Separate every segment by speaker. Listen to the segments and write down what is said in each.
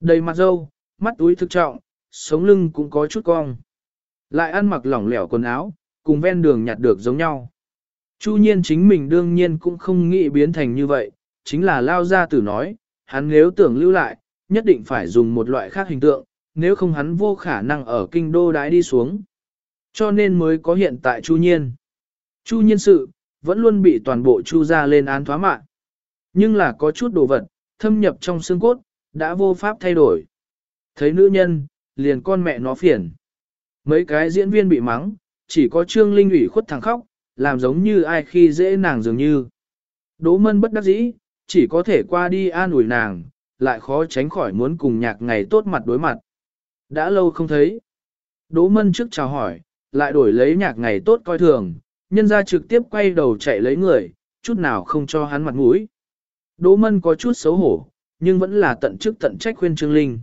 Speaker 1: Đầy mặt dâu, mắt túi thực trọng, sống lưng cũng có chút cong. Lại ăn mặc lỏng lẻo quần áo, cùng ven đường nhặt được giống nhau. Chu nhiên chính mình đương nhiên cũng không nghĩ biến thành như vậy, chính là lao ra tử nói, hắn nếu tưởng lưu lại, nhất định phải dùng một loại khác hình tượng, nếu không hắn vô khả năng ở kinh đô đái đi xuống. Cho nên mới có hiện tại Chu Nhiên. Chu Nhiên sự, vẫn luôn bị toàn bộ Chu ra lên án thoá mạng. Nhưng là có chút đồ vật, thâm nhập trong xương cốt, đã vô pháp thay đổi. Thấy nữ nhân, liền con mẹ nó phiền. Mấy cái diễn viên bị mắng, chỉ có Trương Linh ủy khuất thằng khóc, làm giống như ai khi dễ nàng dường như. Đỗ mân bất đắc dĩ, chỉ có thể qua đi an ủi nàng, lại khó tránh khỏi muốn cùng nhạc ngày tốt mặt đối mặt. Đã lâu không thấy. Đỗ mân trước chào hỏi, lại đổi lấy nhạc ngày tốt coi thường, nhân ra trực tiếp quay đầu chạy lấy người, chút nào không cho hắn mặt mũi. Đỗ mân có chút xấu hổ, nhưng vẫn là tận chức tận trách khuyên Trương Linh.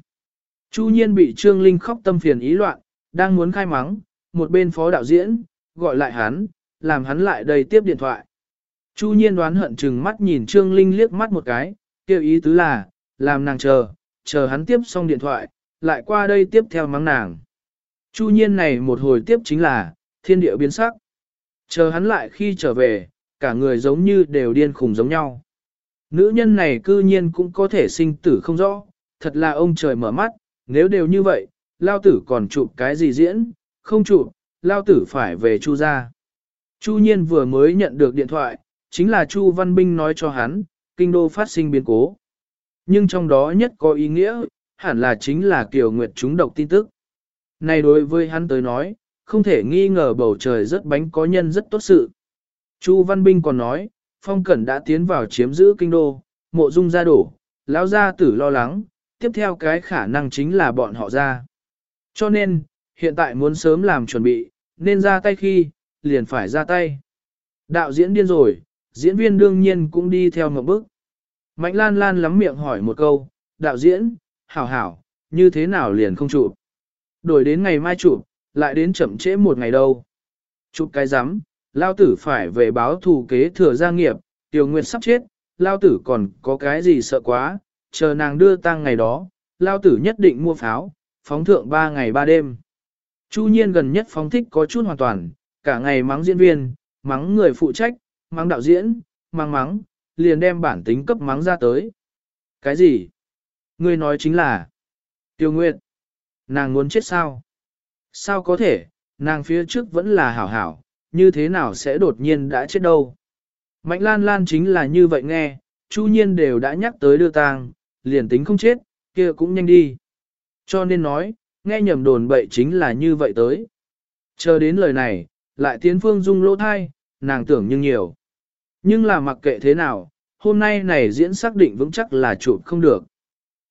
Speaker 1: Chu nhiên bị Trương Linh khóc tâm phiền ý loạn, đang muốn khai mắng, một bên phó đạo diễn, gọi lại hắn, làm hắn lại đây tiếp điện thoại. Chu nhiên đoán hận chừng mắt nhìn Trương Linh liếc mắt một cái, kêu ý tứ là, làm nàng chờ, chờ hắn tiếp xong điện thoại, lại qua đây tiếp theo mắng nàng. Chu nhiên này một hồi tiếp chính là, thiên địa biến sắc. Chờ hắn lại khi trở về, cả người giống như đều điên khùng giống nhau. Nữ nhân này cư nhiên cũng có thể sinh tử không rõ, thật là ông trời mở mắt, nếu đều như vậy, lao tử còn chụp cái gì diễn, không chụp, lao tử phải về chu ra. Chu nhiên vừa mới nhận được điện thoại, chính là Chu Văn Binh nói cho hắn, kinh đô phát sinh biến cố. Nhưng trong đó nhất có ý nghĩa, hẳn là chính là Kiều Nguyệt chúng độc tin tức. Này đối với hắn tới nói, không thể nghi ngờ bầu trời rất bánh có nhân rất tốt sự. Chu Văn Binh còn nói, Phong Cẩn đã tiến vào chiếm giữ kinh đô, mộ dung ra đổ, lão gia tử lo lắng, tiếp theo cái khả năng chính là bọn họ ra. Cho nên, hiện tại muốn sớm làm chuẩn bị, nên ra tay khi, liền phải ra tay. Đạo diễn điên rồi, diễn viên đương nhiên cũng đi theo một bước. Mạnh lan lan lắm miệng hỏi một câu, đạo diễn, hảo hảo, như thế nào liền không chụp. Đổi đến ngày mai chụp, lại đến chậm trễ một ngày đâu. Chụp cái rắm lao tử phải về báo thù kế thừa gia nghiệp, tiểu nguyệt sắp chết, lao tử còn có cái gì sợ quá, chờ nàng đưa tang ngày đó, lao tử nhất định mua pháo, phóng thượng ba ngày ba đêm. Chu nhiên gần nhất phóng thích có chút hoàn toàn, cả ngày mắng diễn viên, mắng người phụ trách, mắng đạo diễn, mắng mắng, liền đem bản tính cấp mắng ra tới. Cái gì? Ngươi nói chính là Tiêu Nguyệt. Nàng muốn chết sao? Sao có thể, nàng phía trước vẫn là hảo hảo, như thế nào sẽ đột nhiên đã chết đâu? Mạnh lan lan chính là như vậy nghe, chu nhiên đều đã nhắc tới đưa tang, liền tính không chết, kia cũng nhanh đi. Cho nên nói, nghe nhầm đồn bậy chính là như vậy tới. Chờ đến lời này, lại tiến phương dung lỗ thai, nàng tưởng nhưng nhiều. Nhưng là mặc kệ thế nào, hôm nay này diễn xác định vững chắc là chụp không được.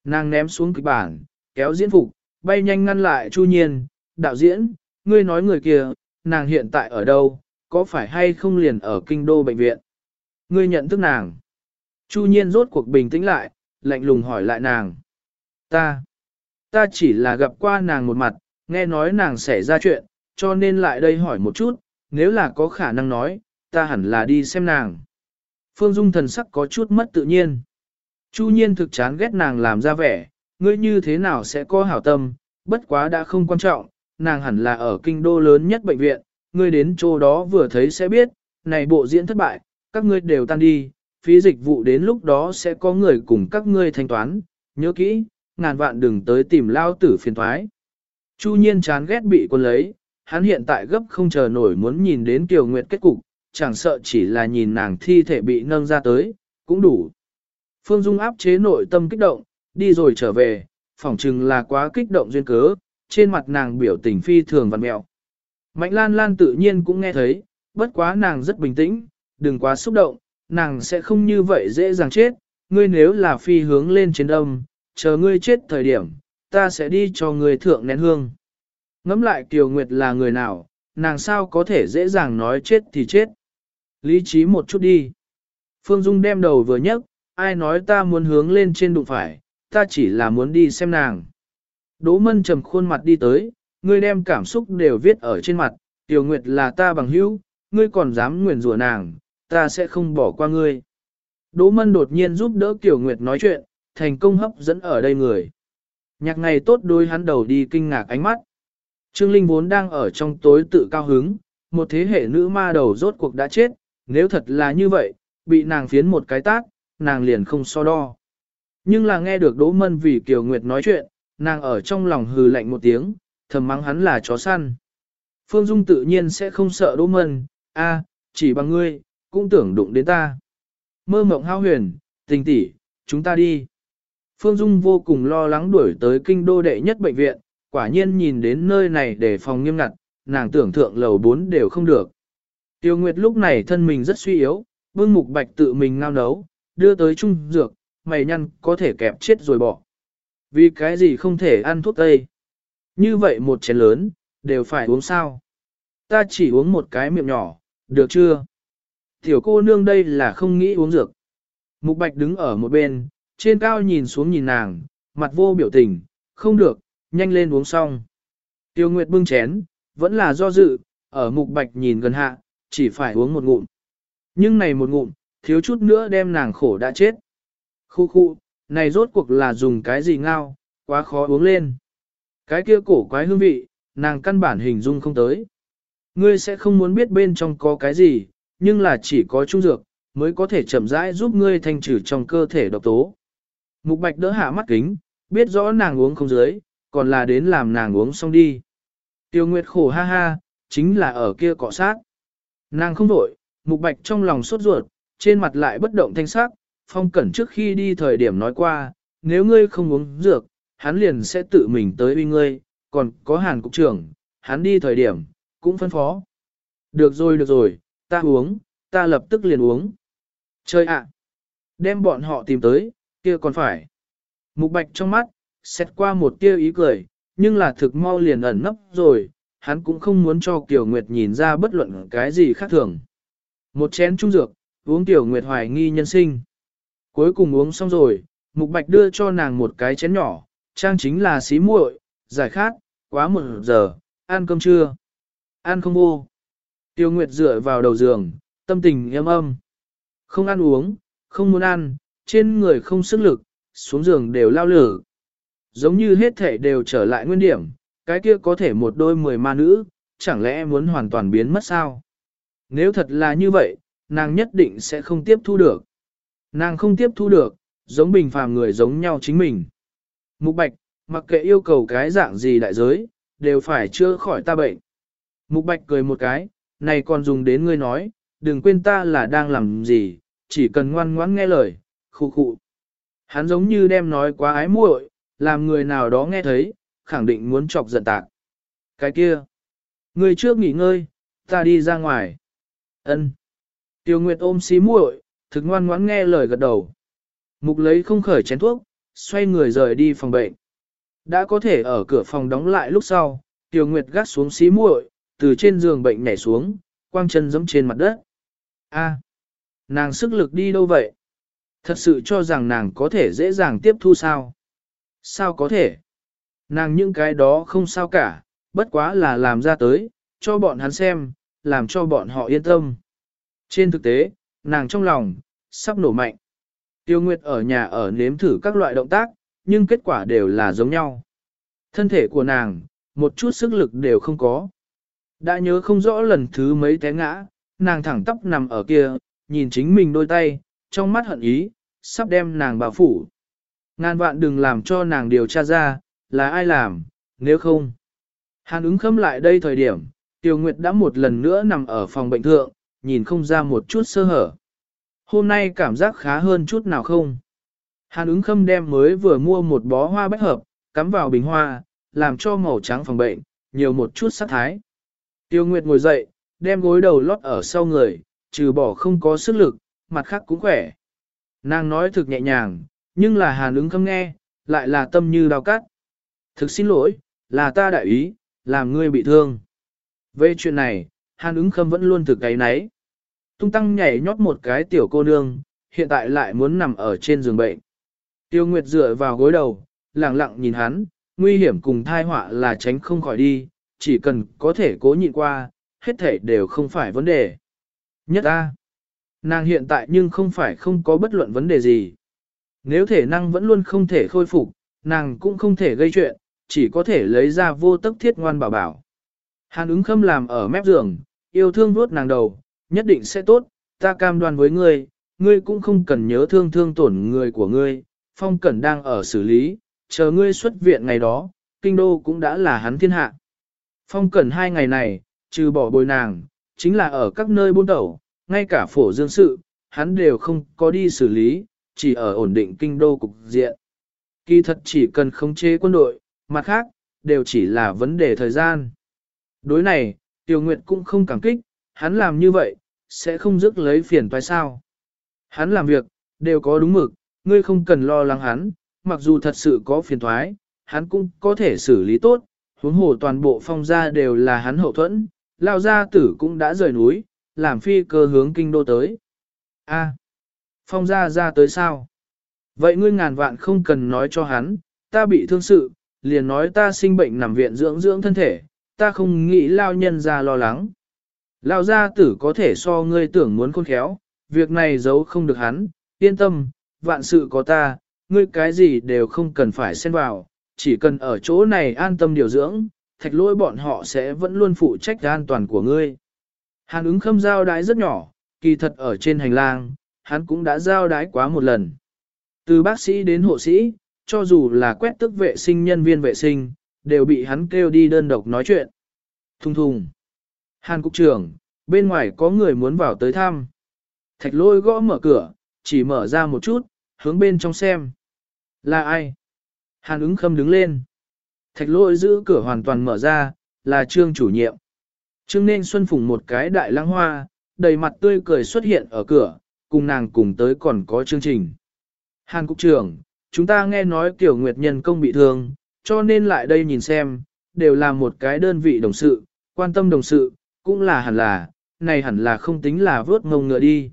Speaker 1: Nàng ném xuống kịch bản, kéo diễn phục, bay nhanh ngăn lại Chu Nhiên, đạo diễn, ngươi nói người kia, nàng hiện tại ở đâu, có phải hay không liền ở kinh đô bệnh viện? Ngươi nhận thức nàng. Chu Nhiên rốt cuộc bình tĩnh lại, lạnh lùng hỏi lại nàng. Ta, ta chỉ là gặp qua nàng một mặt, nghe nói nàng xảy ra chuyện, cho nên lại đây hỏi một chút, nếu là có khả năng nói, ta hẳn là đi xem nàng. Phương Dung thần sắc có chút mất tự nhiên. Chu nhiên thực chán ghét nàng làm ra vẻ, ngươi như thế nào sẽ có hảo tâm, bất quá đã không quan trọng, nàng hẳn là ở kinh đô lớn nhất bệnh viện, ngươi đến chỗ đó vừa thấy sẽ biết, này bộ diễn thất bại, các ngươi đều tan đi, phí dịch vụ đến lúc đó sẽ có người cùng các ngươi thanh toán, nhớ kỹ, ngàn vạn đừng tới tìm lao tử phiền thoái. Chu nhiên chán ghét bị quân lấy, hắn hiện tại gấp không chờ nổi muốn nhìn đến Kiều Nguyệt kết cục, chẳng sợ chỉ là nhìn nàng thi thể bị nâng ra tới, cũng đủ. Phương Dung áp chế nội tâm kích động, đi rồi trở về, phỏng chừng là quá kích động duyên cớ, trên mặt nàng biểu tình phi thường vặn mẹo. Mạnh lan lan tự nhiên cũng nghe thấy, bất quá nàng rất bình tĩnh, đừng quá xúc động, nàng sẽ không như vậy dễ dàng chết, ngươi nếu là phi hướng lên trên âm, chờ ngươi chết thời điểm, ta sẽ đi cho ngươi thượng nén hương. ngẫm lại Kiều Nguyệt là người nào, nàng sao có thể dễ dàng nói chết thì chết. Lý trí một chút đi. Phương Dung đem đầu vừa nhấc, ai nói ta muốn hướng lên trên đụng phải, ta chỉ là muốn đi xem nàng. Đỗ Mân trầm khuôn mặt đi tới, ngươi đem cảm xúc đều viết ở trên mặt, Tiểu Nguyệt là ta bằng hữu, ngươi còn dám nguyền rủa nàng, ta sẽ không bỏ qua ngươi. Đỗ Mân đột nhiên giúp đỡ Tiểu Nguyệt nói chuyện, thành công hấp dẫn ở đây người. Nhạc này tốt đôi hắn đầu đi kinh ngạc ánh mắt. Trương Linh vốn đang ở trong tối tự cao hứng, một thế hệ nữ ma đầu rốt cuộc đã chết, nếu thật là như vậy, bị nàng phiến một cái tác, nàng liền không so đo. Nhưng là nghe được Đỗ Mân vì Kiều Nguyệt nói chuyện, nàng ở trong lòng hừ lạnh một tiếng, thầm mắng hắn là chó săn. Phương Dung tự nhiên sẽ không sợ Đỗ Mân, a, chỉ bằng ngươi, cũng tưởng đụng đến ta. Mơ mộng hao huyền, tình tỷ, chúng ta đi. Phương Dung vô cùng lo lắng đuổi tới kinh đô đệ nhất bệnh viện, quả nhiên nhìn đến nơi này để phòng nghiêm ngặt, nàng tưởng thượng lầu 4 đều không được. Tiêu Nguyệt lúc này thân mình rất suy yếu, bưng mục bạch tự mình ngao nấu, đưa tới trung dược, mày nhăn có thể kẹp chết rồi bỏ. Vì cái gì không thể ăn thuốc tây? Như vậy một chén lớn, đều phải uống sao? Ta chỉ uống một cái miệng nhỏ, được chưa? Tiểu cô nương đây là không nghĩ uống dược. Mục bạch đứng ở một bên, trên cao nhìn xuống nhìn nàng, mặt vô biểu tình, không được, nhanh lên uống xong. Tiêu Nguyệt bưng chén, vẫn là do dự, ở mục bạch nhìn gần hạ, chỉ phải uống một ngụm. Nhưng này một ngụm, thiếu chút nữa đem nàng khổ đã chết. Khu khu, này rốt cuộc là dùng cái gì ngao, quá khó uống lên. Cái kia cổ quái hương vị, nàng căn bản hình dung không tới. Ngươi sẽ không muốn biết bên trong có cái gì, nhưng là chỉ có trung dược, mới có thể chậm rãi giúp ngươi thanh trừ trong cơ thể độc tố. Mục bạch đỡ hạ mắt kính, biết rõ nàng uống không dưới, còn là đến làm nàng uống xong đi. Tiêu Nguyệt khổ ha ha, chính là ở kia cọ sát. Nàng không đổi, mục bạch trong lòng sốt ruột, trên mặt lại bất động thanh sắc, phong cẩn trước khi đi thời điểm nói qua, nếu ngươi không uống dược, hắn liền sẽ tự mình tới uy ngươi, còn có hàn cục trưởng, hắn đi thời điểm, cũng phân phó. Được rồi được rồi, ta uống, ta lập tức liền uống. Chơi ạ! đem bọn họ tìm tới, kia còn phải. Mục bạch trong mắt, xét qua một tia ý cười, nhưng là thực mau liền ẩn nấp rồi, hắn cũng không muốn cho Kiều Nguyệt nhìn ra bất luận cái gì khác thường. Một chén trung dược, uống Kiều Nguyệt hoài nghi nhân sinh. Cuối cùng uống xong rồi, Mục Bạch đưa cho nàng một cái chén nhỏ, trang chính là xí muội, giải khát, quá một giờ, ăn cơm trưa. Ăn không vô. Tiêu Nguyệt dựa vào đầu giường, tâm tình êm âm. Không ăn uống, không muốn ăn, trên người không sức lực, xuống giường đều lao lử. Giống như hết thể đều trở lại nguyên điểm, cái kia có thể một đôi mười ma nữ, chẳng lẽ muốn hoàn toàn biến mất sao? Nếu thật là như vậy, nàng nhất định sẽ không tiếp thu được. Nàng không tiếp thu được, giống bình phàm người giống nhau chính mình. Mục Bạch, mặc kệ yêu cầu cái dạng gì đại giới, đều phải chữa khỏi ta bệnh. Mục Bạch cười một cái, này còn dùng đến ngươi nói, đừng quên ta là đang làm gì, chỉ cần ngoan ngoãn nghe lời, khu khu. Hắn giống như đem nói quá ái muội, làm người nào đó nghe thấy, khẳng định muốn chọc giận tạc. Cái kia, người trước nghỉ ngơi, ta đi ra ngoài. Ân. Tiêu Nguyệt ôm xí muội, thực ngoan ngoãn nghe lời gật đầu. Mục lấy không khởi chén thuốc, xoay người rời đi phòng bệnh. Đã có thể ở cửa phòng đóng lại lúc sau, Tiêu Nguyệt gắt xuống xí muội, từ trên giường bệnh nhảy xuống, quang chân giẫm trên mặt đất. A, nàng sức lực đi đâu vậy? Thật sự cho rằng nàng có thể dễ dàng tiếp thu sao? Sao có thể? Nàng những cái đó không sao cả, bất quá là làm ra tới, cho bọn hắn xem, làm cho bọn họ yên tâm. Trên thực tế, nàng trong lòng, sắp nổ mạnh. Tiêu Nguyệt ở nhà ở nếm thử các loại động tác, nhưng kết quả đều là giống nhau. Thân thể của nàng, một chút sức lực đều không có. Đã nhớ không rõ lần thứ mấy té ngã, nàng thẳng tóc nằm ở kia, nhìn chính mình đôi tay, trong mắt hận ý, sắp đem nàng bảo phủ. Ngàn vạn đừng làm cho nàng điều tra ra, là ai làm, nếu không. Hàn ứng khâm lại đây thời điểm, Tiêu Nguyệt đã một lần nữa nằm ở phòng bệnh thượng, nhìn không ra một chút sơ hở. Hôm nay cảm giác khá hơn chút nào không? Hàn ứng khâm đem mới vừa mua một bó hoa bách hợp, cắm vào bình hoa, làm cho màu trắng phòng bệnh, nhiều một chút sát thái. Tiêu Nguyệt ngồi dậy, đem gối đầu lót ở sau người, trừ bỏ không có sức lực, mặt khác cũng khỏe. Nàng nói thực nhẹ nhàng, nhưng là hàn ứng khâm nghe, lại là tâm như đau cắt. Thực xin lỗi, là ta đại ý, làm ngươi bị thương. Về chuyện này, hàn ứng khâm vẫn luôn thực cái nấy. Tung tăng nhảy nhót một cái tiểu cô nương, hiện tại lại muốn nằm ở trên giường bệnh. Tiêu Nguyệt dựa vào gối đầu, lặng lặng nhìn hắn, nguy hiểm cùng thai họa là tránh không khỏi đi, chỉ cần có thể cố nhịn qua, hết thể đều không phải vấn đề. Nhất A. Nàng hiện tại nhưng không phải không có bất luận vấn đề gì. Nếu thể năng vẫn luôn không thể khôi phục, nàng cũng không thể gây chuyện, chỉ có thể lấy ra vô tức thiết ngoan bảo bảo. Hàn ứng khâm làm ở mép giường, yêu thương vuốt nàng đầu, nhất định sẽ tốt, ta cam đoan với ngươi, ngươi cũng không cần nhớ thương thương tổn người của ngươi, phong cẩn đang ở xử lý, chờ ngươi xuất viện ngày đó, kinh đô cũng đã là hắn thiên hạ. Phong cẩn hai ngày này, trừ bỏ bồi nàng, chính là ở các nơi buôn tẩu, ngay cả phổ dương sự, hắn đều không có đi xử lý, chỉ ở ổn định kinh đô cục diện. Kỳ thật chỉ cần khống chế quân đội, mặt khác, đều chỉ là vấn đề thời gian. Đối này, Tiêu Nguyệt cũng không cảm kích, hắn làm như vậy, sẽ không dứt lấy phiền toái sao. Hắn làm việc, đều có đúng mực, ngươi không cần lo lắng hắn, mặc dù thật sự có phiền toái, hắn cũng có thể xử lý tốt, huống hồ toàn bộ phong gia đều là hắn hậu thuẫn, lao gia tử cũng đã rời núi, làm phi cơ hướng kinh đô tới. A, phong gia ra tới sao? Vậy ngươi ngàn vạn không cần nói cho hắn, ta bị thương sự, liền nói ta sinh bệnh nằm viện dưỡng dưỡng thân thể, ta không nghĩ lao nhân ra lo lắng. Lao gia tử có thể so ngươi tưởng muốn khôn khéo, việc này giấu không được hắn, yên tâm, vạn sự có ta, ngươi cái gì đều không cần phải xen vào, chỉ cần ở chỗ này an tâm điều dưỡng, thạch lỗi bọn họ sẽ vẫn luôn phụ trách an toàn của ngươi. Hàn ứng khâm giao đái rất nhỏ, kỳ thật ở trên hành lang, hắn cũng đã giao đái quá một lần. Từ bác sĩ đến hộ sĩ, cho dù là quét tức vệ sinh nhân viên vệ sinh, đều bị hắn kêu đi đơn độc nói chuyện. Thùng thùng. Hàn cục trưởng, bên ngoài có người muốn vào tới thăm. Thạch lôi gõ mở cửa, chỉ mở ra một chút, hướng bên trong xem. Là ai? Hàn ứng khâm đứng lên. Thạch lôi giữ cửa hoàn toàn mở ra, là trương chủ nhiệm. Trương nên xuân phùng một cái đại lãng hoa, đầy mặt tươi cười xuất hiện ở cửa, cùng nàng cùng tới còn có chương trình. Hàn cục trưởng, chúng ta nghe nói kiểu nguyệt nhân công bị thương, cho nên lại đây nhìn xem, đều là một cái đơn vị đồng sự, quan tâm đồng sự, cũng là hẳn là, này hẳn là không tính là vớt ngông ngựa đi.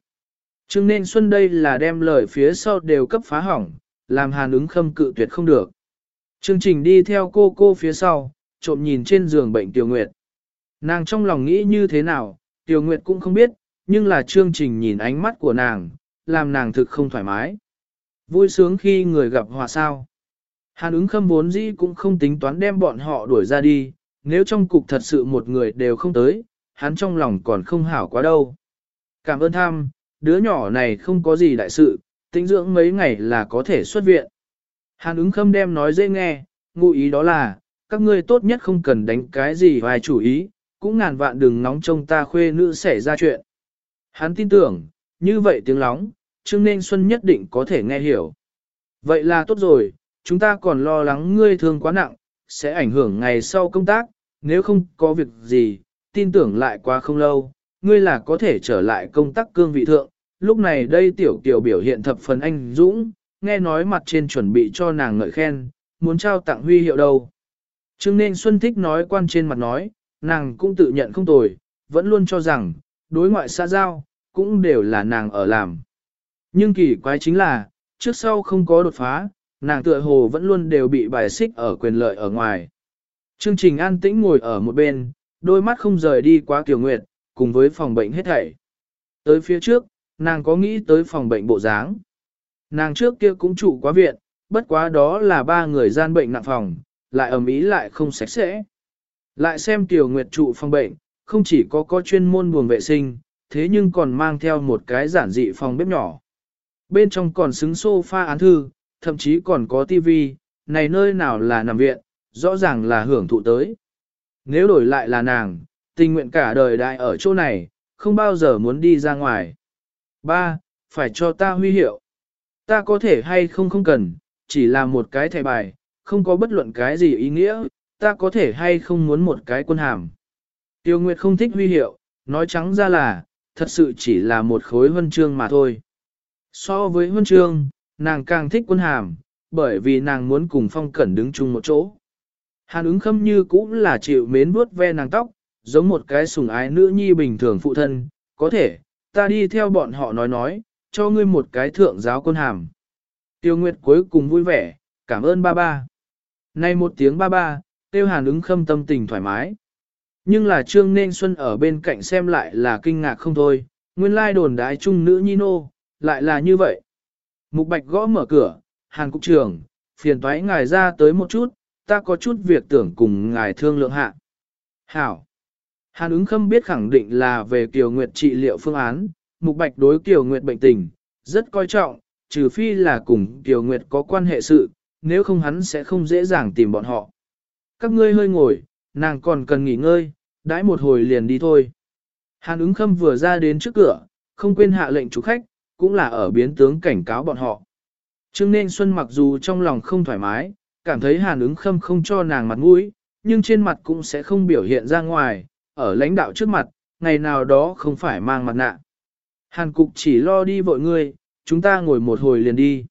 Speaker 1: Trương nên xuân đây là đem lời phía sau đều cấp phá hỏng, làm hàn ứng khâm cự tuyệt không được. Chương trình đi theo cô cô phía sau, trộm nhìn trên giường bệnh Tiểu Nguyệt. Nàng trong lòng nghĩ như thế nào, Tiểu Nguyệt cũng không biết, nhưng là chương trình nhìn ánh mắt của nàng, làm nàng thực không thoải mái. Vui sướng khi người gặp hòa sao. Hàn ứng khâm vốn dĩ cũng không tính toán đem bọn họ đuổi ra đi, nếu trong cục thật sự một người đều không tới, hắn trong lòng còn không hảo quá đâu. Cảm ơn tham, đứa nhỏ này không có gì đại sự, tĩnh dưỡng mấy ngày là có thể xuất viện. Hàn ứng khâm đem nói dễ nghe, ngụ ý đó là, các ngươi tốt nhất không cần đánh cái gì vài chủ ý, cũng ngàn vạn đừng nóng trông ta khuê nữ xảy ra chuyện. Hắn tin tưởng, như vậy tiếng lóng, Trương Nên Xuân nhất định có thể nghe hiểu. Vậy là tốt rồi, chúng ta còn lo lắng ngươi thương quá nặng, sẽ ảnh hưởng ngày sau công tác, nếu không có việc gì, tin tưởng lại qua không lâu, ngươi là có thể trở lại công tác cương vị thượng. Lúc này đây tiểu tiểu biểu hiện thập phần anh dũng, nghe nói mặt trên chuẩn bị cho nàng ngợi khen, muốn trao tặng huy hiệu đâu. Trương nên Xuân thích nói quan trên mặt nói, nàng cũng tự nhận không tồi, vẫn luôn cho rằng, đối ngoại xã giao, cũng đều là nàng ở làm. Nhưng kỳ quái chính là, trước sau không có đột phá, nàng tựa hồ vẫn luôn đều bị bài xích ở quyền lợi ở ngoài. Chương trình an tĩnh ngồi ở một bên, đôi mắt không rời đi quá kiều nguyệt, cùng với phòng bệnh hết thảy. Tới phía trước, nàng có nghĩ tới phòng bệnh bộ dáng. Nàng trước kia cũng trụ quá viện, bất quá đó là ba người gian bệnh nặng phòng, lại ẩm ý lại không sạch sẽ. Lại xem tiểu nguyệt trụ phòng bệnh, không chỉ có có chuyên môn buồng vệ sinh, thế nhưng còn mang theo một cái giản dị phòng bếp nhỏ. Bên trong còn xứng sofa án thư, thậm chí còn có tivi, này nơi nào là nằm viện, rõ ràng là hưởng thụ tới. Nếu đổi lại là nàng, tình nguyện cả đời đại ở chỗ này, không bao giờ muốn đi ra ngoài. Ba, phải cho ta huy hiệu. Ta có thể hay không không cần, chỉ là một cái thẻ bài, không có bất luận cái gì ý nghĩa, ta có thể hay không muốn một cái quân hàm. Tiêu Nguyệt không thích huy hiệu, nói trắng ra là, thật sự chỉ là một khối huân chương mà thôi. So với huân chương, nàng càng thích quân hàm, bởi vì nàng muốn cùng phong cẩn đứng chung một chỗ. Hàn ứng khâm như cũng là chịu mến vuốt ve nàng tóc, giống một cái sùng ái nữ nhi bình thường phụ thân, có thể, ta đi theo bọn họ nói nói, cho ngươi một cái thượng giáo quân hàm. Tiêu Nguyệt cuối cùng vui vẻ, cảm ơn ba ba. Nay một tiếng ba ba, tiêu hàn ứng khâm tâm tình thoải mái. Nhưng là Trương Nên Xuân ở bên cạnh xem lại là kinh ngạc không thôi, nguyên lai đồn đái trung nữ nhi nô, lại là như vậy. Mục Bạch gõ mở cửa, Hàn Cục trưởng, phiền thoái ngài ra tới một chút, ta có chút việc tưởng cùng ngài thương lượng hạ. Hảo. Hàn ứng khâm biết khẳng định là về Kiều Nguyệt trị liệu phương án, mục bạch đối Kiều Nguyệt bệnh tình, rất coi trọng, trừ phi là cùng Kiều Nguyệt có quan hệ sự, nếu không hắn sẽ không dễ dàng tìm bọn họ. Các ngươi hơi ngồi, nàng còn cần nghỉ ngơi, đãi một hồi liền đi thôi. Hàn ứng khâm vừa ra đến trước cửa, không quên hạ lệnh chủ khách, cũng là ở biến tướng cảnh cáo bọn họ. Trương Nên Xuân mặc dù trong lòng không thoải mái, cảm thấy hàn ứng khâm không cho nàng mặt mũi, nhưng trên mặt cũng sẽ không biểu hiện ra ngoài, ở lãnh đạo trước mặt, ngày nào đó không phải mang mặt nạ. Hàn cục chỉ lo đi vội ngươi, chúng ta ngồi một hồi liền đi.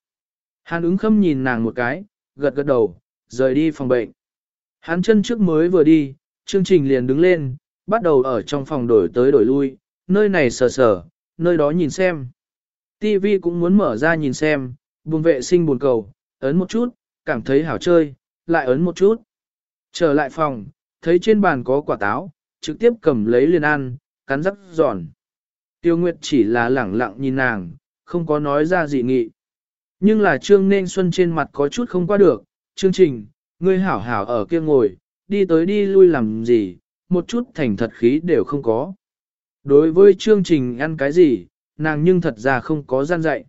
Speaker 1: Hàn ứng khâm nhìn nàng một cái, gật gật đầu, rời đi phòng bệnh. Hắn chân trước mới vừa đi, chương trình liền đứng lên, bắt đầu ở trong phòng đổi tới đổi lui, nơi này sờ sờ, nơi đó nhìn xem. TV cũng muốn mở ra nhìn xem, buồn vệ sinh buồn cầu, ấn một chút, cảm thấy hảo chơi, lại ấn một chút. Trở lại phòng, thấy trên bàn có quả táo, trực tiếp cầm lấy liền ăn, cắn rắc giòn. Tiêu Nguyệt chỉ là lẳng lặng nhìn nàng, không có nói ra gì nghị. Nhưng là Trương Nên Xuân trên mặt có chút không qua được, chương trình, ngươi hảo hảo ở kia ngồi, đi tới đi lui làm gì, một chút thành thật khí đều không có. Đối với chương trình ăn cái gì, nàng nhưng thật ra không có gian dạy.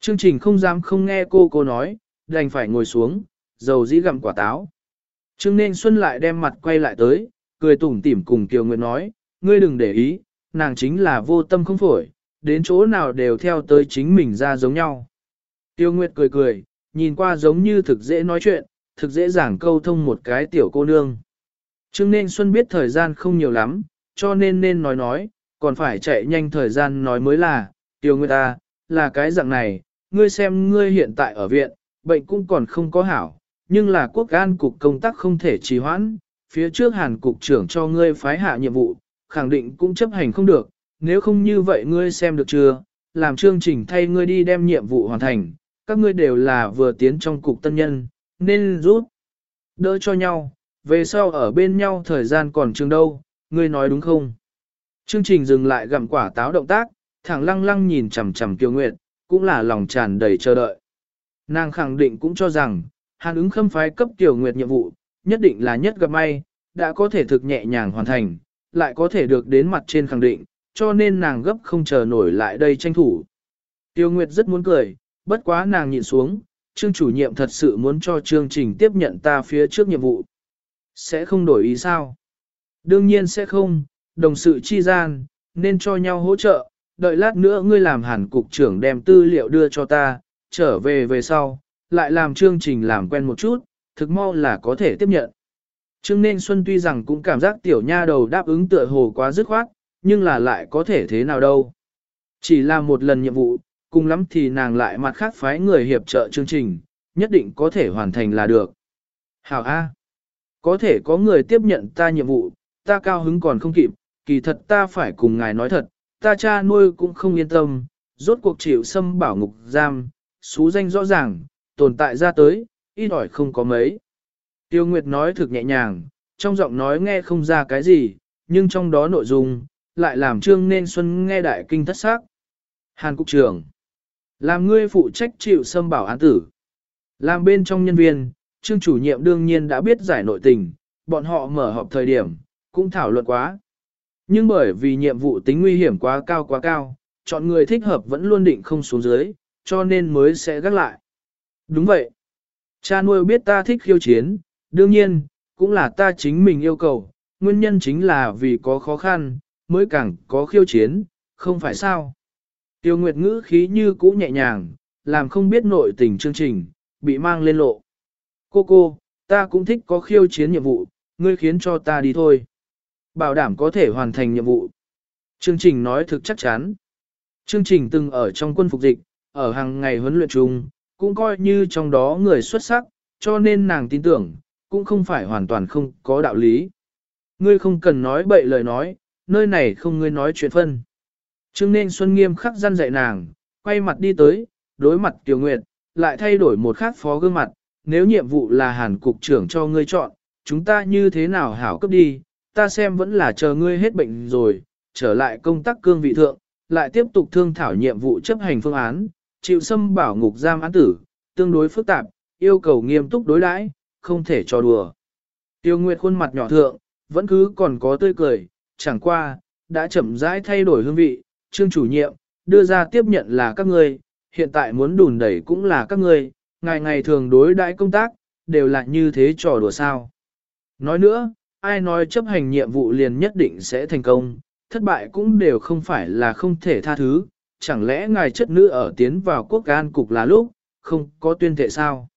Speaker 1: Chương trình không dám không nghe cô cô nói, đành phải ngồi xuống, dầu dĩ gặm quả táo. Trương Nên Xuân lại đem mặt quay lại tới, cười tủm tỉm cùng Kiều Nguyệt nói, ngươi đừng để ý, nàng chính là vô tâm không phổi, đến chỗ nào đều theo tới chính mình ra giống nhau. Tiêu Nguyệt cười cười, nhìn qua giống như thực dễ nói chuyện, thực dễ dàng câu thông một cái tiểu cô nương. Trương Nên Xuân biết thời gian không nhiều lắm, cho nên nên nói nói, còn phải chạy nhanh thời gian nói mới là, Tiêu Nguyệt ta, là cái dạng này, ngươi xem ngươi hiện tại ở viện, bệnh cũng còn không có hảo, nhưng là quốc an cục công tác không thể trì hoãn, phía trước hàn cục trưởng cho ngươi phái hạ nhiệm vụ, khẳng định cũng chấp hành không được, nếu không như vậy ngươi xem được chưa, làm chương trình thay ngươi đi đem nhiệm vụ hoàn thành, các ngươi đều là vừa tiến trong cục tân nhân, nên rút, đỡ cho nhau, về sau ở bên nhau thời gian còn trường đâu, ngươi nói đúng không? Chương trình dừng lại gặm quả táo động tác, thẳng lăng lăng nhìn chằm chằm Kiều Nguyệt, cũng là lòng tràn đầy chờ đợi. Nàng khẳng định cũng cho rằng, hàn ứng khâm phái cấp tiểu Nguyệt nhiệm vụ, nhất định là nhất gặp may, đã có thể thực nhẹ nhàng hoàn thành, lại có thể được đến mặt trên khẳng định, cho nên nàng gấp không chờ nổi lại đây tranh thủ. Tiêu Nguyệt rất muốn cười, bất quá nàng nhịn xuống, trương chủ nhiệm thật sự muốn cho chương trình tiếp nhận ta phía trước nhiệm vụ. Sẽ không đổi ý sao? Đương nhiên sẽ không, đồng sự chi gian, nên cho nhau hỗ trợ, đợi lát nữa ngươi làm hẳn cục trưởng đem tư liệu đưa cho ta, trở về về sau, lại làm chương trình làm quen một chút, thực mau là có thể tiếp nhận. Trương nên Xuân tuy rằng cũng cảm giác tiểu nha đầu đáp ứng tựa hồ quá dứt khoát, nhưng là lại có thể thế nào đâu. Chỉ là một lần nhiệm vụ, cùng lắm thì nàng lại mặt khác phái người hiệp trợ chương trình, nhất định có thể hoàn thành là được. Hảo A. Có thể có người tiếp nhận ta nhiệm vụ, ta cao hứng còn không kịp, kỳ thật ta phải cùng ngài nói thật, ta cha nuôi cũng không yên tâm, rốt cuộc chịu xâm bảo ngục giam, xú danh rõ ràng, tồn tại ra tới, ít ỏi không có mấy. Tiêu Nguyệt nói thực nhẹ nhàng, trong giọng nói nghe không ra cái gì, nhưng trong đó nội dung, lại làm Trương Nên Xuân nghe đại kinh thất xác. Hàn Cục trưởng, làm ngươi phụ trách chịu xâm bảo án tử. Làm bên trong nhân viên, Trương chủ nhiệm đương nhiên đã biết giải nội tình, bọn họ mở họp thời điểm, cũng thảo luận quá. Nhưng bởi vì nhiệm vụ tính nguy hiểm quá cao quá cao, chọn người thích hợp vẫn luôn định không xuống dưới, cho nên mới sẽ gác lại. Đúng vậy. Cha nuôi biết ta thích khiêu chiến, đương nhiên, cũng là ta chính mình yêu cầu, nguyên nhân chính là vì có khó khăn, mới càng có khiêu chiến, không phải sao. Tiêu Nguyệt ngữ khí như cũ nhẹ nhàng, làm không biết nội tình chương trình, bị mang lên lộ. Cô cô, ta cũng thích có khiêu chiến nhiệm vụ, ngươi khiến cho ta đi thôi. Bảo đảm có thể hoàn thành nhiệm vụ. Chương trình nói thực chắc chắn. Chương trình từng ở trong quân phục dịch, ở hàng ngày huấn luyện chung, cũng coi như trong đó người xuất sắc, cho nên nàng tin tưởng, cũng không phải hoàn toàn không có đạo lý. Ngươi không cần nói bậy lời nói, nơi này không ngươi nói chuyện phân. Trương nên Xuân nghiêm khắc gian dạy nàng, quay mặt đi tới, đối mặt Tiểu Nguyệt, lại thay đổi một khác phó gương mặt, nếu nhiệm vụ là hàn cục trưởng cho ngươi chọn, chúng ta như thế nào hảo cấp đi, ta xem vẫn là chờ ngươi hết bệnh rồi, trở lại công tác cương vị thượng, lại tiếp tục thương thảo nhiệm vụ chấp hành phương án, chịu xâm bảo ngục giam án tử, tương đối phức tạp, yêu cầu nghiêm túc đối đãi, không thể trò đùa. Tiêu Nguyệt khuôn mặt nhỏ thượng, vẫn cứ còn có tươi cười, chẳng qua, đã chậm rãi thay đổi hương vị, trương chủ nhiệm, đưa ra tiếp nhận là các ngươi, hiện tại muốn đùn đẩy cũng là các ngươi, ngày ngày thường đối đãi công tác, đều là như thế trò đùa sao. Nói nữa, ai nói chấp hành nhiệm vụ liền nhất định sẽ thành công, thất bại cũng đều không phải là không thể tha thứ, chẳng lẽ ngài chất nữ ở tiến vào quốc an cục là lúc, không có tuyên thệ sao?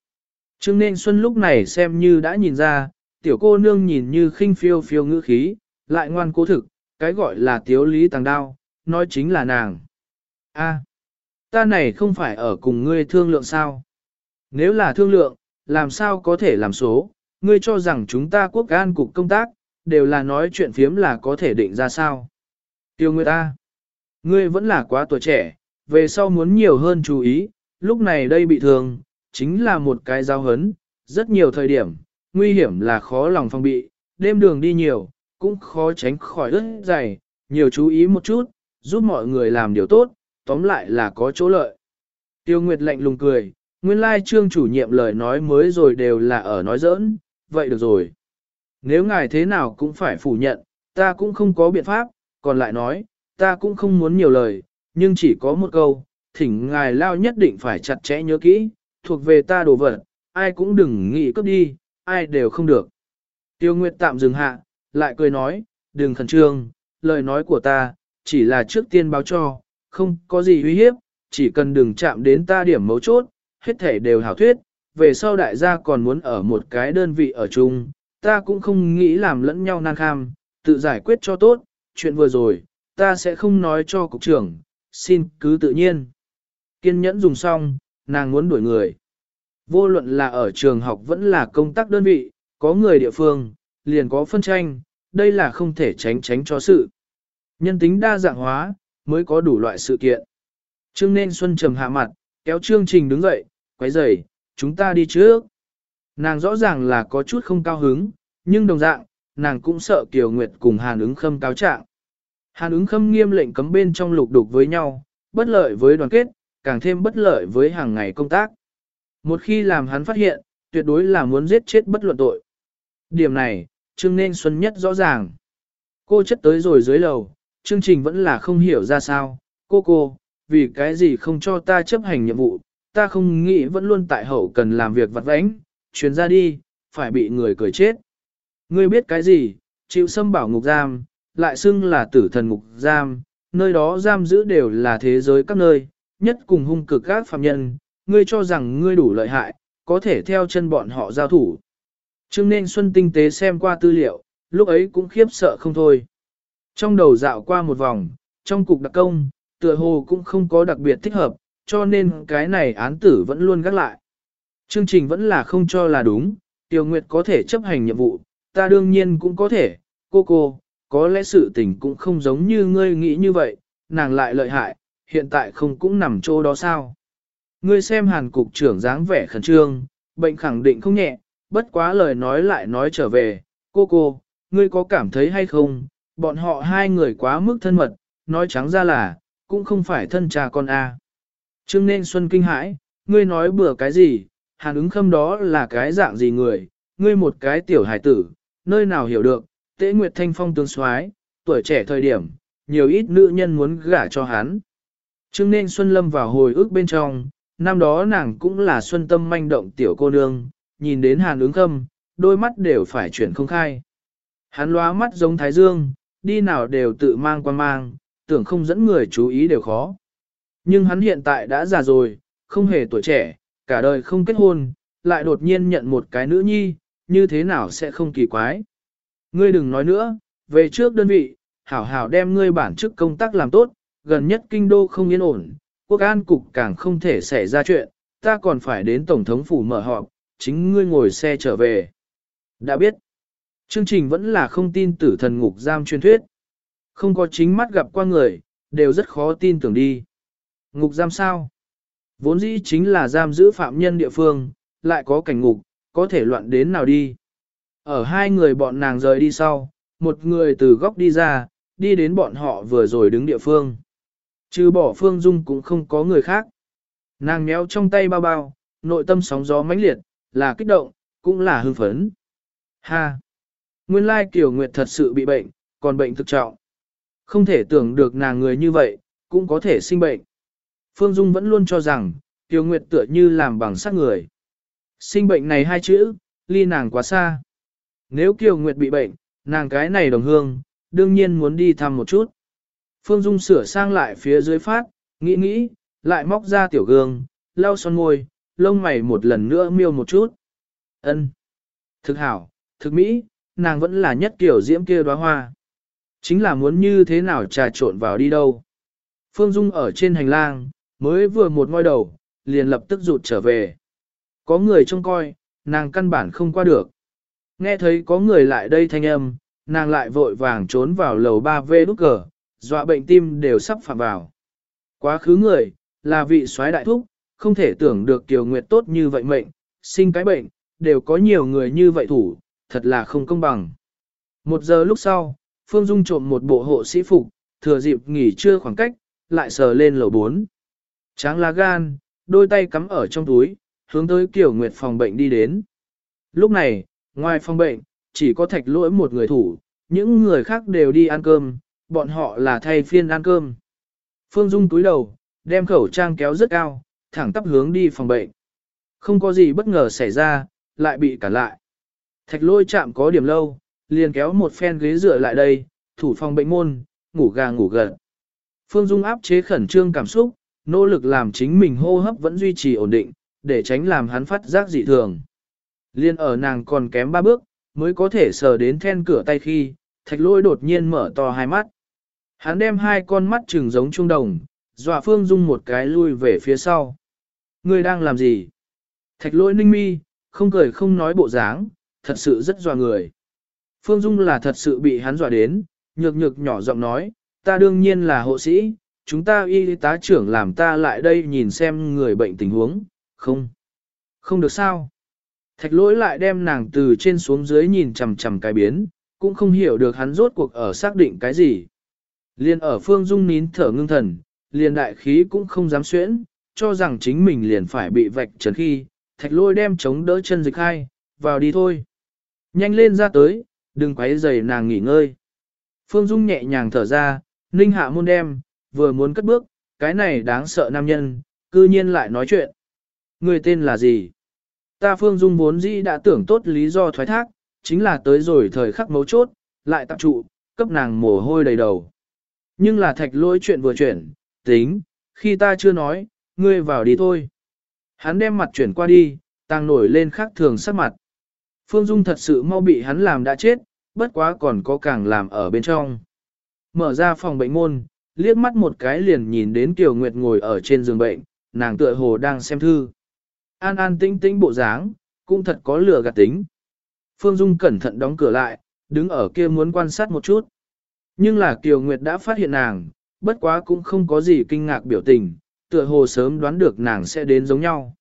Speaker 1: Trương nên xuân lúc này xem như đã nhìn ra, tiểu cô nương nhìn như khinh phiêu phiêu ngữ khí, lại ngoan cố thực, cái gọi là tiếu lý tàng đao, nói chính là nàng. A, ta này không phải ở cùng ngươi thương lượng sao? Nếu là thương lượng, làm sao có thể làm số, ngươi cho rằng chúng ta quốc an cục công tác, đều là nói chuyện phiếm là có thể định ra sao? Tiêu người ta, ngươi vẫn là quá tuổi trẻ, về sau muốn nhiều hơn chú ý, lúc này đây bị thương, chính là một cái giao hấn, rất nhiều thời điểm, nguy hiểm là khó lòng phòng bị, đêm đường đi nhiều, cũng khó tránh khỏi ướt dày, nhiều chú ý một chút, giúp mọi người làm điều tốt, tóm lại là có chỗ lợi. Tiêu Nguyệt lạnh lùng cười, nguyên lai trương chủ nhiệm lời nói mới rồi đều là ở nói giỡn, vậy được rồi. Nếu ngài thế nào cũng phải phủ nhận, ta cũng không có biện pháp, còn lại nói, ta cũng không muốn nhiều lời, nhưng chỉ có một câu, thỉnh ngài lao nhất định phải chặt chẽ nhớ kỹ, thuộc về ta đồ vật, ai cũng đừng nghĩ cướp đi, ai đều không được. Tiêu Nguyệt tạm dừng hạ, lại cười nói, đừng khẩn trương, lời nói của ta, chỉ là trước tiên báo cho, không có gì uy hiếp, chỉ cần đừng chạm đến ta điểm mấu chốt, hết thể đều hảo thuyết, về sau đại gia còn muốn ở một cái đơn vị ở chung, ta cũng không nghĩ làm lẫn nhau nan kham, tự giải quyết cho tốt, chuyện vừa rồi, ta sẽ không nói cho cục trưởng, xin cứ tự nhiên. Kiên nhẫn dùng xong, nàng muốn đuổi người. Vô luận là ở trường học vẫn là công tác đơn vị, có người địa phương, liền có phân tranh, đây là không thể tránh tránh cho sự. Nhân tính đa dạng hóa, mới có đủ loại sự kiện. Trương nên Xuân trầm hạ mặt, kéo chương trình đứng dậy, quấy rầy, chúng ta đi trước. Nàng rõ ràng là có chút không cao hứng, nhưng đồng dạng, nàng cũng sợ Kiều Nguyệt cùng Hàn ứng khâm cáo trạng. Hàn ứng khâm nghiêm lệnh cấm bên trong lục đục với nhau, bất lợi với đoàn kết, càng thêm bất lợi với hàng ngày công tác. Một khi làm hắn phát hiện, tuyệt đối là muốn giết chết bất luận tội. Điểm này, Trương Nên Xuân nhất rõ ràng. Cô chất tới rồi dưới lầu, chương trình vẫn là không hiểu ra sao. Cô cô, vì cái gì không cho ta chấp hành nhiệm vụ, ta không nghĩ vẫn luôn tại hậu cần làm việc vặt vãnh, chuyến ra đi, phải bị người cười chết. Ngươi biết cái gì, chịu xâm bảo ngục giam, lại xưng là tử thần ngục giam, nơi đó giam giữ đều là thế giới các nơi, nhất cùng hung cực các phạm nhân, ngươi cho rằng ngươi đủ lợi hại, có thể theo chân bọn họ giao thủ. Trương nên Xuân tinh tế xem qua tư liệu, lúc ấy cũng khiếp sợ không thôi. Trong đầu dạo qua một vòng, trong cục đặc công, tựa hồ cũng không có đặc biệt thích hợp, cho nên cái này án tử vẫn luôn gác lại. Chương trình vẫn là không cho là đúng, Tiêu Nguyệt có thể chấp hành nhiệm vụ, ta đương nhiên cũng có thể, cô cô, có lẽ sự tình cũng không giống như ngươi nghĩ như vậy, nàng lại lợi hại, hiện tại không cũng nằm chỗ đó sao. Ngươi xem hàn cục trưởng dáng vẻ khẩn trương, bệnh khẳng định không nhẹ, bất quá lời nói lại nói trở về, cô cô, ngươi có cảm thấy hay không, bọn họ hai người quá mức thân mật, nói trắng ra là, cũng không phải thân cha con a. Trương nên Xuân kinh hãi, ngươi nói bừa cái gì, hàn ứng khâm đó là cái dạng gì người, ngươi một cái tiểu hải tử, nơi nào hiểu được, tế nguyệt thanh phong tướng soái tuổi trẻ thời điểm, nhiều ít nữ nhân muốn gả cho hắn. Trương nên Xuân lâm vào hồi ức bên trong, năm đó nàng cũng là xuân tâm manh động tiểu cô nương, nhìn đến hàn ứng khâm, đôi mắt đều phải chuyển không khai. Hắn lóa mắt giống thái dương, đi nào đều tự mang quan mang, tưởng không dẫn người chú ý đều khó. Nhưng hắn hiện tại đã già rồi, không hề tuổi trẻ, cả đời không kết hôn, lại đột nhiên nhận một cái nữ nhi, như thế nào sẽ không kỳ quái. Ngươi đừng nói nữa, về trước đơn vị, hảo hảo đem ngươi bản chức công tác làm tốt, gần nhất kinh đô không yên ổn, quốc an cục càng không thể xảy ra chuyện, ta còn phải đến Tổng thống phủ mở họp, chính ngươi ngồi xe trở về. Đã biết, chương trình vẫn là không tin tử thần ngục giam truyền thuyết. Không có chính mắt gặp qua người, đều rất khó tin tưởng đi. Ngục giam sao? Vốn dĩ chính là giam giữ phạm nhân địa phương, lại có cảnh ngục, có thể loạn đến nào đi. Ở hai người bọn nàng rời đi sau, một người từ góc đi ra, đi đến bọn họ vừa rồi đứng địa phương. Trừ bỏ Phương Dung cũng không có người khác. Nàng méo trong tay bao bao, nội tâm sóng gió mãnh liệt, là kích động, cũng là hưng phấn. Ha! Nguyên lai Kiều Nguyệt thật sự bị bệnh, còn bệnh thực trọng. Không thể tưởng được nàng người như vậy, cũng có thể sinh bệnh. Phương Dung vẫn luôn cho rằng, Kiều Nguyệt tựa như làm bằng sát người. Sinh bệnh này hai chữ, ly nàng quá xa. Nếu Kiều Nguyệt bị bệnh, nàng cái này đồng hương, đương nhiên muốn đi thăm một chút. Phương Dung sửa sang lại phía dưới phát, nghĩ nghĩ, lại móc ra tiểu gương, lau son môi, lông mày một lần nữa miêu một chút. Ân, Thực hảo, thực mỹ, nàng vẫn là nhất kiểu diễm kia đóa hoa. Chính là muốn như thế nào trà trộn vào đi đâu. Phương Dung ở trên hành lang, mới vừa một ngôi đầu, liền lập tức rụt trở về. Có người trông coi, nàng căn bản không qua được. Nghe thấy có người lại đây thanh âm, nàng lại vội vàng trốn vào lầu 3V đúc cờ, dọa bệnh tim đều sắp phạm vào. Quá khứ người, là vị soái đại thúc, không thể tưởng được Kiều Nguyệt tốt như vậy mệnh, sinh cái bệnh, đều có nhiều người như vậy thủ, thật là không công bằng. Một giờ lúc sau, Phương Dung trộm một bộ hộ sĩ phục, thừa dịp nghỉ trưa khoảng cách, lại sờ lên lầu 4. Tráng lá gan, đôi tay cắm ở trong túi, hướng tới Kiều Nguyệt phòng bệnh đi đến. Lúc này, ngoài phòng bệnh, chỉ có thạch lỗi một người thủ, những người khác đều đi ăn cơm, bọn họ là thay phiên ăn cơm. Phương Dung túi đầu, đem khẩu trang kéo rất cao, thẳng tắp hướng đi phòng bệnh. Không có gì bất ngờ xảy ra, lại bị cản lại. Thạch lôi chạm có điểm lâu, liền kéo một phen ghế dựa lại đây, thủ phòng bệnh môn, ngủ gà ngủ gật. Phương Dung áp chế khẩn trương cảm xúc, nỗ lực làm chính mình hô hấp vẫn duy trì ổn định, để tránh làm hắn phát giác dị thường. Liên ở nàng còn kém ba bước, mới có thể sờ đến then cửa tay khi, thạch lôi đột nhiên mở to hai mắt. Hắn đem hai con mắt trừng giống trung đồng, dọa Phương Dung một cái lui về phía sau. Ngươi đang làm gì? Thạch lôi ninh mi, không cười không nói bộ dáng, thật sự rất dọa người. Phương Dung là thật sự bị hắn dọa đến, nhược nhược nhỏ giọng nói, ta đương nhiên là hộ sĩ, chúng ta y tá trưởng làm ta lại đây nhìn xem người bệnh tình huống, không? Không được sao? Thạch lỗi lại đem nàng từ trên xuống dưới nhìn chằm chằm cái biến, cũng không hiểu được hắn rốt cuộc ở xác định cái gì. Liên ở phương dung nín thở ngưng thần, liền đại khí cũng không dám xuyễn, cho rằng chính mình liền phải bị vạch trần khi, thạch lôi đem chống đỡ chân dịch hai, vào đi thôi. Nhanh lên ra tới, đừng quấy rầy nàng nghỉ ngơi. Phương Dung nhẹ nhàng thở ra, ninh hạ môn đem, vừa muốn cất bước, cái này đáng sợ nam nhân, cư nhiên lại nói chuyện. Người tên là gì? Ta Phương Dung vốn dĩ đã tưởng tốt lý do thoái thác, chính là tới rồi thời khắc mấu chốt, lại tập trụ, cấp nàng mồ hôi đầy đầu. Nhưng là thạch lỗi chuyện vừa chuyển, tính, khi ta chưa nói, ngươi vào đi thôi. Hắn đem mặt chuyển qua đi, tăng nổi lên khác thường sắc mặt. Phương Dung thật sự mau bị hắn làm đã chết, bất quá còn có càng làm ở bên trong. Mở ra phòng bệnh môn, liếc mắt một cái liền nhìn đến Kiều Nguyệt ngồi ở trên giường bệnh, nàng tựa hồ đang xem thư. An an tĩnh tĩnh bộ dáng, cũng thật có lửa gạt tính. Phương Dung cẩn thận đóng cửa lại, đứng ở kia muốn quan sát một chút. Nhưng là Kiều Nguyệt đã phát hiện nàng, bất quá cũng không có gì kinh ngạc biểu tình, tựa hồ sớm đoán được nàng sẽ đến giống nhau.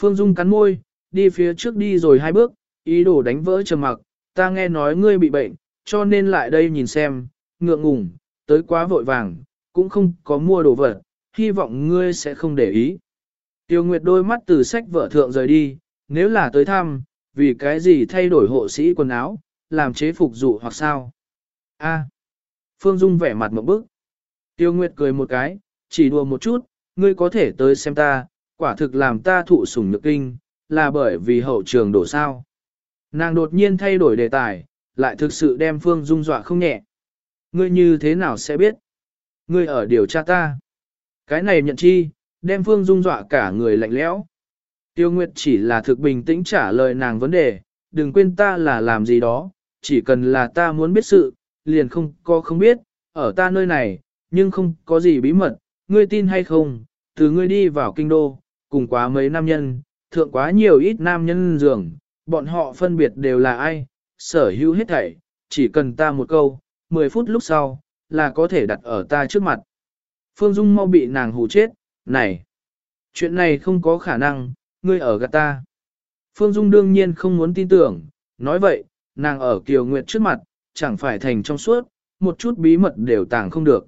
Speaker 1: Phương Dung cắn môi, đi phía trước đi rồi hai bước, ý đồ đánh vỡ trầm mặc, ta nghe nói ngươi bị bệnh, cho nên lại đây nhìn xem, ngượng ngùng, tới quá vội vàng, cũng không có mua đồ vật, hy vọng ngươi sẽ không để ý. Tiêu Nguyệt đôi mắt từ sách vợ thượng rời đi, nếu là tới thăm, vì cái gì thay đổi hộ sĩ quần áo, làm chế phục dụ hoặc sao? A. Phương Dung vẻ mặt một bức. Tiêu Nguyệt cười một cái, chỉ đùa một chút, ngươi có thể tới xem ta, quả thực làm ta thụ sủng nhược kinh, là bởi vì hậu trường đổ sao. Nàng đột nhiên thay đổi đề tài, lại thực sự đem Phương Dung dọa không nhẹ. Ngươi như thế nào sẽ biết? Ngươi ở điều tra ta. Cái này nhận chi, đem Phương Dung dọa cả người lạnh lẽo. Tiêu Nguyệt chỉ là thực bình tĩnh trả lời nàng vấn đề, đừng quên ta là làm gì đó, chỉ cần là ta muốn biết sự, liền không có không biết, ở ta nơi này, nhưng không có gì bí mật, ngươi tin hay không, từ ngươi đi vào kinh đô, cùng quá mấy nam nhân, thượng quá nhiều ít nam nhân giường, bọn họ phân biệt đều là ai, sở hữu hết thảy, chỉ cần ta một câu, 10 phút lúc sau, là có thể đặt ở ta trước mặt. Phương Dung mau bị nàng hù chết, này, chuyện này không có khả năng, ngươi ở gạt ta. Phương Dung đương nhiên không muốn tin tưởng, nói vậy, nàng ở Kiều Nguyệt trước mặt, chẳng phải thành trong suốt, một chút bí mật đều tàng không được.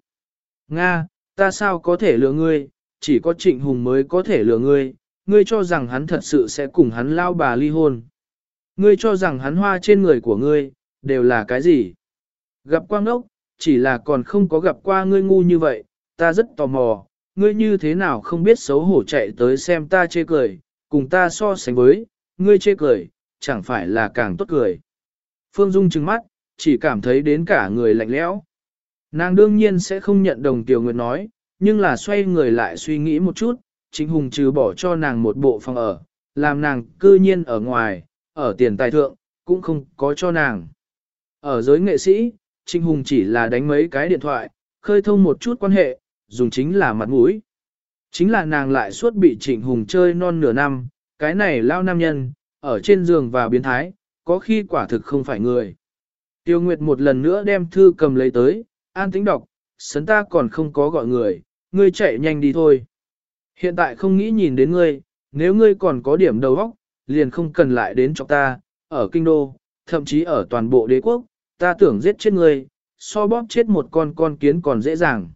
Speaker 1: Nga, ta sao có thể lừa ngươi, chỉ có trịnh hùng mới có thể lừa ngươi, ngươi cho rằng hắn thật sự sẽ cùng hắn lao bà ly hôn. Ngươi cho rằng hắn hoa trên người của ngươi, đều là cái gì? Gặp quang ốc, chỉ là còn không có gặp qua ngươi ngu như vậy, ta rất tò mò, ngươi như thế nào không biết xấu hổ chạy tới xem ta chê cười, cùng ta so sánh với, ngươi chê cười, chẳng phải là càng tốt cười. Phương Dung trừng mắt, chỉ cảm thấy đến cả người lạnh lẽo. Nàng đương nhiên sẽ không nhận đồng Tiểu Nguyệt nói, nhưng là xoay người lại suy nghĩ một chút, chính hùng trừ bỏ cho nàng một bộ phòng ở, làm nàng cư nhiên ở ngoài, ở tiền tài thượng, cũng không có cho nàng. Ở giới nghệ sĩ, Trinh Hùng chỉ là đánh mấy cái điện thoại, khơi thông một chút quan hệ, dùng chính là mặt mũi. Chính là nàng lại suốt bị Trịnh Hùng chơi non nửa năm, cái này lao nam nhân, ở trên giường và biến thái, có khi quả thực không phải người. Tiêu Nguyệt một lần nữa đem thư cầm lấy tới, an tính đọc, sấn ta còn không có gọi người, ngươi chạy nhanh đi thôi. Hiện tại không nghĩ nhìn đến ngươi, nếu ngươi còn có điểm đầu óc, liền không cần lại đến cho ta, ở kinh đô, thậm chí ở toàn bộ đế quốc, ta tưởng giết chết ngươi, so bóp chết một con con kiến còn dễ dàng.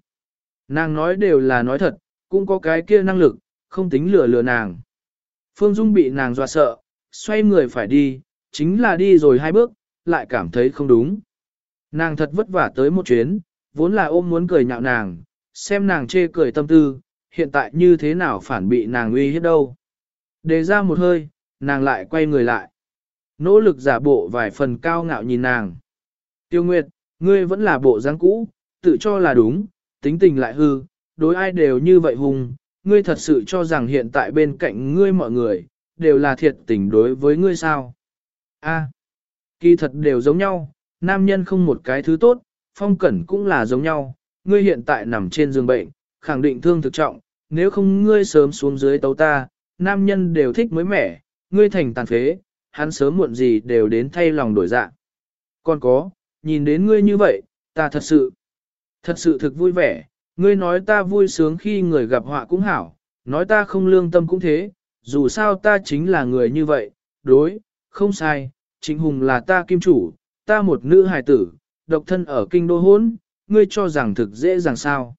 Speaker 1: Nàng nói đều là nói thật, cũng có cái kia năng lực, không tính lừa lừa nàng. Phương Dung bị nàng dọa sợ, xoay người phải đi, chính là đi rồi hai bước, lại cảm thấy không đúng. Nàng thật vất vả tới một chuyến, vốn là ôm muốn cười nhạo nàng, xem nàng chê cười tâm tư, hiện tại như thế nào phản bị nàng uy hiếp đâu. Đề ra một hơi, nàng lại quay người lại. Nỗ lực giả bộ vài phần cao ngạo nhìn nàng. Tiêu Nguyệt, ngươi vẫn là bộ dáng cũ, tự cho là đúng, tính tình lại hư, đối ai đều như vậy hùng, ngươi thật sự cho rằng hiện tại bên cạnh ngươi mọi người, đều là thiệt tình đối với ngươi sao? A, kỳ thật đều giống nhau, nam nhân không một cái thứ tốt, phong cẩn cũng là giống nhau, ngươi hiện tại nằm trên giường bệnh, khẳng định thương thực trọng, nếu không ngươi sớm xuống dưới tấu ta, nam nhân đều thích mới mẻ, ngươi thành tàn phế, hắn sớm muộn gì đều đến thay lòng đổi dạ. Còn có, nhìn đến ngươi như vậy, ta thật sự, thật sự thực vui vẻ, ngươi nói ta vui sướng khi người gặp họa cũng hảo, nói ta không lương tâm cũng thế, dù sao ta chính là người như vậy, đối, không sai, chính hùng là ta kim chủ, ta một nữ hài tử, độc thân ở kinh đô hôn, ngươi cho rằng thực dễ dàng sao.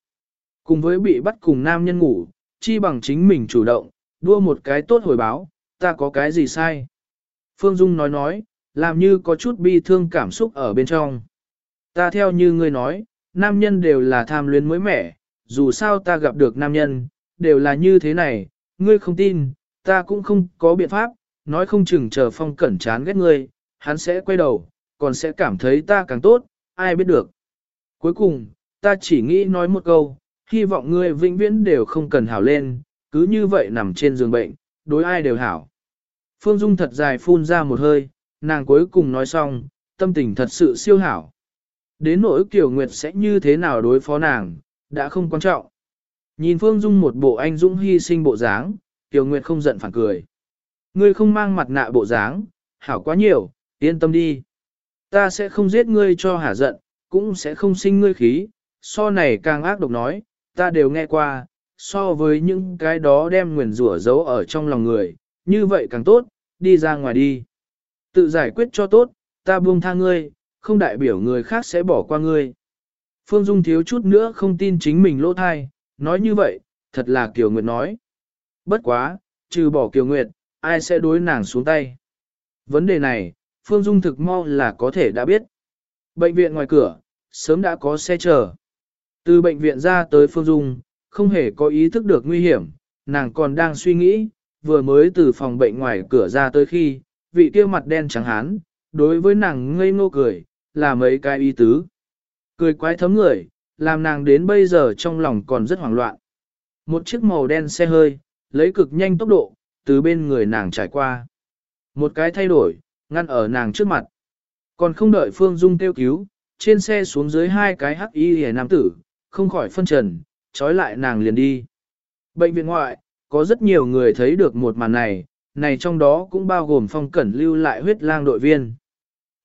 Speaker 1: Cùng với bị bắt cùng nam nhân ngủ, chi bằng chính mình chủ động, đua một cái tốt hồi báo, ta có cái gì sai. Phương Dung nói nói, làm như có chút bi thương cảm xúc ở bên trong. Ta theo như ngươi nói, nam nhân đều là tham luyến mới mẻ, dù sao ta gặp được nam nhân, đều là như thế này, ngươi không tin, ta cũng không có biện pháp, nói không chừng chờ phong cẩn chán ghét ngươi, hắn sẽ quay đầu, còn sẽ cảm thấy ta càng tốt, ai biết được. Cuối cùng, ta chỉ nghĩ nói một câu, hy vọng ngươi vĩnh viễn đều không cần hảo lên, cứ như vậy nằm trên giường bệnh, đối ai đều hảo. Phương Dung thật dài phun ra một hơi, nàng cuối cùng nói xong, tâm tình thật sự siêu hảo. Đến nỗi Kiều Nguyệt sẽ như thế nào đối phó nàng, đã không quan trọng. Nhìn Phương Dung một bộ anh dũng hy sinh bộ dáng, Kiều Nguyệt không giận phản cười. Ngươi không mang mặt nạ bộ dáng, hảo quá nhiều, yên tâm đi. Ta sẽ không giết ngươi cho hả giận, cũng sẽ không sinh ngươi khí, so này càng ác độc nói, ta đều nghe qua, so với những cái đó đem nguyền rủa giấu ở trong lòng người, như vậy càng tốt, đi ra ngoài đi. Tự giải quyết cho tốt, ta buông tha ngươi, không đại biểu người khác sẽ bỏ qua ngươi. Phương Dung thiếu chút nữa không tin chính mình lỗ thai, nói như vậy, thật là Kiều Nguyệt nói. Bất quá, trừ bỏ Kiều Nguyệt, ai sẽ đối nàng xuống tay. Vấn đề này, Phương Dung thực mau là có thể đã biết. Bệnh viện ngoài cửa, sớm đã có xe chờ. Từ bệnh viện ra tới Phương Dung, không hề có ý thức được nguy hiểm, nàng còn đang suy nghĩ, vừa mới từ phòng bệnh ngoài cửa ra tới khi, vị kia mặt đen trắng hán, đối với nàng ngây ngô cười, là mấy cái ý tứ. Cười quái thấm người, làm nàng đến bây giờ trong lòng còn rất hoảng loạn. Một chiếc màu đen xe hơi, lấy cực nhanh tốc độ, từ bên người nàng trải qua. Một cái thay đổi, ngăn ở nàng trước mặt. Còn không đợi Phương Dung kêu cứu, trên xe xuống dưới hai cái hắc y hề nam tử, không khỏi phân trần, trói lại nàng liền đi. Bệnh viện ngoại, có rất nhiều người thấy được một màn này, này trong đó cũng bao gồm phong cẩn lưu lại huyết lang đội viên.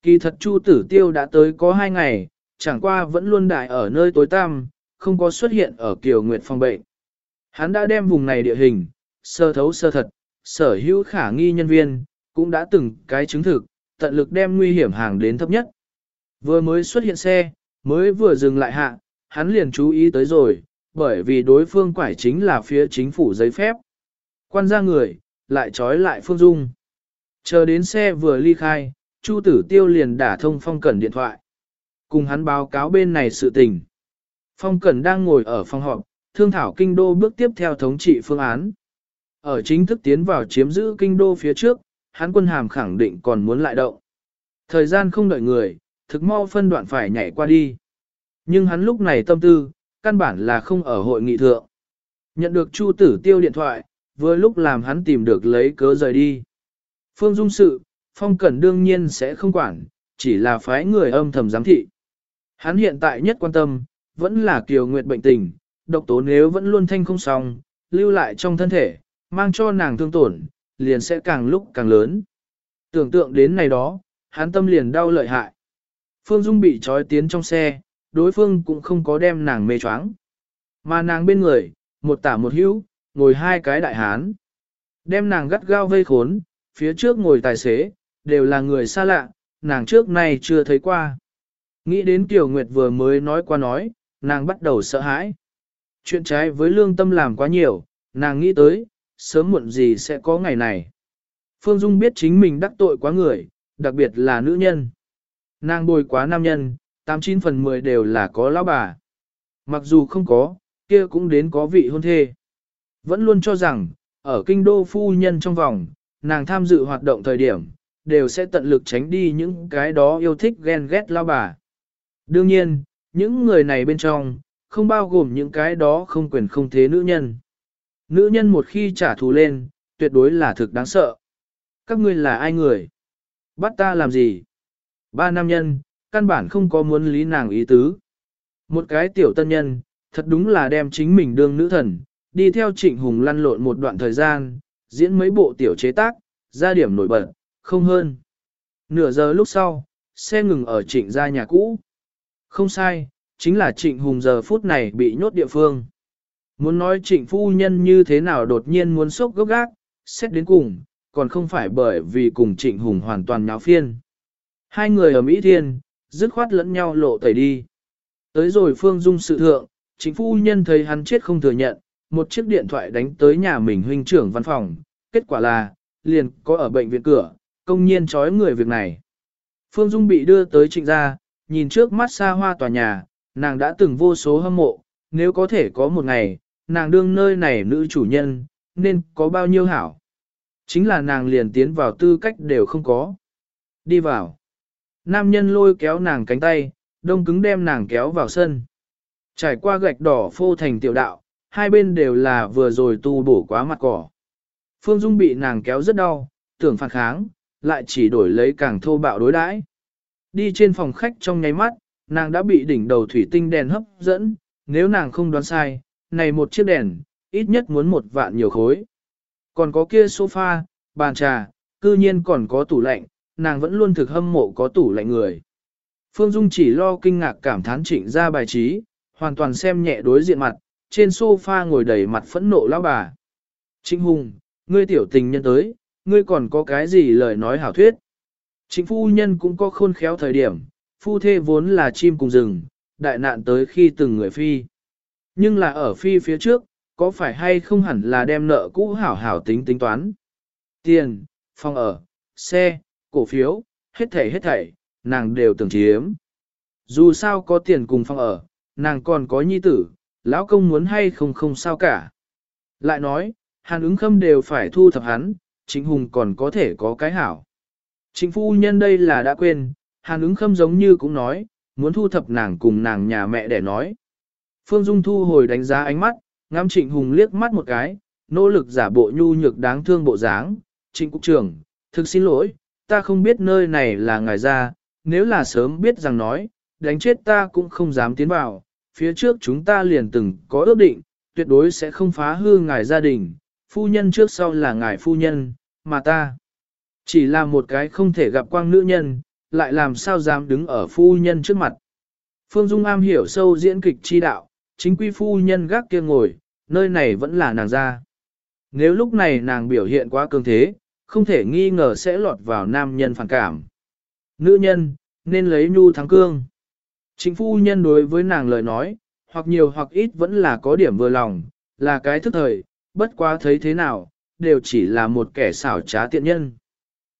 Speaker 1: Kỳ thật Chu Tử Tiêu đã tới có hai ngày, chẳng qua vẫn luôn đại ở nơi tối tăm, không có xuất hiện ở Kiều Nguyệt phòng bệnh. Hắn đã đem vùng này địa hình, sơ thấu sơ thật, sở hữu khả nghi nhân viên, cũng đã từng cái chứng thực, tận lực đem nguy hiểm hàng đến thấp nhất. Vừa mới xuất hiện xe, mới vừa dừng lại hạ, hắn liền chú ý tới rồi, bởi vì đối phương quải chính là phía chính phủ giấy phép. Quan ra người, lại trói lại Phương Dung. Chờ đến xe vừa ly khai, Chu Tử Tiêu liền đả thông Phong Cẩn điện thoại. Cùng hắn báo cáo bên này sự tình. Phong Cẩn đang ngồi ở phòng họp, thương thảo kinh đô bước tiếp theo thống trị phương án. Ở chính thức tiến vào chiếm giữ kinh đô phía trước, hắn quân hàm khẳng định còn muốn lại động. Thời gian không đợi người, thực mau phân đoạn phải nhảy qua đi. Nhưng hắn lúc này tâm tư, căn bản là không ở hội nghị thượng. Nhận được Chu Tử Tiêu điện thoại, vừa lúc làm hắn tìm được lấy cớ rời đi. Phương Dung sự, Phong Cẩn đương nhiên sẽ không quản, chỉ là phái người âm thầm giám thị. Hắn hiện tại nhất quan tâm, vẫn là Kiều Nguyệt bệnh tình, độc tố nếu vẫn luôn thanh không xong, lưu lại trong thân thể, mang cho nàng thương tổn, liền sẽ càng lúc càng lớn. Tưởng tượng đến này đó, hắn tâm liền đau lợi hại. Phương Dung bị trói tiến trong xe, đối phương cũng không có đem nàng mê choáng. Mà nàng bên người, một tả một hữu, ngồi hai cái đại hán. Đem nàng gắt gao vây khốn, phía trước ngồi tài xế, đều là người xa lạ, nàng trước nay chưa thấy qua. Nghĩ đến Tiểu Nguyệt vừa mới nói qua nói, nàng bắt đầu sợ hãi. Chuyện trái với lương tâm làm quá nhiều, nàng nghĩ tới, sớm muộn gì sẽ có ngày này. Phương Dung biết chính mình đắc tội quá người, đặc biệt là nữ nhân. Nàng bồi quá nam nhân, 89 phần 10 đều là có lão bà. Mặc dù không có, kia cũng đến có vị hôn thê. Vẫn luôn cho rằng, ở kinh đô phu nhân trong vòng, nàng tham dự hoạt động thời điểm, đều sẽ tận lực tránh đi những cái đó yêu thích ghen ghét lao bà. Đương nhiên, những người này bên trong, không bao gồm những cái đó không quyền không thế nữ nhân. Nữ nhân một khi trả thù lên, tuyệt đối là thực đáng sợ. Các ngươi là ai người? Bắt ta làm gì? Ba nam nhân, căn bản không có muốn lý nàng ý tứ. Một cái tiểu tân nhân, thật đúng là đem chính mình đương nữ thần, đi theo trịnh hùng lăn lộn một đoạn thời gian, diễn mấy bộ tiểu chế tác, ra điểm nổi bật, không hơn. Nửa giờ lúc sau, xe ngừng ở trịnh gia nhà cũ. Không sai, chính là trịnh hùng giờ phút này bị nhốt địa phương. Muốn nói trịnh phu nhân như thế nào đột nhiên muốn sốc gốc gác, xét đến cùng, còn không phải bởi vì cùng trịnh hùng hoàn toàn nháo phiên. Hai người ở Mỹ Thiên, dứt khoát lẫn nhau lộ tẩy đi. Tới rồi Phương Dung sự thượng, chính phu nhân thấy hắn chết không thừa nhận, một chiếc điện thoại đánh tới nhà mình huynh trưởng văn phòng, kết quả là, liền có ở bệnh viện cửa, công nhiên trói người việc này. Phương Dung bị đưa tới trịnh gia, nhìn trước mắt xa hoa tòa nhà, nàng đã từng vô số hâm mộ, nếu có thể có một ngày, nàng đương nơi này nữ chủ nhân, nên có bao nhiêu hảo. Chính là nàng liền tiến vào tư cách đều không có. Đi vào. Nam nhân lôi kéo nàng cánh tay, đông cứng đem nàng kéo vào sân. Trải qua gạch đỏ phô thành tiểu đạo, hai bên đều là vừa rồi tu bổ quá mặt cỏ. Phương Dung bị nàng kéo rất đau, tưởng phản kháng, lại chỉ đổi lấy càng thô bạo đối đãi. Đi trên phòng khách trong nháy mắt, nàng đã bị đỉnh đầu thủy tinh đèn hấp dẫn, nếu nàng không đoán sai, này một chiếc đèn, ít nhất muốn một vạn nhiều khối. Còn có kia sofa, bàn trà, cư nhiên còn có tủ lạnh, nàng vẫn luôn thực hâm mộ có tủ lạnh người. Phương Dung chỉ lo kinh ngạc cảm thán trịnh ra bài trí, hoàn toàn xem nhẹ đối diện mặt, trên sofa ngồi đầy mặt phẫn nộ lão bà. Trịnh Hùng, ngươi tiểu tình nhân tới, ngươi còn có cái gì lời nói hảo thuyết. Chính phu nhân cũng có khôn khéo thời điểm, phu thê vốn là chim cùng rừng, đại nạn tới khi từng người phi. Nhưng là ở phi phía trước, có phải hay không hẳn là đem nợ cũ hảo hảo tính tính toán. Tiền, phòng ở, xe, cổ phiếu, hết thảy hết thảy, nàng đều tưởng chiếm. Dù sao có tiền cùng phòng ở, nàng còn có nhi tử, lão công muốn hay không không sao cả. Lại nói, hàn ứng khâm đều phải thu thập hắn, Trịnh hùng còn có thể có cái hảo. Trịnh phu nhân đây là đã quên, hàn ứng khâm giống như cũng nói, muốn thu thập nàng cùng nàng nhà mẹ để nói. Phương Dung thu hồi đánh giá ánh mắt, ngắm trịnh hùng liếc mắt một cái, nỗ lực giả bộ nhu nhược đáng thương bộ dáng. Trịnh cục trưởng, thực xin lỗi, ta không biết nơi này là ngài ra, nếu là sớm biết rằng nói, đánh chết ta cũng không dám tiến vào, phía trước chúng ta liền từng có ước định, tuyệt đối sẽ không phá hư ngài gia đình, phu nhân trước sau là ngài phu nhân, mà ta chỉ là một cái không thể gặp quang nữ nhân, lại làm sao dám đứng ở phu nhân trước mặt. Phương Dung am hiểu sâu diễn kịch chi đạo, chính quy phu nhân gác kia ngồi, nơi này vẫn là nàng ra. Nếu lúc này nàng biểu hiện quá cường thế, không thể nghi ngờ sẽ lọt vào nam nhân phản cảm. Nữ nhân, nên lấy nhu thắng cương. Chính phu nhân đối với nàng lời nói, hoặc nhiều hoặc ít vẫn là có điểm vừa lòng, là cái thức thời, bất quá thấy thế nào, đều chỉ là một kẻ xảo trá tiện nhân.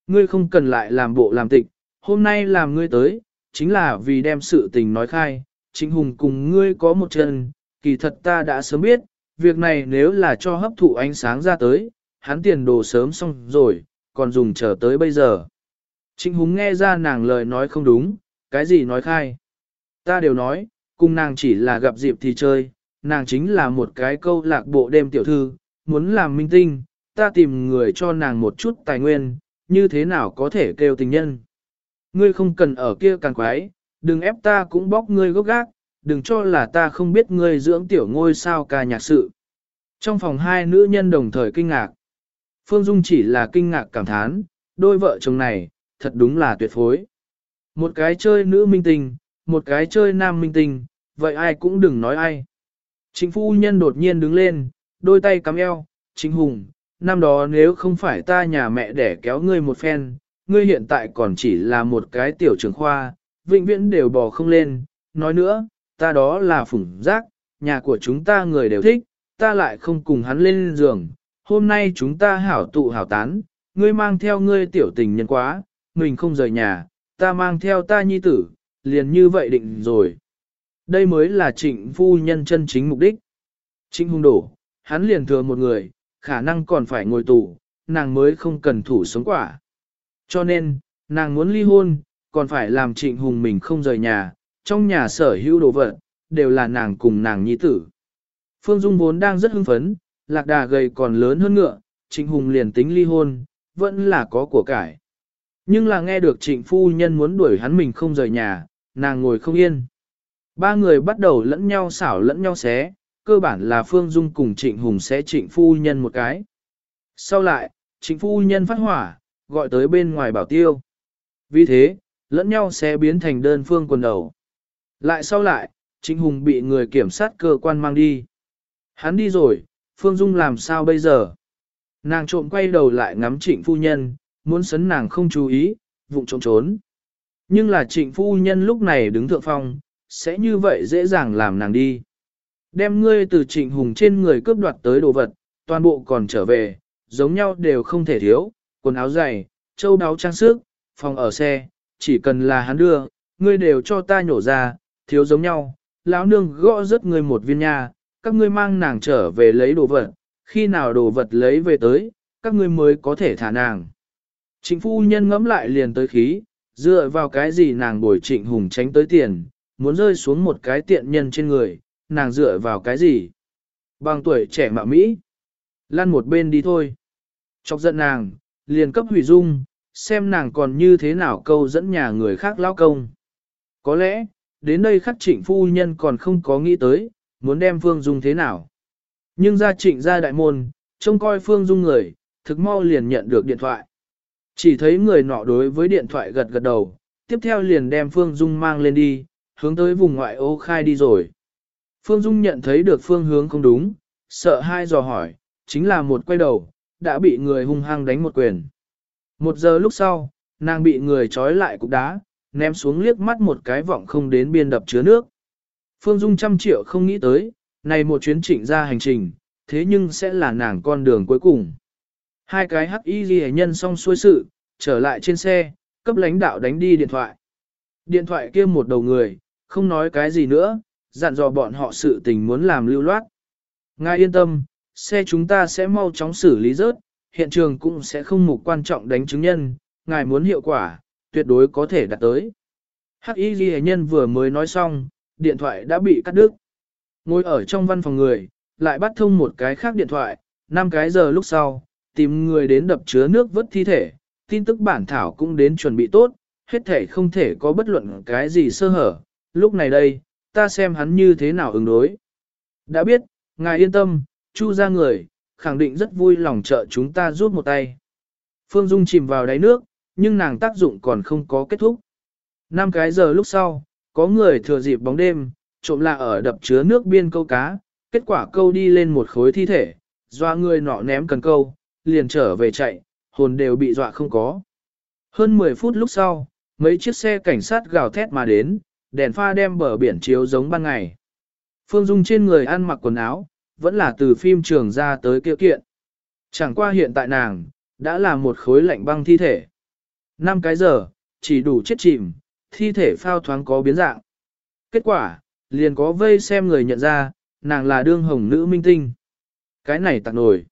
Speaker 1: Ngươi không cần lại làm bộ làm tịch, hôm nay làm ngươi tới, chính là vì đem sự tình nói khai, chính hùng cùng ngươi có một chân, kỳ thật ta đã sớm biết, việc này nếu là cho hấp thụ ánh sáng ra tới, hắn tiền đồ sớm xong rồi, còn dùng chờ tới bây giờ. Trịnh Hùng nghe ra nàng lời nói không đúng, cái gì nói khai. Ta đều nói, cùng nàng chỉ là gặp dịp thì chơi, nàng chính là một cái câu lạc bộ đêm tiểu thư, muốn làm minh tinh, ta tìm người cho nàng một chút tài nguyên, như thế nào có thể kêu tình nhân. Ngươi không cần ở kia càng quái, đừng ép ta cũng bóc ngươi gốc gác, đừng cho là ta không biết ngươi dưỡng tiểu ngôi sao ca nhạc sự. Trong phòng hai nữ nhân đồng thời kinh ngạc. Phương Dung chỉ là kinh ngạc cảm thán, đôi vợ chồng này, thật đúng là tuyệt phối. Một cái chơi nữ minh tinh, một cái chơi nam minh tinh, vậy ai cũng đừng nói ai. Chính phu nhân đột nhiên đứng lên, đôi tay cắm eo, chính hùng, năm đó nếu không phải ta nhà mẹ để kéo ngươi một phen, ngươi hiện tại còn chỉ là một cái tiểu trưởng khoa, vĩnh viễn đều bò không lên, nói nữa, ta đó là phủng giác, nhà của chúng ta người đều thích, ta lại không cùng hắn lên giường, hôm nay chúng ta hảo tụ hảo tán, ngươi mang theo ngươi tiểu tình nhân quá, mình không rời nhà, ta mang theo ta nhi tử, liền như vậy định rồi. Đây mới là trịnh phu nhân chân chính mục đích. Trịnh hung đổ, hắn liền thừa một người, khả năng còn phải ngồi tù, nàng mới không cần thủ sống quả. Cho nên, nàng muốn ly hôn, còn phải làm trịnh hùng mình không rời nhà, trong nhà sở hữu đồ vật, đều là nàng cùng nàng nhi tử. Phương Dung vốn đang rất hưng phấn, lạc đà gầy còn lớn hơn ngựa, trịnh hùng liền tính ly hôn, vẫn là có của cải. Nhưng là nghe được trịnh phu nhân muốn đuổi hắn mình không rời nhà, nàng ngồi không yên. Ba người bắt đầu lẫn nhau xảo lẫn nhau xé, cơ bản là Phương Dung cùng trịnh hùng sẽ trịnh phu nhân một cái. Sau lại, trịnh phu nhân phát hỏa, gọi tới bên ngoài bảo tiêu. Vì thế, lẫn nhau sẽ biến thành đơn phương quần đầu. Lại sau lại, trịnh hùng bị người kiểm sát cơ quan mang đi. Hắn đi rồi, Phương Dung làm sao bây giờ? Nàng trộm quay đầu lại ngắm trịnh phu nhân, muốn sấn nàng không chú ý, vụng trộm trốn. Nhưng là trịnh phu nhân lúc này đứng thượng phong, sẽ như vậy dễ dàng làm nàng đi. Đem ngươi từ trịnh hùng trên người cướp đoạt tới đồ vật, toàn bộ còn trở về, giống nhau đều không thể thiếu, quần áo dày, châu đáo trang sức, phòng ở xe, chỉ cần là hắn đưa, ngươi đều cho ta nhổ ra, thiếu giống nhau, lão nương gõ rớt ngươi một viên nha, các ngươi mang nàng trở về lấy đồ vật, khi nào đồ vật lấy về tới, các ngươi mới có thể thả nàng. Trịnh phu nhân ngẫm lại liền tới khí, dựa vào cái gì nàng bồi trịnh hùng tránh tới tiền, muốn rơi xuống một cái tiện nhân trên người, nàng dựa vào cái gì? Bằng tuổi trẻ mạo Mỹ. Lăn một bên đi thôi. Chọc giận nàng, liền cấp hủy dung, xem nàng còn như thế nào câu dẫn nhà người khác lao công. Có lẽ, đến đây khắc trịnh phu nhân còn không có nghĩ tới, muốn đem Phương Dung thế nào. Nhưng ra trịnh ra đại môn, trông coi Phương Dung người, thực mau liền nhận được điện thoại. Chỉ thấy người nọ đối với điện thoại gật gật đầu, tiếp theo liền đem Phương Dung mang lên đi, hướng tới vùng ngoại ô khai đi rồi. Phương Dung nhận thấy được phương hướng không đúng, sợ hai dò hỏi, chính là một quay đầu, đã bị người hung hăng đánh một quyền. Một giờ lúc sau, nàng bị người trói lại cục đá, ném xuống liếc mắt một cái vọng không đến biên đập chứa nước. Phương Dung trăm triệu không nghĩ tới, này một chuyến trịnh ra hành trình, thế nhưng sẽ là nàng con đường cuối cùng. Hai cái hắc y ghi nhân xong xuôi sự, trở lại trên xe, cấp lãnh đạo đánh đi điện thoại. Điện thoại kia một đầu người, không nói cái gì nữa, dặn dò bọn họ sự tình muốn làm lưu loát. Ngài yên tâm, xe chúng ta sẽ mau chóng xử lý rớt, hiện trường cũng sẽ không mục quan trọng đánh chứng nhân, ngài muốn hiệu quả, tuyệt đối có thể đạt tới. Hắc y ghi nhân vừa mới nói xong, điện thoại đã bị cắt đứt. Ngồi ở trong văn phòng người, lại bắt thông một cái khác điện thoại, 5 cái giờ lúc sau, tìm người đến đập chứa nước vớt thi thể, tin tức bản thảo cũng đến chuẩn bị tốt, hết thể không thể có bất luận cái gì sơ hở, lúc này đây, ta xem hắn như thế nào ứng đối. Đã biết, ngài yên tâm, chu ra người, khẳng định rất vui lòng trợ chúng ta giúp một tay. Phương Dung chìm vào đáy nước, nhưng nàng tác dụng còn không có kết thúc. Năm cái giờ lúc sau, có người thừa dịp bóng đêm, trộm là ở đập chứa nước biên câu cá, kết quả câu đi lên một khối thi thể, doa người nọ ném cần câu, liền trở về chạy, hồn đều bị dọa không có. Hơn 10 phút lúc sau, mấy chiếc xe cảnh sát gào thét mà đến, đèn pha đem bờ biển chiếu giống ban ngày. Phương Dung trên người ăn mặc quần áo, vẫn là từ phim trường ra tới kia kiện. Chẳng qua hiện tại nàng, đã là một khối lạnh băng thi thể. Năm cái giờ, chỉ đủ chết chìm, thi thể phao thoáng có biến dạng. Kết quả, liền có vây xem người nhận ra, nàng là đương hồng nữ minh tinh. Cái này tặng nổi.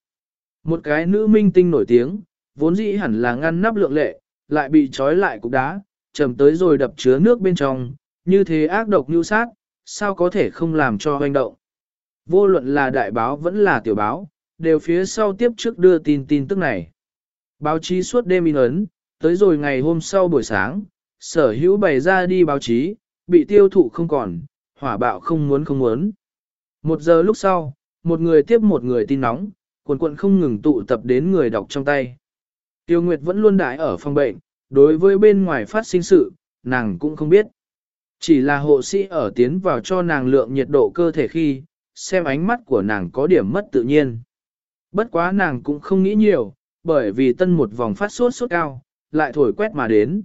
Speaker 1: Một cái nữ minh tinh nổi tiếng, vốn dĩ hẳn là ngăn nắp lượng lệ, lại bị trói lại cục đá, trầm tới rồi đập chứa nước bên trong, như thế ác độc như sát, sao có thể không làm cho hoành động. Vô luận là đại báo vẫn là tiểu báo, đều phía sau tiếp trước đưa tin tin tức này. Báo chí suốt đêm in ấn, tới rồi ngày hôm sau buổi sáng, sở hữu bày ra đi báo chí, bị tiêu thụ không còn, hỏa bạo không muốn không muốn. Một giờ lúc sau, một người tiếp một người tin nóng, cuộn cuộn không ngừng tụ tập đến người đọc trong tay. Tiêu Nguyệt vẫn luôn đại ở phòng bệnh, đối với bên ngoài phát sinh sự, nàng cũng không biết. Chỉ là hộ sĩ ở tiến vào cho nàng lượng nhiệt độ cơ thể khi, xem ánh mắt của nàng có điểm mất tự nhiên. Bất quá nàng cũng không nghĩ nhiều, bởi vì tân một vòng phát sốt sốt cao, lại thổi quét mà đến.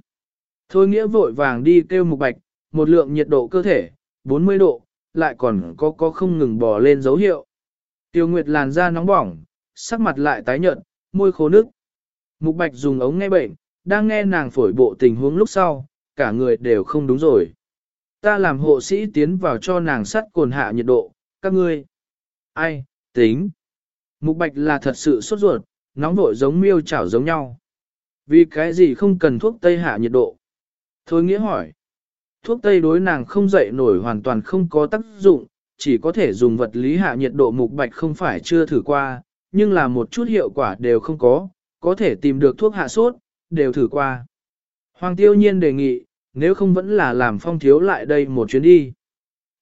Speaker 1: Thôi nghĩa vội vàng đi kêu mục bạch, một lượng nhiệt độ cơ thể, 40 độ, lại còn có có không ngừng bò lên dấu hiệu. Tiêu Nguyệt làn da nóng bỏng, sắc mặt lại tái nhợt, môi khô nước. Mục bạch dùng ống nghe bệnh, đang nghe nàng phổi bộ tình huống lúc sau, cả người đều không đúng rồi. Ta làm hộ sĩ tiến vào cho nàng sắt cồn hạ nhiệt độ, các ngươi. Ai, tính. Mục bạch là thật sự sốt ruột, nóng vội giống miêu chảo giống nhau. Vì cái gì không cần thuốc tây hạ nhiệt độ? Thôi nghĩa hỏi. Thuốc tây đối nàng không dậy nổi hoàn toàn không có tác dụng, chỉ có thể dùng vật lý hạ nhiệt độ mục bạch không phải chưa thử qua, nhưng là một chút hiệu quả đều không có, có thể tìm được thuốc hạ sốt, đều thử qua. Hoàng tiêu nhiên đề nghị, nếu không vẫn là làm phong thiếu lại đây một chuyến đi.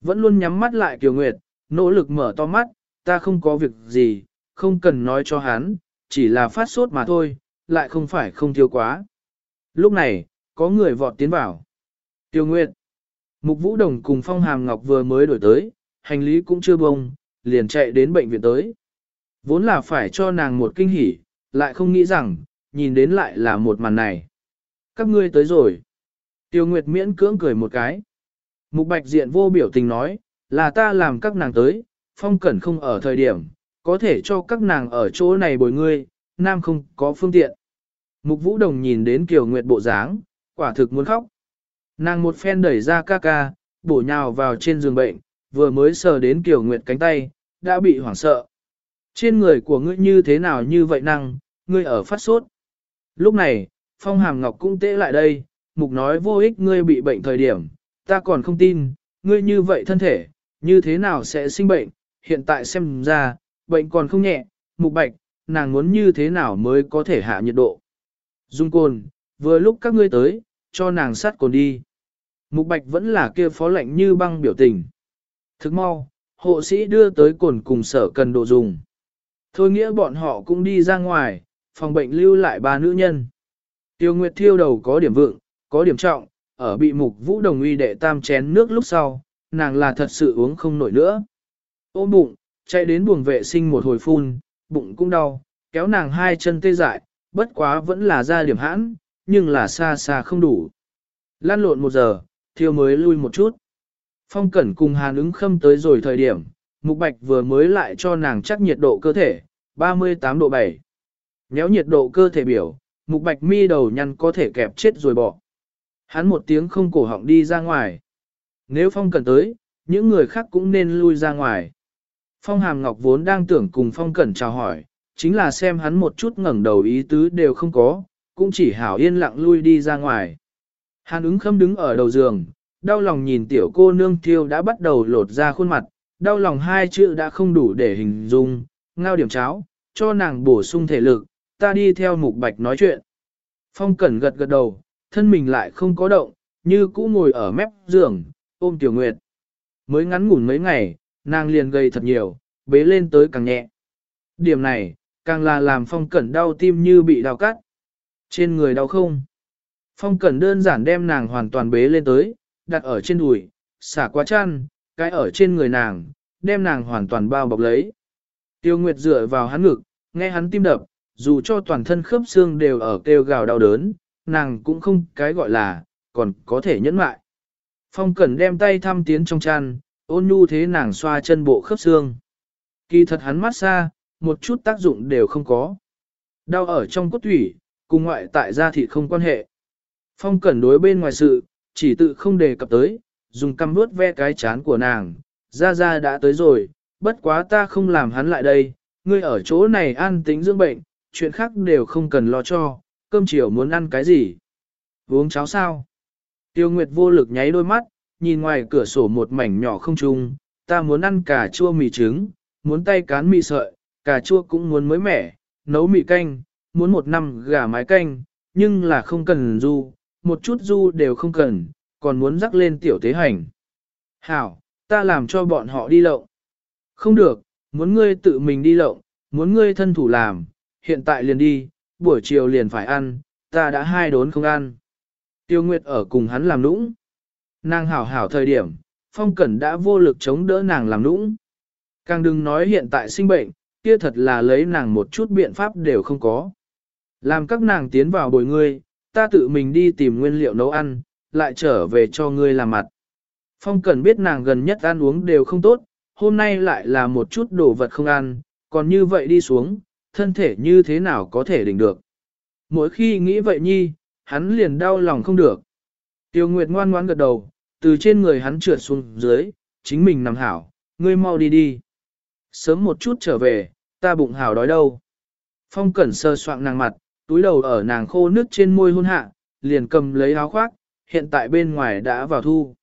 Speaker 1: Vẫn luôn nhắm mắt lại Kiều Nguyệt, nỗ lực mở to mắt, ta không có việc gì, không cần nói cho hắn, chỉ là phát sốt mà thôi, lại không phải không thiếu quá. Lúc này, có người vọt tiến vào. Tiêu Nguyệt, Mục Vũ Đồng cùng Phong Hàm Ngọc vừa mới đổi tới, hành lý cũng chưa bông, liền chạy đến bệnh viện tới. Vốn là phải cho nàng một kinh hỉ, lại không nghĩ rằng, nhìn đến lại là một màn này. Các ngươi tới rồi. Tiêu Nguyệt miễn cưỡng cười một cái. Mục Bạch Diện vô biểu tình nói, là ta làm các nàng tới, Phong Cẩn không ở thời điểm, có thể cho các nàng ở chỗ này bồi ngươi, nam không có phương tiện. Mục Vũ Đồng nhìn đến Kiều Nguyệt bộ dáng, quả thực muốn khóc. Nàng một phen đẩy ra ca ca, bổ nhào vào trên giường bệnh, vừa mới sờ đến Kiều Nguyệt cánh tay, đã bị hoảng sợ. Trên người của ngươi như thế nào như vậy năng, ngươi ở phát sốt. Lúc này, Phong Hàm Ngọc cũng tễ lại đây, mục nói vô ích ngươi bị bệnh thời điểm, ta còn không tin, ngươi như vậy thân thể, như thế nào sẽ sinh bệnh, hiện tại xem ra, bệnh còn không nhẹ, mục bạch, nàng muốn như thế nào mới có thể hạ nhiệt độ. Dung cồn, vừa lúc các ngươi tới, cho nàng sát cồn đi. Mục bạch vẫn là kia phó lệnh như băng biểu tình. Thức mau, hộ sĩ đưa tới cồn cùng sở cần độ dùng. Thôi nghĩa bọn họ cũng đi ra ngoài, phòng bệnh lưu lại ba nữ nhân. Tiêu Nguyệt thiêu đầu có điểm vượng, có điểm trọng, ở bị mục vũ đồng uy đệ tam chén nước lúc sau, nàng là thật sự uống không nổi nữa. Ôm bụng, chạy đến buồng vệ sinh một hồi phun, bụng cũng đau, kéo nàng hai chân tê dại, bất quá vẫn là ra điểm hãn, nhưng là xa xa không đủ. Lan lộn một giờ, thiêu mới lui một chút. Phong Cẩn cùng Hàn ứng khâm tới rồi thời điểm, Mục Bạch vừa mới lại cho nàng chắc nhiệt độ cơ thể, 38 độ 7. Nhéo nhiệt độ cơ thể biểu, Mục Bạch mi đầu nhăn có thể kẹp chết rồi bỏ. Hắn một tiếng không cổ họng đi ra ngoài. Nếu Phong Cẩn tới, những người khác cũng nên lui ra ngoài. Phong Hàm Ngọc vốn đang tưởng cùng Phong Cẩn chào hỏi, chính là xem hắn một chút ngẩng đầu ý tứ đều không có, cũng chỉ hảo yên lặng lui đi ra ngoài. Hàn ứng khâm đứng ở đầu giường, đau lòng nhìn tiểu cô nương thiêu đã bắt đầu lột ra khuôn mặt, đau lòng hai chữ đã không đủ để hình dung, ngao điểm cháo, cho nàng bổ sung thể lực, ta đi theo mục bạch nói chuyện. Phong cẩn gật gật đầu, thân mình lại không có động, như cũ ngồi ở mép giường, ôm tiểu nguyệt. Mới ngắn ngủn mấy ngày, nàng liền gầy thật nhiều, bế lên tới càng nhẹ. Điểm này, càng là làm phong cẩn đau tim như bị đau cắt. Trên người đau không? Phong cẩn đơn giản đem nàng hoàn toàn bế lên tới, đặt ở trên đùi, xả qua chăn, cái ở trên người nàng, đem nàng hoàn toàn bao bọc lấy. Tiêu Nguyệt dựa vào hắn ngực, nghe hắn tim đập, dù cho toàn thân khớp xương đều ở kêu gào đau đớn, nàng cũng không cái gọi là, còn có thể nhẫn mại. Phong Cẩn đem tay thăm tiến trong chăn, ôn nhu thế nàng xoa chân bộ khớp xương. Kỳ thật hắn mát xa, một chút tác dụng đều không có. Đau ở trong cốt thủy, cùng ngoại tại gia thị không quan hệ. Phong cẩn đối bên ngoài sự, chỉ tự không đề cập tới, dùng căm vuốt ve cái chán của nàng, gia gia đã tới rồi, bất quá ta không làm hắn lại đây, ngươi ở chỗ này an tính dưỡng bệnh, chuyện khác đều không cần lo cho, cơm chiều muốn ăn cái gì? Uống cháo sao? Tiêu Nguyệt vô lực nháy đôi mắt, nhìn ngoài cửa sổ một mảnh nhỏ không trung, ta muốn ăn cà chua mì trứng, muốn tay cán mì sợi, cà chua cũng muốn mới mẻ, nấu mì canh, muốn một năm gà mái canh, nhưng là không cần du, một chút du đều không cần, còn muốn rắc lên tiểu tế hành. Hảo, ta làm cho bọn họ đi lộng. Không được, muốn ngươi tự mình đi lộng, muốn ngươi thân thủ làm, hiện tại liền đi, buổi chiều liền phải ăn, ta đã hai đốn không ăn. Tiêu Nguyệt ở cùng hắn làm nũng. Nàng hảo hảo thời điểm, Phong Cẩn đã vô lực chống đỡ nàng làm nũng. Càng đừng nói hiện tại sinh bệnh, kia thật là lấy nàng một chút biện pháp đều không có. Làm các nàng tiến vào bồi ngươi, ta tự mình đi tìm nguyên liệu nấu ăn, lại trở về cho ngươi làm mặt. Phong Cẩn biết nàng gần nhất ăn uống đều không tốt, hôm nay lại là một chút đồ vật không ăn, còn như vậy đi xuống, thân thể như thế nào có thể đỉnh được. Mỗi khi nghĩ vậy nhi, hắn liền đau lòng không được. Tiêu Nguyệt ngoan ngoãn gật đầu, từ trên người hắn trượt xuống dưới, chính mình nằm hảo, ngươi mau đi đi. Sớm một chút trở về, ta bụng hảo đói đâu. Phong cẩn sơ soạn nàng mặt, túi đầu ở nàng khô nước trên môi hôn hạ, liền cầm lấy áo khoác, hiện tại bên ngoài đã vào thu.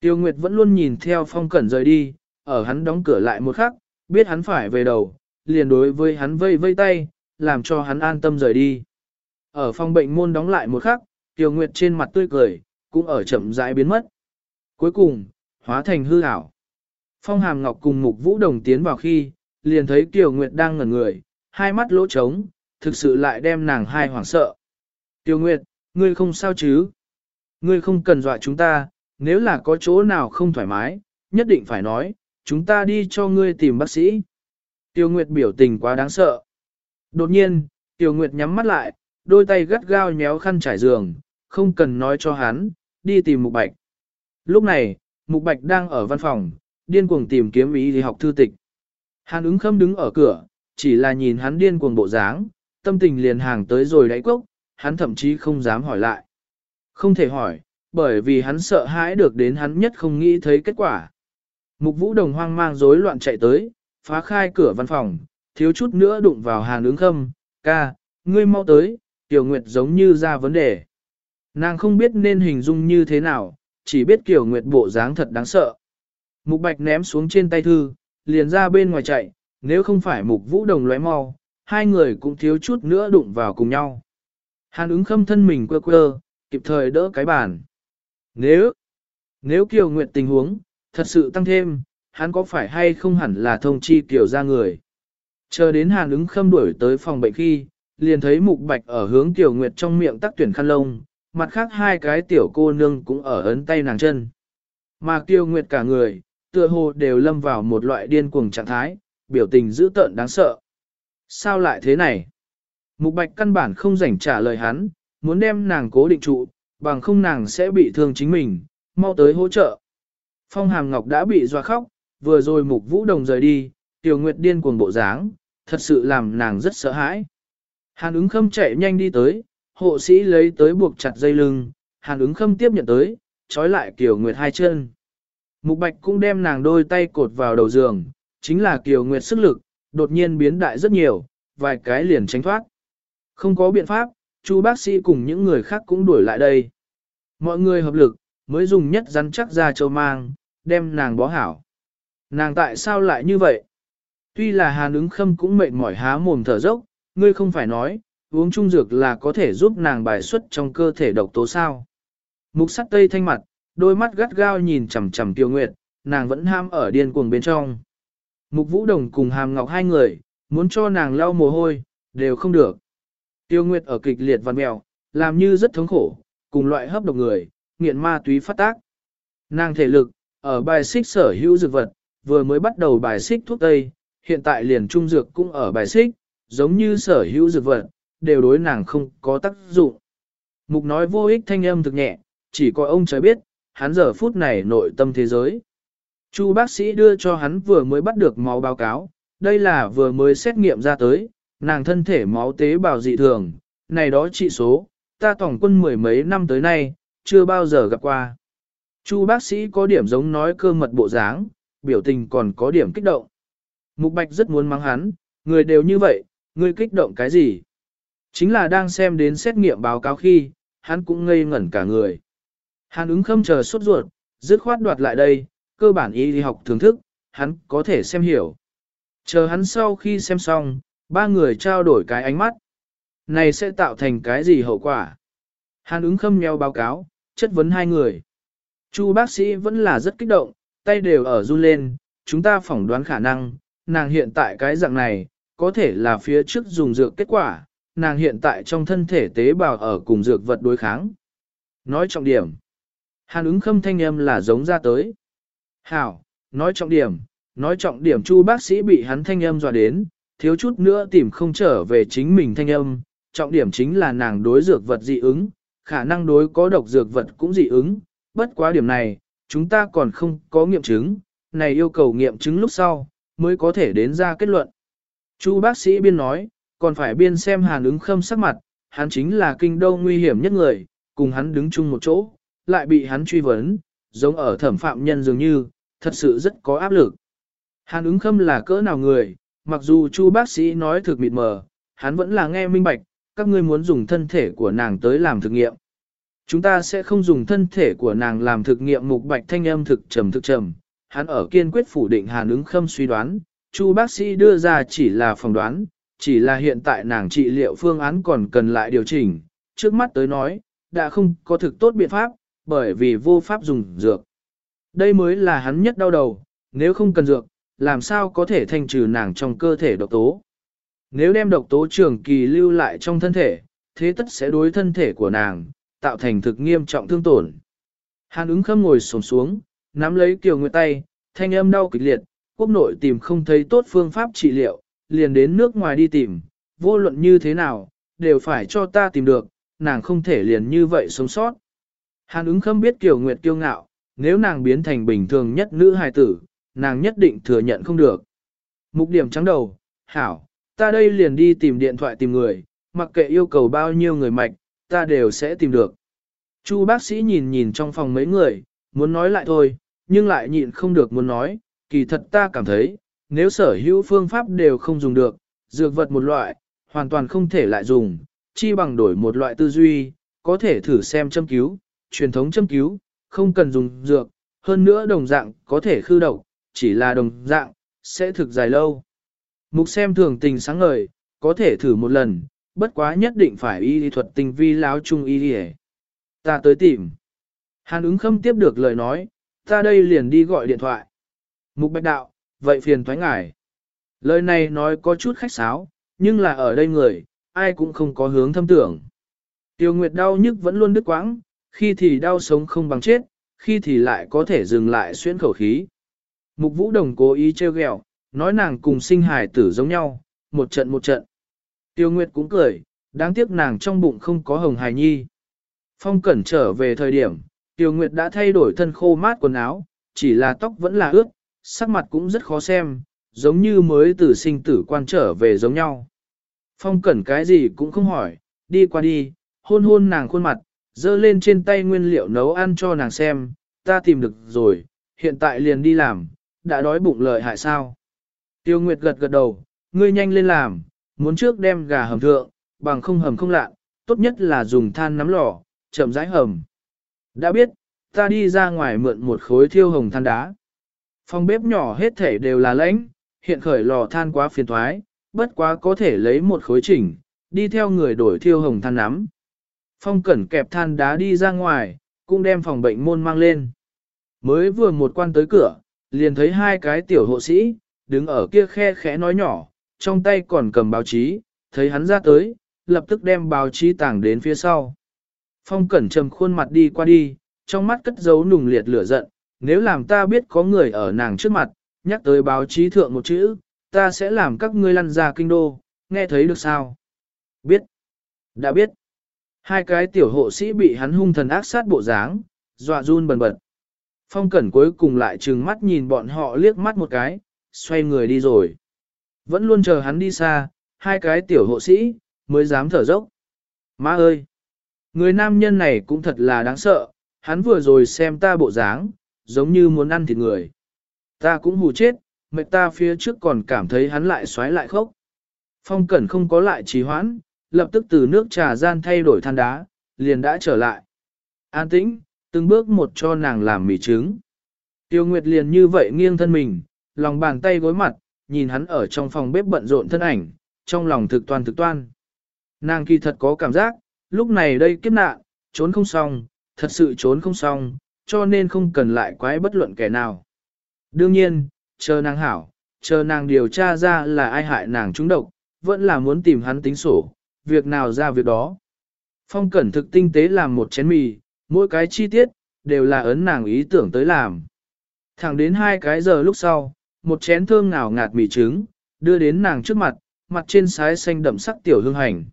Speaker 1: Tiêu Nguyệt vẫn luôn nhìn theo phong cẩn rời đi, ở hắn đóng cửa lại một khắc, biết hắn phải về đầu, liền đối với hắn vây vây tay, làm cho hắn an tâm rời đi. Ở phòng bệnh môn đóng lại một khắc, Tiêu Nguyệt trên mặt tươi cười, cũng ở chậm rãi biến mất. Cuối cùng, hóa thành hư ảo. Phong Hàm Ngọc cùng Mục Vũ Đồng tiến vào khi, liền thấy tiêu Nguyệt đang ngẩn người, hai mắt lỗ trống, thực sự lại đem nàng hai hoảng sợ. Tiêu Nguyệt, ngươi không sao chứ? Ngươi không cần dọa chúng ta, nếu là có chỗ nào không thoải mái, nhất định phải nói, chúng ta đi cho ngươi tìm bác sĩ. Tiêu Nguyệt biểu tình quá đáng sợ. Đột nhiên, Tiêu Nguyệt nhắm mắt lại, đôi tay gắt gao nhéo khăn trải giường, không cần nói cho hắn, đi tìm Mục Bạch. Lúc này, Mục Bạch đang ở văn phòng, điên cuồng tìm kiếm ý thì học thư tịch. Hàn ứng khâm đứng ở cửa, chỉ là nhìn hắn điên cuồng bộ dáng, tâm tình liền hàng tới rồi đáy cốc, hắn thậm chí không dám hỏi lại. Không thể hỏi, bởi vì hắn sợ hãi được đến hắn nhất không nghĩ thấy kết quả. Mục vũ đồng hoang mang rối loạn chạy tới, phá khai cửa văn phòng, thiếu chút nữa đụng vào hàn ứng khâm, ca, ngươi mau tới, Tiểu Nguyệt giống như ra vấn đề. Nàng không biết nên hình dung như thế nào, chỉ biết Tiểu Nguyệt bộ dáng thật đáng sợ. Mục Bạch ném xuống trên tay thư, liền ra bên ngoài chạy, nếu không phải Mục Vũ Đồng lóe mau, hai người cũng thiếu chút nữa đụng vào cùng nhau. Hàn ứng khâm thân mình quơ quơ, kịp thời đỡ cái bàn. Nếu, nếu Kiều Nguyệt tình huống, thật sự tăng thêm, hắn có phải hay không hẳn là thông chi kiểu ra người. Chờ đến Hàn ứng khâm đuổi tới phòng bệnh khi, liền thấy Mục Bạch ở hướng Tiểu Nguyệt trong miệng tắc tuyển khăn lông, mặt khác hai cái tiểu cô nương cũng ở ấn tay nàng chân. Mà Tiêu Nguyệt cả người, tựa hồ đều lâm vào một loại điên cuồng trạng thái, biểu tình dữ tợn đáng sợ. Sao lại thế này? Mục Bạch căn bản không rảnh trả lời hắn, muốn đem nàng cố định trụ, bằng không nàng sẽ bị thương chính mình, mau tới hỗ trợ. Phong Hàm Ngọc đã bị doa khóc, vừa rồi Mục Vũ Đồng rời đi, Tiểu Nguyệt điên cuồng bộ dáng, thật sự làm nàng rất sợ hãi. Hàn ứng khâm chạy nhanh đi tới, hộ sĩ lấy tới buộc chặt dây lưng, hàn ứng khâm tiếp nhận tới, trói lại Kiều Nguyệt hai chân. Mục Bạch cũng đem nàng đôi tay cột vào đầu giường, chính là Kiều Nguyệt sức lực, đột nhiên biến đại rất nhiều, vài cái liền tránh thoát. Không có biện pháp, chú bác sĩ cùng những người khác cũng đuổi lại đây. Mọi người hợp lực, mới dùng nhất rắn chắc ra châu mang, đem nàng bó hảo. Nàng tại sao lại như vậy? Tuy là hàn ứng khâm cũng mệt mỏi há mồm thở dốc, ngươi không phải nói, uống trung dược là có thể giúp nàng bài xuất trong cơ thể độc tố sao. Mục sắt tây thanh mặt, đôi mắt gắt gao nhìn chằm chằm tiêu nguyệt, nàng vẫn ham ở điên cuồng bên trong. Mục vũ đồng cùng hàm ngọc hai người, muốn cho nàng lau mồ hôi, đều không được. Tiêu nguyệt ở kịch liệt văn mèo, làm như rất thống khổ, cùng loại hấp độc người, nghiện ma túy phát tác. Nàng thể lực, ở bài xích sở hữu dược vật, vừa mới bắt đầu bài xích thuốc tây, hiện tại liền trung dược cũng ở bài xích, giống như sở hữu dược vật, đều đối nàng không có tác dụng. Mục nói vô ích thanh âm thực nhẹ, chỉ có ông trời biết, hắn giờ phút này nội tâm thế giới. Chu bác sĩ đưa cho hắn vừa mới bắt được máu báo cáo, đây là vừa mới xét nghiệm ra tới, nàng thân thể máu tế bào dị thường, này đó trị số, ta tổng quân mười mấy năm tới nay, chưa bao giờ gặp qua. Chu bác sĩ có điểm giống nói cơ mật bộ dáng, biểu tình còn có điểm kích động. Mục Bạch rất muốn mắng hắn, người đều như vậy, người kích động cái gì? Chính là đang xem đến xét nghiệm báo cáo khi, hắn cũng ngây ngẩn cả người. hắn ứng khâm chờ sốt ruột, dứt khoát đoạt lại đây, cơ bản y đi học thưởng thức, hắn có thể xem hiểu. Chờ hắn sau khi xem xong, ba người trao đổi cái ánh mắt. Này sẽ tạo thành cái gì hậu quả? Hàn ứng khâm nheo báo cáo, chất vấn hai người. Chu bác sĩ vẫn là rất kích động, tay đều ở run lên, chúng ta phỏng đoán khả năng, nàng hiện tại cái dạng này, có thể là phía trước dùng dược kết quả, nàng hiện tại trong thân thể tế bào ở cùng dược vật đối kháng. Nói trọng điểm. Hàn ứng khâm thanh âm là giống ra tới. Hảo, nói trọng điểm, nói trọng điểm chu bác sĩ bị hắn thanh âm dọa đến, thiếu chút nữa tìm không trở về chính mình thanh âm, trọng điểm chính là nàng đối dược vật dị ứng, khả năng đối có độc dược vật cũng dị ứng, bất quá điểm này, chúng ta còn không có nghiệm chứng, này yêu cầu nghiệm chứng lúc sau, mới có thể đến ra kết luận. Chu bác sĩ biên nói, còn phải biên xem hàn ứng khâm sắc mặt, hắn chính là kinh đô nguy hiểm nhất người, cùng hắn đứng chung một chỗ, lại bị hắn truy vấn, giống ở thẩm phạm nhân dường như, thật sự rất có áp lực. Hàn ứng khâm là cỡ nào người, mặc dù chu bác sĩ nói thực mịt mờ, hắn vẫn là nghe minh bạch, các ngươi muốn dùng thân thể của nàng tới làm thực nghiệm. Chúng ta sẽ không dùng thân thể của nàng làm thực nghiệm mục bạch thanh âm thực trầm thực trầm. Hắn ở kiên quyết phủ định hàn ứng khâm suy đoán, chu bác sĩ đưa ra chỉ là phỏng đoán, chỉ là hiện tại nàng trị liệu phương án còn cần lại điều chỉnh. Trước mắt tới nói, đã không có thực tốt biện pháp, bởi vì vô pháp dùng dược. Đây mới là hắn nhất đau đầu, nếu không cần dược, làm sao có thể thanh trừ nàng trong cơ thể độc tố. Nếu đem độc tố trường kỳ lưu lại trong thân thể, thế tất sẽ đối thân thể của nàng, tạo thành thực nghiêm trọng thương tổn. Hàn ứng khâm ngồi sổm xuống, nắm lấy Kiều Nguyệt tay, thanh âm đau kịch liệt, quốc nội tìm không thấy tốt phương pháp trị liệu, liền đến nước ngoài đi tìm, vô luận như thế nào, đều phải cho ta tìm được, nàng không thể liền như vậy sống sót. Hàn ứng khâm biết Kiều Nguyệt kiêu ngạo, nếu nàng biến thành bình thường nhất nữ hài tử, nàng nhất định thừa nhận không được. Mục điểm trắng đầu, hảo, ta đây liền đi tìm điện thoại tìm người, mặc kệ yêu cầu bao nhiêu người mạch, ta đều sẽ tìm được. Chu bác sĩ nhìn nhìn trong phòng mấy người, muốn nói lại thôi, nhưng lại nhịn không được muốn nói, kỳ thật ta cảm thấy, nếu sở hữu phương pháp đều không dùng được, dược vật một loại, hoàn toàn không thể lại dùng, chi bằng đổi một loại tư duy, có thể thử xem châm cứu, truyền thống châm cứu, không cần dùng dược, hơn nữa đồng dạng có thể khư độc, chỉ là đồng dạng, sẽ thực dài lâu. Mục xem thường tình sáng ngời, có thể thử một lần, bất quá nhất định phải y lý thuật tinh vi láo chung y lý Ta tới tìm. Hàn ứng khâm tiếp được lời nói, ta đây liền đi gọi điện thoại. Mục bạch đạo, vậy phiền thoái ngài. Lời này nói có chút khách sáo, nhưng là ở đây người, ai cũng không có hướng thâm tưởng. Tiêu Nguyệt đau nhức vẫn luôn đứt quãng, khi thì đau sống không bằng chết, khi thì lại có thể dừng lại xuyên khẩu khí. Mục Vũ Đồng cố ý trêu ghẹo, nói nàng cùng sinh hài tử giống nhau, một trận một trận. Tiêu Nguyệt cũng cười, đáng tiếc nàng trong bụng không có hồng hài nhi. Phong Cẩn trở về thời điểm, Tiêu Nguyệt đã thay đổi thân khô mát quần áo, chỉ là tóc vẫn là ướt, sắc mặt cũng rất khó xem, giống như mới từ sinh tử quan trở về giống nhau. Phong Cẩn cái gì cũng không hỏi, đi qua đi, hôn hôn nàng khuôn mặt, dơ lên trên tay nguyên liệu nấu ăn cho nàng xem, ta tìm được rồi, hiện tại liền đi làm, đã đói bụng lợi hại sao. Tiêu Nguyệt gật gật đầu, ngươi nhanh lên làm, muốn trước đem gà hầm thượng, bằng không hầm không lạ, tốt nhất là dùng than nắm lò, chậm rãi hầm. Đã biết, ta đi ra ngoài mượn một khối thiêu hồng than đá. Phòng bếp nhỏ hết thể đều là lãnh, hiện khởi lò than quá phiền thoái, bất quá có thể lấy một khối chỉnh, đi theo người đổi thiêu hồng than nắm. Phong cẩn kẹp than đá đi ra ngoài, cũng đem phòng bệnh môn mang lên. Mới vừa một quan tới cửa, liền thấy hai cái tiểu hộ sĩ, đứng ở kia khe khẽ nói nhỏ, trong tay còn cầm báo chí, thấy hắn ra tới, lập tức đem báo chí tảng đến phía sau. Phong cẩn trầm khuôn mặt đi qua đi, trong mắt cất giấu nùng liệt lửa giận, nếu làm ta biết có người ở nàng trước mặt, nhắc tới báo chí thượng một chữ, ta sẽ làm các ngươi lăn ra kinh đô, nghe thấy được sao? Biết. Đã biết. Hai cái tiểu hộ sĩ bị hắn hung thần ác sát bộ dáng, dọa run bần bật. Phong cẩn cuối cùng lại trừng mắt nhìn bọn họ liếc mắt một cái, xoay người đi rồi. Vẫn luôn chờ hắn đi xa, hai cái tiểu hộ sĩ, mới dám thở dốc. Má ơi! Người nam nhân này cũng thật là đáng sợ, hắn vừa rồi xem ta bộ dáng, giống như muốn ăn thịt người. Ta cũng hù chết, mệt ta phía trước còn cảm thấy hắn lại xoáy lại khóc. Phong Cẩn không có lại trì hoãn, lập tức từ nước trà gian thay đổi than đá, liền đã trở lại. An tĩnh, từng bước một cho nàng làm mì trứng. Tiêu Nguyệt liền như vậy nghiêng thân mình, lòng bàn tay gối mặt, nhìn hắn ở trong phòng bếp bận rộn thân ảnh, trong lòng thực toàn thực toan. Nàng kỳ thật có cảm giác, lúc này đây kiếp nạn, trốn không xong, thật sự trốn không xong, cho nên không cần lại quái bất luận kẻ nào. Đương nhiên, chờ nàng hảo, chờ nàng điều tra ra là ai hại nàng trúng độc, vẫn là muốn tìm hắn tính sổ, việc nào ra việc đó. Phong cẩn thực tinh tế làm một chén mì, mỗi cái chi tiết, đều là ấn nàng ý tưởng tới làm. Thẳng đến hai cái giờ lúc sau, một chén thơm ngào ngạt mì trứng, đưa đến nàng trước mặt, mặt trên sái xanh đậm sắc tiểu hương hành.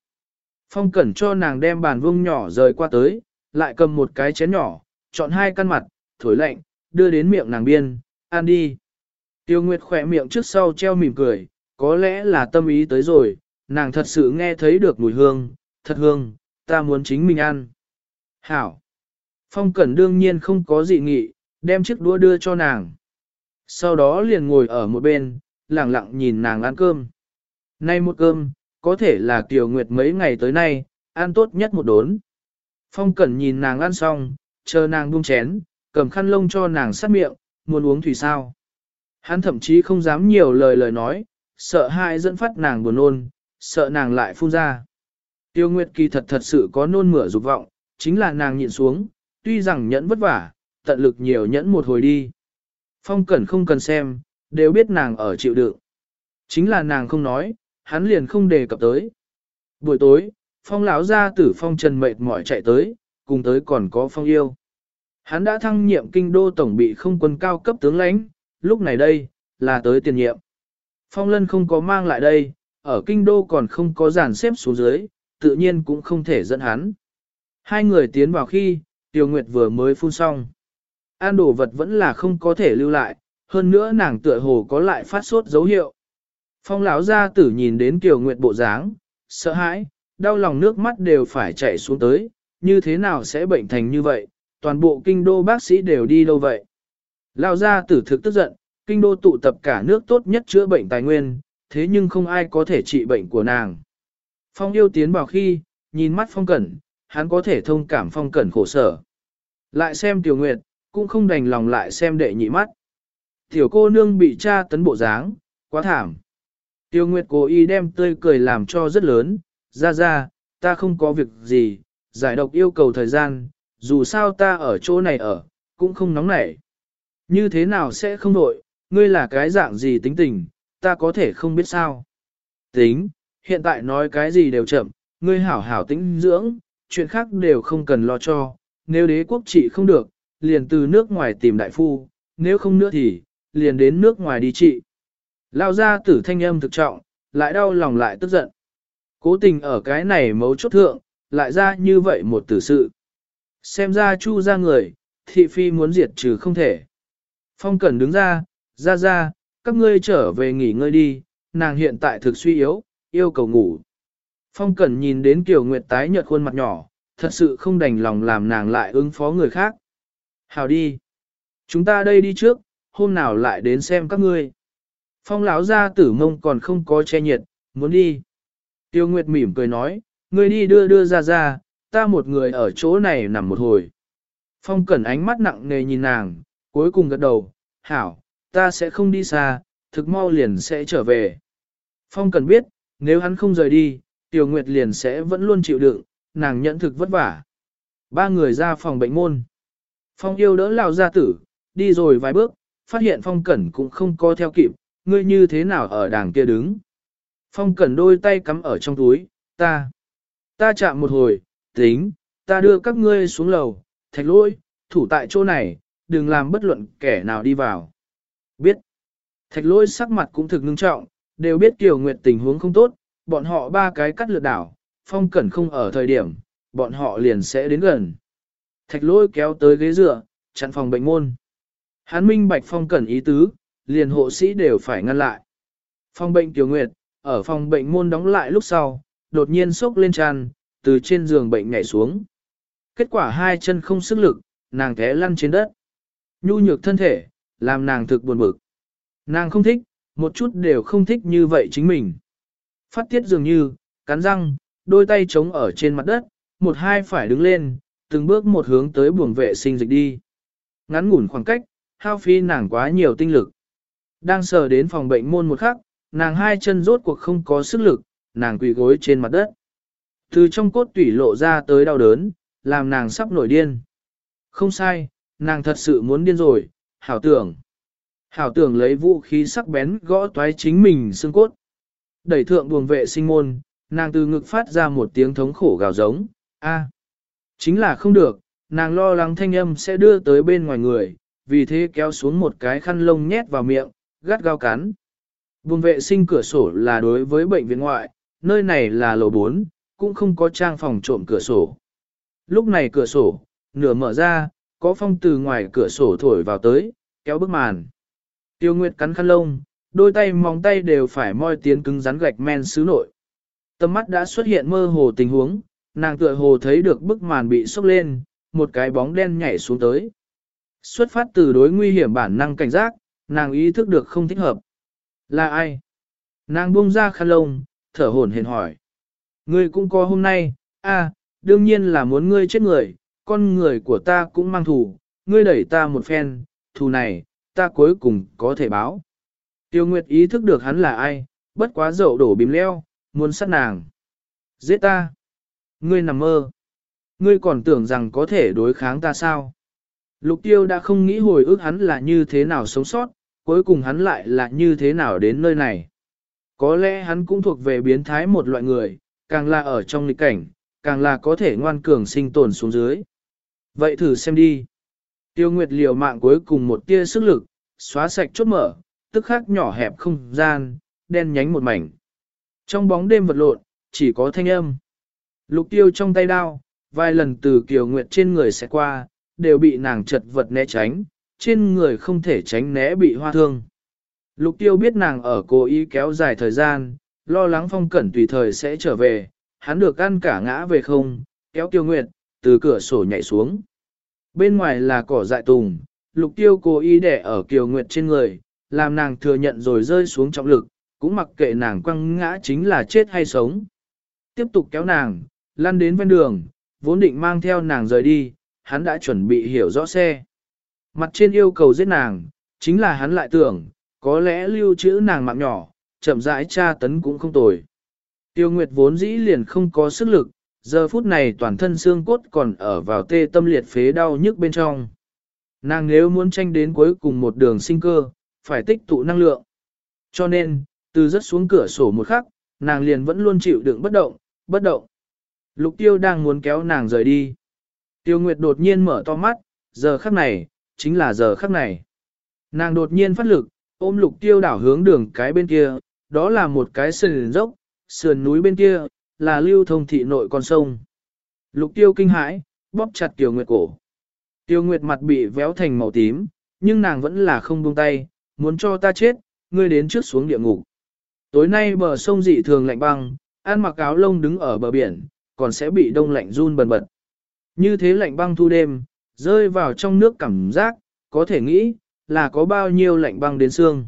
Speaker 1: Phong cẩn cho nàng đem bàn vuông nhỏ rời qua tới, lại cầm một cái chén nhỏ, chọn hai căn mặt, thổi lạnh, đưa đến miệng nàng biên, ăn đi. Tiêu Nguyệt khỏe miệng trước sau treo mỉm cười, có lẽ là tâm ý tới rồi, nàng thật sự nghe thấy được mùi hương, thật hương, ta muốn chính mình ăn. Hảo. Phong Cẩn đương nhiên không có dị nghị, đem chiếc đũa đưa cho nàng. Sau đó liền ngồi ở một bên, lặng lặng nhìn nàng ăn cơm. Nay một cơm, có thể là Kiều Nguyệt mấy ngày tới nay, ăn tốt nhất một đốn. Phong Cẩn nhìn nàng ăn xong, chờ nàng buông chén, cầm khăn lông cho nàng sát miệng, muốn uống thủy sao. Hắn thậm chí không dám nhiều lời lời nói, sợ hại dẫn phát nàng buồn nôn, sợ nàng lại phun ra. Tiêu Nguyệt kỳ thật thật sự có nôn mửa dục vọng, chính là nàng nhịn xuống, tuy rằng nhẫn vất vả, tận lực nhiều nhẫn một hồi đi. Phong Cẩn không cần xem, đều biết nàng ở chịu đựng. Chính là nàng không nói, hắn liền không đề cập tới. Buổi tối, Phong lão ra tử Phong Trần mệt mỏi chạy tới, cùng tới còn có Phong yêu. Hắn đã thăng nhiệm kinh đô tổng bị không quân cao cấp tướng lãnh, lúc này đây, là tới tiền nhiệm. Phong lân không có mang lại đây, ở kinh đô còn không có giàn xếp xuống dưới, tự nhiên cũng không thể dẫn hắn. Hai người tiến vào khi, Tiêu Nguyệt vừa mới phun xong. An đồ vật vẫn là không có thể lưu lại, hơn nữa nàng tựa hồ có lại phát sốt dấu hiệu. Phong lão gia tử nhìn đến Kiều Nguyệt bộ dáng, sợ hãi, đau lòng nước mắt đều phải chảy xuống tới, như thế nào sẽ bệnh thành như vậy, toàn bộ kinh đô bác sĩ đều đi đâu vậy. Lão gia tử thực tức giận, kinh đô tụ tập cả nước tốt nhất chữa bệnh tài nguyên, thế nhưng không ai có thể trị bệnh của nàng. Phong yêu tiến vào khi, nhìn mắt phong cẩn, hắn có thể thông cảm phong cẩn khổ sở. Lại xem tiểu nguyệt, cũng không đành lòng lại xem đệ nhị mắt. Tiểu cô nương bị cha tấn bộ dáng, quá thảm. Tiêu Nguyệt cố ý đem tươi cười làm cho rất lớn, ra ra, ta không có việc gì, giải độc yêu cầu thời gian, dù sao ta ở chỗ này ở, cũng không nóng nảy. Như thế nào sẽ không đổi, ngươi là cái dạng gì tính tình, ta có thể không biết sao. Tính, hiện tại nói cái gì đều chậm, ngươi hảo hảo tĩnh dưỡng, chuyện khác đều không cần lo cho, nếu đế quốc trị không được, liền từ nước ngoài tìm đại phu, nếu không nữa thì, liền đến nước ngoài đi trị. Lao ra tử thanh âm thực trọng, lại đau lòng lại tức giận. Cố tình ở cái này mấu chốt thượng, lại ra như vậy một tử sự. Xem ra chu ra người, thị phi muốn diệt trừ không thể. Phong Cẩn đứng ra, ra ra, các ngươi trở về nghỉ ngơi đi, nàng hiện tại thực suy yếu, yêu cầu ngủ. Phong Cẩn nhìn đến Kiều Nguyệt tái nhợt khuôn mặt nhỏ, thật sự không đành lòng làm nàng lại ứng phó người khác. Hào đi. Chúng ta đây đi trước, hôm nào lại đến xem các ngươi. Phong lão ra tử mông còn không có che nhiệt, muốn đi. Tiêu Nguyệt mỉm cười nói, ngươi đi đưa đưa ra ra, ta một người ở chỗ này nằm một hồi. Phong cẩn ánh mắt nặng nề nhìn nàng, cuối cùng gật đầu, hảo, ta sẽ không đi xa, thực mau liền sẽ trở về. Phong cẩn biết, nếu hắn không rời đi, Tiêu Nguyệt liền sẽ vẫn luôn chịu đựng, nàng nhận thực vất vả. Ba người ra phòng bệnh môn. Phong yêu đỡ lao gia tử, đi rồi vài bước, phát hiện phong cẩn cũng không có theo kịp, ngươi như thế nào ở đàng kia đứng. Phong cẩn đôi tay cắm ở trong túi, ta, ta chạm một hồi, tính, ta đưa các ngươi xuống lầu, thạch lôi, thủ tại chỗ này, đừng làm bất luận kẻ nào đi vào. Biết, thạch lôi sắc mặt cũng thực ngưng trọng, đều biết Kiều Nguyệt tình huống không tốt, bọn họ ba cái cắt lượt đảo, phong cẩn không ở thời điểm, bọn họ liền sẽ đến gần. Thạch lôi kéo tới ghế dựa, chặn phòng bệnh môn. Hán minh bạch phong cẩn ý tứ, liền hộ sĩ đều phải ngăn lại. Phòng bệnh Tiểu Nguyệt, ở phòng bệnh môn đóng lại lúc sau, đột nhiên sốc lên tràn, từ trên giường bệnh nhảy xuống. Kết quả hai chân không sức lực, nàng té lăn trên đất. Nhu nhược thân thể, làm nàng thực buồn bực. Nàng không thích, một chút đều không thích như vậy chính mình. Phát tiết dường như, cắn răng, đôi tay chống ở trên mặt đất, một hai phải đứng lên, từng bước một hướng tới buồng vệ sinh dịch đi. Ngắn ngủn khoảng cách, hao phi nàng quá nhiều tinh lực. Đang sờ đến phòng bệnh môn một khắc, nàng hai chân rốt cuộc không có sức lực, nàng quỳ gối trên mặt đất. Từ trong cốt tủy lộ ra tới đau đớn, làm nàng sắp nổi điên. Không sai, nàng thật sự muốn điên rồi, hảo tưởng. Hảo tưởng lấy vũ khí sắc bén gõ toái chính mình xương cốt. Đẩy thượng buồng vệ sinh môn, nàng từ ngực phát ra một tiếng thống khổ gào giống, a, Chính là không được, nàng lo lắng thanh âm sẽ đưa tới bên ngoài người, vì thế kéo xuống một cái khăn lông nhét vào miệng, gắt gao cắn. Vùng vệ sinh cửa sổ là đối với bệnh viện ngoại, nơi này là lầu 4, cũng không có trang phòng trộm cửa sổ. Lúc này cửa sổ, nửa mở ra, có phong từ ngoài cửa sổ thổi vào tới, kéo bức màn. Tiêu Nguyệt cắn khăn lông, đôi tay móng tay đều phải moi tiến cứng rắn gạch men xứ nội. Tâm mắt đã xuất hiện mơ hồ tình huống, nàng tựa hồ thấy được bức màn bị sốc lên, một cái bóng đen nhảy xuống tới. Xuất phát từ đối nguy hiểm bản năng cảnh giác, nàng ý thức được không thích hợp. Là ai? Nàng buông ra khăn lông, thở hổn hển hỏi. Ngươi cũng có hôm nay, a, đương nhiên là muốn ngươi chết người, con người của ta cũng mang thù, ngươi đẩy ta một phen, thù này, ta cuối cùng có thể báo. Tiêu Nguyệt ý thức được hắn là ai, bất quá dậu đổ bìm leo, muốn sát nàng. Giết ta. Ngươi nằm mơ. Ngươi còn tưởng rằng có thể đối kháng ta sao? Lục tiêu đã không nghĩ hồi ức hắn là như thế nào sống sót, cuối cùng hắn lại là như thế nào đến nơi này. Có lẽ hắn cũng thuộc về biến thái một loại người, càng là ở trong lịch cảnh, càng là có thể ngoan cường sinh tồn xuống dưới. Vậy thử xem đi. Tiêu Nguyệt liều mạng cuối cùng một tia sức lực, xóa sạch chốt mở, tức khắc nhỏ hẹp không gian, đen nhánh một mảnh. Trong bóng đêm vật lộn, chỉ có thanh âm. Lục tiêu trong tay đao, vài lần từ Kiều Nguyệt trên người sẽ qua, đều bị nàng chật vật né tránh, trên người không thể tránh né bị hoa thương. Lục tiêu biết nàng ở cố ý kéo dài thời gian, lo lắng phong cẩn tùy thời sẽ trở về, hắn được ăn cả ngã về không, kéo Kiều Nguyệt, từ cửa sổ nhảy xuống. Bên ngoài là cỏ dại tùng, lục tiêu cố ý đẻ ở Kiều Nguyệt trên người, làm nàng thừa nhận rồi rơi xuống trọng lực, cũng mặc kệ nàng quăng ngã chính là chết hay sống. Tiếp tục kéo nàng, lăn đến ven đường, vốn định mang theo nàng rời đi, hắn đã chuẩn bị hiểu rõ xe. Mặt trên yêu cầu giết nàng, chính là hắn lại tưởng, có lẽ lưu trữ nàng mạng nhỏ, chậm rãi tra tấn cũng không tồi. Tiêu Nguyệt vốn dĩ liền không có sức lực, giờ phút này toàn thân xương cốt còn ở vào tê tâm liệt phế đau nhức bên trong. Nàng nếu muốn tranh đến cuối cùng một đường sinh cơ, phải tích tụ năng lượng. Cho nên, từ rất xuống cửa sổ một khắc, nàng liền vẫn luôn chịu đựng bất động, bất động. Lục tiêu đang muốn kéo nàng rời đi. Tiêu Nguyệt đột nhiên mở to mắt, giờ khắc này, chính là giờ khắc này. Nàng đột nhiên phát lực, ôm lục tiêu đảo hướng đường cái bên kia, đó là một cái sườn dốc, sườn núi bên kia, là lưu thông thị nội con sông. Lục tiêu kinh hãi, bóp chặt Tiêu Nguyệt cổ. Tiêu Nguyệt mặt bị véo thành màu tím, nhưng nàng vẫn là không buông tay, muốn cho ta chết, ngươi đến trước xuống địa ngục. Tối nay bờ sông dị thường lạnh băng, ăn mặc áo lông đứng ở bờ biển, còn sẽ bị đông lạnh run bần bật. Như thế lạnh băng thu đêm, rơi vào trong nước cảm giác, có thể nghĩ, là có bao nhiêu lạnh băng đến xương.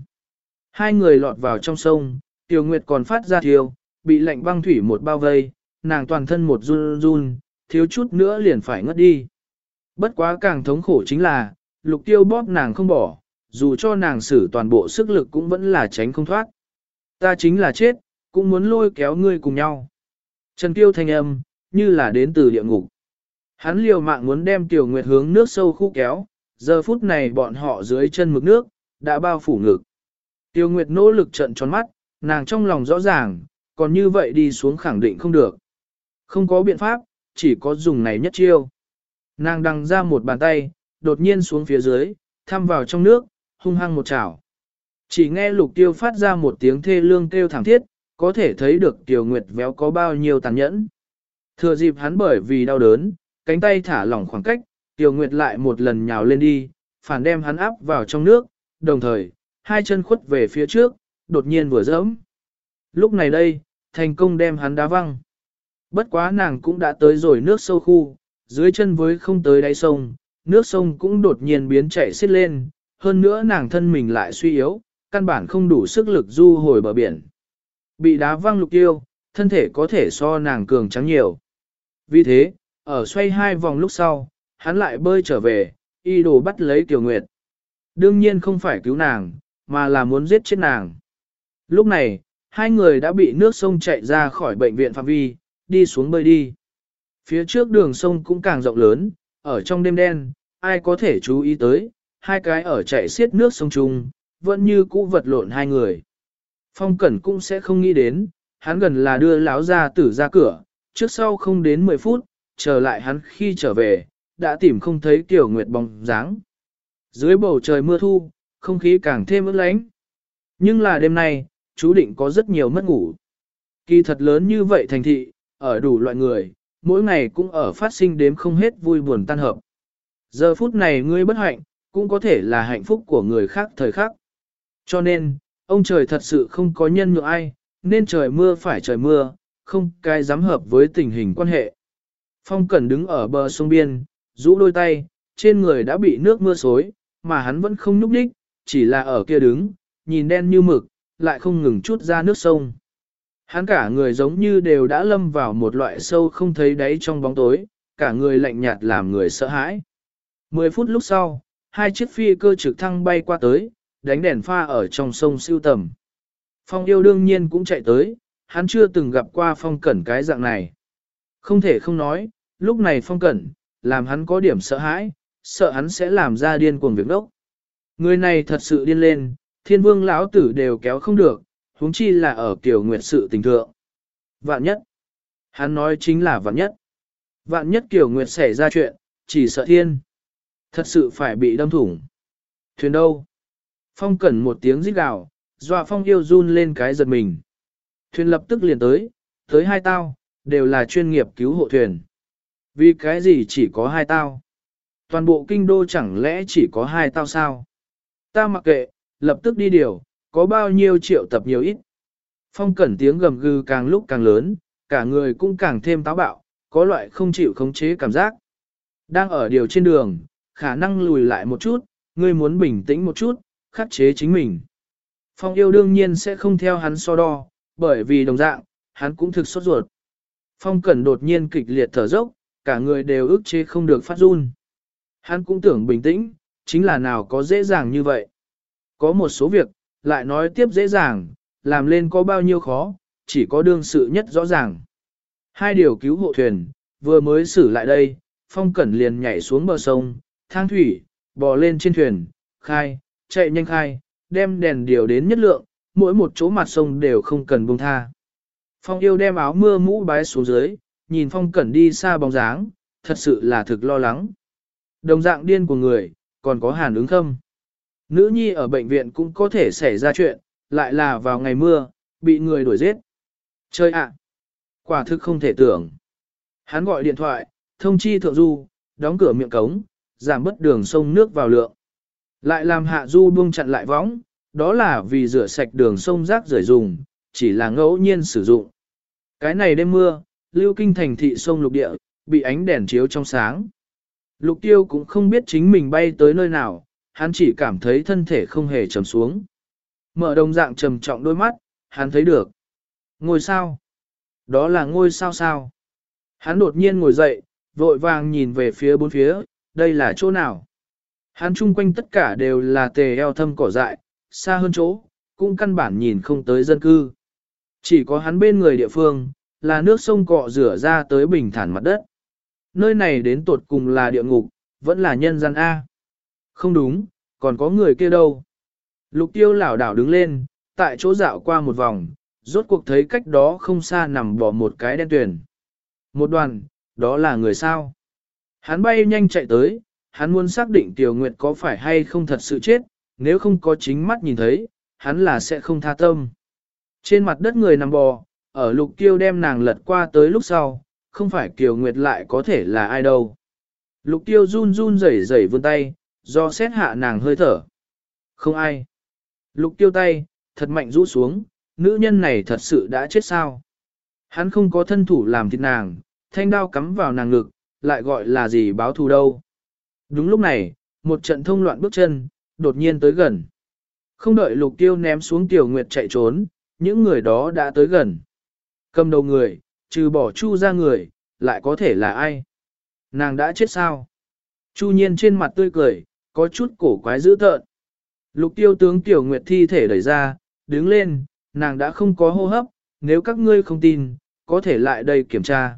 Speaker 1: Hai người lọt vào trong sông, Tiểu Nguyệt còn phát ra thiêu, bị lạnh băng thủy một bao vây, nàng toàn thân một run run, thiếu chút nữa liền phải ngất đi. Bất quá càng thống khổ chính là, lục tiêu bóp nàng không bỏ, dù cho nàng sử toàn bộ sức lực cũng vẫn là tránh không thoát. Ta chính là chết, cũng muốn lôi kéo ngươi cùng nhau. Trần Tiêu thanh âm, như là đến từ địa ngục. Hắn liều mạng muốn đem Tiểu Nguyệt hướng nước sâu khu kéo, giờ phút này bọn họ dưới chân mực nước, đã bao phủ ngực. Tiêu Nguyệt nỗ lực trận tròn mắt, nàng trong lòng rõ ràng, còn như vậy đi xuống khẳng định không được. Không có biện pháp, chỉ có dùng này nhất chiêu. Nàng đằng ra một bàn tay, đột nhiên xuống phía dưới, thăm vào trong nước, hung hăng một chảo. Chỉ nghe lục tiêu phát ra một tiếng thê lương kêu thảm thiết, có thể thấy được Tiểu Nguyệt véo có bao nhiêu tàn nhẫn. Thừa dịp hắn bởi vì đau đớn, cánh tay thả lỏng khoảng cách, Tiểu Nguyệt lại một lần nhào lên đi, phản đem hắn áp vào trong nước, đồng thời, hai chân khuất về phía trước, đột nhiên vừa dẫm. lúc này đây, thành công đem hắn đá văng. Bất quá nàng cũng đã tới rồi nước sâu khu, dưới chân với không tới đáy sông, nước sông cũng đột nhiên biến chảy xiết lên, hơn nữa nàng thân mình lại suy yếu, căn bản không đủ sức lực du hồi bờ biển. Bị đá văng lục tiêu, thân thể có thể so nàng cường trắng nhiều. Vì thế, ở xoay hai vòng lúc sau, hắn lại bơi trở về, y đồ bắt lấy Kiều Nguyệt. Đương nhiên không phải cứu nàng, mà là muốn giết chết nàng. Lúc này, hai người đã bị nước sông chạy ra khỏi bệnh viện phạm vi, đi xuống bơi đi. Phía trước đường sông cũng càng rộng lớn, ở trong đêm đen, ai có thể chú ý tới, hai cái ở chạy xiết nước sông chung, vẫn như cũ vật lộn hai người. Phong Cẩn cũng sẽ không nghĩ đến, hắn gần là đưa láo ra tử ra cửa, trước sau không đến 10 phút, trở lại hắn khi trở về, đã tìm không thấy Tiểu nguyệt bóng dáng. Dưới bầu trời mưa thu, không khí càng thêm ướt lánh. Nhưng là đêm nay, chú định có rất nhiều mất ngủ. Kỳ thật lớn như vậy thành thị, ở đủ loại người, mỗi ngày cũng ở phát sinh đếm không hết vui buồn tan hợp. Giờ phút này ngươi bất hạnh, cũng có thể là hạnh phúc của người khác thời khắc. Cho nên, ông trời thật sự không có nhân nhượng ai, nên trời mưa phải trời mưa, không cái dám hợp với tình hình quan hệ. Phong Cẩn đứng ở bờ sông biên, rũ đôi tay, trên người đã bị nước mưa xối, mà hắn vẫn không nhúc đích, chỉ là ở kia đứng, nhìn đen như mực, lại không ngừng chút ra nước sông. Hắn cả người giống như đều đã lâm vào một loại sâu không thấy đáy trong bóng tối, cả người lạnh nhạt làm người sợ hãi. Mười phút lúc sau, hai chiếc phi cơ trực thăng bay qua tới, đánh đèn pha ở trong sông siêu tầm. Phong yêu đương nhiên cũng chạy tới, hắn chưa từng gặp qua phong cẩn cái dạng này. Không thể không nói, lúc này phong cẩn, làm hắn có điểm sợ hãi, sợ hắn sẽ làm ra điên cuồng việc đốc. Người này thật sự điên lên, thiên vương lão tử đều kéo không được, huống chi là ở kiểu nguyệt sự tình thượng. Vạn nhất. Hắn nói chính là vạn nhất. Vạn nhất kiểu nguyệt xảy ra chuyện, chỉ sợ thiên. Thật sự phải bị đâm thủng. Thuyền đâu? Phong cẩn một tiếng rít gào, dọa phong yêu run lên cái giật mình. Thuyền lập tức liền tới, tới hai tao, đều là chuyên nghiệp cứu hộ thuyền. Vì cái gì chỉ có hai tao? Toàn bộ kinh đô chẳng lẽ chỉ có hai tao sao? Ta mặc kệ, lập tức đi điều, có bao nhiêu triệu tập nhiều ít. Phong cẩn tiếng gầm gừ càng lúc càng lớn, cả người cũng càng thêm táo bạo, có loại không chịu khống chế cảm giác. Đang ở điều trên đường, khả năng lùi lại một chút, ngươi muốn bình tĩnh một chút, khắc chế chính mình. Phong yêu đương nhiên sẽ không theo hắn so đo, bởi vì đồng dạng, hắn cũng thực sốt ruột. Phong cẩn đột nhiên kịch liệt thở dốc, cả người đều ức chế không được phát run. Hắn cũng tưởng bình tĩnh, chính là nào có dễ dàng như vậy. Có một số việc, lại nói tiếp dễ dàng, làm lên có bao nhiêu khó, chỉ có đương sự nhất rõ ràng. Hai điều cứu hộ thuyền, vừa mới xử lại đây, phong cẩn liền nhảy xuống bờ sông, thang thủy, bò lên trên thuyền, khai, chạy nhanh khai, đem đèn điều đến nhất lượng, mỗi một chỗ mặt sông đều không cần buông tha. Phong yêu đem áo mưa mũ bái xuống dưới, nhìn phong cẩn đi xa bóng dáng, thật sự là thực lo lắng. Đồng dạng điên của người, còn có hàn ứng khâm. Nữ nhi ở bệnh viện cũng có thể xảy ra chuyện, lại là vào ngày mưa, bị người đuổi giết. Chơi ạ! quả thực không thể tưởng. Hắn gọi điện thoại, thông chi thượng du, đóng cửa miệng cống, giảm bất đường sông nước vào lượng. Lại làm hạ du buông chặn lại võng, đó là vì rửa sạch đường sông rác rời dùng, chỉ là ngẫu nhiên sử dụng. Cái này đêm mưa, lưu kinh thành thị sông lục địa, bị ánh đèn chiếu trong sáng. Lục tiêu cũng không biết chính mình bay tới nơi nào, hắn chỉ cảm thấy thân thể không hề trầm xuống. Mở đồng dạng trầm trọng đôi mắt, hắn thấy được. Ngôi sao? Đó là ngôi sao sao? Hắn đột nhiên ngồi dậy, vội vàng nhìn về phía bốn phía, đây là chỗ nào? Hắn chung quanh tất cả đều là tề eo thâm cỏ dại, xa hơn chỗ, cũng căn bản nhìn không tới dân cư. Chỉ có hắn bên người địa phương, là nước sông cọ rửa ra tới bình thản mặt đất. Nơi này đến tột cùng là địa ngục, vẫn là nhân gian A. Không đúng, còn có người kia đâu. Lục tiêu lảo đảo đứng lên, tại chỗ dạo qua một vòng, rốt cuộc thấy cách đó không xa nằm bỏ một cái đen tuyển. Một đoàn, đó là người sao. Hắn bay nhanh chạy tới, hắn muốn xác định Tiểu Nguyệt có phải hay không thật sự chết, nếu không có chính mắt nhìn thấy, hắn là sẽ không tha tâm. Trên mặt đất người nằm bò, ở lục tiêu đem nàng lật qua tới lúc sau, không phải Kiều Nguyệt lại có thể là ai đâu. Lục tiêu run run rẩy rẩy vươn tay, do xét hạ nàng hơi thở. Không ai. Lục tiêu tay, thật mạnh rũ xuống, nữ nhân này thật sự đã chết sao? Hắn không có thân thủ làm thịt nàng, thanh đao cắm vào nàng ngực, lại gọi là gì báo thù đâu. Đúng lúc này, một trận thông loạn bước chân, đột nhiên tới gần. Không đợi lục tiêu ném xuống tiểu nguyệt chạy trốn, những người đó đã tới gần. Cầm đầu người, trừ bỏ chu ra người, lại có thể là ai? Nàng đã chết sao? Chu nhiên trên mặt tươi cười, có chút cổ quái dữ tợn. Lục tiêu tướng tiểu nguyệt thi thể đẩy ra, đứng lên, nàng đã không có hô hấp, nếu các ngươi không tin, có thể lại đây kiểm tra.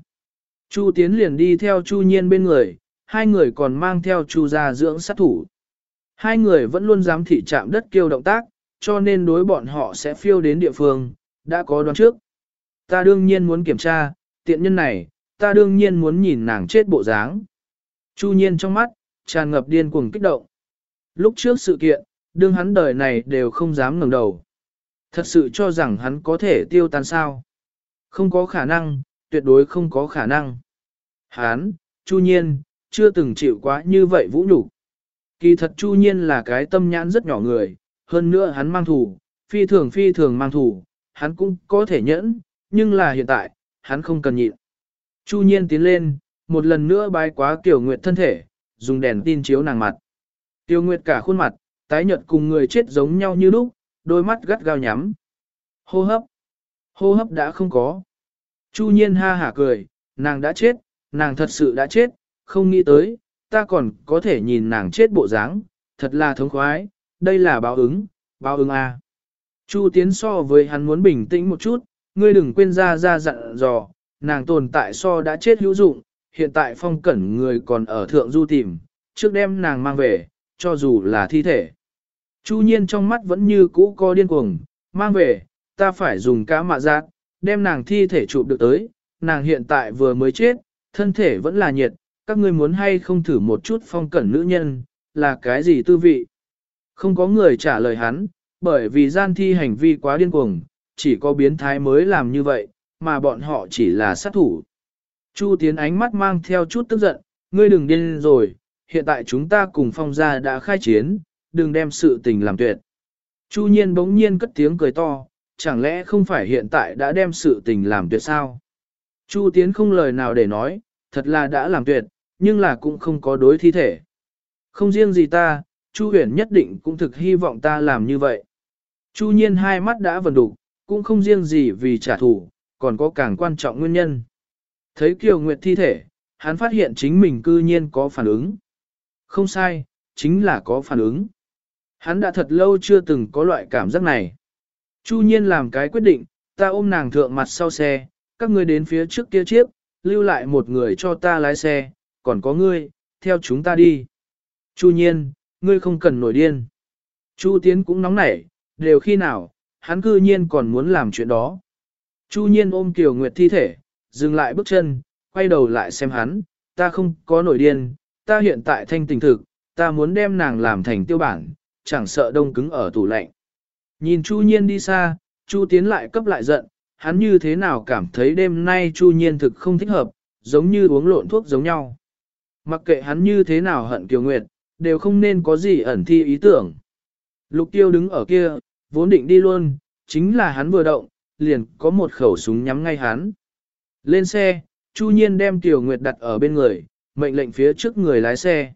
Speaker 1: Chu tiến liền đi theo chu nhiên bên người, hai người còn mang theo chu gia dưỡng sát thủ. Hai người vẫn luôn dám thị chạm đất kêu động tác, cho nên đối bọn họ sẽ phiêu đến địa phương, đã có đoán trước. Ta đương nhiên muốn kiểm tra, tiện nhân này, ta đương nhiên muốn nhìn nàng chết bộ dáng. Chu nhiên trong mắt, tràn ngập điên cuồng kích động. Lúc trước sự kiện, đương hắn đời này đều không dám ngẩng đầu. Thật sự cho rằng hắn có thể tiêu tan sao. Không có khả năng, tuyệt đối không có khả năng. Hắn, Chu Nhiên, chưa từng chịu quá như vậy vũ nhục. Kỳ thật Chu Nhiên là cái tâm nhãn rất nhỏ người, hơn nữa hắn mang thủ, phi thường phi thường mang thủ, hắn cũng có thể nhẫn, nhưng là hiện tại, hắn không cần nhịn. Chu Nhiên tiến lên, một lần nữa bái quá Tiểu Nguyệt thân thể, dùng đèn tin chiếu nàng mặt. Tiểu Nguyệt cả khuôn mặt, tái nhợt cùng người chết giống nhau như lúc, đôi mắt gắt gao nhắm. Hô hấp. Hô hấp đã không có. Chu Nhiên ha hả cười, nàng đã chết, nàng thật sự đã chết, không nghĩ tới, ta còn có thể nhìn nàng chết bộ dáng, thật là thống khoái, đây là báo ứng, báo ứng à. Chu Tiến so với hắn muốn bình tĩnh một chút, ngươi đừng quên ra ra dặn dò, nàng tồn tại so đã chết hữu dụng, hiện tại phong cẩn người còn ở thượng du tìm, trước đem nàng mang về, cho dù là thi thể. Chu nhiên trong mắt vẫn như cũ co điên cuồng, mang về, ta phải dùng cá mạ giác, đem nàng thi thể chụp được tới, nàng hiện tại vừa mới chết, thân thể vẫn là nhiệt, các ngươi muốn hay không thử một chút phong cẩn nữ nhân, là cái gì tư vị? Không có người trả lời hắn, bởi vì gian thi hành vi quá điên cuồng, chỉ có biến thái mới làm như vậy, mà bọn họ chỉ là sát thủ. Chu Tiến ánh mắt mang theo chút tức giận, ngươi đừng điên rồi, hiện tại chúng ta cùng phong gia đã khai chiến, đừng đem sự tình làm tuyệt. Chu nhiên bỗng nhiên cất tiếng cười to, chẳng lẽ không phải hiện tại đã đem sự tình làm tuyệt sao? Chu Tiến không lời nào để nói, thật là đã làm tuyệt, nhưng là cũng không có đối thi thể. Không riêng gì ta, Chu huyền nhất định cũng thực hy vọng ta làm như vậy. Chu nhiên hai mắt đã vần đủ, cũng không riêng gì vì trả thù, còn có càng quan trọng nguyên nhân. Thấy Kiều Nguyệt thi thể, hắn phát hiện chính mình cư nhiên có phản ứng. Không sai, chính là có phản ứng. Hắn đã thật lâu chưa từng có loại cảm giác này. Chu nhiên làm cái quyết định, ta ôm nàng thượng mặt sau xe, các ngươi đến phía trước kia chiếc, lưu lại một người cho ta lái xe, còn có ngươi, theo chúng ta đi. Chu nhiên, ngươi không cần nổi điên. Chu tiến cũng nóng nảy, đều khi nào, hắn cư nhiên còn muốn làm chuyện đó. Chu nhiên ôm Kiều Nguyệt thi thể, dừng lại bước chân, quay đầu lại xem hắn, ta không có nổi điên, ta hiện tại thanh tình thực, ta muốn đem nàng làm thành tiêu bản, chẳng sợ đông cứng ở tủ lạnh. Nhìn Chu Nhiên đi xa, Chu Tiến lại cấp lại giận, hắn như thế nào cảm thấy đêm nay Chu Nhiên thực không thích hợp, giống như uống lộn thuốc giống nhau. Mặc kệ hắn như thế nào hận Kiều Nguyệt, đều không nên có gì ẩn thi ý tưởng. Lục tiêu đứng ở kia, vốn định đi luôn, chính là hắn vừa động, liền có một khẩu súng nhắm ngay hắn. Lên xe, Chu Nhiên đem Kiều Nguyệt đặt ở bên người, mệnh lệnh phía trước người lái xe.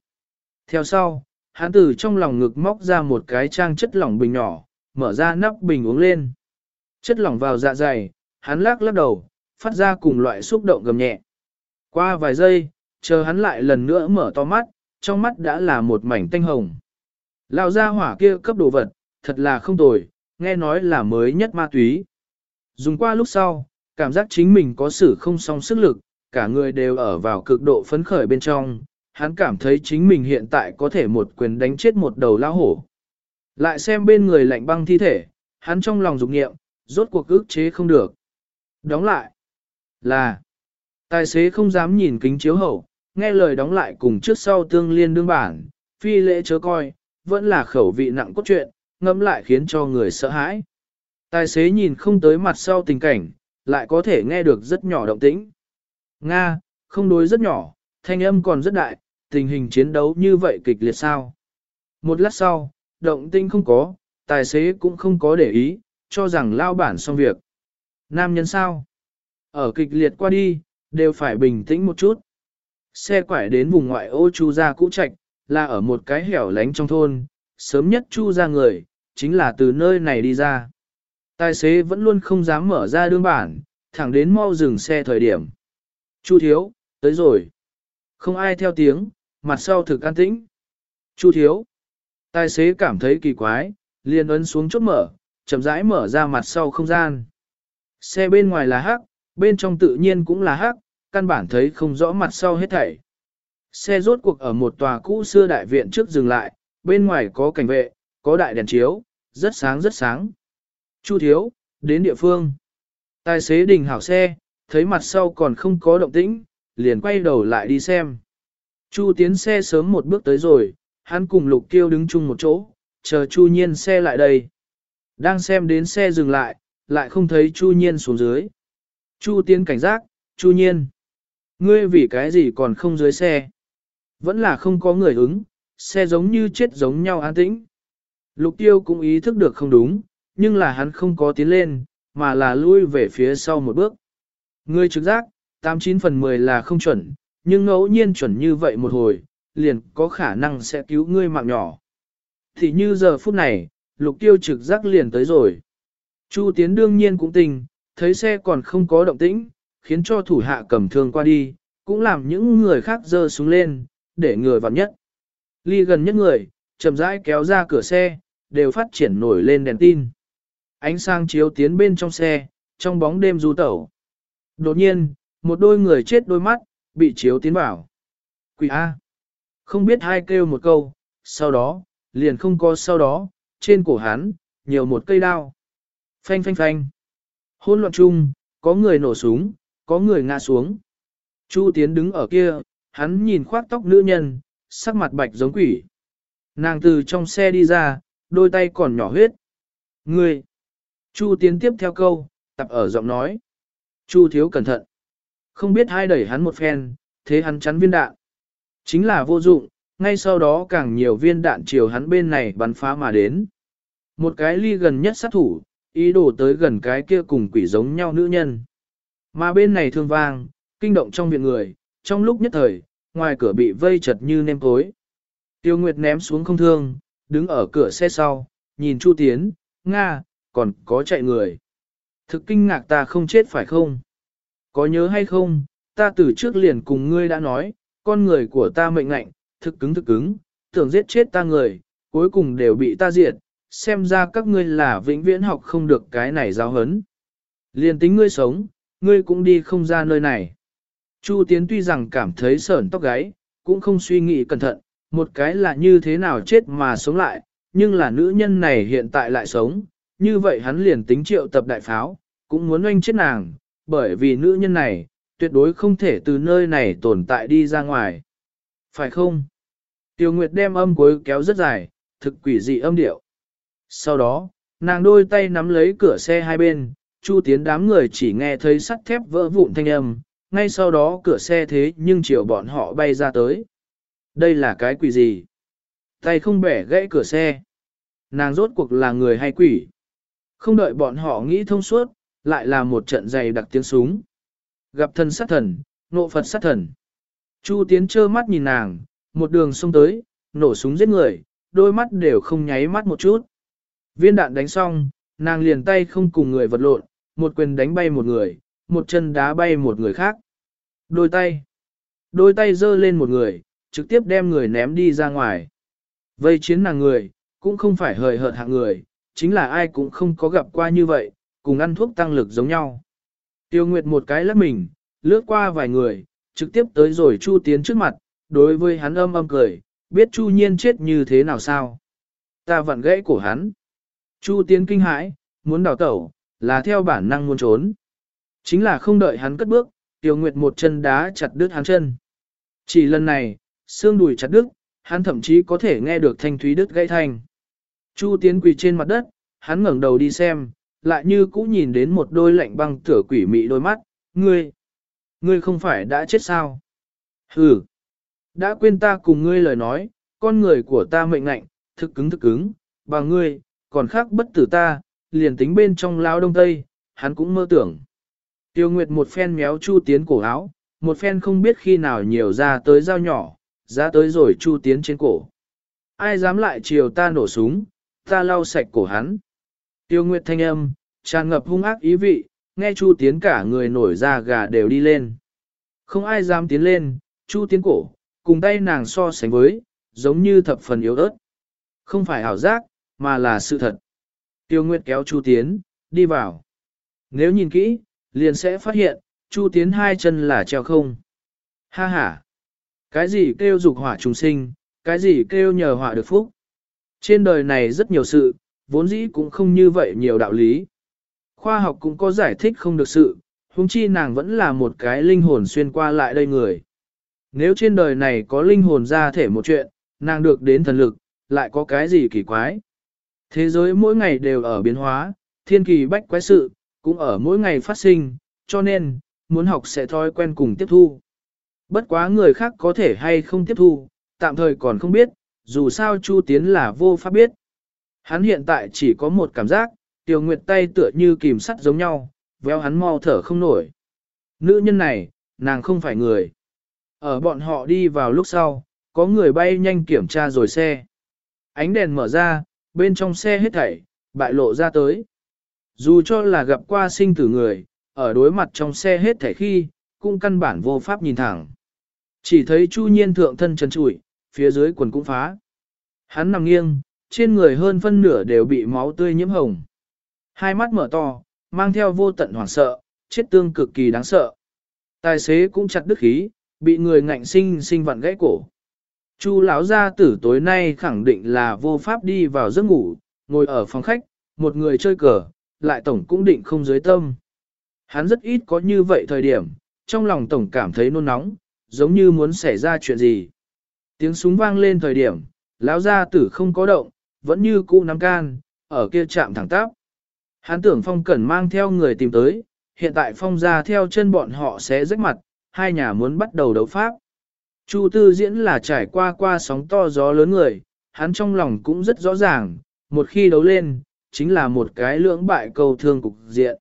Speaker 1: Theo sau, hắn từ trong lòng ngực móc ra một cái trang chất lỏng bình nhỏ, mở ra nắp bình uống lên. Chất lỏng vào dạ dày, hắn lắc lắc đầu, phát ra cùng loại xúc động gầm nhẹ. Qua vài giây, chờ hắn lại lần nữa mở to mắt, trong mắt đã là một mảnh tanh hồng. Lão gia hỏa kia cấp đồ vật, thật là không tồi, nghe nói là mới nhất ma túy. Dùng qua lúc sau, cảm giác chính mình có sự không song sức lực, cả người đều ở vào cực độ phấn khởi bên trong, hắn cảm thấy chính mình hiện tại có thể một quyền đánh chết một đầu lao hổ. Lại xem bên người lạnh băng thi thể, hắn trong lòng dục nghiệm, rốt cuộc ức chế không được. Đóng lại là tài xế không dám nhìn kính chiếu hậu, nghe lời đóng lại cùng trước sau tương liên đương bản, phi lễ chớ coi, vẫn là khẩu vị nặng cốt truyện, ngẫm lại khiến cho người sợ hãi. Tài xế nhìn không tới mặt sau tình cảnh, lại có thể nghe được rất nhỏ động tĩnh. Nga, không đối rất nhỏ, thanh âm còn rất đại, tình hình chiến đấu như vậy kịch liệt sao. Một lát sau, động tĩnh không có, tài xế cũng không có để ý, cho rằng lao bản xong việc. Nam nhân sao? Ở kịch liệt qua đi, đều phải bình tĩnh một chút. Xe quải đến vùng ngoại ô Chu gia cũ trạch, là ở một cái hẻo lánh trong thôn, sớm nhất Chu gia người, chính là từ nơi này đi ra. Tài xế vẫn luôn không dám mở ra đương bản, thẳng đến mau dừng xe thời điểm. Chu thiếu, tới rồi. Không ai theo tiếng, mặt sau thực an tĩnh. Chu thiếu. Tài xế cảm thấy kỳ quái, liền ấn xuống chốt mở, chậm rãi mở ra mặt sau không gian. Xe bên ngoài là hắc, bên trong tự nhiên cũng là hắc, căn bản thấy không rõ mặt sau hết thảy. Xe rốt cuộc ở một tòa cũ xưa đại viện trước dừng lại, bên ngoài có cảnh vệ, có đại đèn chiếu, rất sáng rất sáng. Chu thiếu, đến địa phương. Tài xế đình hảo xe, thấy mặt sau còn không có động tĩnh, liền quay đầu lại đi xem. Chu tiến xe sớm một bước tới rồi, hắn cùng lục kiêu đứng chung một chỗ, chờ Chu nhiên xe lại đây. Đang xem đến xe dừng lại, lại không thấy Chu nhiên xuống dưới. Chu tiến cảnh giác, Chu nhiên. Ngươi vì cái gì còn không dưới xe? Vẫn là không có người ứng, xe giống như chết giống nhau an tĩnh. Lục tiêu cũng ý thức được không đúng, nhưng là hắn không có tiến lên, mà là lui về phía sau một bước. Ngươi trực giác, 89 phần 10 là không chuẩn, nhưng ngẫu nhiên chuẩn như vậy một hồi, liền có khả năng sẽ cứu ngươi mạng nhỏ. Thì như giờ phút này, lục tiêu trực giác liền tới rồi. Chu tiến đương nhiên cũng tình, thấy xe còn không có động tĩnh, khiến cho thủ hạ cầm thương qua đi, cũng làm những người khác dơ xuống lên, để người vào nhất. Ly gần nhất người, chậm rãi kéo ra cửa xe, đều phát triển nổi lên đèn tin. Ánh sáng chiếu tiến bên trong xe, trong bóng đêm du tẩu. Đột nhiên, một đôi người chết đôi mắt, bị chiếu tiến vào. Quỷ A. Không biết hai kêu một câu, sau đó, liền không có sau đó, trên cổ hắn, nhiều một cây đao. Phanh phanh phanh. Hôn loạn chung, có người nổ súng, có người ngã xuống. Chu Tiến đứng ở kia, hắn nhìn khoác tóc nữ nhân, sắc mặt bạch giống quỷ. Nàng từ trong xe đi ra, đôi tay còn nhỏ huyết. Ngươi! Chu Tiến tiếp theo câu, tập ở giọng nói. Chu Thiếu cẩn thận. Không biết hai đẩy hắn một phen, thế hắn chắn viên đạn. Chính là vô dụng, ngay sau đó càng nhiều viên đạn chiều hắn bên này bắn phá mà đến. Một cái ly gần nhất sát thủ, ý đồ tới gần cái kia cùng quỷ giống nhau nữ nhân. Mà bên này thương vang, kinh động trong viện người, trong lúc nhất thời, ngoài cửa bị vây chật như nêm tối. Tiêu Nguyệt ném xuống không thương, đứng ở cửa xe sau, nhìn Chu Tiến, Nga, còn có chạy người. Thực kinh ngạc ta không chết phải không? Có nhớ hay không, ta từ trước liền cùng ngươi đã nói, con người của ta mệnh ngạnh, thực cứng thực cứng, tưởng giết chết ta người, cuối cùng đều bị ta diệt, xem ra các ngươi là vĩnh viễn học không được cái này giáo hấn. Liền tính ngươi sống, ngươi cũng đi không ra nơi này. Chu Tiến tuy rằng cảm thấy sởn tóc gáy, cũng không suy nghĩ cẩn thận, một cái là như thế nào chết mà sống lại, nhưng là nữ nhân này hiện tại lại sống, như vậy hắn liền tính triệu tập đại pháo, cũng muốn oanh chết nàng, bởi vì nữ nhân này, tuyệt đối không thể từ nơi này tồn tại đi ra ngoài. Phải không? Tiêu Nguyệt đem âm cuối kéo rất dài, thực quỷ dị âm điệu. Sau đó, nàng đôi tay nắm lấy cửa xe hai bên, Chu Tiến đám người chỉ nghe thấy sắt thép vỡ vụn thanh âm, ngay sau đó cửa xe thế nhưng chiều bọn họ bay ra tới. Đây là cái quỷ gì? Tay không bẻ gãy cửa xe. Nàng rốt cuộc là người hay quỷ? Không đợi bọn họ nghĩ thông suốt, lại là một trận dày đặc tiếng súng. Gặp thân sát thần, nộ Phật sát thần. Chu Tiến trơ mắt nhìn nàng, một đường xông tới, nổ súng giết người, đôi mắt đều không nháy mắt một chút. Viên đạn đánh xong, nàng liền tay không cùng người vật lộn, một quyền đánh bay một người, một chân đá bay một người khác. Đôi tay. Đôi tay giơ lên một người, trực tiếp đem người ném đi ra ngoài. Vây chiến nàng người, cũng không phải hời hợt hạng người, chính là ai cũng không có gặp qua như vậy, cùng ăn thuốc tăng lực giống nhau. Tiêu Nguyệt một cái lắc mình, lướt qua vài người, trực tiếp tới rồi Chu Tiến trước mặt, đối với hắn âm âm cười, biết Chu Nhiên chết như thế nào sao. Ta vặn gãy cổ hắn. Chu Tiến kinh hãi, muốn đào tẩu, là theo bản năng muốn trốn. Chính là không đợi hắn cất bước, Tiêu Nguyệt một chân đá chặt đứt hắn chân. Chỉ lần này, xương đùi chặt đứt, hắn thậm chí có thể nghe được thanh thúy đứt gãy thanh. Chu Tiến quỳ trên mặt đất, hắn ngẩng đầu đi xem, lại như cũ nhìn đến một đôi lạnh băng tửa quỷ mị đôi mắt, ngươi, ngươi không phải đã chết sao? Hừ, đã quên ta cùng ngươi lời nói, con người của ta mệnh lạnh, thực cứng thực cứng, và ngươi, còn khác bất tử ta, liền tính bên trong lao đông tây, hắn cũng mơ tưởng. Tiêu Nguyệt một phen méo Chu Tiến cổ áo, một phen không biết khi nào nhiều ra tới dao nhỏ, ra tới rồi Chu Tiến trên cổ. Ai dám lại chiều ta nổ súng, ta lau sạch cổ hắn. Tiêu Nguyệt thanh âm, tràn ngập hung ác ý vị, nghe Chu Tiến cả người nổi ra gà đều đi lên. Không ai dám tiến lên, Chu Tiến cổ, cùng tay nàng so sánh với, giống như thập phần yếu ớt. Không phải ảo giác, mà là sự thật. Tiêu Nguyệt kéo Chu Tiến, đi vào. Nếu nhìn kỹ, liền sẽ phát hiện, Chu Tiến hai chân là treo không. Ha ha! Cái gì kêu dục hỏa trùng sinh, cái gì kêu nhờ hỏa được phúc. Trên đời này rất nhiều sự, vốn dĩ cũng không như vậy nhiều đạo lý. Khoa học cũng có giải thích không được sự, huống chi nàng vẫn là một cái linh hồn xuyên qua lại đây người. Nếu trên đời này có linh hồn ra thể một chuyện, nàng được đến thần lực, lại có cái gì kỳ quái. Thế giới mỗi ngày đều ở biến hóa, thiên kỳ bách quái sự, cũng ở mỗi ngày phát sinh, cho nên, muốn học sẽ thói quen cùng tiếp thu. Bất quá người khác có thể hay không tiếp thu, tạm thời còn không biết, dù sao Chu Tiến là vô pháp biết. Hắn hiện tại chỉ có một cảm giác, Tiểu Nguyệt tay tựa như kìm sắt giống nhau, véo hắn mau thở không nổi. Nữ nhân này, nàng không phải người. Ở bọn họ đi vào lúc sau, có người bay nhanh kiểm tra rồi xe. Ánh đèn mở ra, bên trong xe hết thảy, bại lộ ra tới. Dù cho là gặp qua sinh tử người, ở đối mặt trong xe hết thảy khi, cũng căn bản vô pháp nhìn thẳng. Chỉ thấy Chu Nhiên thượng thân trần trụi, phía dưới quần cũng phá. Hắn nằm nghiêng, trên người hơn phân nửa đều bị máu tươi nhiễm hồng. Hai mắt mở to, mang theo vô tận hoảng sợ, chết tương cực kỳ đáng sợ. Tài xế cũng chặt đứt khí, bị người ngạnh sinh sinh vặn gãy cổ. Chu lão gia tử tối nay khẳng định là vô pháp đi vào giấc ngủ, ngồi ở phòng khách, một người chơi cờ, lại tổng cũng định không dưới tâm. Hắn rất ít có như vậy thời điểm, trong lòng tổng cảm thấy nôn nóng, giống như muốn xảy ra chuyện gì. Tiếng súng vang lên thời điểm, lão gia tử không có động, vẫn như cũ nắm can, ở kia chạm thẳng tắp. Hắn tưởng phong cẩn mang theo người tìm tới, hiện tại phong ra theo chân bọn họ sẽ rách mặt, hai nhà muốn bắt đầu đấu pháp. Chu tư diễn là trải qua qua sóng to gió lớn người, hắn trong lòng cũng rất rõ ràng, một khi đấu lên, chính là một cái lưỡng bại cầu thương cục diện.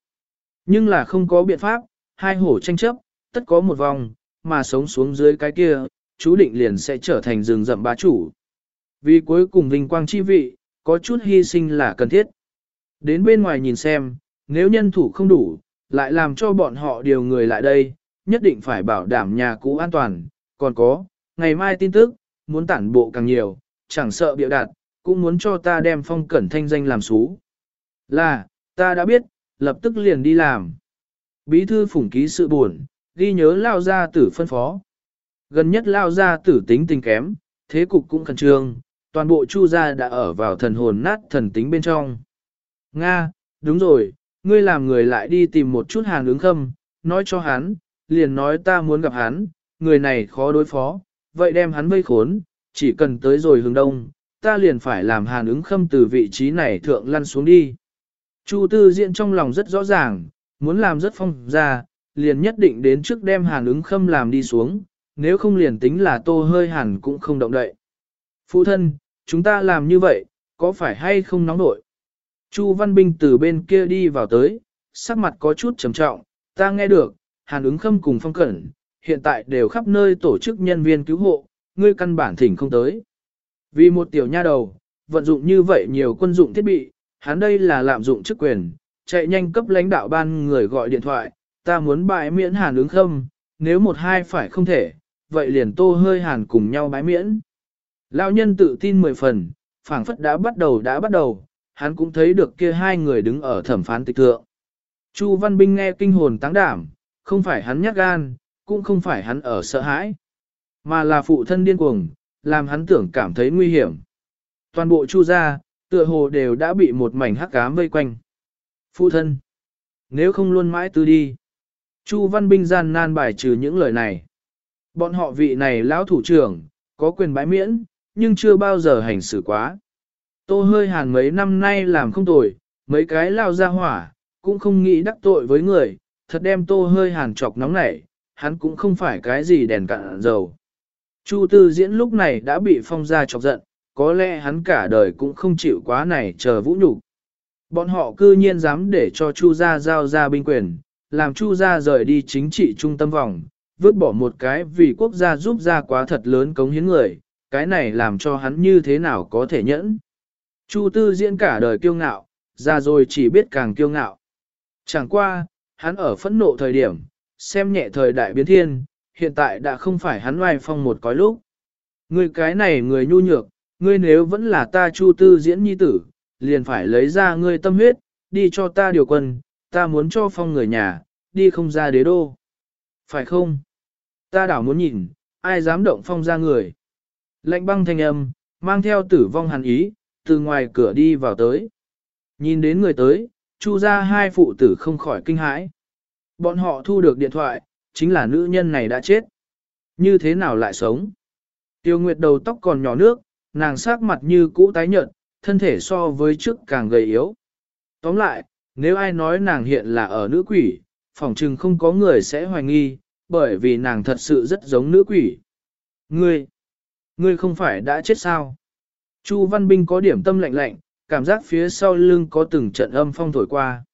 Speaker 1: Nhưng là không có biện pháp, hai hổ tranh chấp, tất có một vòng, mà sống xuống dưới cái kia, chú định liền sẽ trở thành rừng rậm bá chủ. Vì cuối cùng vinh quang chi vị, có chút hy sinh là cần thiết. Đến bên ngoài nhìn xem, nếu nhân thủ không đủ, lại làm cho bọn họ điều người lại đây, nhất định phải bảo đảm nhà cũ an toàn. Còn có, ngày mai tin tức, muốn tản bộ càng nhiều, chẳng sợ biểu đạt, cũng muốn cho ta đem phong cẩn thanh danh làm xú. Là, ta đã biết, lập tức liền đi làm. Bí thư phủng ký sự buồn, ghi nhớ lao gia tử phân phó. Gần nhất lao gia tử tính tình kém, thế cục cũng khẩn trương, toàn bộ chu gia đã ở vào thần hồn nát thần tính bên trong. Nga, đúng rồi, ngươi làm người lại đi tìm một chút hàn ứng khâm, nói cho hắn, liền nói ta muốn gặp hắn, người này khó đối phó, vậy đem hắn vây khốn, chỉ cần tới rồi hướng đông, ta liền phải làm hàn ứng khâm từ vị trí này thượng lăn xuống đi. Chu tư diện trong lòng rất rõ ràng, muốn làm rất phong ra, liền nhất định đến trước đem hàn ứng khâm làm đi xuống, nếu không liền tính là tô hơi hàn cũng không động đậy. Phụ thân, chúng ta làm như vậy, có phải hay không nóng nổi? Chu Văn Binh từ bên kia đi vào tới, sắc mặt có chút trầm trọng, ta nghe được, hàn ứng khâm cùng phong cẩn, hiện tại đều khắp nơi tổ chức nhân viên cứu hộ, ngươi căn bản thỉnh không tới. Vì một tiểu nha đầu, vận dụng như vậy nhiều quân dụng thiết bị, hắn đây là lạm dụng chức quyền, chạy nhanh cấp lãnh đạo ban người gọi điện thoại, ta muốn bãi miễn hàn ứng không, nếu một hai phải không thể, vậy liền tô hơi hàn cùng nhau bãi miễn. Lão nhân tự tin mười phần, phảng phất đã bắt đầu đã bắt đầu, hắn cũng thấy được kia hai người đứng ở thẩm phán tịch thượng. Chu Văn Binh nghe kinh hồn táng đảm, không phải hắn nhát gan, cũng không phải hắn ở sợ hãi, mà là phụ thân điên cuồng, làm hắn tưởng cảm thấy nguy hiểm. Toàn bộ Chu gia, tựa hồ đều đã bị một mảnh hắc ám vây quanh. Phụ thân, nếu không luôn mãi tư đi. Chu Văn Binh gian nan bài trừ những lời này. Bọn họ vị này lão thủ trưởng, có quyền bãi miễn, nhưng chưa bao giờ hành xử quá. Tô hơi hàn mấy năm nay làm không tồi, mấy cái lao ra hỏa, cũng không nghĩ đắc tội với người, thật đem tô hơi hàn chọc nóng nảy, hắn cũng không phải cái gì đèn cạn dầu. Chu tư diễn lúc này đã bị phong gia chọc giận, có lẽ hắn cả đời cũng không chịu quá này chờ vũ nhục. Bọn họ cư nhiên dám để cho Chu gia giao ra binh quyền, làm Chu gia rời đi chính trị trung tâm vòng, vứt bỏ một cái vì quốc gia giúp ra quá thật lớn cống hiến người, cái này làm cho hắn như thế nào có thể nhẫn. Chu tư diễn cả đời kiêu ngạo, ra rồi chỉ biết càng kiêu ngạo. Chẳng qua, hắn ở phẫn nộ thời điểm, xem nhẹ thời đại biến thiên, hiện tại đã không phải hắn oai phong một cõi lúc. Người cái này người nhu nhược, ngươi nếu vẫn là ta chu tư diễn nhi tử, liền phải lấy ra ngươi tâm huyết, đi cho ta điều quân, ta muốn cho phong người nhà, đi không ra đế đô. Phải không? Ta đảo muốn nhìn, ai dám động phong ra người. Lệnh băng thanh âm, mang theo tử vong hàn ý, từ ngoài cửa đi vào tới. Nhìn đến người tới, chu ra hai phụ tử không khỏi kinh hãi. Bọn họ thu được điện thoại, chính là nữ nhân này đã chết. Như thế nào lại sống? Tiêu Nguyệt đầu tóc còn nhỏ nước, nàng sắc mặt như cũ tái nhợt, thân thể so với trước càng gầy yếu. Tóm lại, nếu ai nói nàng hiện là ở nữ quỷ, phỏng chừng không có người sẽ hoài nghi, bởi vì nàng thật sự rất giống nữ quỷ. Ngươi, ngươi không phải đã chết sao? Chu Văn Binh có điểm tâm lạnh lạnh, cảm giác phía sau lưng có từng trận âm phong thổi qua.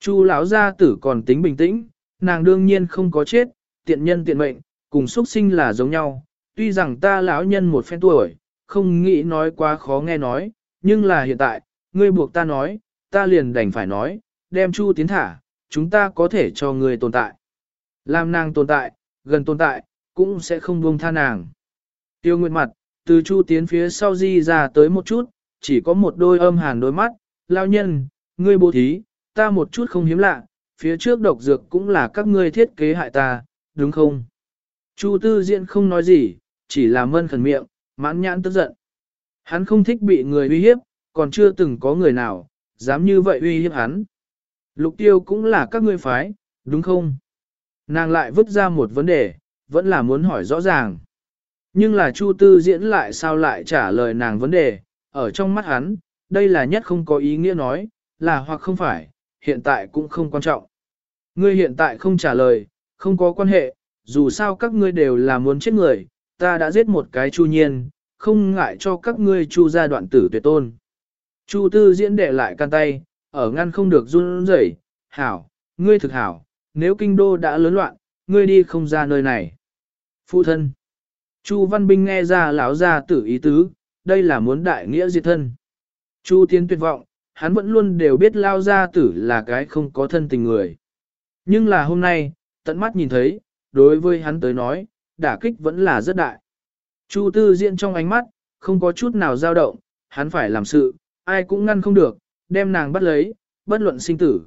Speaker 1: Chu lão gia tử còn tính bình tĩnh, nàng đương nhiên không có chết, tiện nhân tiện mệnh, cùng xuất sinh là giống nhau. Tuy rằng ta lão nhân một phen tuổi, không nghĩ nói quá khó nghe nói, nhưng là hiện tại, ngươi buộc ta nói, ta liền đành phải nói, đem Chu tiến thả, chúng ta có thể cho ngươi tồn tại. Làm nàng tồn tại, gần tồn tại, cũng sẽ không buông tha nàng. Tiêu Nguyệt mặt, từ Chu tiến phía sau di ra tới một chút, chỉ có một đôi âm hàn đôi mắt, lao nhân, ngươi bố thí, ta một chút không hiếm lạ, phía trước độc dược cũng là các ngươi thiết kế hại ta, đúng không? Chu tư diễn không nói gì, chỉ là mân khẩn miệng, mãn nhãn tức giận. Hắn không thích bị người uy hiếp, còn chưa từng có người nào, dám như vậy uy hiếp hắn. Lục tiêu cũng là các ngươi phái, đúng không? Nàng lại vứt ra một vấn đề, vẫn là muốn hỏi rõ ràng. Nhưng là Chu Tư diễn lại sao lại trả lời nàng vấn đề, ở trong mắt hắn, đây là nhất không có ý nghĩa nói, là hoặc không phải, hiện tại cũng không quan trọng. Ngươi hiện tại không trả lời, không có quan hệ, dù sao các ngươi đều là muốn chết người, ta đã giết một cái chu nhiên, không ngại cho các ngươi chu ra đoạn tử tuyệt tôn. Chu tư diễn đệ lại can tay, ở ngăn không được run rẩy, hảo, ngươi thực hảo, nếu kinh đô đã lớn loạn, ngươi đi không ra nơi này. Phụ thân. Chu Văn Binh nghe ra lão ra tử ý tứ, đây là muốn đại nghĩa diệt thân. Chu Tiên tuyệt vọng, hắn vẫn luôn đều biết lao gia tử là cái không có thân tình người. Nhưng là hôm nay, tận mắt nhìn thấy, đối với hắn tới nói, đả kích vẫn là rất đại. Chu tư diện trong ánh mắt, không có chút nào dao động, hắn phải làm sự, ai cũng ngăn không được, đem nàng bắt lấy, bất luận sinh tử.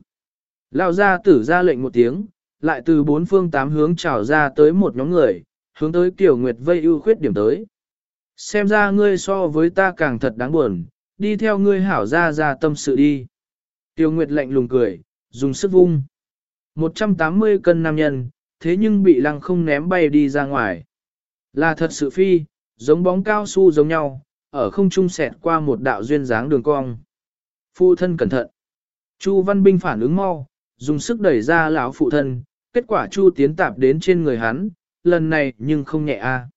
Speaker 1: Lao gia tử ra lệnh một tiếng, lại từ bốn phương tám hướng trào ra tới một nhóm người, hướng tới Kiều Nguyệt vây ưu khuyết điểm tới. Xem ra ngươi so với ta càng thật đáng buồn, đi theo ngươi hảo ra ra tâm sự đi. Tiêu Nguyệt lạnh lùng cười, dùng sức vung. 180 cân nam nhân, thế nhưng bị lăng không ném bay đi ra ngoài. Là thật sự phi, giống bóng cao su giống nhau, ở không trung xẹt qua một đạo duyên dáng đường cong. Phụ thân cẩn thận. Chu Văn Binh phản ứng mau, dùng sức đẩy ra lão phụ thân, kết quả Chu tiến tạp đến trên người hắn, lần này nhưng không nhẹ a.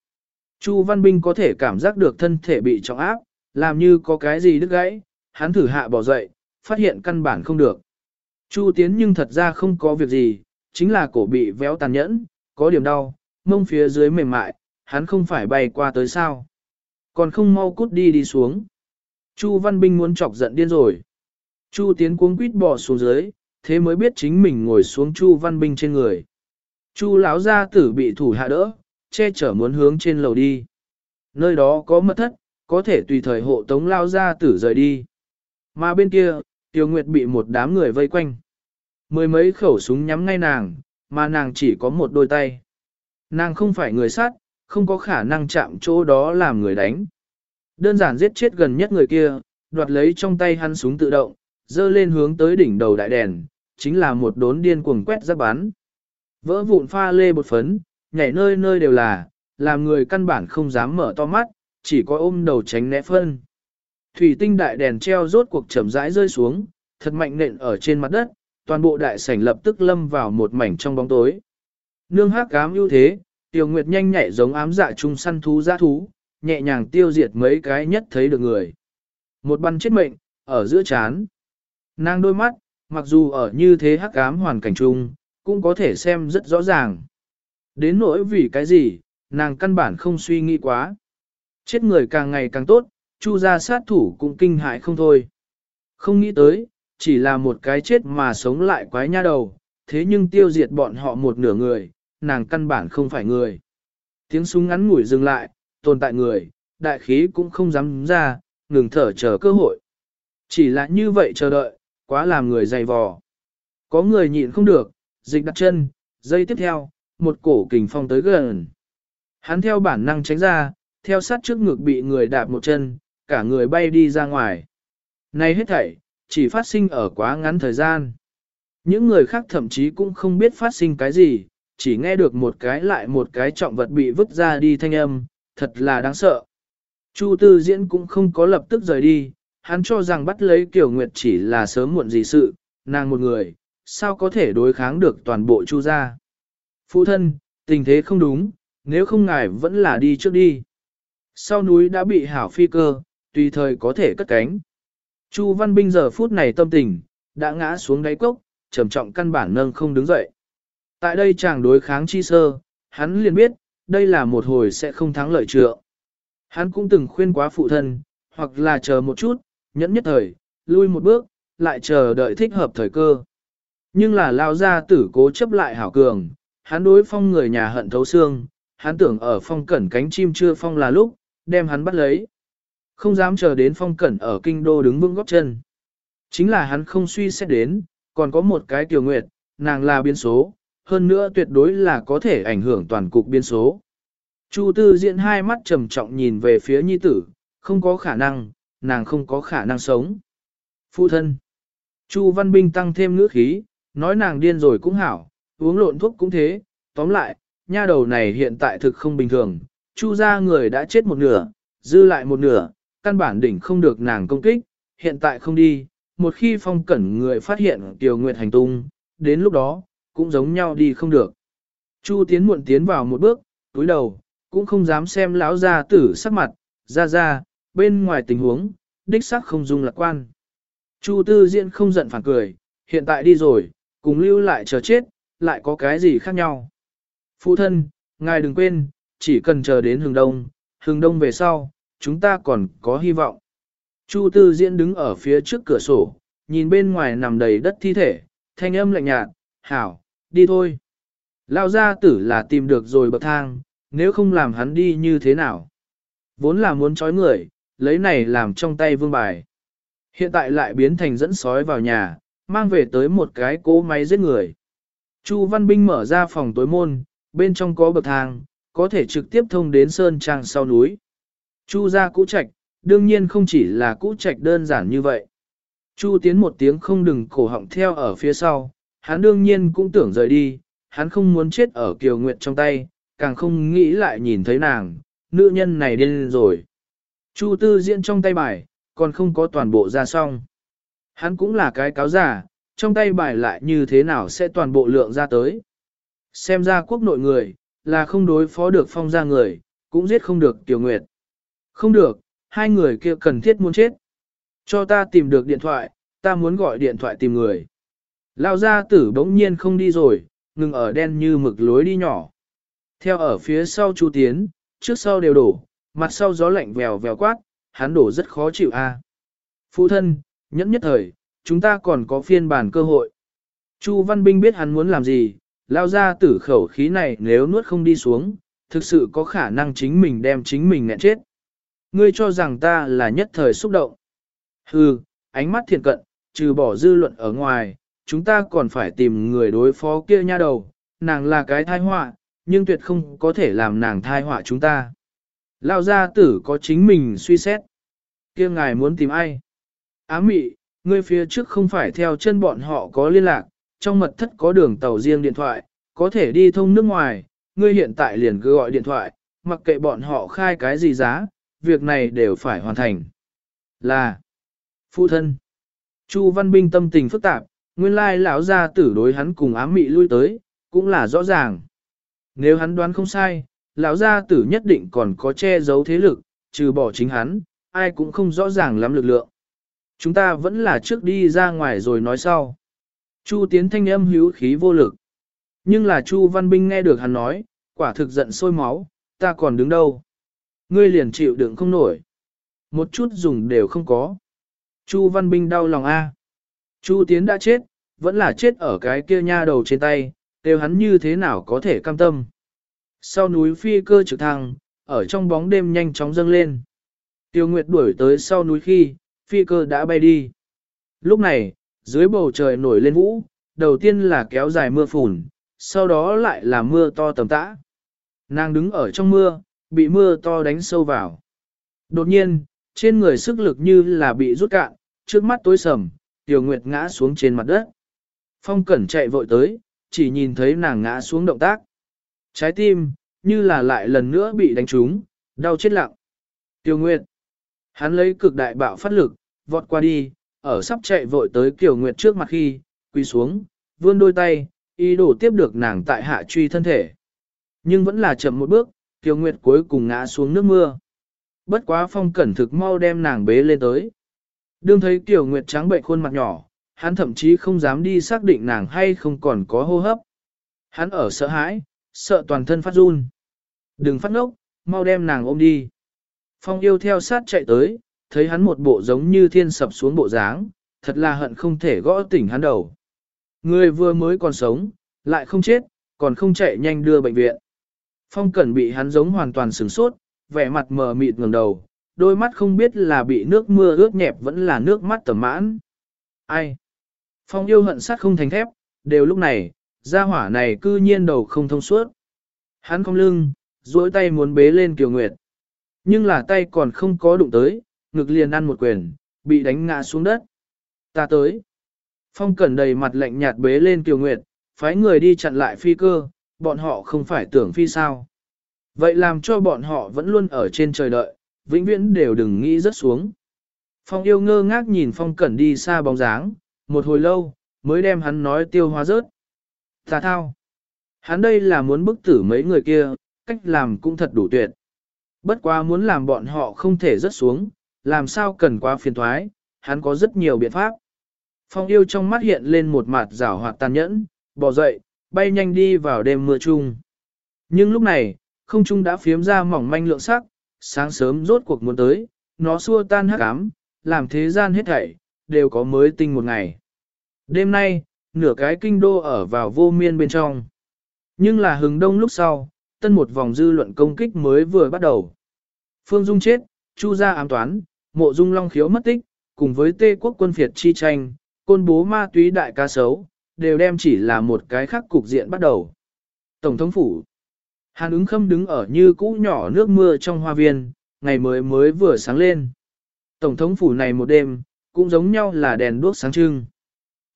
Speaker 1: Chu Văn Binh có thể cảm giác được thân thể bị trọng áp, làm như có cái gì đứt gãy, hắn thử hạ bỏ dậy, phát hiện căn bản không được. Chu Tiến nhưng thật ra không có việc gì, chính là cổ bị véo tàn nhẫn, có điểm đau, mông phía dưới mềm mại, hắn không phải bay qua tới sao. Còn không mau cút đi đi xuống. Chu Văn Binh muốn chọc giận điên rồi. Chu Tiến cuống quýt bỏ xuống dưới, thế mới biết chính mình ngồi xuống Chu Văn Binh trên người. Chu lão gia tử bị thủ hạ đỡ, che chở muốn hướng trên lầu đi. Nơi đó có mật thất, có thể tùy thời hộ tống lao ra tử rời đi. Mà bên kia, Tiêu Nguyệt bị một đám người vây quanh. Mười mấy khẩu súng nhắm ngay nàng, mà nàng chỉ có một đôi tay. Nàng không phải người sát, không có khả năng chạm chỗ đó làm người đánh. Đơn giản giết chết gần nhất người kia, đoạt lấy trong tay hắn súng tự động, dơ lên hướng tới đỉnh đầu đại đèn, chính là một đốn điên cuồng quét giáp bắn. Vỡ vụn pha lê bột phấn, nhảy nơi nơi đều là, làm người căn bản không dám mở to mắt, chỉ có ôm đầu tránh né phân. Thủy tinh đại đèn treo rốt cuộc chậm rãi rơi xuống, thật mạnh nện ở trên mặt đất, toàn bộ đại sảnh lập tức lâm vào một mảnh trong bóng tối. Nương hát cám ưu thế, Tiêu Nguyệt nhanh nhạy giống ám dạ trung săn thú giã thú, nhẹ nhàng tiêu diệt mấy cái nhất thấy được người. Một bắn chết mệnh, ở giữa chán. Nàng đôi mắt, mặc dù ở như thế hắc ám hoàn cảnh chung, cũng có thể xem rất rõ ràng. Đến nỗi vì cái gì, nàng căn bản không suy nghĩ quá. Chết người càng ngày càng tốt, chu gia sát thủ cũng kinh hại không thôi. Không nghĩ tới, chỉ là một cái chết mà sống lại quái nha đầu, thế nhưng tiêu diệt bọn họ một nửa người, nàng căn bản không phải người. Tiếng súng ngắn ngủi dừng lại, tồn tại người, đại khí cũng không dám ra, ngừng thở chờ cơ hội. Chỉ là như vậy chờ đợi, quá làm người dày vò. Có người nhịn không được, dịch đặt chân, dây tiếp theo, một cổ kình phong tới gần. Hắn theo bản năng tránh ra, theo sát trước ngực bị người đạp một chân, cả người bay đi ra ngoài. Này hết thảy, chỉ phát sinh ở quá ngắn thời gian. Những người khác thậm chí cũng không biết phát sinh cái gì, chỉ nghe được một cái lại một cái trọng vật bị vứt ra đi thanh âm, thật là đáng sợ. Chu Tư Diễn cũng không có lập tức rời đi, hắn cho rằng bắt lấy Kiều Nguyệt chỉ là sớm muộn gì sự, nàng một người, sao có thể đối kháng được toàn bộ Chu gia. Phụ thân, tình thế không đúng, nếu không ngài vẫn là đi trước đi. Sau núi đã bị hảo phi cơ, tùy thời có thể cất cánh. Chu Văn Binh giờ phút này tâm tình, đã ngã xuống đáy cốc, trầm trọng căn bản nâng không đứng dậy. Tại đây chàng đối kháng chi sơ, hắn liền biết, đây là một hồi sẽ không thắng lợi trượng. Hắn cũng từng khuyên quá phụ thân, hoặc là chờ một chút, nhẫn nhất thời, lui một bước, lại chờ đợi thích hợp thời cơ. Nhưng là lao ra tử cố chấp lại hảo cường, hắn đối phong người nhà hận thấu xương, hắn tưởng ở phong cẩn cánh chim chưa phong là lúc, đem hắn bắt lấy. Không dám chờ đến phong cẩn ở kinh đô đứng vững góc chân. Chính là hắn không suy xét đến, còn có một cái tiểu nguyệt, nàng là biên số, hơn nữa tuyệt đối là có thể ảnh hưởng toàn cục biên số. Chu tư diện hai mắt trầm trọng nhìn về phía nhi tử, không có khả năng, nàng không có khả năng sống. Phụ thân. Chu Văn Binh tăng thêm ngữ khí, nói nàng điên rồi cũng hảo, uống lộn thuốc cũng thế, tóm lại, nha đầu này hiện tại thực không bình thường, chu ra người đã chết một nửa, dư lại một nửa, căn bản đỉnh không được nàng công kích, hiện tại không đi, một khi phong cẩn người phát hiện Tiểu Nguyệt hành tung, đến lúc đó, cũng giống nhau đi không được. Chu tiến muộn tiến vào một bước, túi đầu, cũng không dám xem lão gia tử sắc mặt, ra ra, bên ngoài tình huống, đích sắc không dung lạc quan. Chu tư diễn không giận phản cười, hiện tại đi rồi, cùng lưu lại chờ chết, lại có cái gì khác nhau. Phụ thân, ngài đừng quên, chỉ cần chờ đến hừng đông, hừng đông về sau, chúng ta còn có hy vọng. Chu tư diễn đứng ở phía trước cửa sổ, nhìn bên ngoài nằm đầy đất thi thể, thanh âm lạnh nhạt, hảo, đi thôi. Lao gia tử là tìm được rồi bậc thang, nếu không làm hắn đi như thế nào. Vốn là muốn trói người, lấy này làm trong tay vương bài. Hiện tại lại biến thành dẫn sói vào nhà, mang về tới một cái cỗ máy giết người. Chu Văn Binh mở ra phòng tối môn, bên trong có bậc thang, có thể trực tiếp thông đến sơn trang sau núi. Chu ra cũ trạch, đương nhiên không chỉ là cũ trạch đơn giản như vậy. Chu tiến một tiếng không đừng cổ họng theo ở phía sau, hắn đương nhiên cũng tưởng rời đi, hắn không muốn chết ở kiều nguyệt trong tay, càng không nghĩ lại nhìn thấy nàng, nữ nhân này điên rồi. Chu tư diễn trong tay bài, còn không có toàn bộ ra xong. Hắn cũng là cái cáo giả, trong tay bài lại như thế nào sẽ toàn bộ lượng ra tới. Xem ra quốc nội người, là không đối phó được phong gia người, cũng giết không được Tiểu Nguyệt. Không được, hai người kia cần thiết muốn chết. Cho ta tìm được điện thoại, ta muốn gọi điện thoại tìm người. Lao gia tử bỗng nhiên không đi rồi, ngừng ở đen như mực lối đi nhỏ. Theo ở phía sau Chu Tiến, trước sau đều đổ, mặt sau gió lạnh vèo vèo quát, hắn đổ rất khó chịu a. Phụ thân, nhẫn nhất thời, chúng ta còn có phiên bản cơ hội. Chu Văn Binh biết hắn muốn làm gì, lao ra tử khẩu khí này nếu nuốt không đi xuống, thực sự có khả năng chính mình đem chính mình nghẹn chết. Ngươi cho rằng ta là nhất thời xúc động. Hừ, ánh mắt thiện cận, trừ bỏ dư luận ở ngoài, chúng ta còn phải tìm người đối phó kia nha đầu, nàng là cái thai họa, nhưng tuyệt không có thể làm nàng thai họa chúng ta. Lao gia tử có chính mình suy xét. kia ngài muốn tìm ai? Á mị, ngươi phía trước không phải theo chân bọn họ có liên lạc, trong mật thất có đường tàu riêng điện thoại, có thể đi thông nước ngoài, ngươi hiện tại liền cứ gọi điện thoại, mặc kệ bọn họ khai cái gì giá, việc này đều phải hoàn thành. Là Phụ thân Chu Văn Binh tâm tình phức tạp, nguyên lai lão gia tử đối hắn cùng ám mị lui tới, cũng là rõ ràng. Nếu hắn đoán không sai, lão gia tử nhất định còn có che giấu thế lực, trừ bỏ chính hắn, ai cũng không rõ ràng lắm lực lượng. Chúng ta vẫn là trước đi ra ngoài rồi nói sau. Chu tiến thanh âm hữu khí vô lực. Nhưng là Chu Văn Binh nghe được hắn nói, quả thực giận sôi máu, ta còn đứng đâu. Ngươi liền chịu đựng không nổi. Một chút dùng đều không có. Chu Văn Binh đau lòng a. Chu Tiến đã chết, vẫn là chết ở cái kia nha đầu trên tay, đều hắn như thế nào có thể cam tâm. Sau núi phi cơ trực thăng, ở trong bóng đêm nhanh chóng dâng lên. Tiêu Nguyệt đuổi tới sau núi khi, phi cơ đã bay đi. Lúc này, dưới bầu trời nổi lên vũ, đầu tiên là kéo dài mưa phùn, sau đó lại là mưa to tầm tã. Nàng đứng ở trong mưa, bị mưa to đánh sâu vào. Đột nhiên, trên người sức lực như là bị rút cạn, trước mắt tối sầm, Tiểu Nguyệt ngã xuống trên mặt đất. Phong Cẩn chạy vội tới, chỉ nhìn thấy nàng ngã xuống động tác. Trái tim, như là lại lần nữa bị đánh trúng, đau chết lặng. Tiểu Nguyệt, hắn lấy cực đại bạo phát lực, vọt qua đi, ở sắp chạy vội tới Kiều Nguyệt trước mặt khi, quỳ xuống, vươn đôi tay, ý đồ tiếp được nàng tại hạ truy thân thể. Nhưng vẫn là chậm một bước, Kiều Nguyệt cuối cùng ngã xuống nước mưa. Bất quá phong cẩn thực mau đem nàng bế lên tới. Đương thấy Kiều Nguyệt trắng bệnh khuôn mặt nhỏ, hắn thậm chí không dám đi xác định nàng hay không còn có hô hấp. Hắn ở sợ hãi, sợ toàn thân phát run. Đừng phát ngốc, mau đem nàng ôm đi. Phong yêu theo sát chạy tới, thấy hắn một bộ giống như thiên sập xuống bộ dáng, thật là hận không thể gõ tỉnh hắn đầu. Người vừa mới còn sống, lại không chết, còn không chạy nhanh đưa bệnh viện. Phong Cẩn bị hắn giống hoàn toàn sửng sốt, vẻ mặt mờ mịt ngẩng đầu, đôi mắt không biết là bị nước mưa ướt nhẹp vẫn là nước mắt tầm mãn. Ai? Phong yêu hận sát không thành thép, đều lúc này, gia hỏa này cư nhiên đầu không thông suốt. Hắn không lưng, duỗi tay muốn bế lên Kiều Nguyệt. Nhưng là tay còn không có đụng tới, ngực liền ăn một quyền, bị đánh ngã xuống đất. Ta tới. Phong cẩn đầy mặt lạnh nhạt bế lên Kiều Nguyệt, phái người đi chặn lại phi cơ, bọn họ không phải tưởng phi sao. Vậy làm cho bọn họ vẫn luôn ở trên trời đợi, vĩnh viễn đều đừng nghĩ rớt xuống. Phong yêu ngơ ngác nhìn phong cẩn đi xa bóng dáng, một hồi lâu, mới đem hắn nói tiêu hóa rớt. Ta thao. Hắn đây là muốn bức tử mấy người kia, cách làm cũng thật đủ tuyệt. Bất quá muốn làm bọn họ không thể rớt xuống, làm sao cần quá phiền thoái, hắn có rất nhiều biện pháp. Phong yêu trong mắt hiện lên một mặt rảo hoạt tàn nhẫn, bỏ dậy, bay nhanh đi vào đêm mưa chung. Nhưng lúc này, không trung đã phiếm ra mỏng manh lượng sắc, sáng sớm rốt cuộc muốn tới, nó xua tan hắc ám, làm thế gian hết thảy, đều có mới tinh một ngày. Đêm nay, nửa cái kinh đô ở vào vô miên bên trong. Nhưng là hừng đông lúc sau, tân một vòng dư luận công kích mới vừa bắt đầu. Phương Dung chết, Chu gia ám toán, mộ dung long khiếu mất tích, cùng với tê quốc quân phiệt chi tranh, côn bố ma túy đại ca sấu, đều đem chỉ là một cái khác cục diện bắt đầu. Tổng thống phủ Hàn ứng khâm đứng ở như cũ nhỏ nước mưa trong hoa viên, ngày mới mới vừa sáng lên. Tổng thống phủ này một đêm, cũng giống nhau là đèn đuốc sáng trưng.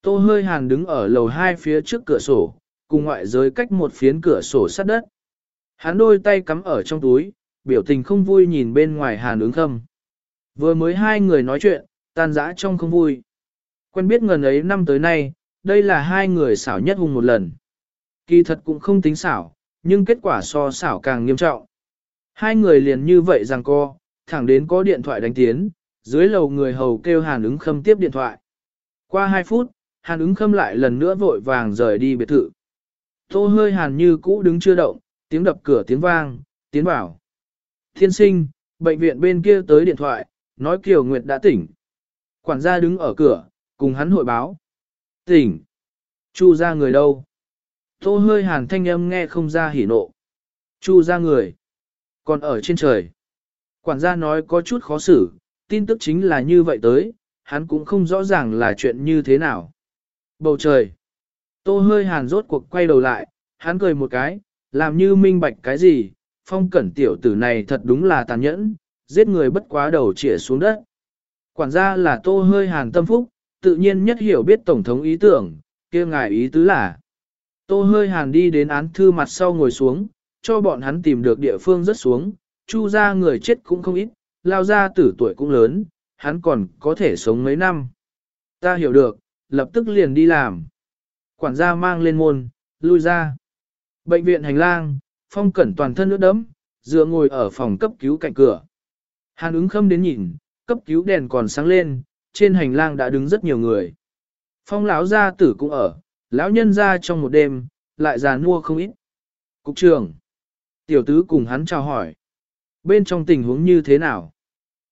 Speaker 1: Tô hơi hàn đứng ở lầu hai phía trước cửa sổ, cùng ngoại giới cách một phiến cửa sổ sát đất. Hắn đôi tay cắm ở trong túi, biểu tình không vui nhìn bên ngoài hàn ứng khâm. Vừa mới hai người nói chuyện, tan dã trong không vui. Quen biết ngần ấy năm tới nay, đây là hai người xảo nhất hùng một lần. Kỳ thật cũng không tính xảo, nhưng kết quả so xảo càng nghiêm trọng. Hai người liền như vậy rằng co, thẳng đến có điện thoại đánh tiến, dưới lầu người hầu kêu Hàn ứng khâm tiếp điện thoại. Qua hai phút, Hàn ứng khâm lại lần nữa vội vàng rời đi biệt thự. Tô hơi Hàn như cũ đứng chưa động, tiếng đập cửa tiếng vang, tiến vào. Thiên sinh, bệnh viện bên kia tới điện thoại, nói Kiều Nguyệt đã tỉnh. Quản gia đứng ở cửa, cùng hắn hội báo. Tỉnh. Chu ra người đâu? Tô hơi hàn thanh âm nghe không ra hỉ nộ. Chu ra người. Còn ở trên trời. Quản gia nói có chút khó xử, tin tức chính là như vậy tới, hắn cũng không rõ ràng là chuyện như thế nào. Bầu trời. Tô hơi hàn rốt cuộc quay đầu lại, hắn cười một cái, làm như minh bạch cái gì, phong cẩn tiểu tử này thật đúng là tàn nhẫn, giết người bất quá đầu chĩa xuống đất. Quản gia là tô hơi hàn tâm phúc, tự nhiên nhất hiểu biết Tổng thống ý tưởng, kia ngài ý tứ là. Tô hơi hàn đi đến án thư mặt sau ngồi xuống, cho bọn hắn tìm được địa phương rất xuống, chu ra người chết cũng không ít, lao ra tử tuổi cũng lớn, hắn còn có thể sống mấy năm. Ta hiểu được, lập tức liền đi làm. Quản gia mang lên môn, lui ra. Bệnh viện hành lang, phong cẩn toàn thân nước đấm, dựa ngồi ở phòng cấp cứu cạnh cửa. Hàn ứng khâm đến nhìn, cấp cứu đèn còn sáng lên, trên hành lang đã đứng rất nhiều người. Phong lão gia tử cũng ở, lão nhân ra trong một đêm, lại già nua không ít. Cục trưởng, tiểu tứ cùng hắn chào hỏi. Bên trong tình huống như thế nào?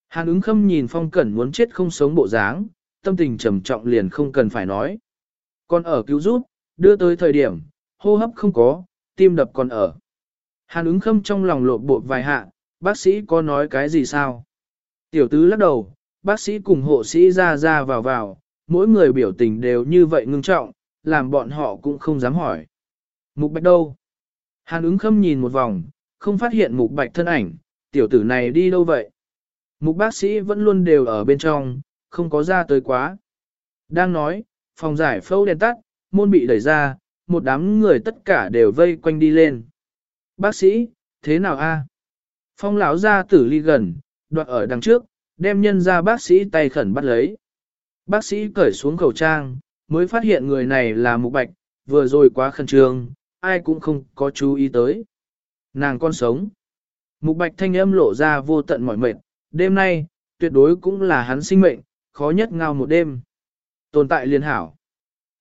Speaker 1: Hàn ứng khâm nhìn phong cẩn muốn chết không sống bộ dáng, tâm tình trầm trọng liền không cần phải nói. Còn ở cứu giúp, đưa tới thời điểm, hô hấp không có, tim đập còn ở. Hàn ứng khâm trong lòng lộ bộ vài hạ, bác sĩ có nói cái gì sao? Tiểu tứ lắc đầu, bác sĩ cùng hộ sĩ ra ra vào vào, mỗi người biểu tình đều như vậy ngưng trọng, làm bọn họ cũng không dám hỏi. Mục bạch đâu? Hàn ứng khâm nhìn một vòng, không phát hiện mục bạch thân ảnh, tiểu tử này đi đâu vậy? Mục bác sĩ vẫn luôn đều ở bên trong, không có ra tới quá. Đang nói, phòng giải phẫu đèn tắt, môn bị đẩy ra, một đám người tất cả đều vây quanh đi lên. Bác sĩ, thế nào a? Phong lão ra tử ly gần, đoạt ở đằng trước, đem nhân ra bác sĩ tay khẩn bắt lấy. Bác sĩ cởi xuống khẩu trang, mới phát hiện người này là mục bạch, vừa rồi quá khẩn trương, ai cũng không có chú ý tới. Nàng con sống. Mục bạch thanh âm lộ ra vô tận mỏi mệt, đêm nay, tuyệt đối cũng là hắn sinh mệnh, khó nhất ngao một đêm. Tồn tại liên hảo.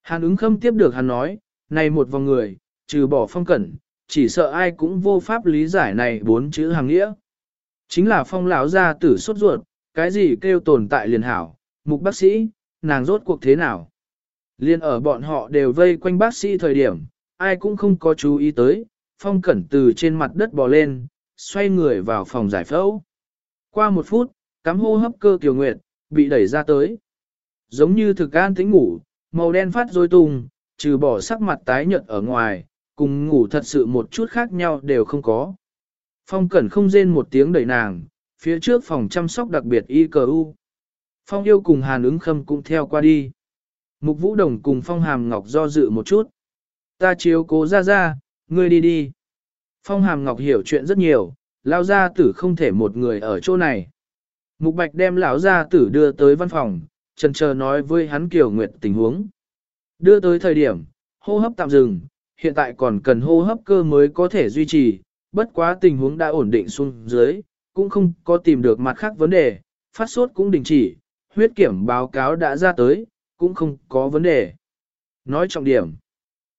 Speaker 1: Hàn ứng khâm tiếp được hắn nói, này một vòng người, trừ bỏ phong cẩn, chỉ sợ ai cũng vô pháp lý giải này bốn chữ hàng nghĩa. Chính là phong lão gia tử sốt ruột, cái gì kêu tồn tại liền hảo, mục bác sĩ, nàng rốt cuộc thế nào. Liên ở bọn họ đều vây quanh bác sĩ thời điểm, ai cũng không có chú ý tới, phong cẩn từ trên mặt đất bò lên, xoay người vào phòng giải phẫu. Qua một phút, cắm hô hấp cơ kiều nguyệt, bị đẩy ra tới. Giống như thực an tĩnh ngủ, màu đen phát rối tung, trừ bỏ sắc mặt tái nhợt ở ngoài, cùng ngủ thật sự một chút khác nhau đều không có. Phong cẩn không rên một tiếng đẩy nàng, phía trước phòng chăm sóc đặc biệt y cờ u. Phong yêu cùng hàn ứng khâm cũng theo qua đi. Mục vũ đồng cùng phong hàm ngọc do dự một chút. Ta chiếu cố ra ra, ngươi đi đi. Phong hàm ngọc hiểu chuyện rất nhiều, lao gia tử không thể một người ở chỗ này. Mục bạch đem lão gia tử đưa tới văn phòng, trần chờ nói với hắn kiều nguyệt tình huống. Đưa tới thời điểm, hô hấp tạm dừng, hiện tại còn cần hô hấp cơ mới có thể duy trì, bất quá tình huống đã ổn định xuống dưới, cũng không có tìm được mặt khác vấn đề, phát sốt cũng đình chỉ, huyết kiểm báo cáo đã ra tới, cũng không có vấn đề. Nói trọng điểm,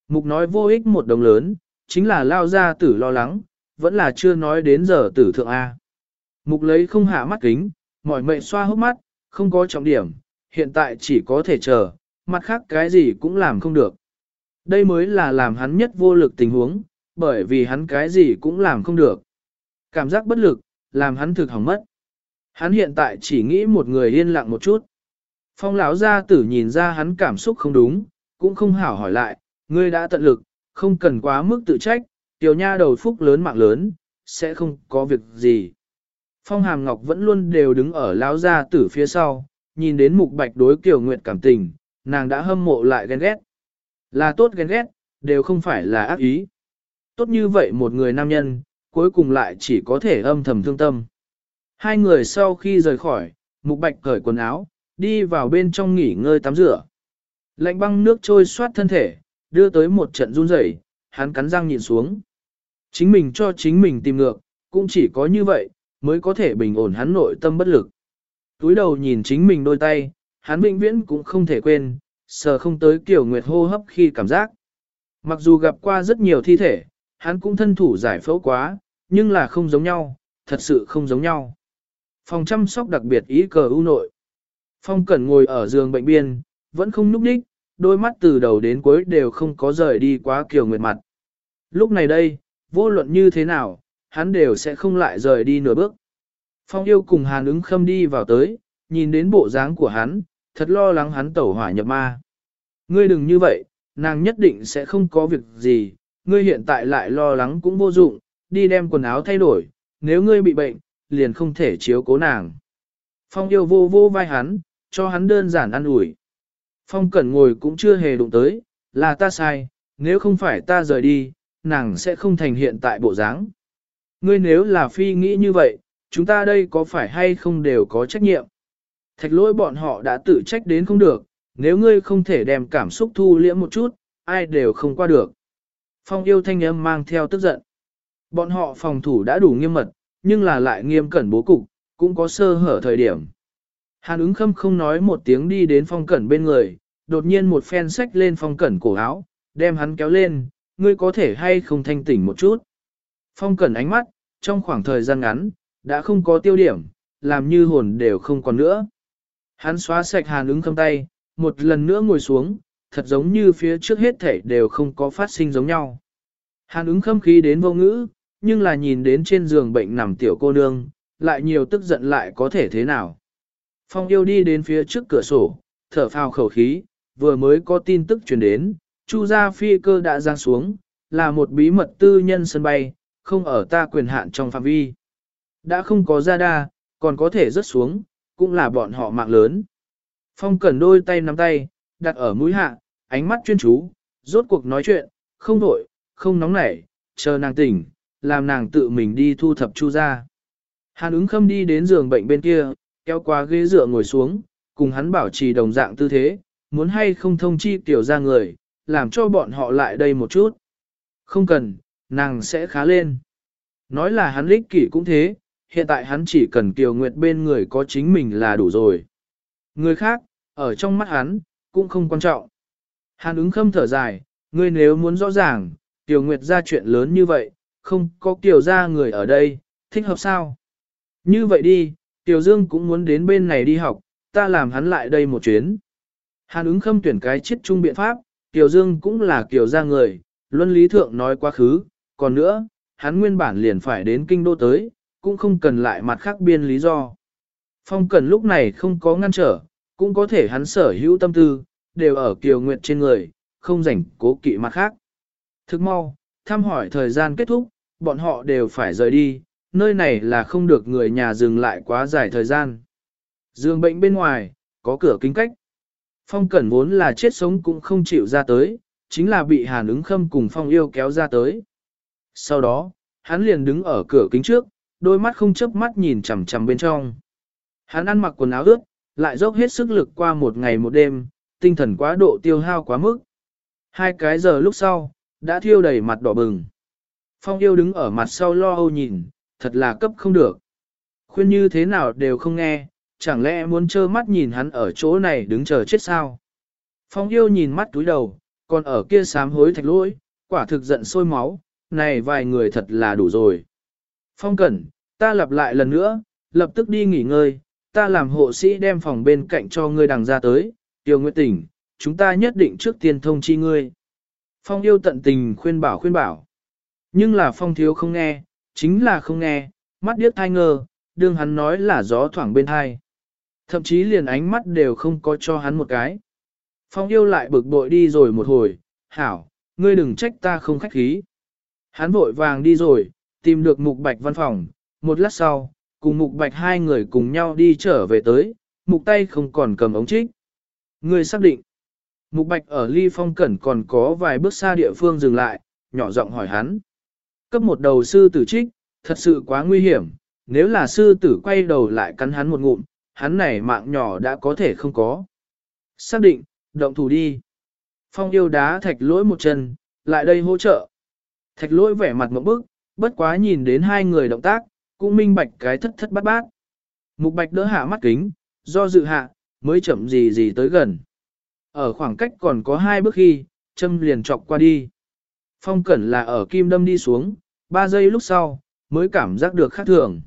Speaker 1: mục nói vô ích một đồng lớn, chính là lao ra tử lo lắng, vẫn là chưa nói đến giờ tử thượng A. Mục lấy không hạ mắt kính, mỏi mệnh xoa hốc mắt, không có trọng điểm, hiện tại chỉ có thể chờ, mặt khác cái gì cũng làm không được. Đây mới là làm hắn nhất vô lực tình huống, bởi vì hắn cái gì cũng làm không được. Cảm giác bất lực, làm hắn thực hỏng mất. Hắn hiện tại chỉ nghĩ một người yên lặng một chút. Phong lão gia tử nhìn ra hắn cảm xúc không đúng, cũng không hảo hỏi lại, ngươi đã tận lực, không cần quá mức tự trách, tiểu nha đầu phúc lớn mạng lớn, sẽ không có việc gì. Phong hàm ngọc vẫn luôn đều đứng ở lão gia tử phía sau, nhìn đến mục bạch đối kiều Nguyệt cảm tình, nàng đã hâm mộ lại ghen ghét. Là tốt ghen ghét, đều không phải là ác ý. Tốt như vậy một người nam nhân, cuối cùng lại chỉ có thể âm thầm thương tâm. Hai người sau khi rời khỏi, mục bạch cởi quần áo, đi vào bên trong nghỉ ngơi tắm rửa. Lạnh băng nước trôi xoát thân thể, đưa tới một trận run rẩy, hắn cắn răng nhìn xuống. Chính mình cho chính mình tìm ngược, cũng chỉ có như vậy, mới có thể bình ổn hắn nội tâm bất lực. Túi đầu nhìn chính mình đôi tay, hắn vĩnh viễn cũng không thể quên, sờ không tới kiểu nguyệt hô hấp khi cảm giác. Mặc dù gặp qua rất nhiều thi thể, hắn cũng thân thủ giải phẫu quá, nhưng là không giống nhau, thật sự không giống nhau. Phòng chăm sóc đặc biệt ý cờ ưu nội. Phong Cẩn ngồi ở giường bệnh biên, vẫn không núp đích, đôi mắt từ đầu đến cuối đều không có rời đi quá kiểu nguyệt mặt. Lúc này đây, vô luận như thế nào, hắn đều sẽ không lại rời đi nửa bước. Phong yêu cùng hàn ứng khâm đi vào tới, nhìn đến bộ dáng của hắn, thật lo lắng hắn tẩu hỏa nhập ma. Ngươi đừng như vậy, nàng nhất định sẽ không có việc gì, ngươi hiện tại lại lo lắng cũng vô dụng, đi đem quần áo thay đổi, nếu ngươi bị bệnh, liền không thể chiếu cố nàng. Phong yêu vô vô vai hắn, cho hắn đơn giản ăn ủi. Phong cẩn ngồi cũng chưa hề đụng tới, là ta sai, nếu không phải ta rời đi, nàng sẽ không thành hiện tại bộ dáng. Ngươi nếu là phi nghĩ như vậy, chúng ta đây có phải hay không đều có trách nhiệm. Thạch lỗi bọn họ đã tự trách đến không được, nếu ngươi không thể đem cảm xúc thu liễm một chút, ai đều không qua được. Phong yêu thanh âm mang theo tức giận. Bọn họ phòng thủ đã đủ nghiêm mật, nhưng là lại nghiêm cẩn bố cục, cũng có sơ hở thời điểm. Hàn ứng khâm không nói một tiếng đi đến phong cẩn bên người, đột nhiên một phen sách lên phong cẩn cổ áo, đem hắn kéo lên, ngươi có thể hay không thanh tỉnh một chút. Phong cẩn ánh mắt, trong khoảng thời gian ngắn, đã không có tiêu điểm, làm như hồn đều không còn nữa. Hắn xóa sạch hàn ứng khâm tay, một lần nữa ngồi xuống, thật giống như phía trước hết thảy đều không có phát sinh giống nhau. Hàn ứng khâm khí đến vô ngữ, nhưng là nhìn đến trên giường bệnh nằm tiểu cô nương, lại nhiều tức giận lại có thể thế nào. Phong yêu đi đến phía trước cửa sổ, thở phào khẩu khí, vừa mới có tin tức truyền đến, Chu gia phi cơ đã giáng xuống, là một bí mật tư nhân sân bay, không ở ta quyền hạn trong phạm vi. Đã không có ra đa, còn có thể rớt xuống, cũng là bọn họ mạng lớn. Phong cẩn đôi tay nắm tay, đặt ở mũi hạ, ánh mắt chuyên chú, rốt cuộc nói chuyện, không vội, không nóng nảy, chờ nàng tỉnh, làm nàng tự mình đi thu thập chu ra. Hàn ứng khâm đi đến giường bệnh bên kia, kéo qua ghế dựa ngồi xuống, cùng hắn bảo trì đồng dạng tư thế, muốn hay không thông chi tiểu ra người, làm cho bọn họ lại đây một chút. Không cần, nàng sẽ khá lên. Nói là hắn lích kỷ cũng thế, hiện tại hắn chỉ cần Kiều Nguyệt bên người có chính mình là đủ rồi. Người khác, ở trong mắt hắn, cũng không quan trọng. Hàn ứng khâm thở dài, ngươi nếu muốn rõ ràng, Kiều Nguyệt ra chuyện lớn như vậy, không có Kiều ra người ở đây, thích hợp sao? Như vậy đi, Kiều Dương cũng muốn đến bên này đi học, ta làm hắn lại đây một chuyến. Hàn ứng khâm tuyển cái chết chung biện pháp, Kiều Dương cũng là Kiều ra người, luân lý thượng nói quá khứ, còn nữa, hắn nguyên bản liền phải đến kinh đô tới, cũng không cần lại mặt khác biên lý do. Phong Cần lúc này không có ngăn trở, cũng có thể hắn sở hữu tâm tư, đều ở Kiều Nguyệt trên người, không rảnh cố kỵ mặt khác. Thức mau, thăm hỏi thời gian kết thúc, bọn họ đều phải rời đi, nơi này là không được người nhà dừng lại quá dài thời gian. Dương bệnh bên ngoài, có cửa kính cách. Phong Cẩn vốn là chết sống cũng không chịu ra tới, chính là bị Hàn ứng khâm cùng Phong yêu kéo ra tới. Sau đó, hắn liền đứng ở cửa kính trước, đôi mắt không chớp mắt nhìn chằm chằm bên trong. Hắn ăn mặc quần áo ướt, lại dốc hết sức lực qua một ngày một đêm, tinh thần quá độ tiêu hao quá mức. Hai cái giờ lúc sau, đã thiêu đầy mặt đỏ bừng. Phong yêu đứng ở mặt sau lo âu nhìn, thật là cấp không được. Khuyên như thế nào đều không nghe, chẳng lẽ muốn trơ mắt nhìn hắn ở chỗ này đứng chờ chết sao? Phong yêu nhìn mắt túi đầu, còn ở kia sám hối thạch lỗi, quả thực giận sôi máu, này vài người thật là đủ rồi. Phong cẩn, ta lặp lại lần nữa, lập tức đi nghỉ ngơi, ta làm hộ sĩ đem phòng bên cạnh cho ngươi đằng ra tới, tiêu nguyệt tỉnh, chúng ta nhất định trước tiên thông chi ngươi. Phong yêu tận tình khuyên bảo khuyên bảo. Nhưng là phong thiếu không nghe, chính là không nghe, mắt điếc thai ngơ, đương hắn nói là gió thoảng bên hai. Thậm chí liền ánh mắt đều không có cho hắn một cái. Phong yêu lại bực bội đi rồi một hồi, hảo, ngươi đừng trách ta không khách khí. Hắn vội vàng đi rồi, tìm được mục bạch văn phòng, một lát sau, cùng mục bạch hai người cùng nhau đi trở về tới, mục tay không còn cầm ống trích. Người xác định, mục bạch ở ly phong cẩn còn có vài bước xa địa phương dừng lại, nhỏ giọng hỏi hắn. Cấp một đầu sư tử trích, thật sự quá nguy hiểm, nếu là sư tử quay đầu lại cắn hắn một ngụm, hắn này mạng nhỏ đã có thể không có. Xác định, động thủ đi. Phong yêu đá thạch lỗi một chân, lại đây hỗ trợ. Thạch lỗi vẻ mặt một bức, bất quá nhìn đến hai người động tác, cũng minh bạch cái thất thất bát bát. Mục bạch đỡ hạ mắt kính, do dự hạ, mới chậm gì gì tới gần. Ở khoảng cách còn có hai bước khi, châm liền chọc qua đi. Phong cẩn là ở kim đâm đi xuống, ba giây lúc sau, mới cảm giác được khác thường.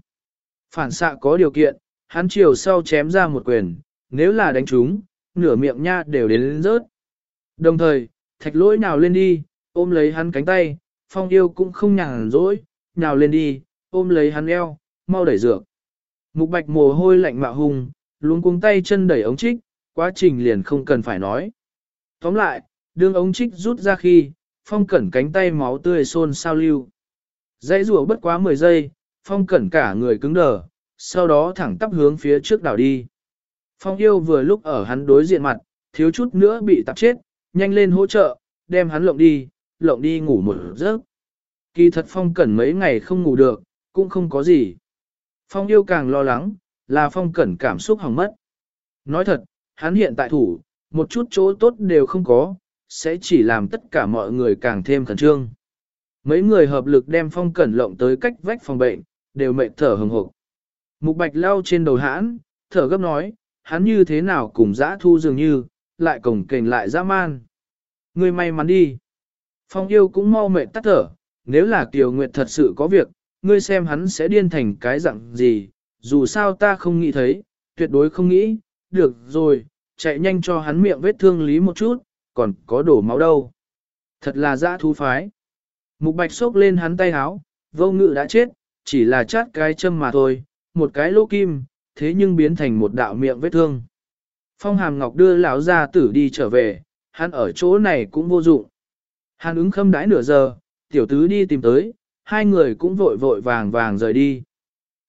Speaker 1: Phản xạ có điều kiện, hắn chiều sau chém ra một quyền, nếu là đánh trúng, nửa miệng nha đều đến lên rớt. Đồng thời, thạch lỗi nào lên đi, ôm lấy hắn cánh tay, phong yêu cũng không nhàn rỗi, nào lên đi, ôm lấy hắn eo, mau đẩy dược. Mục bạch mồ hôi lạnh mạo hùng, luôn cuống tay chân đẩy ống trích, quá trình liền không cần phải nói. Tóm lại, đương ống trích rút ra khi, phong cẩn cánh tay máu tươi xôn sao lưu. Dãy rùa bất quá 10 giây, phong cẩn cả người cứng đờ, sau đó thẳng tắp hướng phía trước đảo đi. Phong yêu vừa lúc ở hắn đối diện mặt, thiếu chút nữa bị tạp chết, nhanh lên hỗ trợ, đem hắn lộng đi, lộng đi ngủ một giấc. Kỳ thật Phong Cẩn mấy ngày không ngủ được, cũng không có gì. Phong yêu càng lo lắng, là Phong Cẩn cảm xúc hỏng mất. Nói thật, hắn hiện tại thủ, một chút chỗ tốt đều không có, sẽ chỉ làm tất cả mọi người càng thêm khẩn trương. Mấy người hợp lực đem Phong Cẩn lộng tới cách vách phòng bệnh, đều mệt thở hừng hực. Mục Bạch lao trên đầu hãn, thở gấp nói, hắn như thế nào cùng dã thu dường như, lại cổng kềnh lại dã man. Ngươi may mắn đi. Phong yêu cũng mau mệt tắt thở, nếu là Kiều Nguyệt thật sự có việc, ngươi xem hắn sẽ điên thành cái dạng gì, dù sao ta không nghĩ thấy, tuyệt đối không nghĩ, được rồi, chạy nhanh cho hắn miệng vết thương lý một chút, còn có đổ máu đâu. Thật là dã thú phái. Mục bạch xốc lên hắn tay háo, vô ngự đã chết, chỉ là chát cái châm mà thôi, một cái lỗ kim, thế nhưng biến thành một đạo miệng vết thương. Phong hàm ngọc đưa lão gia tử đi trở về, hắn ở chỗ này cũng vô dụng. Hàn ứng khâm đãi nửa giờ, tiểu tứ đi tìm tới, hai người cũng vội vội vàng vàng rời đi.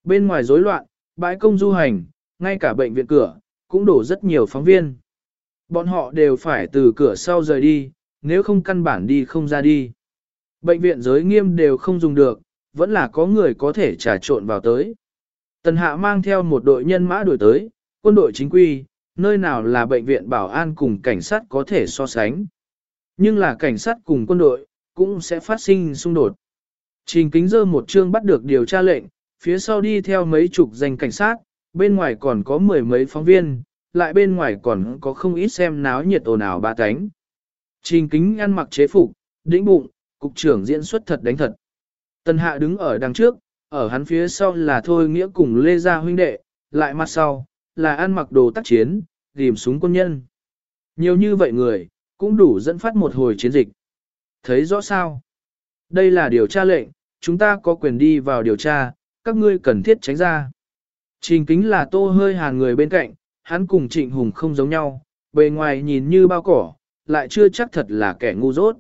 Speaker 1: Bên ngoài rối loạn, bãi công du hành, ngay cả bệnh viện cửa, cũng đổ rất nhiều phóng viên. Bọn họ đều phải từ cửa sau rời đi, nếu không căn bản đi không ra đi. Bệnh viện giới nghiêm đều không dùng được, vẫn là có người có thể trà trộn vào tới. Tần hạ mang theo một đội nhân mã đuổi tới, quân đội chính quy, nơi nào là bệnh viện bảo an cùng cảnh sát có thể so sánh. Nhưng là cảnh sát cùng quân đội, cũng sẽ phát sinh xung đột. Trình kính dơ một chương bắt được điều tra lệnh, phía sau đi theo mấy chục danh cảnh sát, bên ngoài còn có mười mấy phóng viên, lại bên ngoài còn có không ít xem náo nhiệt ồn ào ba cánh. Trình kính ăn mặc chế phục, đĩnh bụng, cục trưởng diễn xuất thật đánh thật. Tần hạ đứng ở đằng trước, ở hắn phía sau là Thôi Nghĩa cùng Lê Gia huynh đệ, lại mặt sau, là ăn mặc đồ tác chiến, ghim súng quân nhân. Nhiều như vậy người, cũng đủ dẫn phát một hồi chiến dịch. Thấy rõ sao? Đây là điều tra lệnh, chúng ta có quyền đi vào điều tra, các ngươi cần thiết tránh ra. Trình kính là tô hơi hàn người bên cạnh, hắn cùng trịnh hùng không giống nhau, bề ngoài nhìn như bao cỏ, lại chưa chắc thật là kẻ ngu dốt.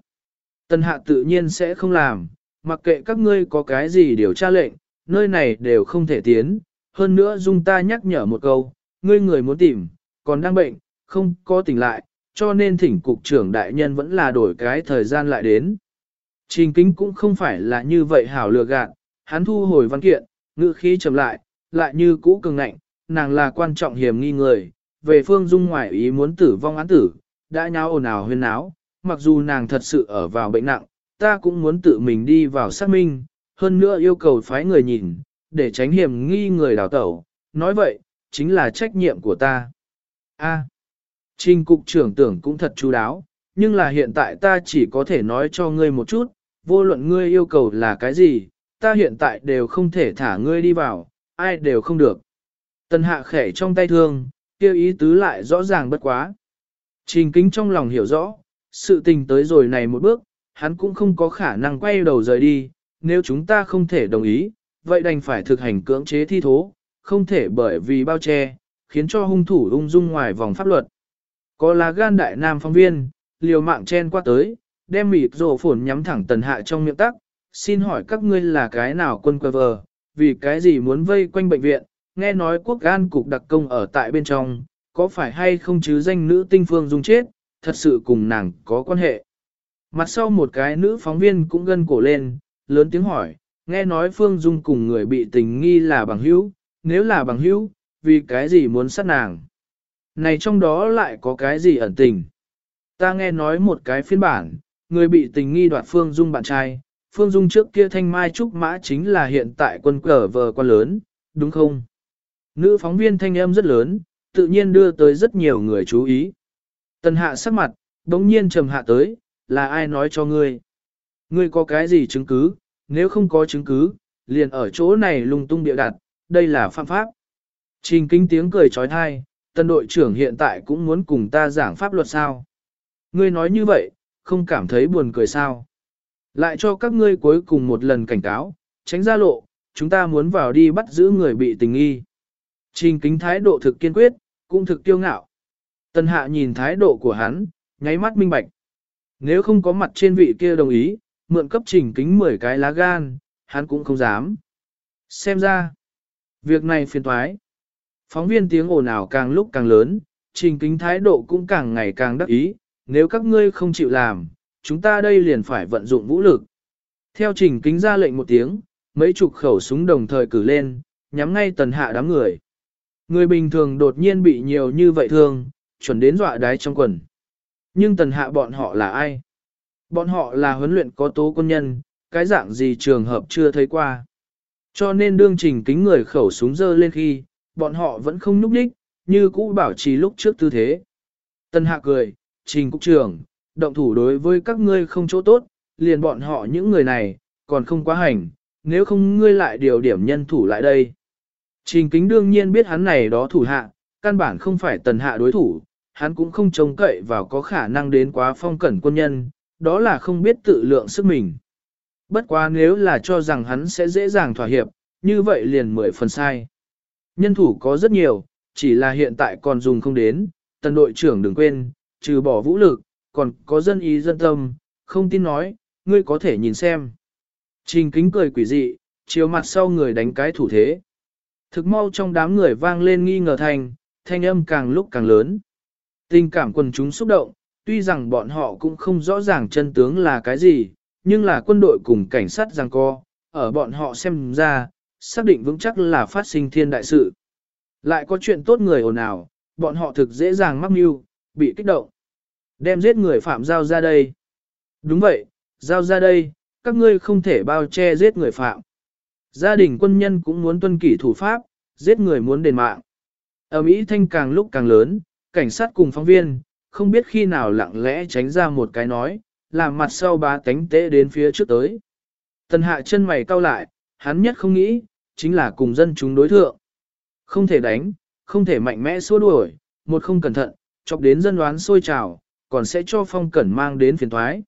Speaker 1: Tân hạ tự nhiên sẽ không làm, mặc kệ các ngươi có cái gì điều tra lệnh, nơi này đều không thể tiến, hơn nữa dung ta nhắc nhở một câu, ngươi người muốn tìm, còn đang bệnh, không có tỉnh lại, cho nên thỉnh cục trưởng đại nhân vẫn là đổi cái thời gian lại đến. Trình kính cũng không phải là như vậy hảo lừa gạt, hắn thu hồi văn kiện, ngữ khí trầm lại, lại như cũ cường ngạnh, nàng là quan trọng hiểm nghi người, về phương dung ngoại ý muốn tử vong án tử, đã nháo ồn ào huyên náo, mặc dù nàng thật sự ở vào bệnh nặng, ta cũng muốn tự mình đi vào xác minh, hơn nữa yêu cầu phái người nhìn, để tránh hiểm nghi người đào tẩu, nói vậy, chính là trách nhiệm của ta. A. Trình cục trưởng tưởng cũng thật chú đáo, nhưng là hiện tại ta chỉ có thể nói cho ngươi một chút, vô luận ngươi yêu cầu là cái gì, ta hiện tại đều không thể thả ngươi đi vào, ai đều không được. Tần hạ khẻ trong tay thương, kêu ý tứ lại rõ ràng bất quá. Trình kính trong lòng hiểu rõ, sự tình tới rồi này một bước, hắn cũng không có khả năng quay đầu rời đi, nếu chúng ta không thể đồng ý, vậy đành phải thực hành cưỡng chế thi thố, không thể bởi vì bao che, khiến cho hung thủ ung dung ngoài vòng pháp luật. Có là gan đại nam phóng viên, liều mạng chen qua tới, đem mịt rổ phổn nhắm thẳng tần hạ trong miệng tắc, xin hỏi các ngươi là cái nào quân quơ vờ, vì cái gì muốn vây quanh bệnh viện, nghe nói quốc gan cục đặc công ở tại bên trong, có phải hay không chứ danh nữ tinh phương dung chết, thật sự cùng nàng có quan hệ. Mặt sau một cái nữ phóng viên cũng gân cổ lên, lớn tiếng hỏi, nghe nói Phương Dung cùng người bị tình nghi là bằng hữu, nếu là bằng hữu, vì cái gì muốn sát nàng? Này trong đó lại có cái gì ẩn tình? Ta nghe nói một cái phiên bản, người bị tình nghi đoạt Phương Dung bạn trai, Phương Dung trước kia thanh mai trúc mã chính là hiện tại quân cờ vờ quan lớn, đúng không? Nữ phóng viên thanh âm rất lớn, tự nhiên đưa tới rất nhiều người chú ý. Tần hạ sắc mặt, đống nhiên trầm hạ tới, là ai nói cho ngươi? Ngươi có cái gì chứng cứ, nếu không có chứng cứ, liền ở chỗ này lung tung địa đặt, đây là phạm pháp. Trình kinh tiếng cười trói thai, tân đội trưởng hiện tại cũng muốn cùng ta giảng pháp luật sao. Ngươi nói như vậy, không cảm thấy buồn cười sao. Lại cho các ngươi cuối cùng một lần cảnh cáo, tránh ra lộ, chúng ta muốn vào đi bắt giữ người bị tình nghi. Trình kính thái độ thực kiên quyết, cũng thực tiêu ngạo. Tân hạ nhìn thái độ của hắn, nháy mắt minh bạch. Nếu không có mặt trên vị kia đồng ý, mượn cấp trình kính 10 cái lá gan, hắn cũng không dám. Xem ra, việc này phiền toái. Phóng viên tiếng ồn ào càng lúc càng lớn, trình kính thái độ cũng càng ngày càng đắc ý, nếu các ngươi không chịu làm, chúng ta đây liền phải vận dụng vũ lực. Theo trình kính ra lệnh một tiếng, mấy chục khẩu súng đồng thời cử lên, nhắm ngay tần hạ đám người. Người bình thường đột nhiên bị nhiều như vậy thương, chuẩn đến dọa đái trong quần. Nhưng tần hạ bọn họ là ai? Bọn họ là huấn luyện có tố quân nhân, cái dạng gì trường hợp chưa thấy qua. Cho nên đương trình kính người khẩu súng dơ lên khi, bọn họ vẫn không nhúc đích, như cũ bảo trì lúc trước tư thế. Tân hạ cười, trình cục trưởng, động thủ đối với các ngươi không chỗ tốt, liền bọn họ những người này, còn không quá hành, nếu không ngươi lại điều điểm nhân thủ lại đây. Trình kính đương nhiên biết hắn này đó thủ hạ, căn bản không phải tần hạ đối thủ, hắn cũng không trông cậy vào có khả năng đến quá phong cẩn quân nhân, đó là không biết tự lượng sức mình. Bất quá nếu là cho rằng hắn sẽ dễ dàng thỏa hiệp, như vậy liền mười phần sai. Nhân thủ có rất nhiều, chỉ là hiện tại còn dùng không đến, tần đội trưởng đừng quên, trừ bỏ vũ lực, còn có dân ý dân tâm, không tin nói, ngươi có thể nhìn xem. Trình kính cười quỷ dị, chiếu mặt sau người đánh cái thủ thế. Thực mau trong đám người vang lên nghi ngờ thành, thanh âm càng lúc càng lớn. Tình cảm quần chúng xúc động, tuy rằng bọn họ cũng không rõ ràng chân tướng là cái gì, nhưng là quân đội cùng cảnh sát giằng co, ở bọn họ xem ra, xác định vững chắc là phát sinh thiên đại sự. Lại có chuyện tốt người ồn ào, bọn họ thực dễ dàng mắc mưu, bị kích động. Đem giết người phạm giao ra đây. Đúng vậy, giao ra đây, các ngươi không thể bao che giết người phạm. Gia đình quân nhân cũng muốn tuân kỷ thủ pháp, giết người muốn đền mạng. Ở Mỹ thanh càng lúc càng lớn, cảnh sát cùng phóng viên, không biết khi nào lặng lẽ tránh ra một cái nói, làm mặt sau bá tánh tế đến phía trước tới. Tần hạ chân mày cau lại, hắn nhất không nghĩ, chính là cùng dân chúng đối thượng. Không thể đánh, không thể mạnh mẽ xua đuổi, một không cẩn thận, chọc đến dân đoán sôi trào, còn sẽ cho phong cẩn mang đến phiền thoái.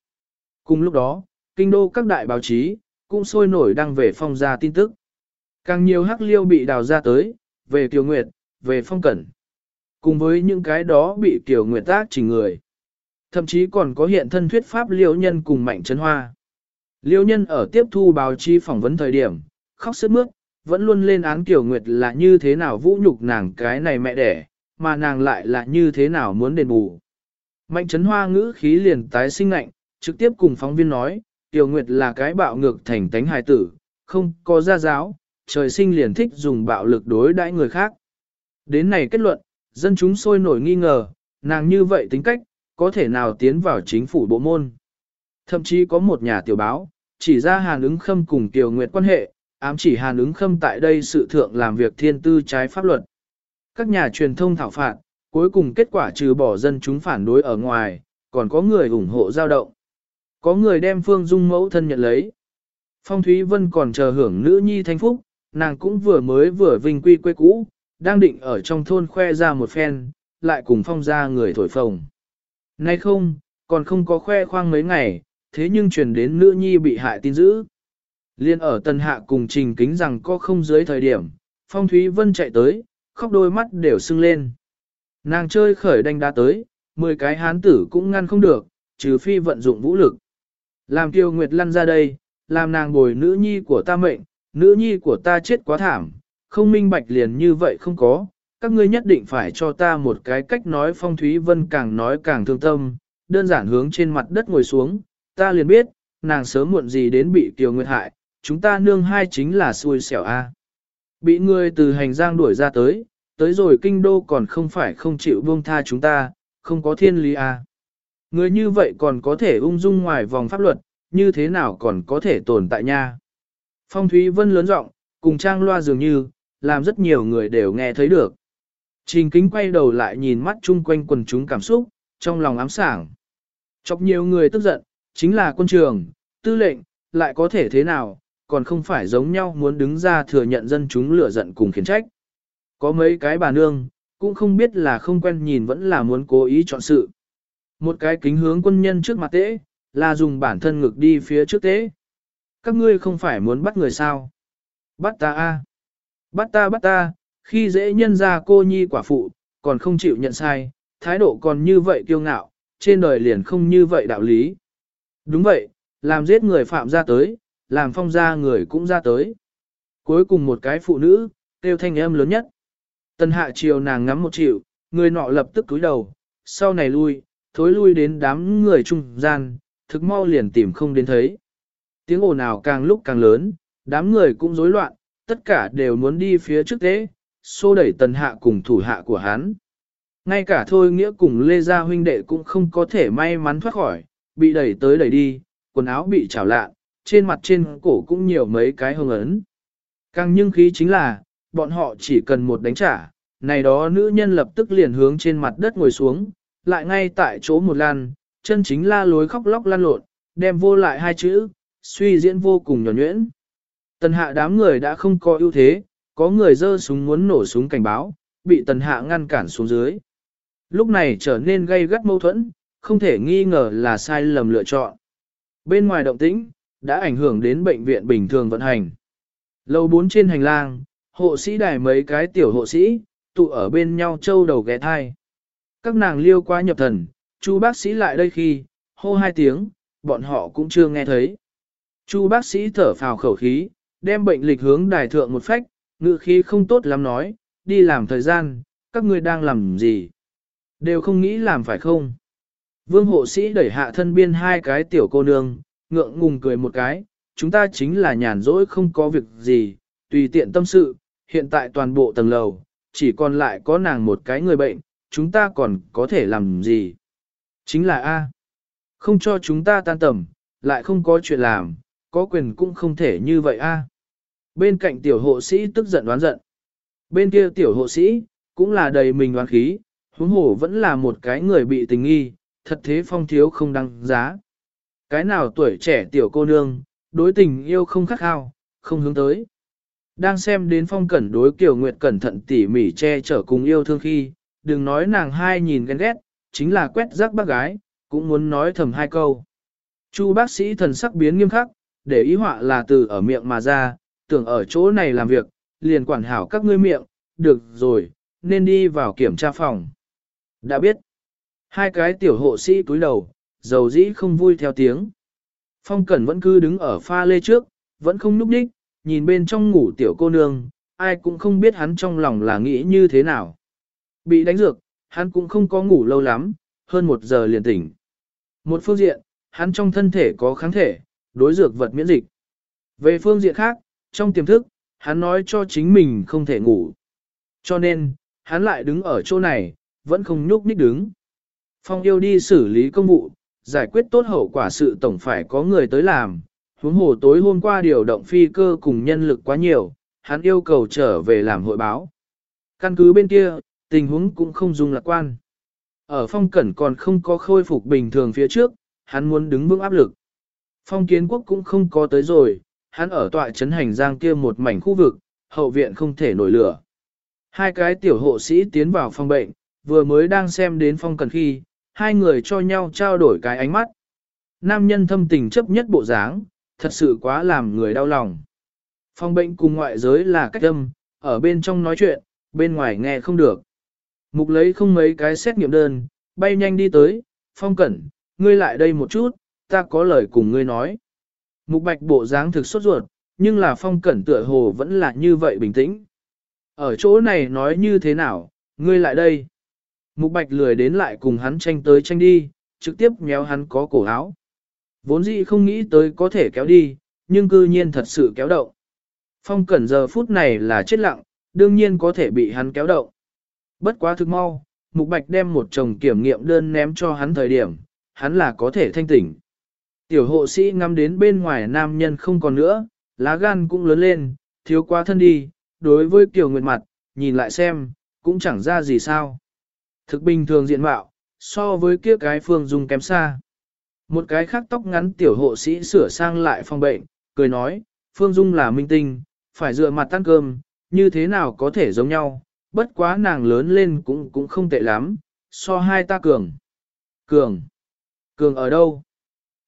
Speaker 1: Cùng lúc đó, kinh đô các đại báo chí, cũng sôi nổi đăng về phong ra tin tức. Càng nhiều hắc liêu bị đào ra tới, về Kiều Nguyệt, về phong cẩn. Cùng với những cái đó bị Kiều Nguyệt tác chỉ người. Thậm chí còn có hiện thân thuyết pháp liêu nhân cùng mạnh chấn hoa. Liêu nhân ở tiếp thu báo chí phỏng vấn thời điểm, khóc sướt mướt, vẫn luôn lên án Kiều Nguyệt là như thế nào vũ nhục nàng cái này mẹ đẻ, mà nàng lại là như thế nào muốn đền bù. Mạnh trấn hoa ngữ khí liền tái sinh lạnh, trực tiếp cùng phóng viên nói, Kiều Nguyệt là cái bạo ngược thành tánh hài tử, không có gia giáo, trời sinh liền thích dùng bạo lực đối đãi người khác. Đến này kết luận, dân chúng sôi nổi nghi ngờ, nàng như vậy tính cách, có thể nào tiến vào chính phủ bộ môn. Thậm chí có một nhà tiểu báo, chỉ ra Hàn ứng khâm cùng Kiều Nguyệt quan hệ, ám chỉ Hàn ứng khâm tại đây sự thượng làm việc thiên tư trái pháp luật. Các nhà truyền thông thảo phạt, cuối cùng kết quả trừ bỏ dân chúng phản đối ở ngoài, còn có người ủng hộ giao động. Có người đem Phương Dung mẫu thân nhận lấy. Phong Thúy Vân còn chờ hưởng nữ nhi thanh phúc, nàng cũng vừa mới vừa vinh quy quê cũ, đang định ở trong thôn khoe ra một phen, lại cùng phong ra người thổi phồng. Nay không, còn không có khoe khoang mấy ngày, thế nhưng truyền đến nữ nhi bị hại tin dữ. Liên ở tần hạ cùng trình kính rằng có không dưới thời điểm, phong thúy vân chạy tới, khóc đôi mắt đều sưng lên. Nàng chơi khởi đánh đá tới, 10 cái hán tử cũng ngăn không được, trừ phi vận dụng vũ lực. Làm tiêu nguyệt lăn ra đây, làm nàng bồi nữ nhi của ta mệnh, nữ nhi của ta chết quá thảm, không minh bạch liền như vậy không có, các ngươi nhất định phải cho ta một cái cách nói phong thúy vân càng nói càng thương tâm, đơn giản hướng trên mặt đất ngồi xuống, ta liền biết, nàng sớm muộn gì đến bị Kiều Nguyệt hại, chúng ta nương hai chính là xui xẻo a. Bị người từ hành giang đuổi ra tới, tới rồi kinh đô còn không phải không chịu buông tha chúng ta, không có thiên lý a. Người như vậy còn có thể ung dung ngoài vòng pháp luật, như thế nào còn có thể tồn tại nha. Phong Thúy Vân lớn giọng, cùng trang loa dường như, làm rất nhiều người đều nghe thấy được. Trình kính quay đầu lại nhìn mắt chung quanh quần chúng cảm xúc, trong lòng ám sảng. Chọc nhiều người tức giận, chính là quân trường, tư lệnh, lại có thể thế nào, còn không phải giống nhau muốn đứng ra thừa nhận dân chúng lửa giận cùng khiến trách. Có mấy cái bà nương, cũng không biết là không quen nhìn vẫn là muốn cố ý chọn sự. Một cái kính hướng quân nhân trước mặt tế, là dùng bản thân ngực đi phía trước tế. Các ngươi không phải muốn bắt người sao? Bắt ta a Bắt ta bắt ta, khi dễ nhân ra cô nhi quả phụ, còn không chịu nhận sai, thái độ còn như vậy kiêu ngạo, trên đời liền không như vậy đạo lý. Đúng vậy, làm giết người phạm ra tới, làm phong ra người cũng ra tới. Cuối cùng một cái phụ nữ, kêu thanh âm lớn nhất. Tân hạ chiều nàng ngắm một triệu, người nọ lập tức cúi đầu, sau này lui, thối lui đến đám người trung gian, thực mau liền tìm không đến thấy. Tiếng ồn ào càng lúc càng lớn, đám người cũng rối loạn, tất cả đều muốn đi phía trước tế, xô đẩy tần hạ cùng thủ hạ của hắn. Ngay cả thôi nghĩa cùng Lê Gia huynh đệ cũng không có thể may mắn thoát khỏi, bị đẩy tới đẩy đi, quần áo bị trào lạ, trên mặt trên cổ cũng nhiều mấy cái hồng ấn. Càng nhưng khí chính là, bọn họ chỉ cần một đánh trả, này đó nữ nhân lập tức liền hướng trên mặt đất ngồi xuống, lại ngay tại chỗ một lan, chân chính la lối khóc lóc lan lộn, đem vô lại hai chữ, suy diễn vô cùng nhỏ nhuyễn. Tần hạ đám người đã không có ưu thế, có người dơ súng muốn nổ súng cảnh báo, bị tần hạ ngăn cản xuống dưới. Lúc này trở nên gây gắt mâu thuẫn, không thể nghi ngờ là sai lầm lựa chọn. Bên ngoài động tĩnh, đã ảnh hưởng đến bệnh viện bình thường vận hành. Lầu 4 trên hành lang, hộ sĩ đài mấy cái tiểu hộ sĩ, tụ ở bên nhau châu đầu ghé thai. Các nàng liêu qua nhập thần, chu bác sĩ lại đây khi, hô hai tiếng, bọn họ cũng chưa nghe thấy. Chu bác sĩ thở phào khẩu khí, đem bệnh lịch hướng đài thượng một phách, ngự khí không tốt lắm nói, đi làm thời gian, các ngươi đang làm gì? Đều không nghĩ làm phải không? Vương hộ sĩ đẩy hạ thân biên hai cái tiểu cô nương, ngượng ngùng cười một cái, chúng ta chính là nhàn rỗi không có việc gì, tùy tiện tâm sự, hiện tại toàn bộ tầng lầu, chỉ còn lại có nàng một cái người bệnh, chúng ta còn có thể làm gì? Chính là A. Không cho chúng ta tan tầm, lại không có chuyện làm, có quyền cũng không thể như vậy A. Bên cạnh tiểu hộ sĩ tức giận đoán giận. Bên kia tiểu hộ sĩ, cũng là đầy mình đoán khí, huống Hổ vẫn là một cái người bị tình nghi, thật thế phong thiếu không đăng giá. Cái nào tuổi trẻ tiểu cô nương, đối tình yêu không khắc khao, không hướng tới. Đang xem đến phong cẩn đối Kiều Nguyệt cẩn thận tỉ mỉ che chở cùng yêu thương khi, đừng nói nàng hai nhìn ghen ghét, chính là quét rác bác gái, cũng muốn nói thầm hai câu. Chu bác sĩ thần sắc biến nghiêm khắc, để ý họa là từ ở miệng mà ra, tưởng ở chỗ này làm việc, liền quản hảo các ngươi miệng, được rồi, nên đi vào kiểm tra phòng. Đã biết, hai cái tiểu hộ sĩ cúi đầu, dầu dĩ không vui theo tiếng. Phong Cẩn vẫn cứ đứng ở pha lê trước, vẫn không núp đích, nhìn bên trong ngủ tiểu cô nương, ai cũng không biết hắn trong lòng là nghĩ như thế nào. Bị đánh dược, hắn cũng không có ngủ lâu lắm, hơn một giờ liền tỉnh. Một phương diện, hắn trong thân thể có kháng thể, đối dược vật miễn dịch. Về phương diện khác, trong tiềm thức, hắn nói cho chính mình không thể ngủ. Cho nên, hắn lại đứng ở chỗ này, vẫn không nhúc nhích đứng. Phong yêu đi xử lý công vụ, giải quyết tốt hậu quả sự tổng phải có người tới làm. Huống hồ tối hôm qua điều động phi cơ cùng nhân lực quá nhiều, hắn yêu cầu trở về làm hội báo. Căn cứ bên kia, tình huống cũng không dùng lạc quan. Ở phong cẩn còn không có khôi phục bình thường phía trước, hắn muốn đứng vững áp lực. Phong kiến quốc cũng không có tới rồi, hắn ở tọa trấn hành giang kia một mảnh khu vực, hậu viện không thể nổi lửa. Hai cái tiểu hộ sĩ tiến vào phòng bệnh, vừa mới đang xem đến phong cần khi, hai người cho nhau trao đổi cái ánh mắt. Nam nhân thâm tình chấp nhất bộ dáng, thật sự quá làm người đau lòng. Phong bệnh cùng ngoại giới là cách âm, ở bên trong nói chuyện, bên ngoài nghe không được. Mục lấy không mấy cái xét nghiệm đơn, bay nhanh đi tới, phong cẩn, ngươi lại đây một chút, ta có lời cùng ngươi nói. Mục bạch bộ dáng thực sốt ruột, nhưng là phong cẩn tựa hồ vẫn là như vậy bình tĩnh. Ở chỗ này nói như thế nào, ngươi lại đây. Mục bạch lười đến lại cùng hắn tranh tới tranh đi, trực tiếp méo hắn có cổ áo. Vốn dĩ không nghĩ tới có thể kéo đi, nhưng cư nhiên thật sự kéo động. Phong cẩn giờ phút này là chết lặng, đương nhiên có thể bị hắn kéo động. Bất quá thực mau, Mục Bạch đem một chồng kiểm nghiệm đơn ném cho hắn thời điểm, hắn là có thể thanh tỉnh. Tiểu hộ sĩ ngắm đến bên ngoài nam nhân không còn nữa, lá gan cũng lớn lên, thiếu quá thân đi, đối với Kiều Nguyệt mặt, nhìn lại xem, cũng chẳng ra gì sao. Thực bình thường diện mạo, so với kia cái phương dung kém xa. Một cái khác tóc ngắn tiểu hộ sĩ sửa sang lại phòng bệnh, cười nói, Phương Dung là minh tinh, phải dựa mặt tan cơm, như thế nào có thể giống nhau, bất quá nàng lớn lên cũng cũng không tệ lắm, so hai ta cường. Cường? Cường ở đâu?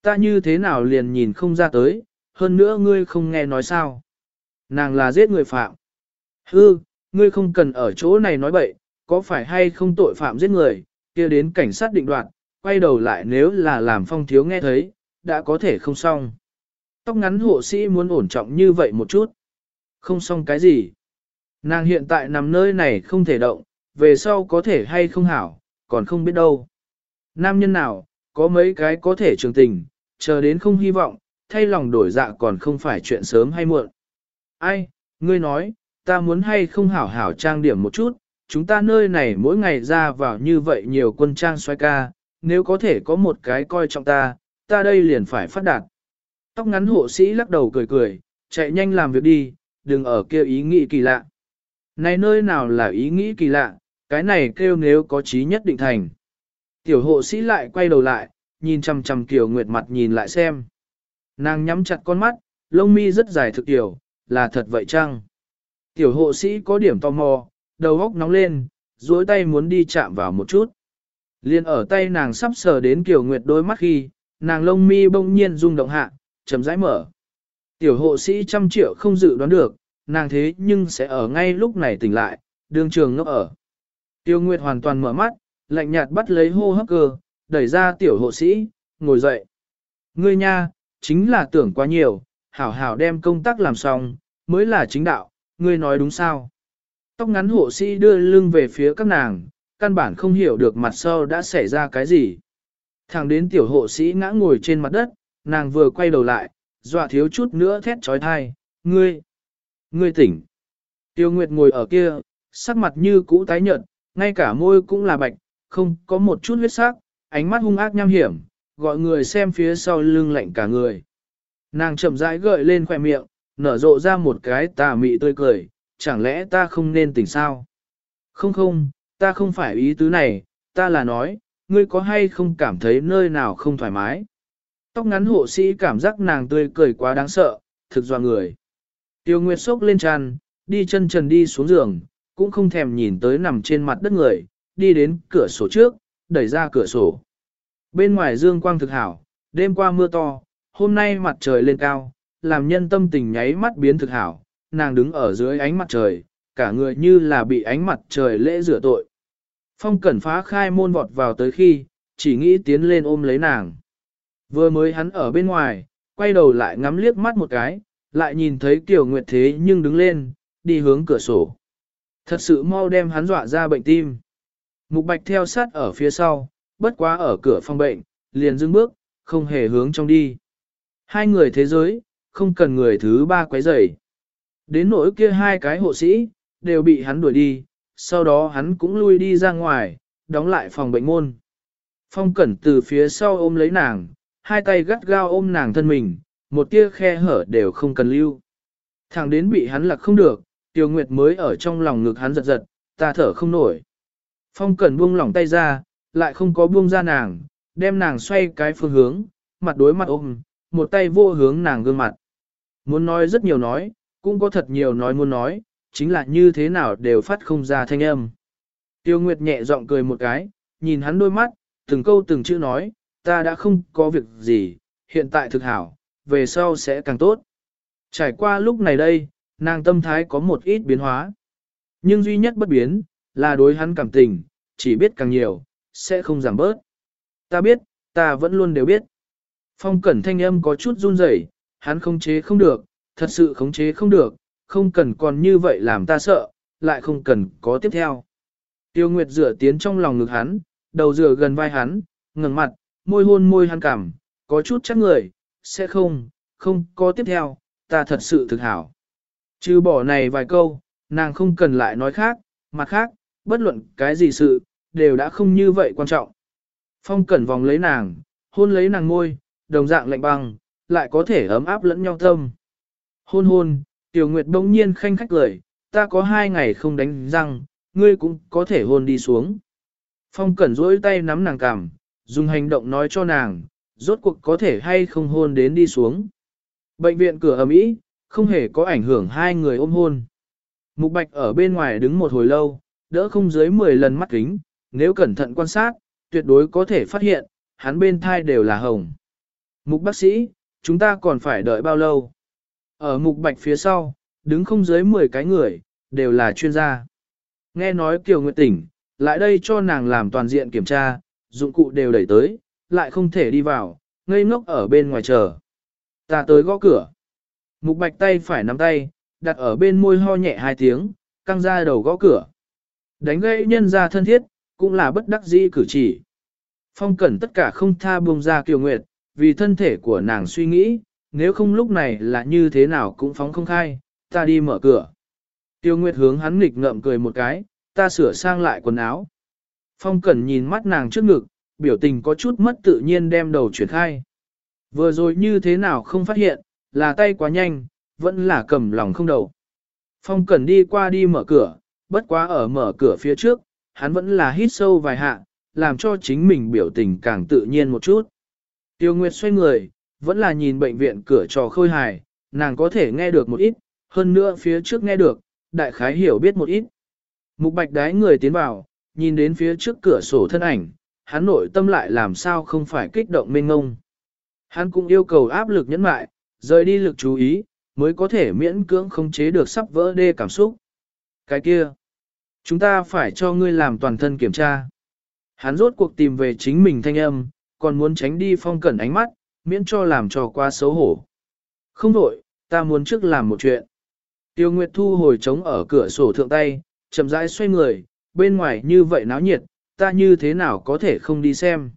Speaker 1: Ta như thế nào liền nhìn không ra tới, hơn nữa ngươi không nghe nói sao. Nàng là giết người phạm. Hư, ngươi không cần ở chỗ này nói bậy, có phải hay không tội phạm giết người, kia đến cảnh sát định đoạt, quay đầu lại nếu là làm phong thiếu nghe thấy, đã có thể không xong. Tóc ngắn hộ sĩ muốn ổn trọng như vậy một chút. Không xong cái gì. Nàng hiện tại nằm nơi này không thể động, về sau có thể hay không hảo, còn không biết đâu. Nam nhân nào, có mấy cái có thể trường tình, chờ đến không hy vọng, thay lòng đổi dạ còn không phải chuyện sớm hay muộn. Ai, ngươi nói, ta muốn hay không hảo hảo trang điểm một chút, chúng ta nơi này mỗi ngày ra vào như vậy nhiều quân trang xoay ca, nếu có thể có một cái coi trọng ta, ta đây liền phải phát đạt. Tóc ngắn hộ sĩ lắc đầu cười cười, chạy nhanh làm việc đi, đừng ở kia ý nghĩ kỳ lạ. Này nơi nào là ý nghĩ kỳ lạ, cái này kêu nếu có trí nhất định thành. Tiểu hộ sĩ lại quay đầu lại, nhìn chằm chằm Kiều Nguyệt mặt nhìn lại xem. Nàng nhắm chặt con mắt, lông mi rất dài thực tiểu, là thật vậy chăng? Tiểu hộ sĩ có điểm tò mò, đầu góc nóng lên, duỗi tay muốn đi chạm vào một chút. Liên ở tay nàng sắp sờ đến Kiều Nguyệt đôi mắt khi, nàng lông mi bỗng nhiên rung động hạ, chấm rãi mở. Tiểu hộ sĩ trăm triệu không dự đoán được, nàng thế nhưng sẽ ở ngay lúc này tỉnh lại, đường trường ngốc ở. Tiêu Nguyệt hoàn toàn mở mắt, lạnh nhạt bắt lấy hô hấp cơ, đẩy ra tiểu hộ sĩ, ngồi dậy. Ngươi nha, chính là tưởng quá nhiều, hảo hảo đem công tác làm xong, mới là chính đạo, ngươi nói đúng sao? Tóc ngắn hộ sĩ đưa lưng về phía các nàng, căn bản không hiểu được mặt sau đã xảy ra cái gì. Thẳng đến tiểu hộ sĩ ngã ngồi trên mặt đất, nàng vừa quay đầu lại, dọa thiếu chút nữa thét trói thai, ngươi, ngươi tỉnh. Tiêu Nguyệt ngồi ở kia, sắc mặt như cũ tái nhợt, ngay cả môi cũng là bạch, không có một chút huyết sắc, ánh mắt hung ác nham hiểm, gọi người xem phía sau lưng lạnh cả người. Nàng chậm rãi gợi lên khỏe miệng, nở rộ ra một cái tà mị tươi cười, chẳng lẽ ta không nên tỉnh sao? Không không, ta không phải ý tứ này, ta là nói, ngươi có hay không cảm thấy nơi nào không thoải mái? Tóc ngắn hộ sĩ cảm giác nàng tươi cười quá đáng sợ, thực dọa người. Tiêu Nguyệt sốc lên tràn, đi chân trần đi xuống giường, cũng không thèm nhìn tới nằm trên mặt đất người, đi đến cửa sổ trước, đẩy ra cửa sổ. Bên ngoài dương quang thực hảo, đêm qua mưa to, hôm nay mặt trời lên cao, làm nhân tâm tình nháy mắt biến thực hảo, nàng đứng ở dưới ánh mặt trời, cả người như là bị ánh mặt trời lễ rửa tội. Phong cẩn phá khai môn vọt vào tới khi, chỉ nghĩ tiến lên ôm lấy nàng. Vừa mới hắn ở bên ngoài, quay đầu lại ngắm liếc mắt một cái, lại nhìn thấy Kiều Nguyệt thế nhưng đứng lên, đi hướng cửa sổ. Thật sự mau đem hắn dọa ra bệnh tim. Mục Bạch theo sát ở phía sau, bất quá ở cửa phòng bệnh, liền dưng bước, không hề hướng trong đi. Hai người thế giới, không cần người thứ ba quấy rầy. Đến nỗi kia hai cái hộ sĩ, đều bị hắn đuổi đi, sau đó hắn cũng lui đi ra ngoài, đóng lại phòng bệnh môn. Phong cẩn từ phía sau ôm lấy nàng, hai tay gắt gao ôm nàng thân mình, một tia khe hở đều không cần lưu. Thằng đến bị hắn lạc không được, Tiêu Nguyệt mới ở trong lòng ngực hắn giật giật, ta thở không nổi. Phong cẩn buông lỏng tay ra, lại không có buông ra nàng, đem nàng xoay cái phương hướng, mặt đối mặt ôm, một tay vô hướng nàng gương mặt. Muốn nói rất nhiều nói, cũng có thật nhiều nói muốn nói, chính là như thế nào đều phát không ra thanh âm. Tiêu Nguyệt nhẹ giọng cười một cái, nhìn hắn đôi mắt, từng câu từng chữ nói, ta đã không có việc gì, hiện tại thực hảo, về sau sẽ càng tốt. Trải qua lúc này đây, nàng tâm thái có một ít biến hóa. Nhưng duy nhất bất biến, là đối hắn cảm tình, chỉ biết càng nhiều, sẽ không giảm bớt. Ta biết, ta vẫn luôn đều biết. Phong cẩn thanh âm có chút run rẩy, hắn không chế không được, thật sự khống chế không được, không cần còn như vậy làm ta sợ, lại không cần có tiếp theo. Tiêu Nguyệt dựa tiến trong lòng ngực hắn, đầu dựa gần vai hắn, ngẩng mặt, môi hôn môi hắn cảm, có chút chắc người, sẽ không, không có tiếp theo, ta thật sự thực hảo. Chứ bỏ này vài câu, nàng không cần lại nói khác, mặt khác, bất luận cái gì sự, đều đã không như vậy quan trọng. Phong cẩn vòng lấy nàng, hôn lấy nàng môi, đồng dạng lạnh băng, lại có thể ấm áp lẫn nhau tâm. Hôn hôn, Tiểu Nguyệt bỗng nhiên khanh khách cười, ta có hai ngày không đánh răng, ngươi cũng có thể hôn đi xuống. Phong cẩn rỗi tay nắm nàng cằm, dùng hành động nói cho nàng, rốt cuộc có thể hay không hôn đến đi xuống. Bệnh viện cửa ầm ĩ, không hề có ảnh hưởng hai người ôm hôn. Mục Bạch ở bên ngoài đứng một hồi lâu, đỡ không dưới 10 lần mắt kính, nếu cẩn thận quan sát, tuyệt đối có thể phát hiện, hắn bên thai đều là hồng. Mục bác sĩ, chúng ta còn phải đợi bao lâu? Ở mục bạch phía sau, đứng không dưới 10 cái người, đều là chuyên gia. Nghe nói Kiều Nguyệt tỉnh, lại đây cho nàng làm toàn diện kiểm tra, dụng cụ đều đẩy tới, lại không thể đi vào, ngây ngốc ở bên ngoài chờ. Ta tới gõ cửa. Mục bạch tay phải nắm tay, đặt ở bên môi ho nhẹ hai tiếng, căng ra đầu gõ cửa. Đánh gãy nhân ra thân thiết, cũng là bất đắc dĩ cử chỉ. Phong cẩn tất cả không tha buông ra Kiều Nguyệt, vì thân thể của nàng suy nghĩ, nếu không lúc này là như thế nào cũng phóng không khai, ta đi mở cửa. Tiêu Nguyệt hướng hắn nghịch ngợm cười một cái, ta sửa sang lại quần áo. Phong Cẩn nhìn mắt nàng trước ngực, biểu tình có chút mất tự nhiên đem đầu chuyển khai. Vừa rồi như thế nào không phát hiện, là tay quá nhanh, vẫn là cầm lòng không đầu. Phong Cẩn đi qua đi mở cửa, bất quá ở mở cửa phía trước, hắn vẫn là hít sâu vài hạ, làm cho chính mình biểu tình càng tự nhiên một chút. Tiêu Nguyệt xoay người, vẫn là nhìn bệnh viện cửa trò khôi hài, nàng có thể nghe được một ít, hơn nữa phía trước nghe được, đại khái hiểu biết một ít. Mục bạch đái người tiến vào, nhìn đến phía trước cửa sổ thân ảnh, hắn nội tâm lại làm sao không phải kích động mênh ngông. Hắn cũng yêu cầu áp lực nhẫn mại, rời đi lực chú ý, mới có thể miễn cưỡng không chế được sắp vỡ đê cảm xúc. Cái kia, chúng ta phải cho ngươi làm toàn thân kiểm tra. Hắn rốt cuộc tìm về chính mình thanh âm, còn muốn tránh đi phong cẩn ánh mắt, miễn cho làm cho quá xấu hổ. Không đổi, ta muốn trước làm một chuyện. Tiêu Nguyệt thu hồi trống ở cửa sổ thượng tay, chậm rãi xoay người, bên ngoài như vậy náo nhiệt, ta như thế nào có thể không đi xem.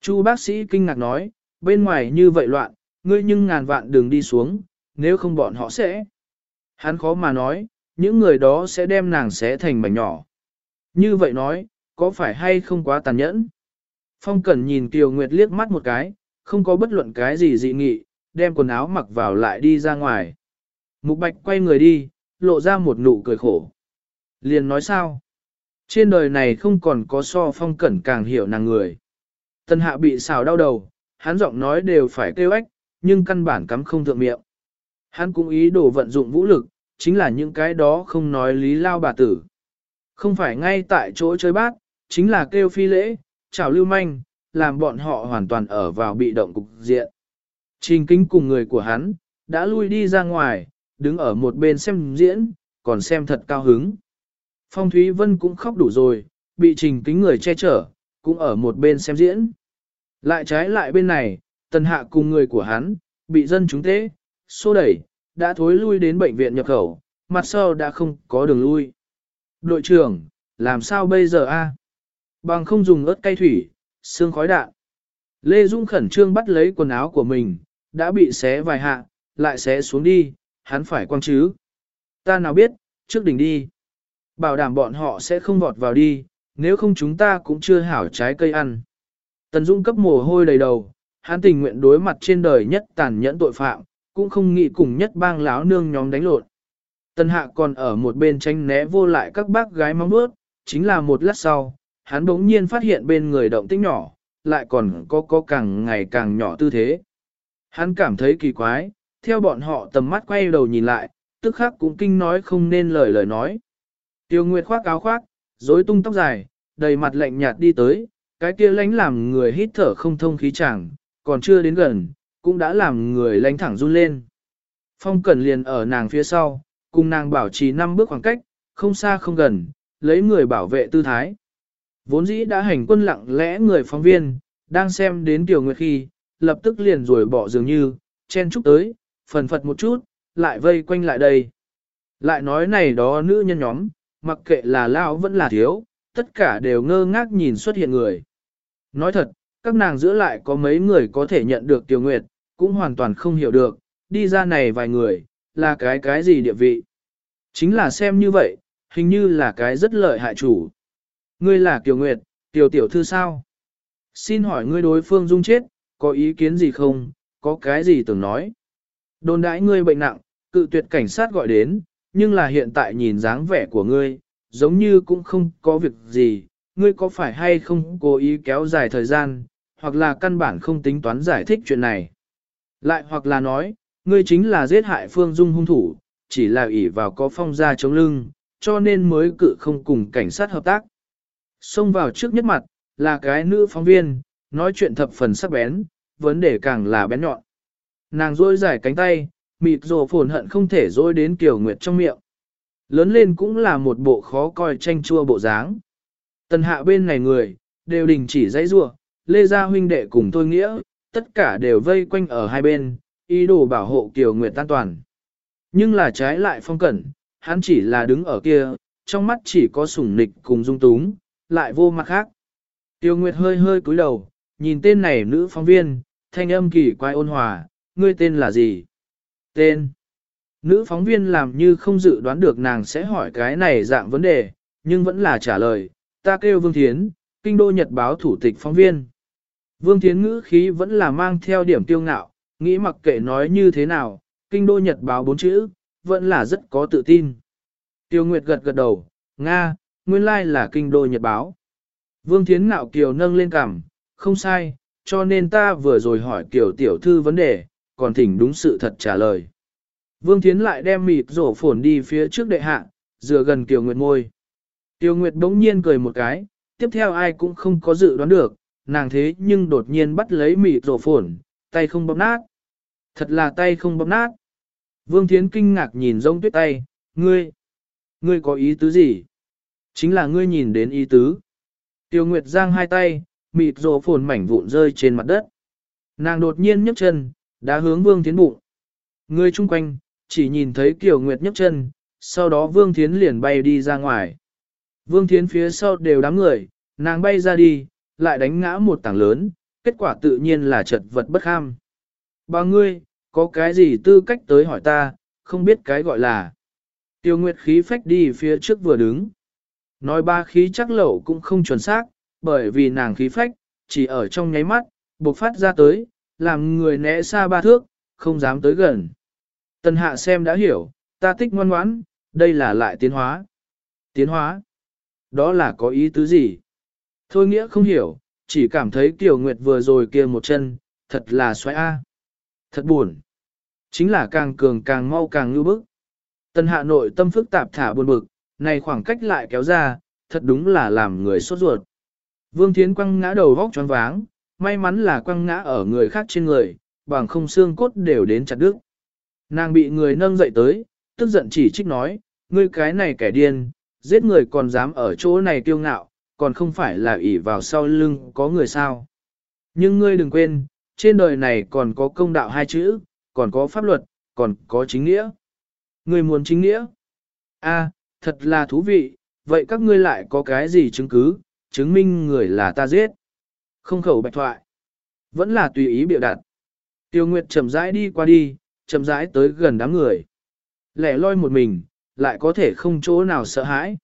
Speaker 1: Chu bác sĩ kinh ngạc nói, bên ngoài như vậy loạn, ngươi nhưng ngàn vạn đường đi xuống, nếu không bọn họ sẽ. Hắn khó mà nói, những người đó sẽ đem nàng xé thành mảnh nhỏ. Như vậy nói, có phải hay không quá tàn nhẫn? Phong Cẩn nhìn Kiều Nguyệt liếc mắt một cái, không có bất luận cái gì dị nghị, đem quần áo mặc vào lại đi ra ngoài. Mục Bạch quay người đi, lộ ra một nụ cười khổ. Liền nói sao? Trên đời này không còn có so Phong Cẩn càng hiểu nàng người. Tân hạ bị xào đau đầu, hắn giọng nói đều phải kêu ếch, nhưng căn bản cắm không thượng miệng. Hắn cũng ý đồ vận dụng vũ lực, chính là những cái đó không nói lý lao bà tử. Không phải ngay tại chỗ chơi bát, chính là kêu phi lễ, chào lưu manh, làm bọn họ hoàn toàn ở vào bị động cục diện. Trình kính cùng người của hắn, đã lui đi ra ngoài, đứng ở một bên xem diễn, còn xem thật cao hứng. Phong Thúy Vân cũng khóc đủ rồi, bị trình kính người che chở, cũng ở một bên xem diễn. Lại trái lại bên này, tần hạ cùng người của hắn, bị dân chúng tế, xô đẩy, đã thối lui đến bệnh viện nhập khẩu, mặt sau đã không có đường lui. Đội trưởng, làm sao bây giờ a? Bằng không dùng ớt cay thủy, xương khói đạn. Lê Dung khẩn trương bắt lấy quần áo của mình, đã bị xé vài hạ, lại xé xuống đi, hắn phải quăng chứ. Ta nào biết, trước đỉnh đi. Bảo đảm bọn họ sẽ không vọt vào đi, nếu không chúng ta cũng chưa hảo trái cây ăn. Tần Dung cấp mồ hôi đầy đầu, hắn tình nguyện đối mặt trên đời nhất tàn nhẫn tội phạm, cũng không nghĩ cùng nhất bang láo nương nhóm đánh lộn. Tần Hạ còn ở một bên tranh né vô lại các bác gái mong bước, chính là một lát sau, hắn bỗng nhiên phát hiện bên người động tĩnh nhỏ, lại còn có có càng ngày càng nhỏ tư thế. Hắn cảm thấy kỳ quái, theo bọn họ tầm mắt quay đầu nhìn lại, tức khắc cũng kinh nói không nên lời lời nói. Tiêu Nguyệt khoác áo khoác, rối tung tóc dài, đầy mặt lạnh nhạt đi tới, cái kia lánh làm người hít thở không thông khí chẳng, còn chưa đến gần, cũng đã làm người lánh thẳng run lên. Phong Cẩn liền ở nàng phía sau, cùng nàng bảo trì năm bước khoảng cách, không xa không gần, lấy người bảo vệ tư thái. Vốn dĩ đã hành quân lặng lẽ người phóng viên, đang xem đến Tiểu Nguyệt khi, lập tức liền rồi bỏ dường như, chen chúc tới, phần phật một chút, lại vây quanh lại đây. Lại nói này đó nữ nhân nhóm, mặc kệ là lao vẫn là thiếu, tất cả đều ngơ ngác nhìn xuất hiện người. Nói thật, các nàng giữa lại có mấy người có thể nhận được Tiểu Nguyệt, cũng hoàn toàn không hiểu được, đi ra này vài người, là cái cái gì địa vị. Chính là xem như vậy, hình như là cái rất lợi hại chủ. Ngươi là Kiều Nguyệt, Tiểu Tiểu Thư sao? Xin hỏi ngươi đối phương dung chết, có ý kiến gì không, có cái gì tưởng nói? Đồn đãi ngươi bệnh nặng, cự tuyệt cảnh sát gọi đến, nhưng là hiện tại nhìn dáng vẻ của ngươi, giống như cũng không có việc gì, ngươi có phải hay không cố ý kéo dài thời gian, hoặc là căn bản không tính toán giải thích chuyện này. Lại hoặc là nói, ngươi chính là giết hại Phương Dung hung thủ, chỉ là ỷ vào có phong ra chống lưng, cho nên mới cự không cùng cảnh sát hợp tác. Xông vào trước nhất mặt, là cái nữ phóng viên, nói chuyện thập phần sắc bén, vấn đề càng là bén nhọn. Nàng rôi dài cánh tay, mịt rồ phồn hận không thể rôi đến Kiều Nguyệt trong miệng. Lớn lên cũng là một bộ khó coi tranh chua bộ dáng. Tần hạ bên này người, đều đình chỉ dãy rua, lê gia huynh đệ cùng thôi nghĩa, tất cả đều vây quanh ở hai bên, ý đồ bảo hộ Kiều Nguyệt an toàn. Nhưng là trái lại phong cẩn, hắn chỉ là đứng ở kia, trong mắt chỉ có sủng nịch cùng dung túng, lại vô mặt khác. Tiêu Nguyệt hơi hơi cúi đầu, nhìn tên này nữ phóng viên, thanh âm kỳ quái ôn hòa, ngươi tên là gì? Tên. Nữ phóng viên làm như không dự đoán được nàng sẽ hỏi cái này dạng vấn đề, nhưng vẫn là trả lời, ta kêu Vương Thiến, kinh đô nhật báo thủ tịch phóng viên. Vương Thiến ngữ khí vẫn là mang theo điểm tiêu ngạo, nghĩ mặc kệ nói như thế nào, kinh đô nhật báo bốn chữ, vẫn là rất có tự tin. Tiêu Nguyệt gật gật đầu, Nga, nguyên lai là kinh đô nhật báo. Vương Thiến ngạo kiều nâng lên cằm, không sai, cho nên ta vừa rồi hỏi kiều tiểu thư vấn đề, còn thỉnh đúng sự thật trả lời. Vương Thiến lại đem mịt rổ phồn đi phía trước đệ hạ, dựa gần Kiều Nguyệt môi. Kiều Nguyệt bỗng nhiên cười một cái, tiếp theo ai cũng không có dự đoán được, nàng thế nhưng đột nhiên bắt lấy mịt rổ phồn, tay không bóp nát. Thật là tay không bóp nát. Vương Thiến kinh ngạc nhìn rông tuyết tay, ngươi, ngươi có ý tứ gì? Chính là ngươi nhìn đến ý tứ. Tiêu Nguyệt giang hai tay, mịt rồ phồn mảnh vụn rơi trên mặt đất. Nàng đột nhiên nhấc chân, đã hướng Vương Thiến bụng. Người chung quanh, chỉ nhìn thấy Kiều Nguyệt nhấc chân, sau đó Vương Thiến liền bay đi ra ngoài. Vương Thiến phía sau đều đám người, nàng bay ra đi, lại đánh ngã một tảng lớn, kết quả tự nhiên là chật vật bất kham. Bà ngươi, có cái gì tư cách tới hỏi ta, không biết cái gọi là. Tiêu Nguyệt khí phách đi phía trước vừa đứng. Nói ba khí chắc lẩu cũng không chuẩn xác, bởi vì nàng khí phách, chỉ ở trong nháy mắt, bộc phát ra tới, làm người né xa ba thước, không dám tới gần. Tần hạ xem đã hiểu, ta tích ngoan ngoãn, đây là lại tiến hóa. Tiến hóa? Đó là có ý tứ gì? Thôi nghĩa không hiểu, chỉ cảm thấy Kiều Nguyệt vừa rồi kia một chân, thật là xoáy a. Thật buồn. Chính là càng cường càng mau càng lưu bức. Tần hạ nội tâm phức tạp thả buồn bực, này khoảng cách lại kéo ra, thật đúng là làm người sốt ruột. Vương Thiến quăng ngã đầu vóc choáng váng, may mắn là quăng ngã ở người khác trên người, bằng không xương cốt đều đến chặt đứt. Nàng bị người nâng dậy tới, tức giận chỉ trích nói, ngươi cái này kẻ điên, giết người còn dám ở chỗ này kiêu ngạo, còn không phải là ỷ vào sau lưng có người sao. Nhưng ngươi đừng quên, trên đời này còn có công đạo hai chữ, còn có pháp luật, còn có chính nghĩa. Ngươi muốn chính nghĩa? A, thật là thú vị, vậy các ngươi lại có cái gì chứng cứ, chứng minh người là ta giết? Không khẩu bạch thoại. Vẫn là tùy ý biểu đặt. Tiêu Nguyệt chậm rãi đi qua đi, chậm rãi tới gần đám người. Lẻ loi một mình, lại có thể không chỗ nào sợ hãi.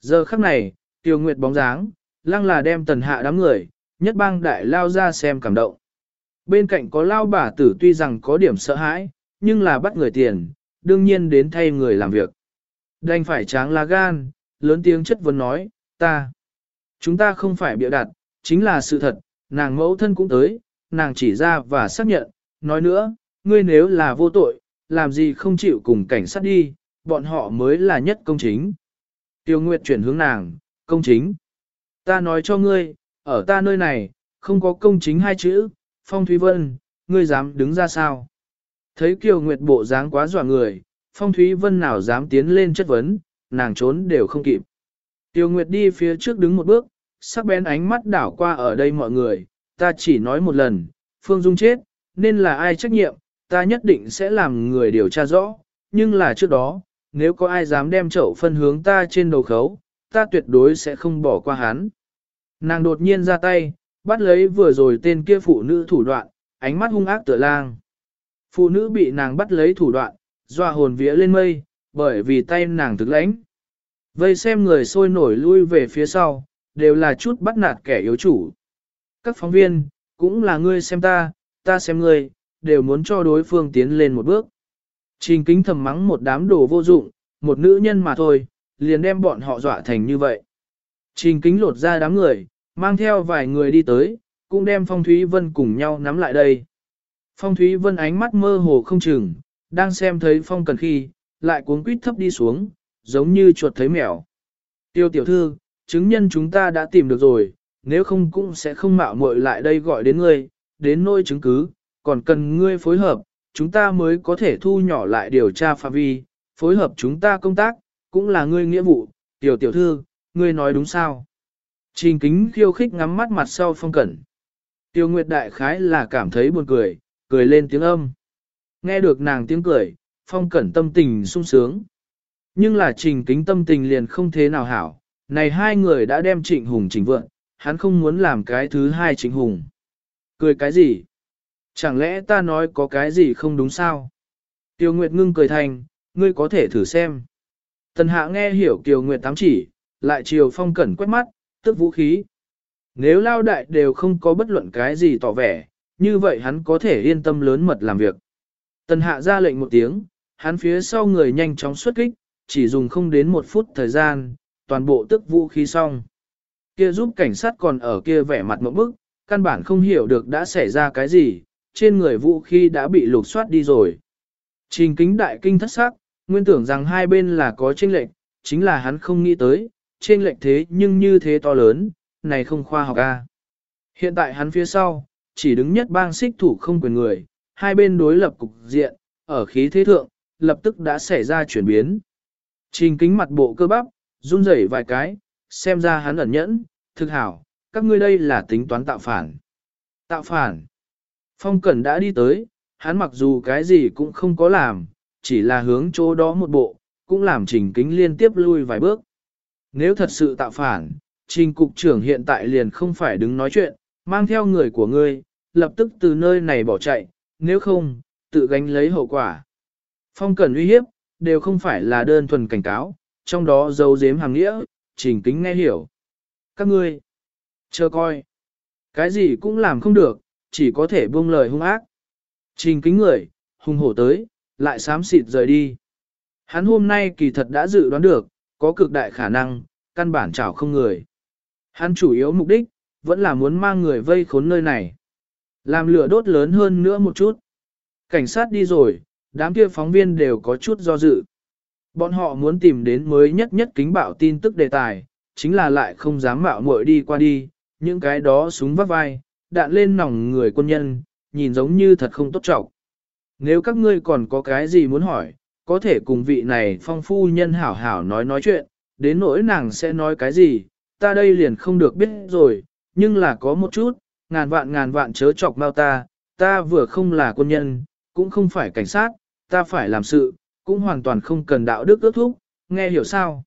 Speaker 1: Giờ khắc này, Tiêu Nguyệt bóng dáng, lăng là đem tần hạ đám người, nhất bang đại lao ra xem cảm động. Bên cạnh có lao bà tử tuy rằng có điểm sợ hãi, nhưng là bắt người tiền, đương nhiên đến thay người làm việc. Đành phải tráng lá gan, lớn tiếng chất vấn nói, ta, chúng ta không phải bịa đặt, chính là sự thật, nàng mẫu thân cũng tới, nàng chỉ ra và xác nhận, nói nữa, ngươi nếu là vô tội, làm gì không chịu cùng cảnh sát đi, bọn họ mới là nhất công chính. Tiêu Nguyệt chuyển hướng nàng, công chính. Ta nói cho ngươi, ở ta nơi này, không có công chính hai chữ, Phong Thúy Vân, ngươi dám đứng ra sao? Thấy Kiều Nguyệt bộ dáng quá dọa người, Phong Thúy Vân nào dám tiến lên chất vấn, nàng trốn đều không kịp. Tiêu Nguyệt đi phía trước đứng một bước, sắc bén ánh mắt đảo qua ở đây mọi người, ta chỉ nói một lần, Phương Dung chết, nên là ai trách nhiệm, ta nhất định sẽ làm người điều tra rõ, nhưng là trước đó, nếu có ai dám đem chậu phân hướng ta trên đầu khấu, ta tuyệt đối sẽ không bỏ qua hắn. Nàng đột nhiên ra tay, bắt lấy vừa rồi tên kia phụ nữ thủ đoạn, ánh mắt hung ác tựa lang. Phụ nữ bị nàng bắt lấy thủ đoạn, doa hồn vía lên mây, bởi vì tay nàng thực lãnh. Vây xem người sôi nổi lui về phía sau, đều là chút bắt nạt kẻ yếu chủ. Các phóng viên, cũng là ngươi xem ta, ta xem ngươi, đều muốn cho đối phương tiến lên một bước. Trình kính thầm mắng một đám đồ vô dụng, một nữ nhân mà thôi, liền đem bọn họ dọa thành như vậy. Trình kính lột ra đám người, mang theo vài người đi tới, cũng đem Phong Thúy Vân cùng nhau nắm lại đây. Phong Thúy Vân ánh mắt mơ hồ không chừng, đang xem thấy Phong Cần khi, lại cuống quýt thấp đi xuống, giống như chuột thấy mèo. Tiêu tiểu thư, chứng nhân chúng ta đã tìm được rồi, nếu không cũng sẽ không mạo muội lại đây gọi đến ngươi, đến nôi chứng cứ, còn cần ngươi phối hợp, chúng ta mới có thể thu nhỏ lại điều tra phạm vi, phối hợp chúng ta công tác, cũng là ngươi nghĩa vụ, tiểu tiểu thư, ngươi nói đúng sao. Trình kính khiêu khích ngắm mắt mặt sau phong cẩn. Tiêu Nguyệt đại khái là cảm thấy buồn cười, cười lên tiếng âm. Nghe được nàng tiếng cười, phong cẩn tâm tình sung sướng. Nhưng là trình kính tâm tình liền không thế nào hảo, này hai người đã đem trịnh hùng trình vượng, hắn không muốn làm cái thứ hai trịnh hùng. Cười cái gì? Chẳng lẽ ta nói có cái gì không đúng sao? Tiêu Nguyệt ngưng cười thành, ngươi có thể thử xem. Tần hạ nghe hiểu Kiều Nguyệt tám chỉ, lại chiều phong cẩn quét mắt, tức vũ khí. Nếu lao đại đều không có bất luận cái gì tỏ vẻ, như vậy hắn có thể yên tâm lớn mật làm việc. Tần hạ ra lệnh một tiếng, hắn phía sau người nhanh chóng xuất kích, chỉ dùng không đến một phút thời gian, toàn bộ tức vũ khí xong. Kia giúp cảnh sát còn ở kia vẻ mặt mẫu bức, căn bản không hiểu được đã xảy ra cái gì, trên người vũ khí đã bị lục soát đi rồi. Trình kính đại kinh thất sắc, nguyên tưởng rằng hai bên là có chênh lệch, chính là hắn không nghĩ tới, chênh lệch thế nhưng như thế to lớn, này không khoa học a. Hiện tại hắn phía sau, chỉ đứng nhất bang xích thủ không quyền người, hai bên đối lập cục diện, ở khí thế thượng, lập tức đã xảy ra chuyển biến. Trình kính mặt bộ cơ bắp, run rẩy vài cái, xem ra hắn ẩn nhẫn, thực hảo, các ngươi đây là tính toán tạo phản. Tạo phản. Phong Cẩn đã đi tới, hắn mặc dù cái gì cũng không có làm, chỉ là hướng chỗ đó một bộ, cũng làm trình kính liên tiếp lui vài bước. Nếu thật sự tạo phản, trình cục trưởng hiện tại liền không phải đứng nói chuyện, mang theo người của ngươi, lập tức từ nơi này bỏ chạy, nếu không, tự gánh lấy hậu quả. Phong Cẩn uy hiếp, đều không phải là đơn thuần cảnh cáo, trong đó dấu dếm hàng nghĩa, trình kính nghe hiểu. Các ngươi, chờ coi, cái gì cũng làm không được, chỉ có thể buông lời hung ác. Trình kính người, hung hổ tới, lại xám xịt rời đi. Hắn hôm nay kỳ thật đã dự đoán được, có cực đại khả năng, căn bản chảo không người. Hắn chủ yếu mục đích, vẫn là muốn mang người vây khốn nơi này. Làm lửa đốt lớn hơn nữa một chút. Cảnh sát đi rồi, đám kia phóng viên đều có chút do dự. Bọn họ muốn tìm đến mới nhất nhất kính bạo tin tức đề tài, chính là lại không dám mạo muội đi qua đi, những cái đó súng vắt vai, đạn lên nòng người quân nhân, nhìn giống như thật không tốt trọng. Nếu các ngươi còn có cái gì muốn hỏi, có thể cùng vị này phong phu nhân hảo hảo nói nói chuyện, đến nỗi nàng sẽ nói cái gì, ta đây liền không được biết rồi, nhưng là có một chút, ngàn vạn ngàn vạn chớ chọc mau ta, ta vừa không là quân nhân, cũng không phải cảnh sát, ta phải làm sự, cũng hoàn toàn không cần đạo đức ước thúc, nghe hiểu sao?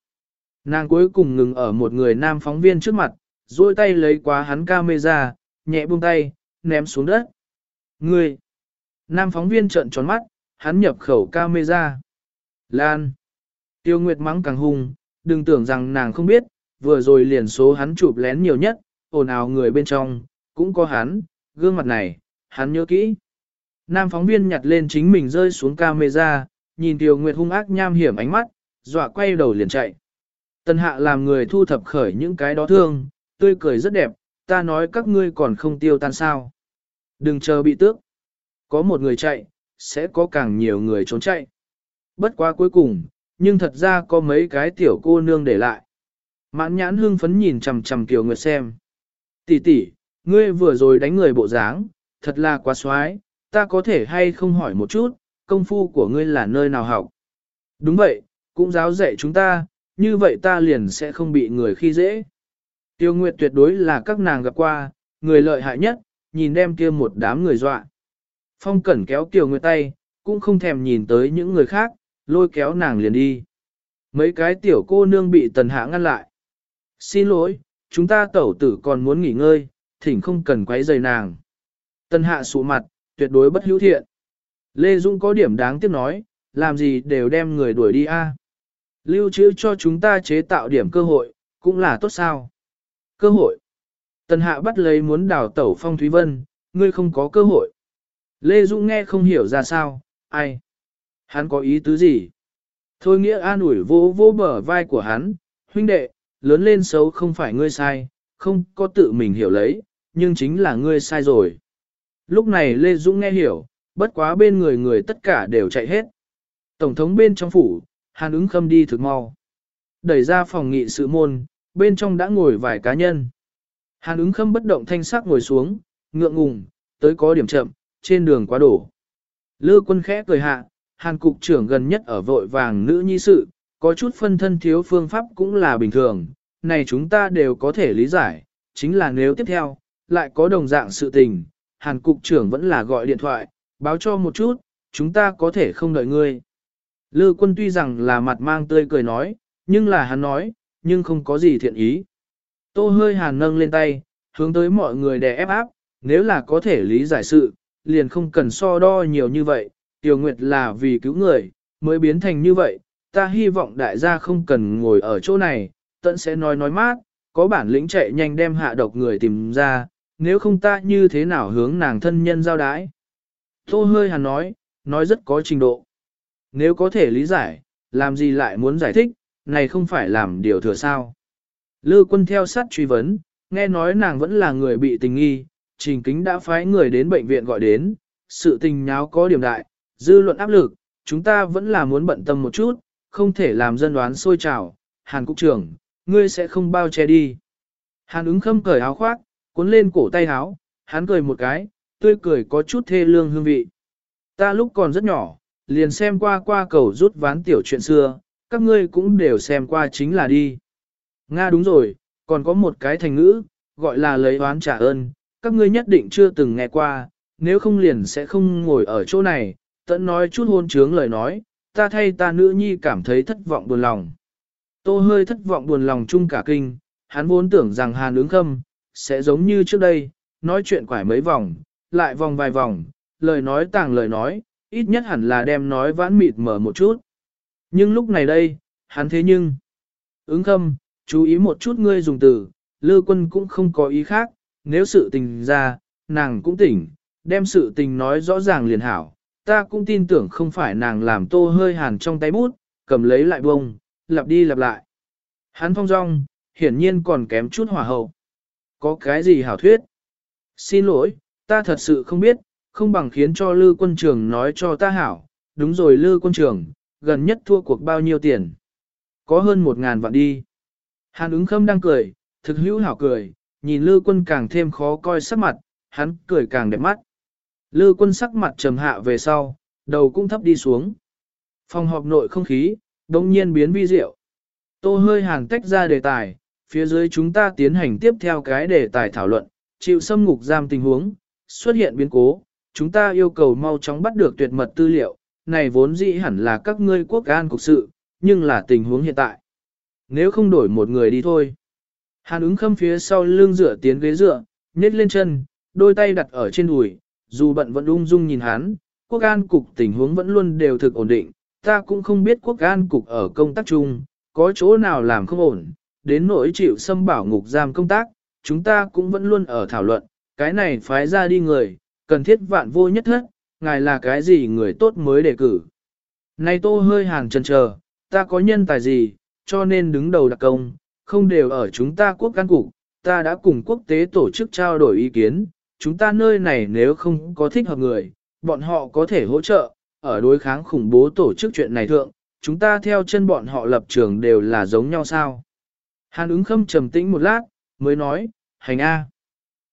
Speaker 1: Nàng cuối cùng ngừng ở một người nam phóng viên trước mặt, duỗi tay lấy quá hắn camera, nhẹ buông tay, ném xuống đất. Ngươi! Nam phóng viên trợn tròn mắt, hắn nhập khẩu camera. Lan! Tiêu Nguyệt mắng càng hung, đừng tưởng rằng nàng không biết, vừa rồi liền số hắn chụp lén nhiều nhất, ồn ào người bên trong, cũng có hắn, gương mặt này, hắn nhớ kỹ. Nam phóng viên nhặt lên chính mình rơi xuống camera, nhìn Tiêu Nguyệt hung ác nham hiểm ánh mắt, dọa quay đầu liền chạy. Tân hạ làm người thu thập khởi những cái đó thương, tươi cười rất đẹp, ta nói các ngươi còn không tiêu tan sao. Đừng chờ bị tước. Có một người chạy, sẽ có càng nhiều người trốn chạy. Bất quá cuối cùng, nhưng thật ra có mấy cái tiểu cô nương để lại. Mãn nhãn hương phấn nhìn chằm chằm Kiều Nguyệt xem. Tỷ tỷ, ngươi vừa rồi đánh người bộ dáng, thật là quá xoái, ta có thể hay không hỏi một chút, công phu của ngươi là nơi nào học? Đúng vậy, cũng giáo dạy chúng ta, như vậy ta liền sẽ không bị người khi dễ. Tiêu Nguyệt tuyệt đối là các nàng gặp qua, người lợi hại nhất, nhìn đem kia một đám người dọa. Phong Cẩn kéo Tiêu Nguyệt tay, cũng không thèm nhìn tới những người khác, lôi kéo nàng liền đi. Mấy cái tiểu cô nương bị tần hạ ngăn lại. Xin lỗi, chúng ta tẩu tử còn muốn nghỉ ngơi, thỉnh không cần quấy rầy nàng. tân hạ sụ mặt, tuyệt đối bất hữu thiện. Lê Dung có điểm đáng tiếc nói, làm gì đều đem người đuổi đi a. À? Lưu trữ cho chúng ta chế tạo điểm cơ hội, cũng là tốt sao. Cơ hội. Tần hạ bắt lấy muốn đào tẩu phong Thúy Vân, ngươi không có cơ hội. Lê Dung nghe không hiểu ra sao, ai. Hắn có ý tứ gì? Thôi nghĩa an ủi vô vô bờ vai của hắn, huynh đệ, lớn lên xấu không phải ngươi sai, không có tự mình hiểu lấy, nhưng chính là ngươi sai rồi. Lúc này Lê Dũng nghe hiểu, bất quá bên người người tất cả đều chạy hết. Tổng thống bên trong phủ, hàn ứng khâm đi thực mau. Đẩy ra phòng nghị sự môn, bên trong đã ngồi vài cá nhân. Hàn ứng khâm bất động thanh sắc ngồi xuống, ngượng ngùng, tới có điểm chậm, trên đường quá đổ. Lư quân khẽ cười hạ, hàn cục trưởng gần nhất ở vội vàng nữ nhi sự, có chút phân thân thiếu phương pháp cũng là bình thường, này chúng ta đều có thể lý giải, chính là nếu tiếp theo, lại có đồng dạng sự tình, hàn cục trưởng vẫn là gọi điện thoại, báo cho một chút, chúng ta có thể không đợi ngươi. Lư quân tuy rằng là mặt mang tươi cười nói, nhưng là hắn nói, nhưng không có gì thiện ý. Tô hơi hàn nâng lên tay, hướng tới mọi người đè ép áp, nếu là có thể lý giải sự, liền không cần so đo nhiều như vậy, Tiểu Nguyệt là vì cứu người, mới biến thành như vậy, ta hy vọng đại gia không cần ngồi ở chỗ này, tận sẽ nói nói mát, có bản lĩnh chạy nhanh đem hạ độc người tìm ra, nếu không ta như thế nào hướng nàng thân nhân giao đái. Tô hơi hàn nói, nói rất có trình độ. Nếu có thể lý giải, làm gì lại muốn giải thích, này không phải làm điều thừa sao. Lư quân theo sát truy vấn, nghe nói nàng vẫn là người bị tình nghi, trình kính đã phái người đến bệnh viện gọi đến, sự tình nháo có điểm đại, dư luận áp lực, chúng ta vẫn là muốn bận tâm một chút, không thể làm dân đoán sôi trào. Hàn Cục trưởng, ngươi sẽ không bao che đi. Hàn ứng khâm cởi áo khoác, cuốn lên cổ tay háo, hắn cười một cái, tươi cười có chút thê lương hương vị. Ta lúc còn rất nhỏ, liền xem qua qua cầu rút ván tiểu chuyện xưa, các ngươi cũng đều xem qua chính là đi. Nga đúng rồi, còn có một cái thành ngữ, gọi là lấy oán trả ơn, các ngươi nhất định chưa từng nghe qua, nếu không liền sẽ không ngồi ở chỗ này, tận nói chút hôn trướng lời nói, ta thay ta nữ nhi cảm thấy thất vọng buồn lòng. Tô hơi thất vọng buồn lòng chung cả kinh, hắn vốn tưởng rằng hàn ứng khâm, sẽ giống như trước đây, nói chuyện quải mấy vòng, lại vòng vài vòng, lời nói tàng lời nói, ít nhất hẳn là đem nói vãn mịt mở một chút. Nhưng lúc này đây, hắn thế nhưng, ứng khâm, chú ý một chút ngươi dùng từ, lư quân cũng không có ý khác, nếu sự tình ra, nàng cũng tỉnh, đem sự tình nói rõ ràng liền hảo, ta cũng tin tưởng không phải nàng làm tô hơi hàn trong tay bút, cầm lấy lại bông, lặp đi lặp lại. Hắn phong rong, hiển nhiên còn kém chút hỏa hậu. Có cái gì hảo thuyết? Xin lỗi, ta thật sự không biết, không bằng khiến cho Lư quân trường nói cho ta hảo. Đúng rồi Lư quân trường, gần nhất thua cuộc bao nhiêu tiền? Có hơn một ngàn vạn đi. Hàn ứng khâm đang cười, thực hữu hảo cười, nhìn Lư quân càng thêm khó coi sắc mặt, hắn cười càng đẹp mắt. Lư quân sắc mặt trầm hạ về sau, đầu cũng thấp đi xuống. Phòng họp nội không khí, đông nhiên biến vi diệu. Tô hơi hàng tách ra đề tài, phía dưới chúng ta tiến hành tiếp theo cái đề tài thảo luận, chịu xâm ngục giam tình huống, xuất hiện biến cố, chúng ta yêu cầu mau chóng bắt được tuyệt mật tư liệu, này vốn dĩ hẳn là các ngươi quốc an cục sự, nhưng là tình huống hiện tại. Nếu không đổi một người đi thôi. Hàn ứng khâm phía sau lưng dựa tiến ghế dựa, nhét lên chân, đôi tay đặt ở trên đùi, dù bận vẫn ung dung nhìn hắn, quốc an cục tình huống vẫn luôn đều thực ổn định, ta cũng không biết quốc an cục ở công tác chung, có chỗ nào làm không ổn, đến nỗi chịu xâm bảo ngục giam công tác, chúng ta cũng vẫn luôn ở thảo luận, cái này phái ra đi người, cần thiết vạn vô nhất hết, ngài là cái gì người tốt mới đề cử. Này tô hơi hàng chân chờ, ta có nhân tài gì, cho nên đứng đầu đặc công, không đều ở chúng ta quốc căn cục, ta đã cùng quốc tế tổ chức trao đổi ý kiến, chúng ta nơi này nếu không có thích hợp người, bọn họ có thể hỗ trợ, ở đối kháng khủng bố tổ chức chuyện này thượng, chúng ta theo chân bọn họ lập trường đều là giống nhau sao. Hàn ứng khâm trầm tĩnh một lát, mới nói, hành A.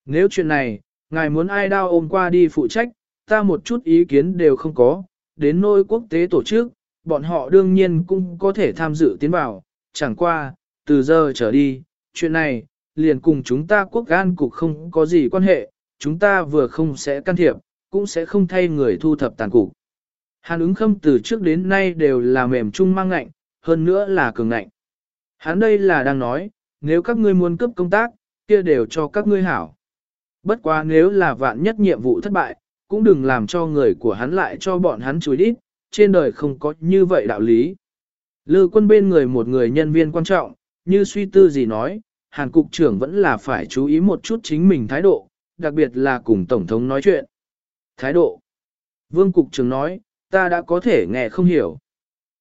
Speaker 1: Nếu chuyện này, ngài muốn ai đao ôm qua đi phụ trách, ta một chút ý kiến đều không có, đến nôi quốc tế tổ chức, bọn họ đương nhiên cũng có thể tham dự tiến vào, chẳng qua, từ giờ trở đi, chuyện này, liền cùng chúng ta quốc gan cục không có gì quan hệ, chúng ta vừa không sẽ can thiệp, cũng sẽ không thay người thu thập tàn cục. Hàn ứng khâm từ trước đến nay đều là mềm trung mang ngạnh, hơn nữa là cường ngạnh. Hắn đây là đang nói, nếu các ngươi muốn cấp công tác, kia đều cho các ngươi hảo. Bất quá nếu là vạn nhất nhiệm vụ thất bại, cũng đừng làm cho người của hắn lại cho bọn hắn chùi đít, trên đời không có như vậy đạo lý. Lư quân bên người một người nhân viên quan trọng, như suy tư gì nói, Hàn Cục trưởng vẫn là phải chú ý một chút chính mình thái độ, đặc biệt là cùng Tổng thống nói chuyện. Thái độ. Vương Cục trưởng nói, ta đã có thể nghe không hiểu.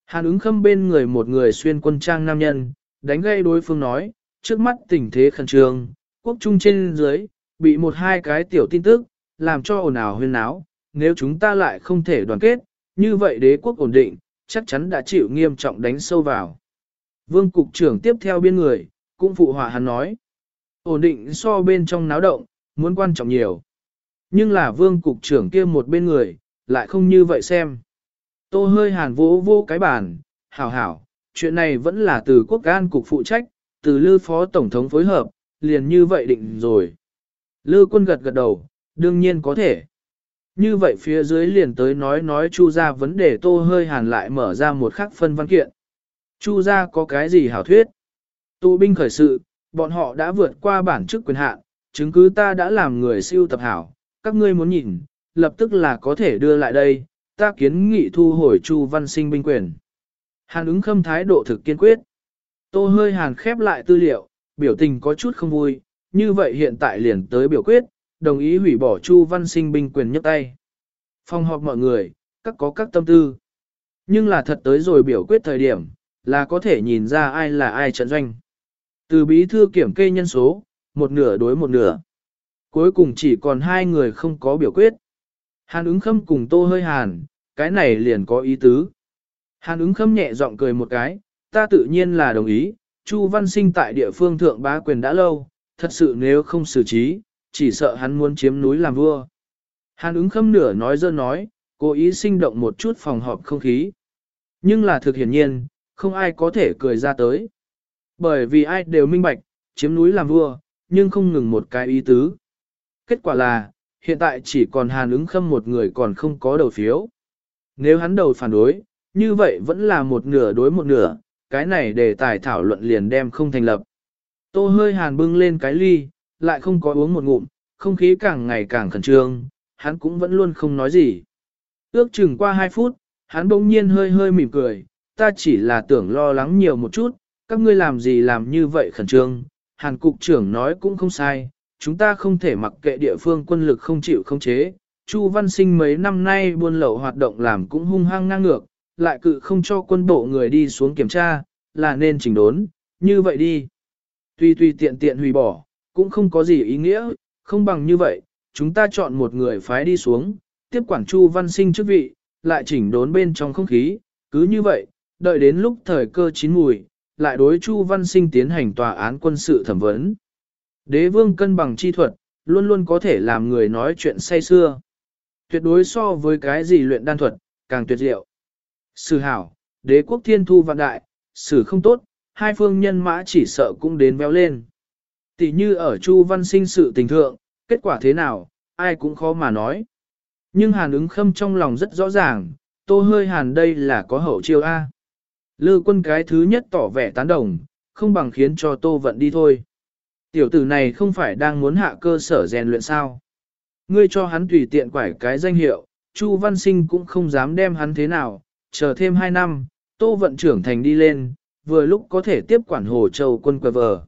Speaker 1: Hàn ứng khâm bên người một người xuyên quân trang nam nhân, đánh gây đối phương nói, trước mắt tình thế khẩn trương, quốc trung trên dưới, bị một hai cái tiểu tin tức, làm cho ồn ào huyên náo, nếu chúng ta lại không thể đoàn kết, như vậy đế quốc ổn định, chắc chắn đã chịu nghiêm trọng đánh sâu vào. Vương cục trưởng tiếp theo biên người, cũng phụ hòa hắn nói, ổn định so bên trong náo động, muốn quan trọng nhiều. Nhưng là vương cục trưởng kia một bên người, lại không như vậy xem. Tô hơi hàn vỗ vô cái bản, hảo hảo, chuyện này vẫn là từ quốc an cục phụ trách, từ lư phó tổng thống phối hợp, liền như vậy định rồi. Lư quân gật gật đầu, đương nhiên có thể. Như vậy phía dưới liền tới nói nói chu ra vấn đề tô hơi hàn lại mở ra một khắc phân văn kiện. Chu ra có cái gì hảo thuyết? Tụ binh khởi sự, bọn họ đã vượt qua bản chức quyền hạn, chứng cứ ta đã làm người siêu tập hảo, các ngươi muốn nhìn, lập tức là có thể đưa lại đây, ta kiến nghị thu hồi Chu Văn Sinh binh quyền. Hàn ứng khâm thái độ thực kiên quyết. Tô hơi hàn khép lại tư liệu, biểu tình có chút không vui, như vậy hiện tại liền tới biểu quyết, đồng ý hủy bỏ Chu Văn Sinh binh quyền nhấc tay. Phong họp mọi người, các có các tâm tư. Nhưng là thật tới rồi biểu quyết thời điểm, là có thể nhìn ra ai là ai trận doanh. Từ bí thư kiểm kê nhân số, một nửa đối một nửa. Cuối cùng chỉ còn hai người không có biểu quyết. Hàn ứng khâm cùng tô hơi hàn, cái này liền có ý tứ. Hàn ứng khâm nhẹ giọng cười một cái, ta tự nhiên là đồng ý, Chu Văn Sinh tại địa phương thượng bá quyền đã lâu, thật sự nếu không xử trí, chỉ sợ hắn muốn chiếm núi làm vua. Hàn ứng khâm nửa nói dơ nói, cố ý sinh động một chút phòng họp không khí. Nhưng là thực hiển nhiên, không ai có thể cười ra tới. Bởi vì ai đều minh bạch, chiếm núi làm vua, nhưng không ngừng một cái ý tứ. Kết quả là, hiện tại chỉ còn hàn ứng khâm một người còn không có đầu phiếu. Nếu hắn đầu phản đối, như vậy vẫn là một nửa đối một nửa, cái này để tài thảo luận liền đem không thành lập. Tô hơi hàn bưng lên cái ly, lại không có uống một ngụm, không khí càng ngày càng khẩn trương, hắn cũng vẫn luôn không nói gì. Ước chừng qua 2 phút, hắn bỗng nhiên hơi hơi mỉm cười, ta chỉ là tưởng lo lắng nhiều một chút, các ngươi làm gì làm như vậy khẩn trương, hàn cục trưởng nói cũng không sai, chúng ta không thể mặc kệ địa phương quân lực không chịu không chế. Chu Văn Sinh mấy năm nay buôn lậu hoạt động làm cũng hung hăng ngang ngược, lại cự không cho quân bộ người đi xuống kiểm tra, là nên chỉnh đốn, như vậy đi. Tuy tuy tiện tiện hủy bỏ, cũng không có gì ý nghĩa, không bằng như vậy, chúng ta chọn một người phái đi xuống, tiếp quản Chu Văn Sinh chức vị, lại chỉnh đốn bên trong không khí, cứ như vậy, đợi đến lúc thời cơ chín mùi, lại đối Chu Văn Sinh tiến hành tòa án quân sự thẩm vấn. Đế vương cân bằng chi thuật, luôn luôn có thể làm người nói chuyện say xưa. Tuyệt đối so với cái gì luyện đan thuật, càng tuyệt diệu. Sử hảo, đế quốc thiên thu vạn đại, sử không tốt, hai phương nhân mã chỉ sợ cũng đến véo lên. Tỷ như ở Chu Văn Sinh sự tình thượng, kết quả thế nào, ai cũng khó mà nói. Nhưng hàn ứng khâm trong lòng rất rõ ràng, tô hơi hàn đây là có hậu chiêu A. Lư quân cái thứ nhất tỏ vẻ tán đồng, không bằng khiến cho tô vận đi thôi. Tiểu tử này không phải đang muốn hạ cơ sở rèn luyện sao. Ngươi cho hắn tùy tiện quải cái danh hiệu, Chu Văn Sinh cũng không dám đem hắn thế nào, chờ thêm 2 năm, tô vận trưởng thành đi lên, vừa lúc có thể tiếp quản Hồ Châu quân quờ vờ.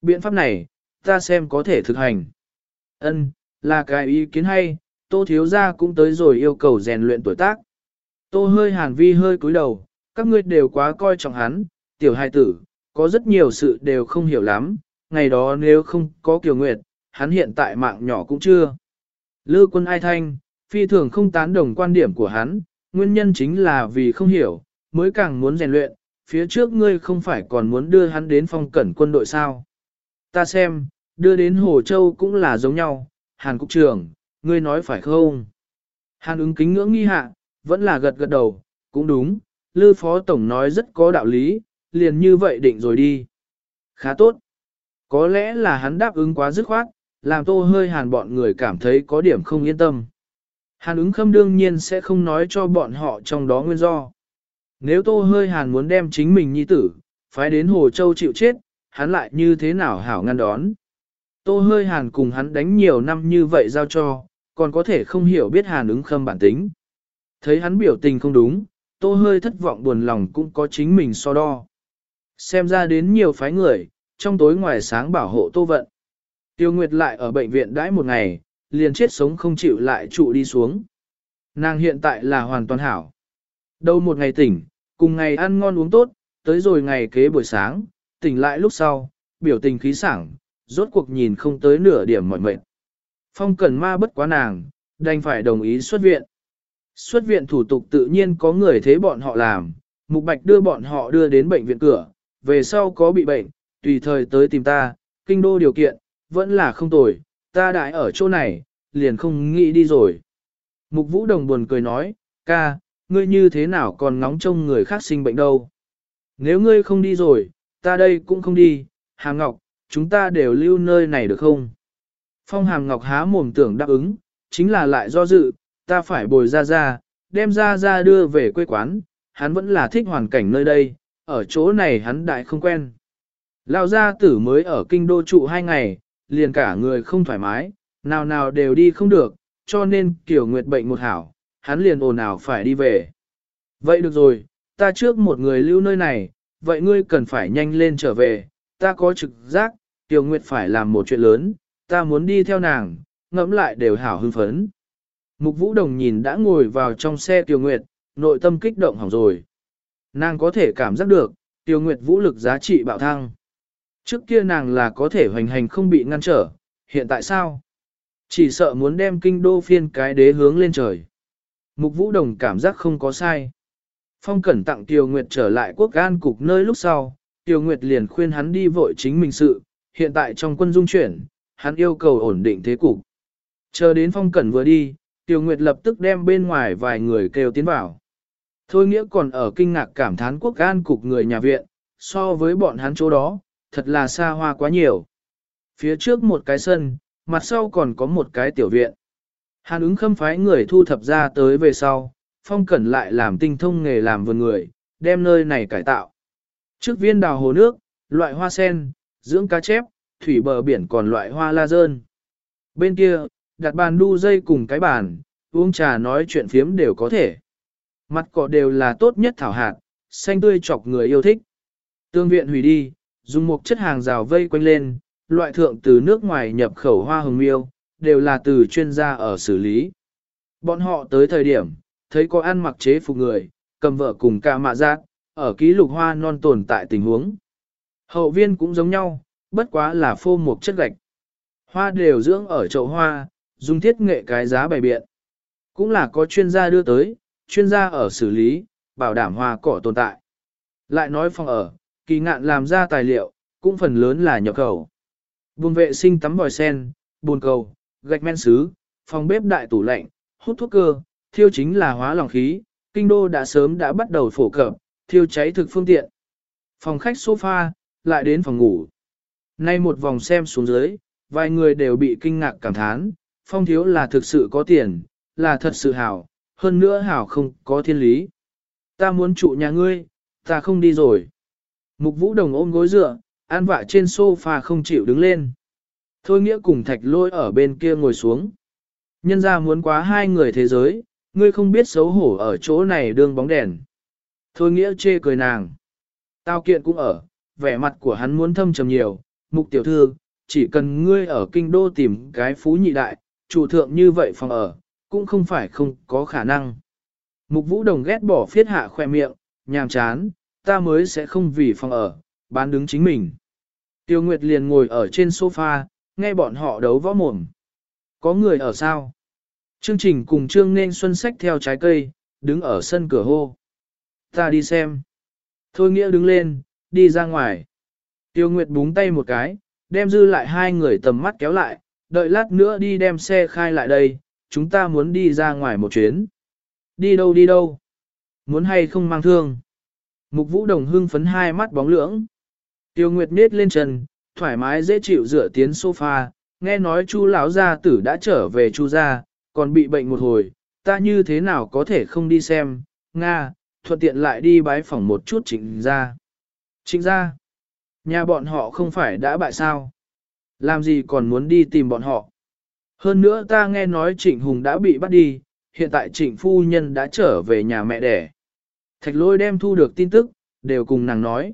Speaker 1: Biện pháp này, ta xem có thể thực hành. Ân, là cái ý kiến hay, tô thiếu gia cũng tới rồi yêu cầu rèn luyện tuổi tác. Tô hơi hàn vi hơi cúi đầu, các ngươi đều quá coi trọng hắn, tiểu hai tử, có rất nhiều sự đều không hiểu lắm, ngày đó nếu không có kiều nguyệt, hắn hiện tại mạng nhỏ cũng chưa. Lư quân ai thanh, phi thường không tán đồng quan điểm của hắn, nguyên nhân chính là vì không hiểu, mới càng muốn rèn luyện, phía trước ngươi không phải còn muốn đưa hắn đến phong cẩn quân đội sao. Ta xem, đưa đến Hồ Châu cũng là giống nhau, Hàn Cục trưởng, ngươi nói phải không? Hàn ứng kính ngưỡng nghi hạ, vẫn là gật gật đầu, cũng đúng, Lư Phó Tổng nói rất có đạo lý, liền như vậy định rồi đi. Khá tốt. Có lẽ là hắn đáp ứng quá dứt khoát, làm tô hơi hàn bọn người cảm thấy có điểm không yên tâm. Hàn ứng khâm đương nhiên sẽ không nói cho bọn họ trong đó nguyên do. Nếu tô hơi hàn muốn đem chính mình nhi tử, phái đến Hồ Châu chịu chết, hắn lại như thế nào hảo ngăn đón. Tô hơi hàn cùng hắn đánh nhiều năm như vậy giao cho, còn có thể không hiểu biết hàn ứng khâm bản tính. Thấy hắn biểu tình không đúng, tô hơi thất vọng buồn lòng cũng có chính mình so đo. Xem ra đến nhiều phái người, trong tối ngoài sáng bảo hộ tô vận. Tiêu Nguyệt lại ở bệnh viện đãi một ngày, liền chết sống không chịu lại trụ đi xuống. Nàng hiện tại là hoàn toàn hảo. Đâu một ngày tỉnh, cùng ngày ăn ngon uống tốt, tới rồi ngày kế buổi sáng, tỉnh lại lúc sau, biểu tình khí sảng, rốt cuộc nhìn không tới nửa điểm mỏi mệt. Phong cần ma bất quá nàng, đành phải đồng ý xuất viện. Xuất viện thủ tục tự nhiên có người thế bọn họ làm, Mục Bạch đưa bọn họ đưa đến bệnh viện cửa, về sau có bị bệnh, tùy thời tới tìm ta, kinh đô điều kiện, vẫn là không tồi, ta đại ở chỗ này, liền không nghĩ đi rồi. Mục Vũ Đồng buồn cười nói, ca, ngươi như thế nào còn ngóng trông người khác sinh bệnh đâu. Nếu ngươi không đi rồi, ta đây cũng không đi, Hàm Ngọc, chúng ta đều lưu nơi này được không? Phong Hàm Ngọc há mồm tưởng đáp ứng, chính là lại do dự, ta phải bồi ra ra, đem ra ra đưa về quê quán, hắn vẫn là thích hoàn cảnh nơi đây, ở chỗ này hắn đại không quen. Lão gia tử mới ở kinh đô trụ hai ngày, liền cả người không thoải mái, nào nào đều đi không được, cho nên kiểu nguyệt bệnh một hảo, hắn liền ồn ào phải đi về. Vậy được rồi, ta trước một người lưu nơi này, vậy ngươi cần phải nhanh lên trở về, ta có trực giác, tiểu nguyệt phải làm một chuyện lớn, ta muốn đi theo nàng, ngẫm lại đều hảo hưng phấn. Mục Vũ Đồng nhìn đã ngồi vào trong xe Tiểu Nguyệt, nội tâm kích động hỏng rồi. Nàng có thể cảm giác được, Tiêu Nguyệt vũ lực giá trị bạo thăng. Trước kia nàng là có thể hoành hành không bị ngăn trở, hiện tại sao? Chỉ sợ muốn đem kinh đô phiên cái đế hướng lên trời. Mục Vũ Đồng cảm giác không có sai. Phong Cẩn tặng Tiêu Nguyệt trở lại quốc an cục nơi lúc sau, Tiêu Nguyệt liền khuyên hắn đi vội chính mình sự, hiện tại trong quân dung chuyển, hắn yêu cầu ổn định thế cục. Chờ đến Phong Cẩn vừa đi, Tiêu Nguyệt lập tức đem bên ngoài vài người kêu tiến vào. Thôi nghĩa còn ở kinh ngạc cảm thán quốc an cục người nhà viện, so với bọn hắn chỗ đó, thật là xa hoa quá nhiều. Phía trước một cái sân, mặt sau còn có một cái tiểu viện. Hàn ứng khâm phái người thu thập ra tới về sau, phong cẩn lại làm tinh thông nghề làm vườn người, đem nơi này cải tạo. Trước viên đào hồ nước, loại hoa sen, dưỡng cá chép, thủy bờ biển còn loại hoa la dơn. Bên kia, đặt bàn đu dây cùng cái bàn, uống trà nói chuyện phiếm đều có thể. Mặt cỏ đều là tốt nhất thảo hạt, xanh tươi chọc người yêu thích. Tương viện hủy đi, dùng một chất hàng rào vây quanh lên, loại thượng từ nước ngoài nhập khẩu hoa hồng miêu, đều là từ chuyên gia ở xử lý. Bọn họ tới thời điểm, thấy có ăn mặc chế phục người, cầm vợ cùng cả mạ giác, ở ký lục hoa non tồn tại tình huống. Hậu viên cũng giống nhau, bất quá là phô một chất gạch. Hoa đều dưỡng ở chậu hoa, dùng thiết nghệ cái giá bày biện. Cũng là có chuyên gia đưa tới, chuyên gia ở xử lý, bảo đảm hoa cỏ tồn tại. Lại nói phòng ở, kỳ ngạn làm ra tài liệu, cũng phần lớn là nhập khẩu. Buồn vệ sinh tắm vòi sen, bồn cầu, gạch men sứ, phòng bếp đại tủ lạnh, hút thuốc cơ, thiêu chính là hóa lỏng khí, kinh đô đã sớm đã bắt đầu phổ cập, thiêu cháy thực phương tiện. Phòng khách sofa, lại đến phòng ngủ. Nay một vòng xem xuống dưới, vài người đều bị kinh ngạc cảm thán, phong thiếu là thực sự có tiền, là thật sự hảo, hơn nữa hảo không có thiên lý. Ta muốn trụ nhà ngươi, ta không đi rồi. Mục vũ đồng ôm gối dựa, an vạ trên sofa không chịu đứng lên. Thôi nghĩa cùng thạch lôi ở bên kia ngồi xuống. Nhân ra muốn quá hai người thế giới, ngươi không biết xấu hổ ở chỗ này đương bóng đèn. Thôi nghĩa chê cười nàng. Tao kiện cũng ở, vẻ mặt của hắn muốn thâm trầm nhiều, mục tiểu thư, chỉ cần ngươi ở kinh đô tìm cái phú nhị đại, chủ thượng như vậy phòng ở, cũng không phải không có khả năng. Mục vũ đồng ghét bỏ phiết hạ khoe miệng, nhàm chán, ta mới sẽ không vì phòng ở, bán đứng chính mình. Tiêu Nguyệt liền ngồi ở trên sofa, nghe bọn họ đấu võ mồm. Có người ở sao? Chương trình cùng Trương nên xuân sách theo trái cây, đứng ở sân cửa hô. Ta đi xem. Thôi nghĩa đứng lên, đi ra ngoài. Tiêu Nguyệt búng tay một cái, đem dư lại hai người tầm mắt kéo lại, đợi lát nữa đi đem xe khai lại đây, chúng ta muốn đi ra ngoài một chuyến. Đi đâu đi đâu? Muốn hay không mang thương? Mục vũ đồng hưng phấn hai mắt bóng lưỡng. Tiêu Nguyệt nết lên chân, thoải mái dễ chịu dựa tiến sofa, nghe nói chu lão gia tử đã trở về chu gia, còn bị bệnh một hồi, ta như thế nào có thể không đi xem, Nga, thuận tiện lại đi bái phỏng một chút trịnh gia. Trịnh gia, nhà bọn họ không phải đã bại sao? Làm gì còn muốn đi tìm bọn họ? Hơn nữa ta nghe nói trịnh Hùng đã bị bắt đi, hiện tại trịnh phu nhân đã trở về nhà mẹ đẻ. Thạch lôi đem thu được tin tức, đều cùng nàng nói.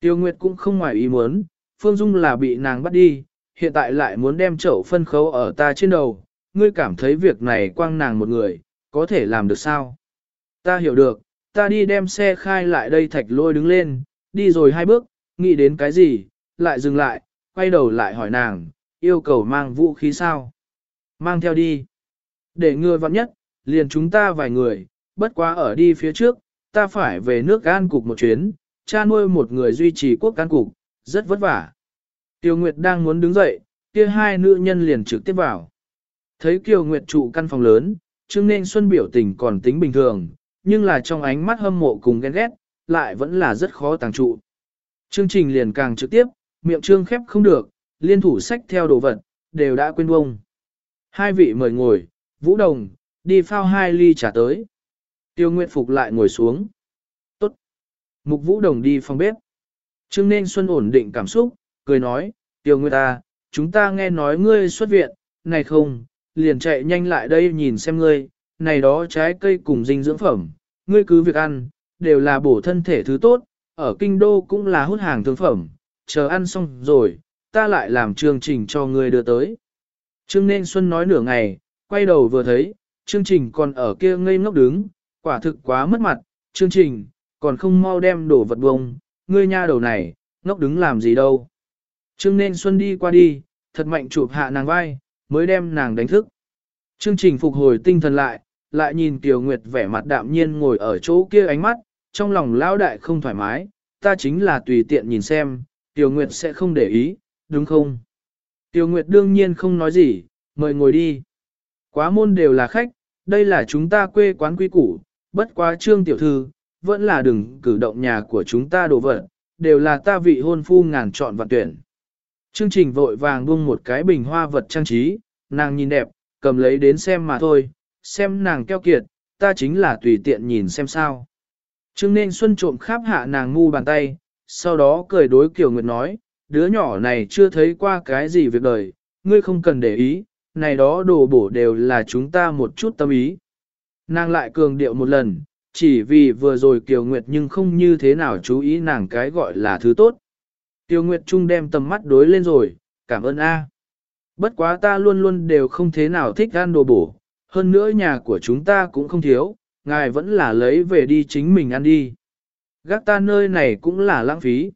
Speaker 1: Tiêu Nguyệt cũng không ngoài ý muốn, Phương Dung là bị nàng bắt đi, hiện tại lại muốn đem chậu phân khấu ở ta trên đầu, ngươi cảm thấy việc này quang nàng một người, có thể làm được sao? Ta hiểu được, ta đi đem xe khai lại đây thạch lôi đứng lên, đi rồi hai bước, nghĩ đến cái gì, lại dừng lại, quay đầu lại hỏi nàng, yêu cầu mang vũ khí sao? Mang theo đi. Để ngừa vặn nhất, liền chúng ta vài người, bất quá ở đi phía trước, ta phải về nước an cục một chuyến, cha nuôi một người duy trì quốc an cục, rất vất vả. Tiêu Nguyệt đang muốn đứng dậy, kia hai nữ nhân liền trực tiếp vào. Thấy Kiều Nguyệt trụ căn phòng lớn, Trương Nên Xuân biểu tình còn tính bình thường, nhưng là trong ánh mắt hâm mộ cùng ghen ghét, lại vẫn là rất khó tàng trụ. Chương trình liền càng trực tiếp, miệng trương khép không được, liên thủ sách theo đồ vật, đều đã quên bông. Hai vị mời ngồi, Vũ Đồng, đi phao hai ly trà tới. Tiêu Nguyệt Phục lại ngồi xuống. Tốt. Mục Vũ Đồng đi phòng bếp. Trương Nên Xuân ổn định cảm xúc, cười nói, Tiêu Nguyệt ta, chúng ta nghe nói ngươi xuất viện, này không, liền chạy nhanh lại đây nhìn xem ngươi, này đó trái cây cùng dinh dưỡng phẩm, ngươi cứ việc ăn, đều là bổ thân thể thứ tốt, ở kinh đô cũng là hút hàng thương phẩm, chờ ăn xong rồi, ta lại làm chương trình cho ngươi đưa tới. Trương Nên Xuân nói nửa ngày, quay đầu vừa thấy, chương trình còn ở kia ngây ngốc đứng, quả thực quá mất mặt, chương trình, còn không mau đem đổ vật bông, ngươi nha đầu này, ngốc đứng làm gì đâu. Trương nên Xuân đi qua đi, thật mạnh chụp hạ nàng vai, mới đem nàng đánh thức. Chương trình phục hồi tinh thần lại, lại nhìn Tiểu Nguyệt vẻ mặt đạm nhiên ngồi ở chỗ kia ánh mắt, trong lòng lão đại không thoải mái, ta chính là tùy tiện nhìn xem, Tiểu Nguyệt sẽ không để ý, đúng không? Tiểu Nguyệt đương nhiên không nói gì, mời ngồi đi. Quá môn đều là khách, đây là chúng ta quê quán quý củ, bất quá trương tiểu thư, vẫn là đừng cử động nhà của chúng ta đồ vật, đều là ta vị hôn phu ngàn chọn vạn tuyển. Chương trình vội vàng buông một cái bình hoa vật trang trí, nàng nhìn đẹp, cầm lấy đến xem mà thôi, xem nàng keo kiệt, ta chính là tùy tiện nhìn xem sao. Trương nên xuân trộm khắp hạ nàng ngu bàn tay, sau đó cười đối Kiều Nguyệt nói, đứa nhỏ này chưa thấy qua cái gì việc đời, ngươi không cần để ý, này đó đồ bổ đều là chúng ta một chút tâm ý. Nàng lại cường điệu một lần, chỉ vì vừa rồi Kiều Nguyệt nhưng không như thế nào chú ý nàng cái gọi là thứ tốt. Kiều Nguyệt Trung đem tầm mắt đối lên rồi, cảm ơn A. Bất quá ta luôn luôn đều không thế nào thích ăn đồ bổ, hơn nữa nhà của chúng ta cũng không thiếu, ngài vẫn là lấy về đi chính mình ăn đi. Gác ta nơi này cũng là lãng phí.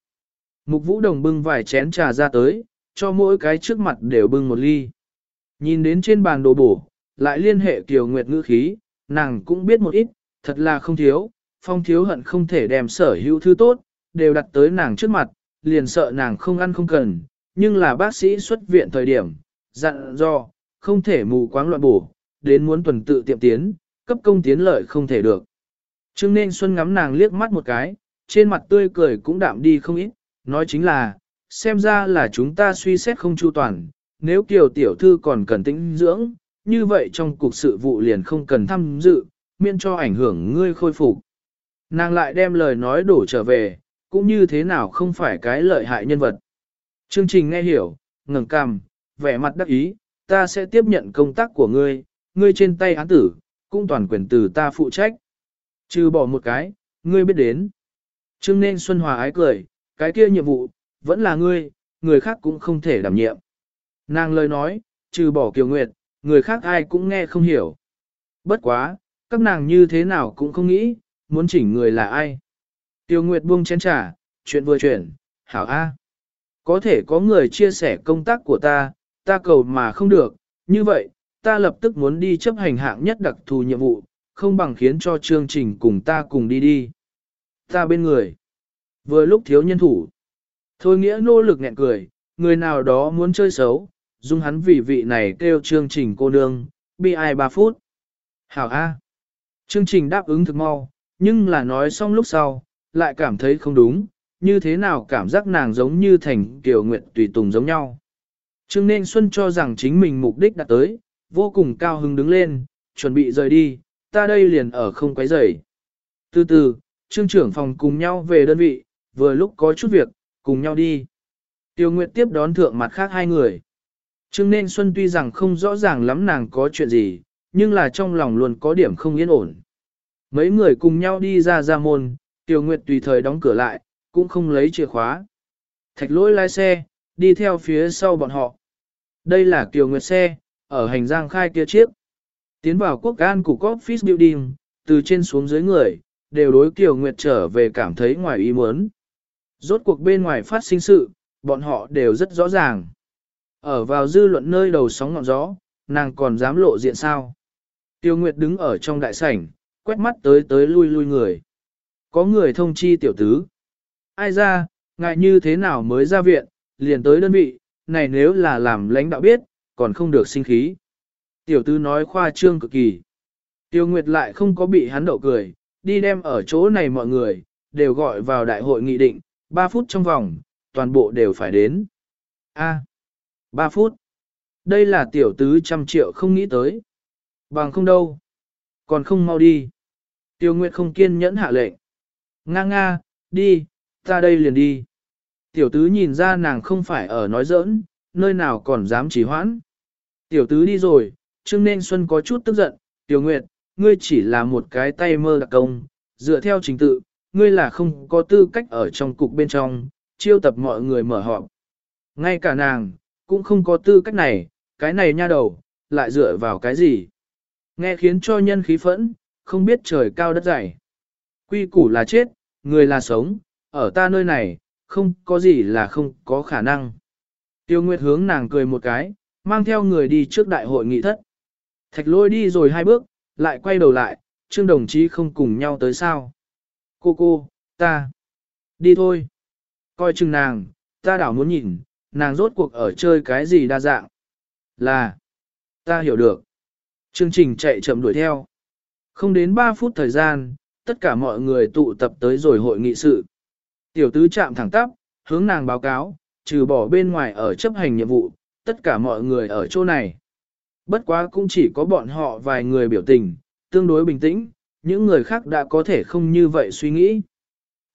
Speaker 1: Mục vũ đồng bưng vài chén trà ra tới, cho mỗi cái trước mặt đều bưng một ly. Nhìn đến trên bàn đồ bổ, lại liên hệ Kiều Nguyệt ngữ khí, nàng cũng biết một ít, thật là không thiếu, phong thiếu hận không thể đem sở hữu thứ tốt, đều đặt tới nàng trước mặt, liền sợ nàng không ăn không cần, nhưng là bác sĩ xuất viện thời điểm, dặn do, không thể mù quáng loạn bổ, đến muốn tuần tự tiệm tiến, cấp công tiến lợi không thể được. Trương nên Xuân ngắm nàng liếc mắt một cái, trên mặt tươi cười cũng đạm đi không ít, nói chính là, xem ra là chúng ta suy xét không chu toàn, nếu kiều tiểu thư còn cần tĩnh dưỡng, như vậy trong cuộc sự vụ liền không cần tham dự, miễn cho ảnh hưởng ngươi khôi phục. Nàng lại đem lời nói đổ trở về, cũng như thế nào không phải cái lợi hại nhân vật. Chương trình nghe hiểu, ngẩng cằm, vẻ mặt đắc ý, ta sẽ tiếp nhận công tác của ngươi, ngươi trên tay án tử, cũng toàn quyền từ ta phụ trách. Trừ bỏ một cái, ngươi biết đến. Trương nên Xuân Hòa ái cười, cái kia nhiệm vụ, vẫn là ngươi, người khác cũng không thể đảm nhiệm. Nàng lời nói, trừ bỏ Kiều Nguyệt, người khác ai cũng nghe không hiểu. Bất quá, các nàng như thế nào cũng không nghĩ, muốn chỉnh người là ai. Tiêu Nguyệt buông chén trà, chuyện vừa chuyển, hảo A. Có thể có người chia sẻ công tác của ta, ta cầu mà không được, như vậy, ta lập tức muốn đi chấp hành hạng nhất đặc thù nhiệm vụ, không bằng khiến cho chương trình cùng ta cùng đi đi. Ta bên người, vừa lúc thiếu nhân thủ. Thôi nghĩa nỗ lực nghẹn cười, người nào đó muốn chơi xấu, dung hắn vì vị này kêu chương trình cô nương, bi ai 3 phút. Hảo A. Chương trình đáp ứng thực mau, nhưng là nói xong lúc sau, lại cảm thấy không đúng, như thế nào cảm giác nàng giống như thành kiểu nguyện tùy tùng giống nhau. Trương nên Xuân cho rằng chính mình mục đích đã tới, vô cùng cao hứng đứng lên, chuẩn bị rời đi, ta đây liền ở không quấy rầy. Từ từ, trương trưởng phòng cùng nhau về đơn vị, vừa lúc có chút việc, cùng nhau đi. Tiêu Nguyệt tiếp đón thượng mặt khác hai người. Trương nên Xuân tuy rằng không rõ ràng lắm nàng có chuyện gì, nhưng là trong lòng luôn có điểm không yên ổn. Mấy người cùng nhau đi ra ra môn, tiểu Nguyệt tùy thời đóng cửa lại, cũng không lấy chìa khóa. Thạch lỗi lái xe, đi theo phía sau bọn họ. Đây là tiểu Nguyệt xe, ở hành giang khai kia chiếc. Tiến vào quốc an của office building, từ trên xuống dưới người, đều đối Kiều Nguyệt trở về cảm thấy ngoài ý muốn. Rốt cuộc bên ngoài phát sinh sự, bọn họ đều rất rõ ràng. Ở vào dư luận nơi đầu sóng ngọn gió, nàng còn dám lộ diện sao. Tiêu Nguyệt đứng ở trong đại sảnh, quét mắt tới tới lui lui người. Có người thông chi tiểu tứ. Ai ra, ngại như thế nào mới ra viện, liền tới đơn vị, này nếu là làm lãnh đạo biết, còn không được sinh khí. Tiểu tứ nói khoa trương cực kỳ. Tiêu Nguyệt lại không có bị hắn đậu cười, đi đem ở chỗ này mọi người, đều gọi vào đại hội nghị định, 3 phút trong vòng, toàn bộ đều phải đến. A. À, 3 phút. Đây là tiểu tứ trăm triệu không nghĩ tới. Bằng không đâu. Còn không mau đi. Tiêu Nguyệt không kiên nhẫn hạ lệnh. Nga nga, đi, ta đây liền đi. Tiểu tứ nhìn ra nàng không phải ở nói giỡn, nơi nào còn dám chỉ hoãn. Tiểu tứ đi rồi, Trương Nên Xuân có chút tức giận, Tiểu Nguyệt, ngươi chỉ là một cái tay mơ đặc công, dựa theo trình tự, ngươi là không có tư cách ở trong cục bên trong, chiêu tập mọi người mở họp. Ngay cả nàng, cũng không có tư cách này, cái này nha đầu, lại dựa vào cái gì. Nghe khiến cho nhân khí phẫn, không biết trời cao đất dày. Quy củ là chết, người là sống, ở ta nơi này, không có gì là không có khả năng. Tiêu Nguyệt hướng nàng cười một cái, mang theo người đi trước đại hội nghị thất. Thạch lôi đi rồi hai bước, lại quay đầu lại, trương đồng chí không cùng nhau tới sao. Cô cô, ta, đi thôi. Coi chừng nàng, ta đảo muốn nhìn, nàng rốt cuộc ở chơi cái gì đa dạng. Là, ta hiểu được. Chương trình chạy chậm đuổi theo. Không đến 3 phút thời gian, tất cả mọi người tụ tập tới rồi hội nghị sự. Tiểu tứ chạm thẳng tắp, hướng nàng báo cáo, trừ bỏ bên ngoài ở chấp hành nhiệm vụ, tất cả mọi người ở chỗ này. Bất quá cũng chỉ có bọn họ vài người biểu tình, tương đối bình tĩnh, những người khác đã có thể không như vậy suy nghĩ.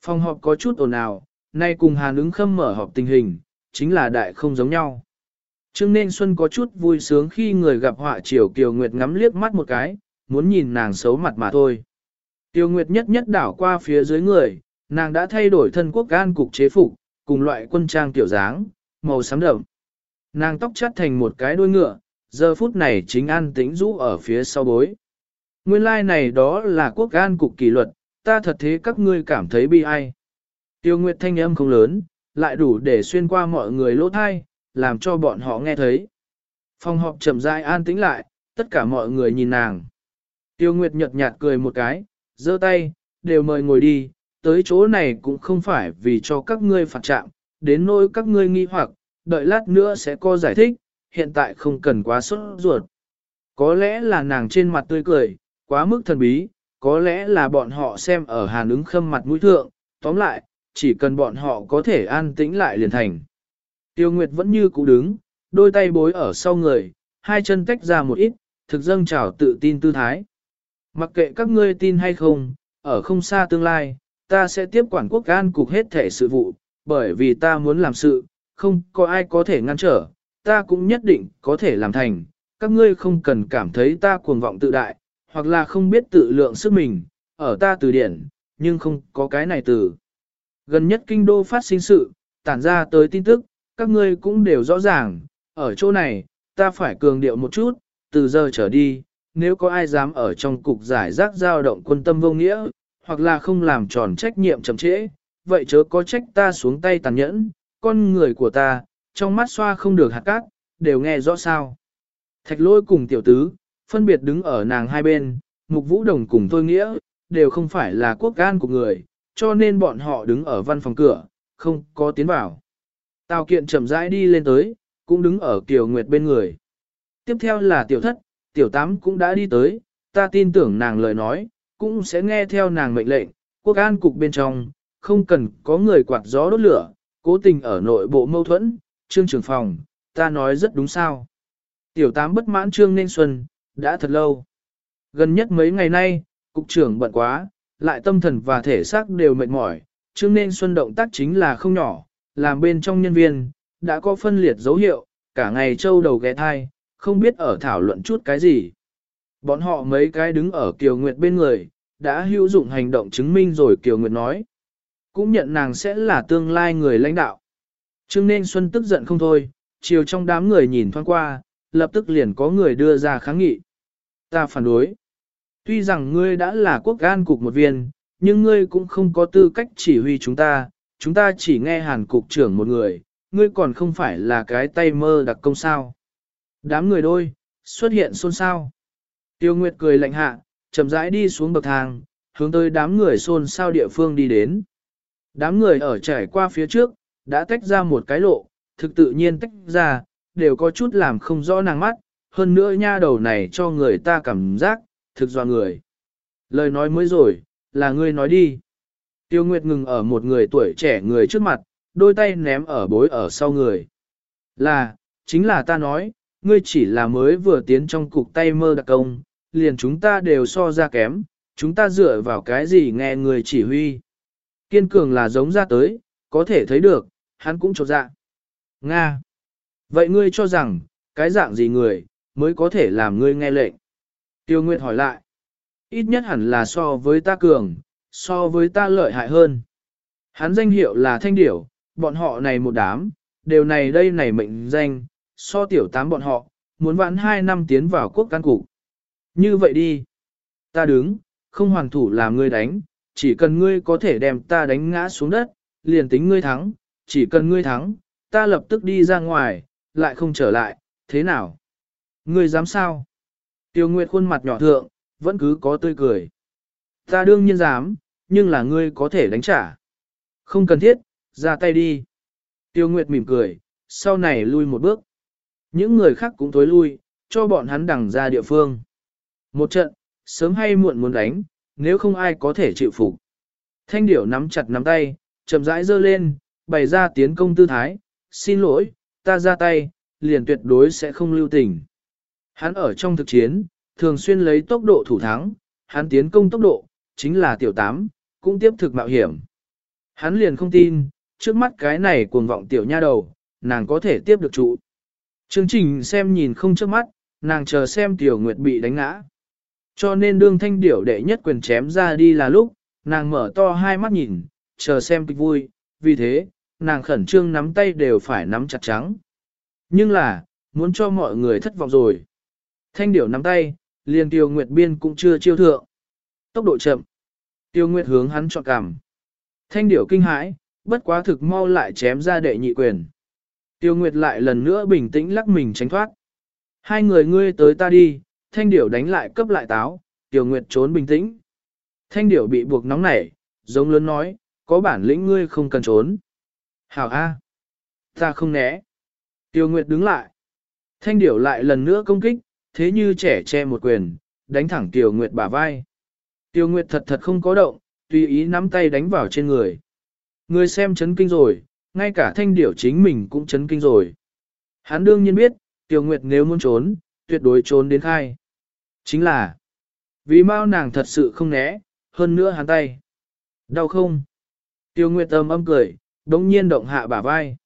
Speaker 1: Phòng họp có chút ồn ào, nay cùng Hàn ứng khâm mở họp tình hình, chính là đại không giống nhau. Trương Nên Xuân có chút vui sướng khi người gặp họa triều Kiều Nguyệt ngắm liếc mắt một cái, muốn nhìn nàng xấu mặt mà thôi. Tiêu Nguyệt nhất nhất đảo qua phía dưới người, nàng đã thay đổi thân quốc gan cục chế phục, cùng loại quân trang tiểu dáng, màu xám đậm. Nàng tóc chắt thành một cái đuôi ngựa, giờ phút này chính an tĩnh rũ ở phía sau bối. Nguyên lai like này đó là quốc gan cục kỷ luật, ta thật thế các ngươi cảm thấy bi ai. Tiêu Nguyệt thanh âm không lớn, lại đủ để xuyên qua mọi người lỗ thai, làm cho bọn họ nghe thấy. Phòng họp chậm rãi an tĩnh lại, tất cả mọi người nhìn nàng. Tiêu Nguyệt nhợt nhạt cười một cái, giơ tay, đều mời ngồi đi, tới chỗ này cũng không phải vì cho các ngươi phạt trạng, đến nỗi các ngươi nghi hoặc, đợi lát nữa sẽ có giải thích, hiện tại không cần quá sốt ruột. Có lẽ là nàng trên mặt tươi cười, quá mức thần bí, có lẽ là bọn họ xem ở hàn ứng khâm mặt mũi thượng, tóm lại, chỉ cần bọn họ có thể an tĩnh lại liền thành. Tiêu Nguyệt vẫn như cũ đứng, đôi tay bối ở sau người, hai chân tách ra một ít, thực dâng trào tự tin tư thái. Mặc kệ các ngươi tin hay không, ở không xa tương lai, ta sẽ tiếp quản quốc an cục hết thể sự vụ, bởi vì ta muốn làm sự, không có ai có thể ngăn trở, ta cũng nhất định có thể làm thành, các ngươi không cần cảm thấy ta cuồng vọng tự đại, hoặc là không biết tự lượng sức mình, ở ta từ điển, nhưng không có cái này từ. Gần nhất kinh đô phát sinh sự, tản ra tới tin tức, các ngươi cũng đều rõ ràng, ở chỗ này, ta phải cường điệu một chút, từ giờ trở đi, nếu có ai dám ở trong cục giải rác giao động quân tâm vô nghĩa, hoặc là không làm tròn trách nhiệm chậm trễ, vậy chớ có trách ta xuống tay tàn nhẫn, con người của ta, trong mắt xoa không được hạt cát, đều nghe rõ sao. Thạch lôi cùng tiểu tứ, phân biệt đứng ở nàng hai bên, mục vũ đồng cùng tôi nghĩa, đều không phải là quốc gan của người, cho nên bọn họ đứng ở văn phòng cửa, không có tiến vào. Tào kiện chậm rãi đi lên tới, cũng đứng ở Kiều Nguyệt bên người. Tiếp theo là tiểu thất, tiểu tám cũng đã đi tới, ta tin tưởng nàng lời nói, cũng sẽ nghe theo nàng mệnh lệnh, quốc an cục bên trong, không cần có người quạt gió đốt lửa, cố tình ở nội bộ mâu thuẫn, trương trưởng phòng, ta nói rất đúng sao. Tiểu tám bất mãn trương nên xuân, đã thật lâu. Gần nhất mấy ngày nay, cục trưởng bận quá, lại tâm thần và thể xác đều mệt mỏi, chứ nên xuân động tác chính là không nhỏ, làm bên trong nhân viên, đã có phân liệt dấu hiệu, cả ngày trâu đầu ghé thai, không biết ở thảo luận chút cái gì. Bọn họ mấy cái đứng ở Kiều Nguyệt bên người, đã hữu dụng hành động chứng minh rồi Kiều Nguyệt nói. Cũng nhận nàng sẽ là tương lai người lãnh đạo. Trương nên Xuân tức giận không thôi, chiều trong đám người nhìn thoáng qua, lập tức liền có người đưa ra kháng nghị. Ta phản đối. Tuy rằng ngươi đã là quốc gan cục một viên, nhưng ngươi cũng không có tư cách chỉ huy chúng ta, chúng ta chỉ nghe hàn cục trưởng một người, ngươi còn không phải là cái tay mơ đặc công sao. Đám người đôi, xuất hiện xôn xao. Tiêu Nguyệt cười lạnh hạ, chậm rãi đi xuống bậc thang, hướng tới đám người xôn xao địa phương đi đến. Đám người ở trải qua phía trước, đã tách ra một cái lộ, thực tự nhiên tách ra, đều có chút làm không rõ nàng mắt, hơn nữa nha đầu này cho người ta cảm giác, thực do người. Lời nói mới rồi, là ngươi nói đi. Tiêu Nguyệt ngừng ở một người tuổi trẻ người trước mặt, đôi tay ném ở bối ở sau người. Là, chính là ta nói, ngươi chỉ là mới vừa tiến trong cục tay mơ đặc công, liền chúng ta đều so ra kém, chúng ta dựa vào cái gì nghe người chỉ huy. Kiên cường là giống ra tới, có thể thấy được, hắn cũng trột dạ. Nga. Vậy ngươi cho rằng, cái dạng gì người, mới có thể làm ngươi nghe lệnh? Tiêu Nguyệt hỏi lại. Ít nhất hẳn là so với ta cường, so với ta lợi hại hơn. Hắn danh hiệu là Thanh Điểu, bọn họ này một đám, đều này đây này mệnh danh, so tiểu tám bọn họ, muốn vãn hai năm tiến vào quốc căn cục. Như vậy đi. Ta đứng, không hoàn thủ làm ngươi đánh, chỉ cần ngươi có thể đem ta đánh ngã xuống đất, liền tính ngươi thắng, chỉ cần ngươi thắng, ta lập tức đi ra ngoài, lại không trở lại, thế nào? Ngươi dám sao? Tiêu Nguyệt khuôn mặt nhỏ thượng, vẫn cứ có tươi cười. Ta đương nhiên dám, nhưng là ngươi có thể đánh trả. Không cần thiết, ra tay đi. Tiêu Nguyệt mỉm cười, sau này lui một bước. Những người khác cũng tối lui, cho bọn hắn đằng ra địa phương. Một trận, sớm hay muộn muốn đánh, nếu không ai có thể chịu phục. Thanh điểu nắm chặt nắm tay, chậm rãi giơ lên, bày ra tiến công tư thái, xin lỗi, ta ra tay, liền tuyệt đối sẽ không lưu tình. Hắn ở trong thực chiến, thường xuyên lấy tốc độ thủ thắng, hắn tiến công tốc độ, chính là tiểu tám, cũng tiếp thực mạo hiểm. Hắn liền không tin, trước mắt cái này cuồng vọng tiểu nha đầu, nàng có thể tiếp được trụ. Chương trình xem nhìn không trước mắt, nàng chờ xem tiểu nguyệt bị đánh ngã. Cho nên đương thanh điểu đệ nhất quyền chém ra đi là lúc, nàng mở to hai mắt nhìn, chờ xem kịch vui, vì thế, nàng khẩn trương nắm tay đều phải nắm chặt trắng. Nhưng là, muốn cho mọi người thất vọng rồi. Thanh điểu nắm tay, liền tiêu nguyệt biên cũng chưa chiêu thượng. Tốc độ chậm. Tiêu nguyệt hướng hắn chọn cằm. Thanh điểu kinh hãi, bất quá thực mau lại chém ra đệ nhị quyền. Tiêu nguyệt lại lần nữa bình tĩnh lắc mình tránh thoát. Hai người ngươi tới ta đi, thanh điểu đánh lại cấp lại táo, tiêu nguyệt trốn bình tĩnh. Thanh điểu bị buộc nóng nảy, giống lớn nói, có bản lĩnh ngươi không cần trốn. Hảo A. Ta không né. Tiêu Nguyệt đứng lại. Thanh điểu lại lần nữa công kích, thế như trẻ che một quyền, đánh thẳng tiểu Nguyệt bả vai. tiểu Nguyệt thật thật không có động, tùy ý nắm tay đánh vào trên người. Người xem chấn kinh rồi, ngay cả thanh điểu chính mình cũng chấn kinh rồi. Hắn đương nhiên biết, tiểu Nguyệt nếu muốn trốn, tuyệt đối trốn đến khai. Chính là, vì mau nàng thật sự không né, hơn nữa hắn tay. Đau không? Tiêu Nguyệt âm âm cười, đống nhiên động hạ bả vai.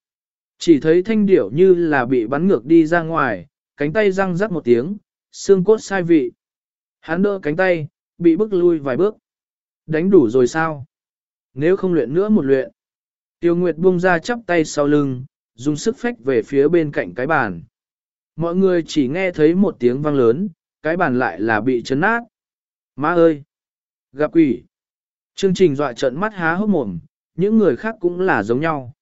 Speaker 1: Chỉ thấy thanh điểu như là bị bắn ngược đi ra ngoài, cánh tay răng rắc một tiếng, xương cốt sai vị. Hắn đỡ cánh tay, bị bước lui vài bước. Đánh đủ rồi sao? Nếu không luyện nữa một luyện. Tiêu Nguyệt buông ra chắp tay sau lưng, dùng sức phách về phía bên cạnh cái bàn. Mọi người chỉ nghe thấy một tiếng vang lớn, cái bàn lại là bị chấn nát. Má ơi! Gặp quỷ! Chương trình dọa trận mắt há hốc mồm, những người khác cũng là giống nhau.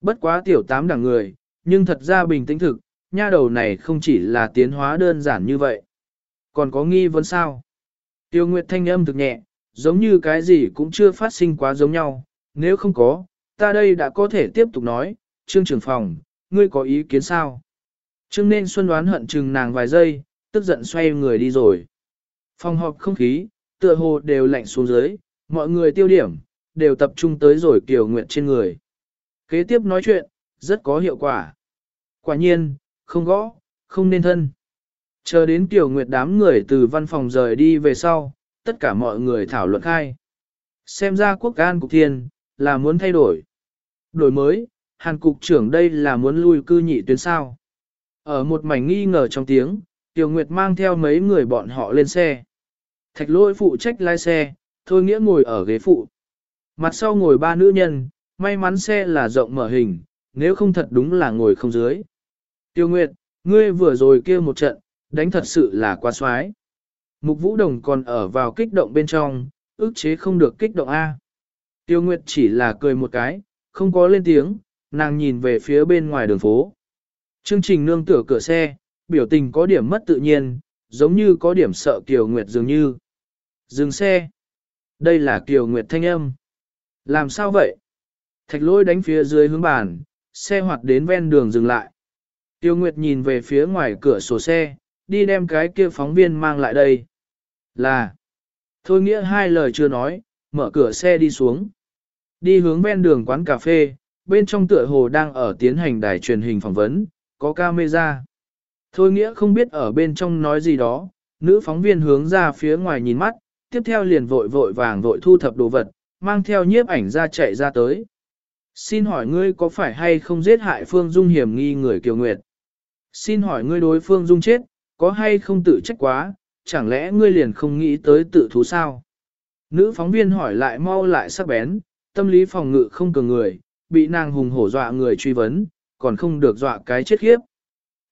Speaker 1: Bất quá tiểu tám đẳng người, nhưng thật ra bình tĩnh thực, nha đầu này không chỉ là tiến hóa đơn giản như vậy. Còn có nghi vấn sao? Tiêu Nguyệt thanh âm thực nhẹ, giống như cái gì cũng chưa phát sinh quá giống nhau, nếu không có, ta đây đã có thể tiếp tục nói, trương trưởng phòng, ngươi có ý kiến sao? Trương nên xuân đoán hận chừng nàng vài giây, tức giận xoay người đi rồi. Phòng họp không khí, tựa hồ đều lạnh xuống dưới, mọi người tiêu điểm, đều tập trung tới rồi Kiều Nguyệt trên người. Kế tiếp nói chuyện, rất có hiệu quả. Quả nhiên, không gõ, không nên thân. Chờ đến Tiểu Nguyệt đám người từ văn phòng rời đi về sau, tất cả mọi người thảo luận khai. Xem ra quốc an cục thiên, là muốn thay đổi. Đổi mới, Hàn cục trưởng đây là muốn lui cư nhị tuyến sao. Ở một mảnh nghi ngờ trong tiếng, Tiểu Nguyệt mang theo mấy người bọn họ lên xe. Thạch lôi phụ trách lái xe, thôi nghĩa ngồi ở ghế phụ. Mặt sau ngồi ba nữ nhân, may mắn xe là rộng mở hình, nếu không thật đúng là ngồi không dưới. Tiêu Nguyệt, ngươi vừa rồi kêu một trận, đánh thật sự là quá xoái. Mục Vũ Đồng còn ở vào kích động bên trong, ức chế không được kích động A. Tiêu Nguyệt chỉ là cười một cái, không có lên tiếng, nàng nhìn về phía bên ngoài đường phố. Chương trình nương tựa cửa xe, biểu tình có điểm mất tự nhiên, giống như có điểm sợ Kiều Nguyệt dường như. Dừng xe. Đây là Kiều Nguyệt thanh âm. Làm sao vậy? Thạch lôi đánh phía dưới hướng bàn, xe hoạt đến ven đường dừng lại. Tiêu Nguyệt nhìn về phía ngoài cửa sổ xe, đi đem cái kia phóng viên mang lại đây. Là. Thôi nghĩa hai lời chưa nói, mở cửa xe đi xuống. Đi hướng ven đường quán cà phê, bên trong tựa hồ đang ở tiến hành đài truyền hình phỏng vấn, có camera. Thôi nghĩa không biết ở bên trong nói gì đó, nữ phóng viên hướng ra phía ngoài nhìn mắt, tiếp theo liền vội vội vàng vội thu thập đồ vật, mang theo nhiếp ảnh ra chạy ra tới. Xin hỏi ngươi có phải hay không giết hại Phương Dung hiểm nghi người Kiều Nguyệt? Xin hỏi ngươi đối Phương Dung chết, có hay không tự trách quá, chẳng lẽ ngươi liền không nghĩ tới tự thú sao? Nữ phóng viên hỏi lại mau lại sắc bén, tâm lý phòng ngự không cường người, bị nàng hùng hổ dọa người truy vấn, còn không được dọa cái chết khiếp.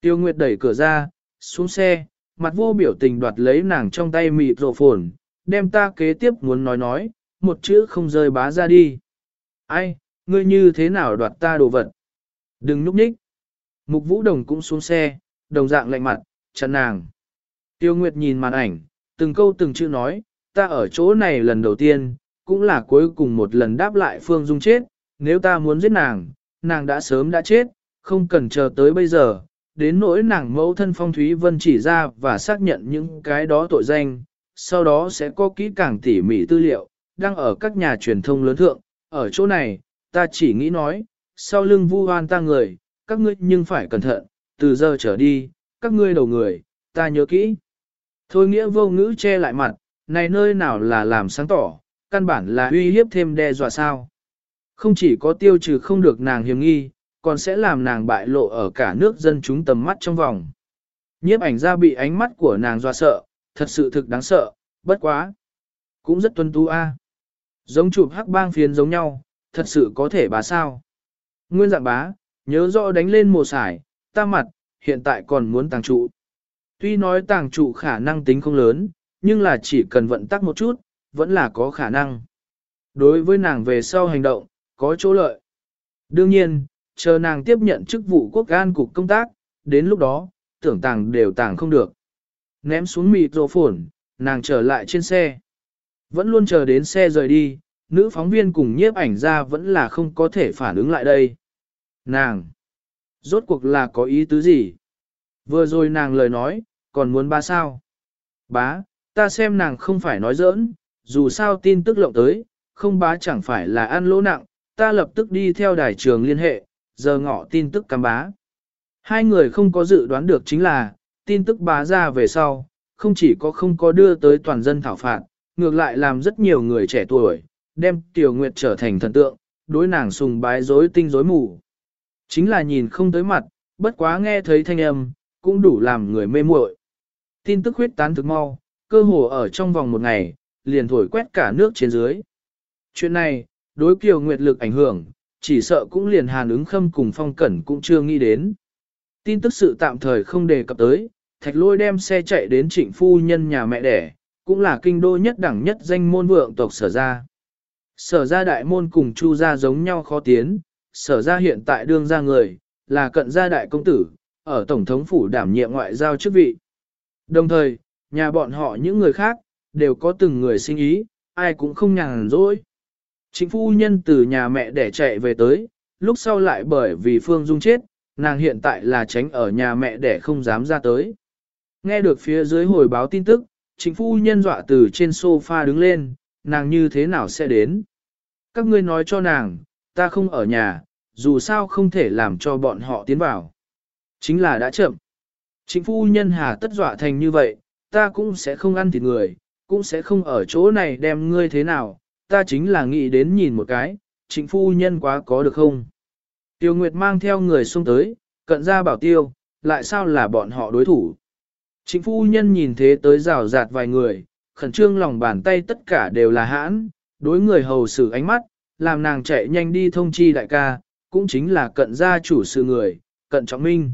Speaker 1: Tiêu Nguyệt đẩy cửa ra, xuống xe, mặt vô biểu tình đoạt lấy nàng trong tay mịt rộ phồn, đem ta kế tiếp muốn nói nói, một chữ không rơi bá ra đi. Ai, ngươi như thế nào đoạt ta đồ vật? Đừng núp nhích. Mục Vũ Đồng cũng xuống xe, đồng dạng lạnh mặt, chặn nàng. Tiêu Nguyệt nhìn màn ảnh, từng câu từng chữ nói, ta ở chỗ này lần đầu tiên, cũng là cuối cùng một lần đáp lại Phương Dung chết, nếu ta muốn giết nàng, nàng đã sớm đã chết, không cần chờ tới bây giờ, đến nỗi nàng mẫu thân Phong Thúy Vân chỉ ra và xác nhận những cái đó tội danh, sau đó sẽ có kỹ càng tỉ mỉ tư liệu, đang ở các nhà truyền thông lớn thượng, ở chỗ này, ta chỉ nghĩ nói, sau lưng vu hoan ta người, các ngươi nhưng phải cẩn thận, từ giờ trở đi, các ngươi đầu người, ta nhớ kỹ. Thôi nghĩa vô ngữ che lại mặt, này nơi nào là làm sáng tỏ, căn bản là uy hiếp thêm đe dọa sao. Không chỉ có tiêu trừ không được nàng hiểm nghi, còn sẽ làm nàng bại lộ ở cả nước dân chúng tầm mắt trong vòng. Nhiếp ảnh ra bị ánh mắt của nàng dọa sợ, thật sự thực đáng sợ, bất quá. Cũng rất tuân tú a. Giống chụp hắc bang phiến giống nhau, thật sự có thể bá sao. Nguyên dạng bá, nhớ rõ đánh lên mùa sải, ta mặt, hiện tại còn muốn tàng trụ. Tuy nói tàng trụ khả năng tính không lớn, nhưng là chỉ cần vận tắc một chút, vẫn là có khả năng. Đối với nàng về sau hành động, có chỗ lợi. Đương nhiên, chờ nàng tiếp nhận chức vụ quốc an cục công tác, đến lúc đó, tưởng tàng đều tàng không được. Ném xuống mịt rổ phổn, nàng trở lại trên xe. Vẫn luôn chờ đến xe rời đi, nữ phóng viên cùng nhiếp ảnh ra vẫn là không có thể phản ứng lại đây. Nàng! Rốt cuộc là có ý tứ gì? Vừa rồi nàng lời nói, còn muốn ba sao? Bá, ta xem nàng không phải nói giỡn, dù sao tin tức lộng tới, không bá chẳng phải là ăn lỗ nặng, ta lập tức đi theo đài trường liên hệ, giờ ngọ tin tức cắm bá. Hai người không có dự đoán được chính là, tin tức bá ra về sau, không chỉ có không có đưa tới toàn dân thảo phạt, ngược lại làm rất nhiều người trẻ tuổi, đem Tiểu Nguyệt trở thành thần tượng, đối nàng sùng bái rối tinh rối mù. Chính là nhìn không tới mặt, bất quá nghe thấy thanh âm, cũng đủ làm người mê muội. Tin tức huyết tán thực mau, cơ hồ ở trong vòng một ngày, liền thổi quét cả nước trên dưới. Chuyện này, đối Kiều Nguyệt lực ảnh hưởng, chỉ sợ cũng liền hàn ứng khâm cùng phong cẩn cũng chưa nghĩ đến. Tin tức sự tạm thời không đề cập tới, thạch lôi đem xe chạy đến trịnh phu nhân nhà mẹ đẻ, cũng là kinh đô nhất đẳng nhất danh môn vượng tộc sở gia. Sở gia đại môn cùng chu gia giống nhau khó tiến, sở ra hiện tại đương gia người, là cận gia đại công tử, ở tổng thống phủ đảm nhiệm ngoại giao chức vị. Đồng thời, nhà bọn họ những người khác, đều có từng người sinh ý, ai cũng không nhàn rỗi. Chính phu nhân từ nhà mẹ để chạy về tới, lúc sau lại bởi vì Phương Dung chết, nàng hiện tại là tránh ở nhà mẹ để không dám ra tới. Nghe được phía dưới hồi báo tin tức, chính phu nhân dọa từ trên sofa đứng lên, nàng như thế nào sẽ đến. Các ngươi nói cho nàng, ta không ở nhà, dù sao không thể làm cho bọn họ tiến vào. Chính là đã chậm. Chính phu nhân hà tất dọa thành như vậy, ta cũng sẽ không ăn thịt người, cũng sẽ không ở chỗ này đem ngươi thế nào, ta chính là nghĩ đến nhìn một cái, chính phu nhân quá có được không? Tiêu Nguyệt mang theo người xuống tới, cận ra bảo tiêu, lại sao là bọn họ đối thủ? Chính phu nhân nhìn thế tới rào rạt vài người, khẩn trương lòng bàn tay tất cả đều là hãn, đối người hầu xử ánh mắt, làm nàng chạy nhanh đi thông chi đại ca, cũng chính là cận gia chủ sự người, cận trọng minh.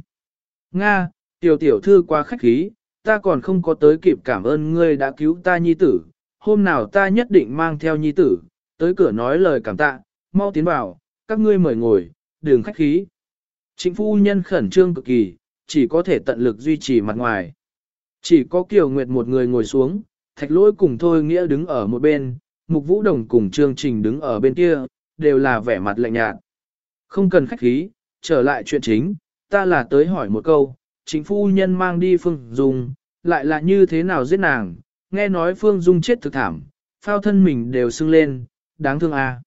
Speaker 1: Nga, tiểu tiểu thư qua khách khí, ta còn không có tới kịp cảm ơn ngươi đã cứu ta nhi tử, hôm nào ta nhất định mang theo nhi tử, tới cửa nói lời cảm tạ, mau tiến vào, các ngươi mời ngồi, đường khách khí. Chính phu nhân khẩn trương cực kỳ, chỉ có thể tận lực duy trì mặt ngoài. Chỉ có Kiều Nguyệt một người ngồi xuống, thạch lỗi cùng Thôi Nghĩa đứng ở một bên, Mục Vũ Đồng cùng Trương Trình đứng ở bên kia, đều là vẻ mặt lạnh nhạt. Không cần khách khí, trở lại chuyện chính, ta là tới hỏi một câu, chính phu nhân mang đi Phương Dung, lại là như thế nào giết nàng, nghe nói Phương Dung chết thực thảm, phao thân mình đều sưng lên, đáng thương à.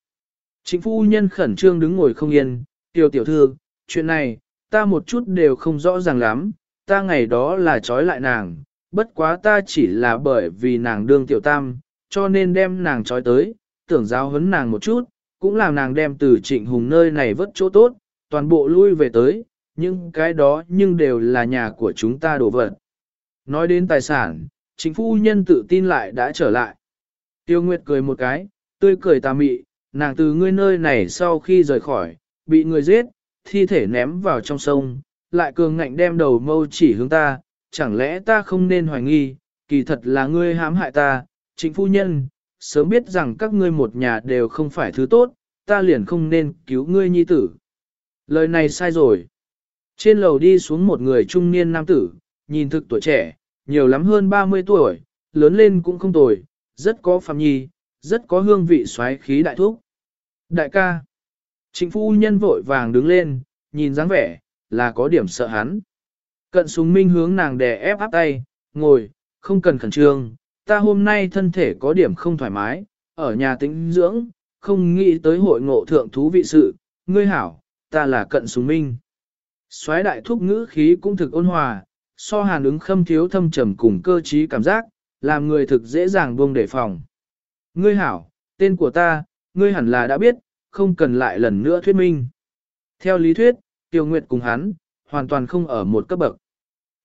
Speaker 1: Chính phu nhân khẩn trương đứng ngồi không yên, tiểu tiểu thư, chuyện này, ta một chút đều không rõ ràng lắm, ta ngày đó là trói lại nàng, bất quá ta chỉ là bởi vì nàng đương tiểu tam, cho nên đem nàng trói tới, tưởng giáo huấn nàng một chút, cũng làm nàng đem từ trịnh hùng nơi này vất chỗ tốt, toàn bộ lui về tới, nhưng cái đó nhưng đều là nhà của chúng ta đổ vật. Nói đến tài sản, chính phu nhân tự tin lại đã trở lại. Tiêu Nguyệt cười một cái, tươi cười tà mị, nàng từ ngươi nơi này sau khi rời khỏi, bị người giết, thi thể ném vào trong sông, lại cường ngạnh đem đầu mâu chỉ hướng ta, chẳng lẽ ta không nên hoài nghi, kỳ thật là ngươi hãm hại ta, chính phu nhân, sớm biết rằng các ngươi một nhà đều không phải thứ tốt, ta liền không nên cứu ngươi nhi tử. Lời này sai rồi. Trên lầu đi xuống một người trung niên nam tử, nhìn thực tuổi trẻ, nhiều lắm hơn 30 tuổi, lớn lên cũng không tồi, rất có phạm nhi, rất có hương vị xoáy khí đại thúc. Đại ca. Trịnh phu nhân vội vàng đứng lên, nhìn dáng vẻ, là có điểm sợ hắn. Cận súng minh hướng nàng đè ép áp tay, ngồi, không cần khẩn trương, ta hôm nay thân thể có điểm không thoải mái, ở nhà tĩnh dưỡng, không nghĩ tới hội ngộ thượng thú vị sự, ngươi hảo, ta là cận súng minh. Xoáy đại thúc ngữ khí cũng thực ôn hòa, so hàn ứng khâm thiếu thâm trầm cùng cơ trí cảm giác, làm người thực dễ dàng buông đề phòng. Ngươi hảo, tên của ta, ngươi hẳn là đã biết, không cần lại lần nữa thuyết minh. Theo lý thuyết, Tiêu Nguyệt cùng hắn, hoàn toàn không ở một cấp bậc.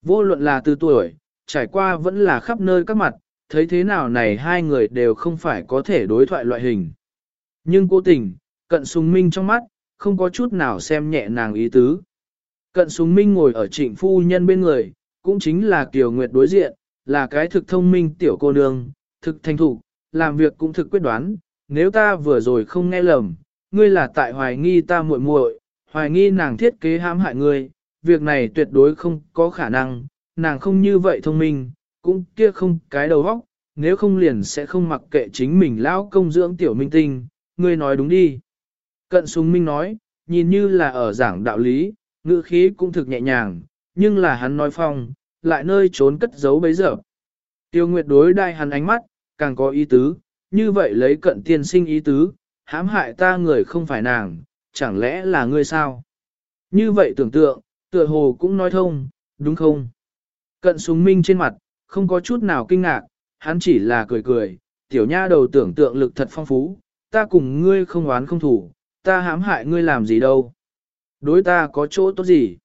Speaker 1: Vô luận là từ tuổi, trải qua vẫn là khắp nơi các mặt, thấy thế nào này hai người đều không phải có thể đối thoại loại hình. Nhưng cố tình, cận sùng minh trong mắt, không có chút nào xem nhẹ nàng ý tứ. Cận sùng minh ngồi ở trịnh phu nhân bên người, cũng chính là Kiều Nguyệt đối diện, là cái thực thông minh tiểu cô nương, thực thành thủ, làm việc cũng thực quyết đoán, nếu ta vừa rồi không nghe lầm, ngươi là tại hoài nghi ta muội muội, hoài nghi nàng thiết kế hãm hại ngươi, việc này tuyệt đối không có khả năng, nàng không như vậy thông minh, cũng kia không cái đầu óc, nếu không liền sẽ không mặc kệ chính mình lão công dưỡng tiểu minh tinh, ngươi nói đúng đi. Cận súng minh nói, nhìn như là ở giảng đạo lý, ngữ khí cũng thực nhẹ nhàng, nhưng là hắn nói phong, lại nơi trốn cất giấu bấy giờ. Tiêu Nguyệt đối đai hắn ánh mắt, càng có ý tứ, như vậy lấy cận tiên sinh ý tứ, hãm hại ta người không phải nàng, chẳng lẽ là ngươi sao? Như vậy tưởng tượng, tựa hồ cũng nói thông, đúng không? Cận súng minh trên mặt, không có chút nào kinh ngạc, hắn chỉ là cười cười, tiểu nha đầu tưởng tượng lực thật phong phú, ta cùng ngươi không oán không thủ, ta hãm hại ngươi làm gì đâu. Đối ta có chỗ tốt gì?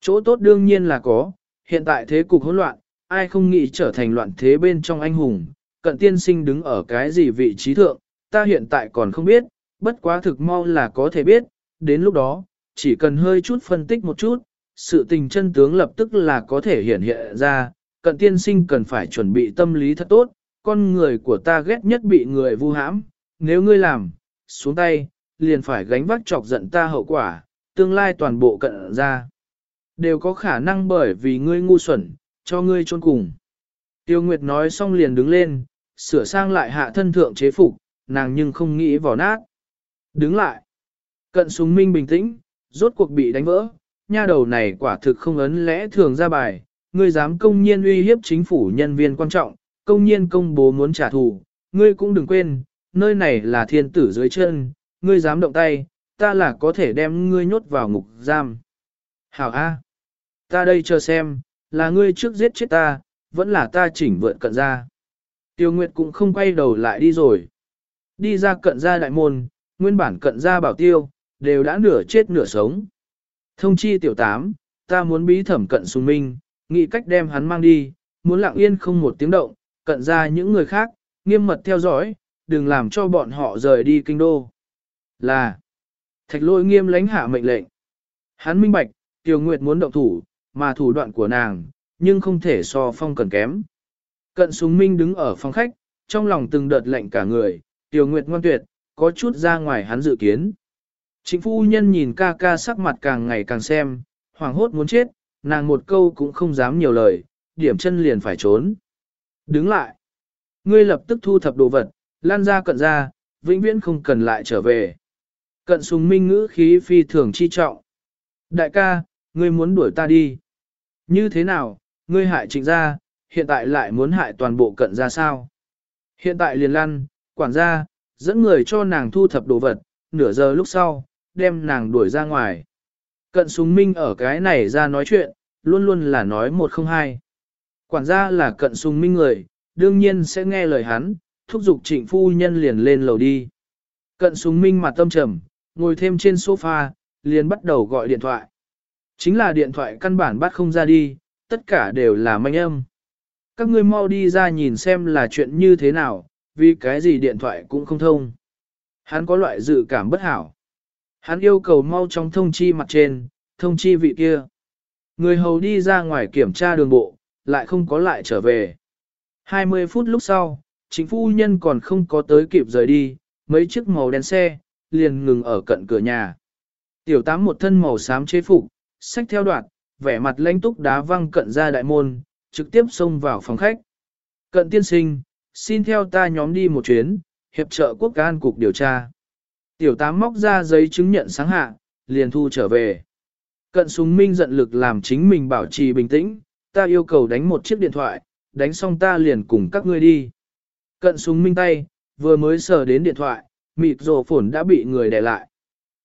Speaker 1: Chỗ tốt đương nhiên là có, hiện tại thế cục hỗn loạn, ai không nghĩ trở thành loạn thế bên trong anh hùng, cận tiên sinh đứng ở cái gì vị trí thượng, ta hiện tại còn không biết, bất quá thực mau là có thể biết, đến lúc đó, chỉ cần hơi chút phân tích một chút, sự tình chân tướng lập tức là có thể hiện hiện ra, cận tiên sinh cần phải chuẩn bị tâm lý thật tốt, con người của ta ghét nhất bị người vu hãm, nếu ngươi làm, xuống tay, liền phải gánh vác chọc giận ta hậu quả, tương lai toàn bộ cận ra. Đều có khả năng bởi vì ngươi ngu xuẩn, cho ngươi chôn cùng. Tiêu Nguyệt nói xong liền đứng lên, sửa sang lại hạ thân thượng chế phục, nàng nhưng không nghĩ vào nát. Đứng lại. Cận súng minh bình tĩnh, rốt cuộc bị đánh vỡ, nha đầu này quả thực không ấn lẽ thường ra bài, ngươi dám công nhiên uy hiếp chính phủ nhân viên quan trọng, công nhiên công bố muốn trả thù, ngươi cũng đừng quên, nơi này là thiên tử dưới chân, ngươi dám động tay, ta là có thể đem ngươi nhốt vào ngục giam. Hảo A. Ta đây chờ xem, là ngươi trước giết chết ta, vẫn là ta chỉnh vượn cận ra. Tiêu Nguyệt cũng không quay đầu lại đi rồi. Đi ra cận ra đại môn, nguyên bản cận ra bảo tiêu, đều đã nửa chết nửa sống. Thông chi tiểu tám, ta muốn bí thẩm cận sùng minh, nghĩ cách đem hắn mang đi, muốn lặng yên không một tiếng động, cận ra những người khác, nghiêm mật theo dõi, đừng làm cho bọn họ rời đi kinh đô. Là, thạch lôi nghiêm lãnh hạ mệnh lệnh. Hắn minh bạch, Tiêu Nguyệt muốn động thủ, mà thủ đoạn của nàng, nhưng không thể so phong cần kém. Cận súng minh đứng ở phòng khách, trong lòng từng đợt lệnh cả người, Tiêu Nguyệt ngoan tuyệt, có chút ra ngoài hắn dự kiến. chính phu nhân nhìn ca ca sắc mặt càng ngày càng xem, hoàng hốt muốn chết, nàng một câu cũng không dám nhiều lời, điểm chân liền phải trốn. Đứng lại. Ngươi lập tức thu thập đồ vật, lan ra cận ra, vĩnh viễn không cần lại trở về. Cận súng minh ngữ khí phi thường chi trọng. Đại ca, ngươi muốn đuổi ta đi. Như thế nào, ngươi hại trịnh gia, hiện tại lại muốn hại toàn bộ cận gia sao? Hiện tại liền lăn, quản gia, dẫn người cho nàng thu thập đồ vật, nửa giờ lúc sau, đem nàng đuổi ra ngoài. Cận súng minh ở cái này ra nói chuyện, luôn luôn là nói một không hai. Quản gia là cận súng minh người, đương nhiên sẽ nghe lời hắn, thúc giục trịnh phu nhân liền lên lầu đi. Cận súng minh mặt tâm trầm, ngồi thêm trên sofa, liền bắt đầu gọi điện thoại. Chính là điện thoại căn bản bắt không ra đi, tất cả đều là manh âm. Các ngươi mau đi ra nhìn xem là chuyện như thế nào, vì cái gì điện thoại cũng không thông. Hắn có loại dự cảm bất hảo. Hắn yêu cầu mau trong thông chi mặt trên, thông chi vị kia. Người hầu đi ra ngoài kiểm tra đường bộ, lại không có lại trở về. 20 phút lúc sau, chính phu nhân còn không có tới kịp rời đi, mấy chiếc màu đen xe, liền ngừng ở cận cửa nhà. Tiểu tám một thân màu xám chế phục, sách theo đoạn, vẻ mặt lãnh túc đá văng cận ra đại môn, trực tiếp xông vào phòng khách. Cận tiên sinh, xin theo ta nhóm đi một chuyến, hiệp trợ quốc an cục điều tra. Tiểu tám móc ra giấy chứng nhận sáng hạ, liền thu trở về. Cận súng minh giận lực làm chính mình bảo trì bình tĩnh, ta yêu cầu đánh một chiếc điện thoại, đánh xong ta liền cùng các ngươi đi. Cận súng minh tay, vừa mới sờ đến điện thoại, mịt rồ phổn đã bị người đè lại.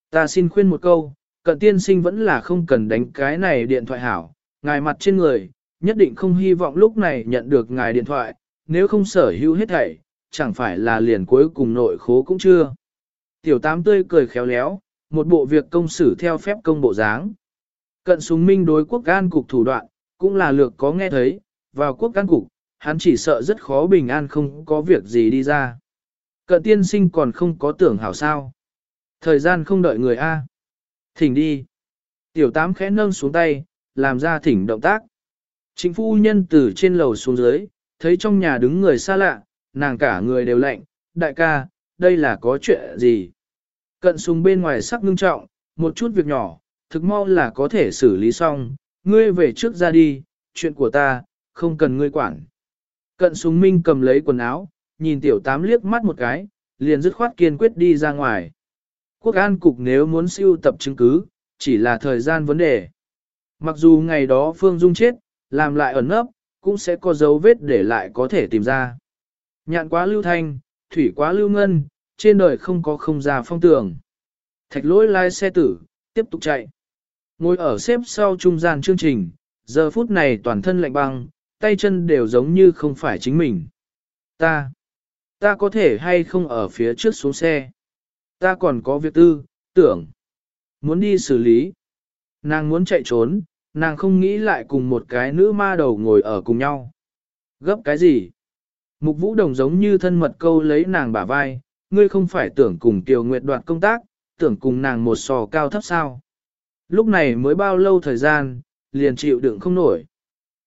Speaker 1: Ta xin khuyên một câu, cận tiên sinh vẫn là không cần đánh cái này điện thoại hảo, ngài mặt trên người, nhất định không hy vọng lúc này nhận được ngài điện thoại, nếu không sở hữu hết thảy, chẳng phải là liền cuối cùng nội khố cũng chưa. Tiểu tám tươi cười khéo léo, một bộ việc công xử theo phép công bộ dáng. Cận súng minh đối quốc an cục thủ đoạn, cũng là lược có nghe thấy, vào quốc an cục, hắn chỉ sợ rất khó bình an không có việc gì đi ra. Cận tiên sinh còn không có tưởng hảo sao. Thời gian không đợi người A. Thỉnh đi. Tiểu tám khẽ nâng xuống tay, làm ra thỉnh động tác. Chính phu nhân từ trên lầu xuống dưới, thấy trong nhà đứng người xa lạ, nàng cả người đều lạnh, đại ca, đây là có chuyện gì? Cận sùng bên ngoài sắc ngưng trọng, một chút việc nhỏ, thực mau là có thể xử lý xong, ngươi về trước ra đi, chuyện của ta, không cần ngươi quản. Cận súng minh cầm lấy quần áo, nhìn tiểu tám liếc mắt một cái, liền dứt khoát kiên quyết đi ra ngoài. Quốc an cục nếu muốn siêu tập chứng cứ, chỉ là thời gian vấn đề. Mặc dù ngày đó Phương Dung chết, làm lại ẩn nấp, cũng sẽ có dấu vết để lại có thể tìm ra. Nhạn quá lưu thanh, thủy quá lưu ngân, trên đời không có không ra phong tường. Thạch lỗi lai xe tử, tiếp tục chạy. Ngồi ở xếp sau trung gian chương trình, giờ phút này toàn thân lạnh băng, tay chân đều giống như không phải chính mình. Ta, ta có thể hay không ở phía trước xuống xe. Ta còn có việc tư, tưởng, muốn đi xử lý. Nàng muốn chạy trốn, nàng không nghĩ lại cùng một cái nữ ma đầu ngồi ở cùng nhau. Gấp cái gì? Mục vũ đồng giống như thân mật câu lấy nàng bả vai, ngươi không phải tưởng cùng Kiều Nguyệt đoạt công tác, tưởng cùng nàng một sò cao thấp sao. Lúc này mới bao lâu thời gian, liền chịu đựng không nổi.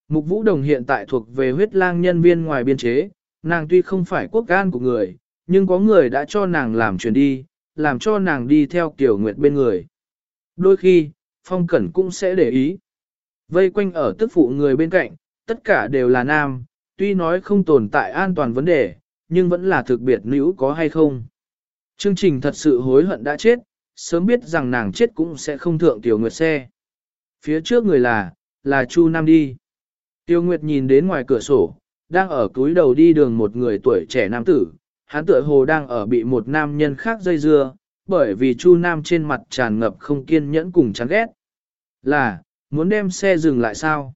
Speaker 1: Mục vũ đồng hiện tại thuộc về huyết lang nhân viên ngoài biên chế, nàng tuy không phải quốc gan của người, nhưng có người đã cho nàng làm chuyển đi, làm cho nàng đi theo Kiều Nguyệt bên người. Đôi khi, Phong Cẩn cũng sẽ để ý. Vây quanh ở tức phụ người bên cạnh, tất cả đều là nam, tuy nói không tồn tại an toàn vấn đề, nhưng vẫn là thực biệt nữ có hay không. Chương trình thật sự hối hận đã chết, sớm biết rằng nàng chết cũng sẽ không thượng Tiểu Nguyệt xe. Phía trước người là, là Chu Nam đi. Tiêu Nguyệt nhìn đến ngoài cửa sổ, đang ở túi đầu đi đường một người tuổi trẻ nam tử, hắn tựa hồ đang ở bị một nam nhân khác dây dưa, bởi vì Chu Nam trên mặt tràn ngập không kiên nhẫn cùng chán ghét. Là, muốn đem xe dừng lại sao?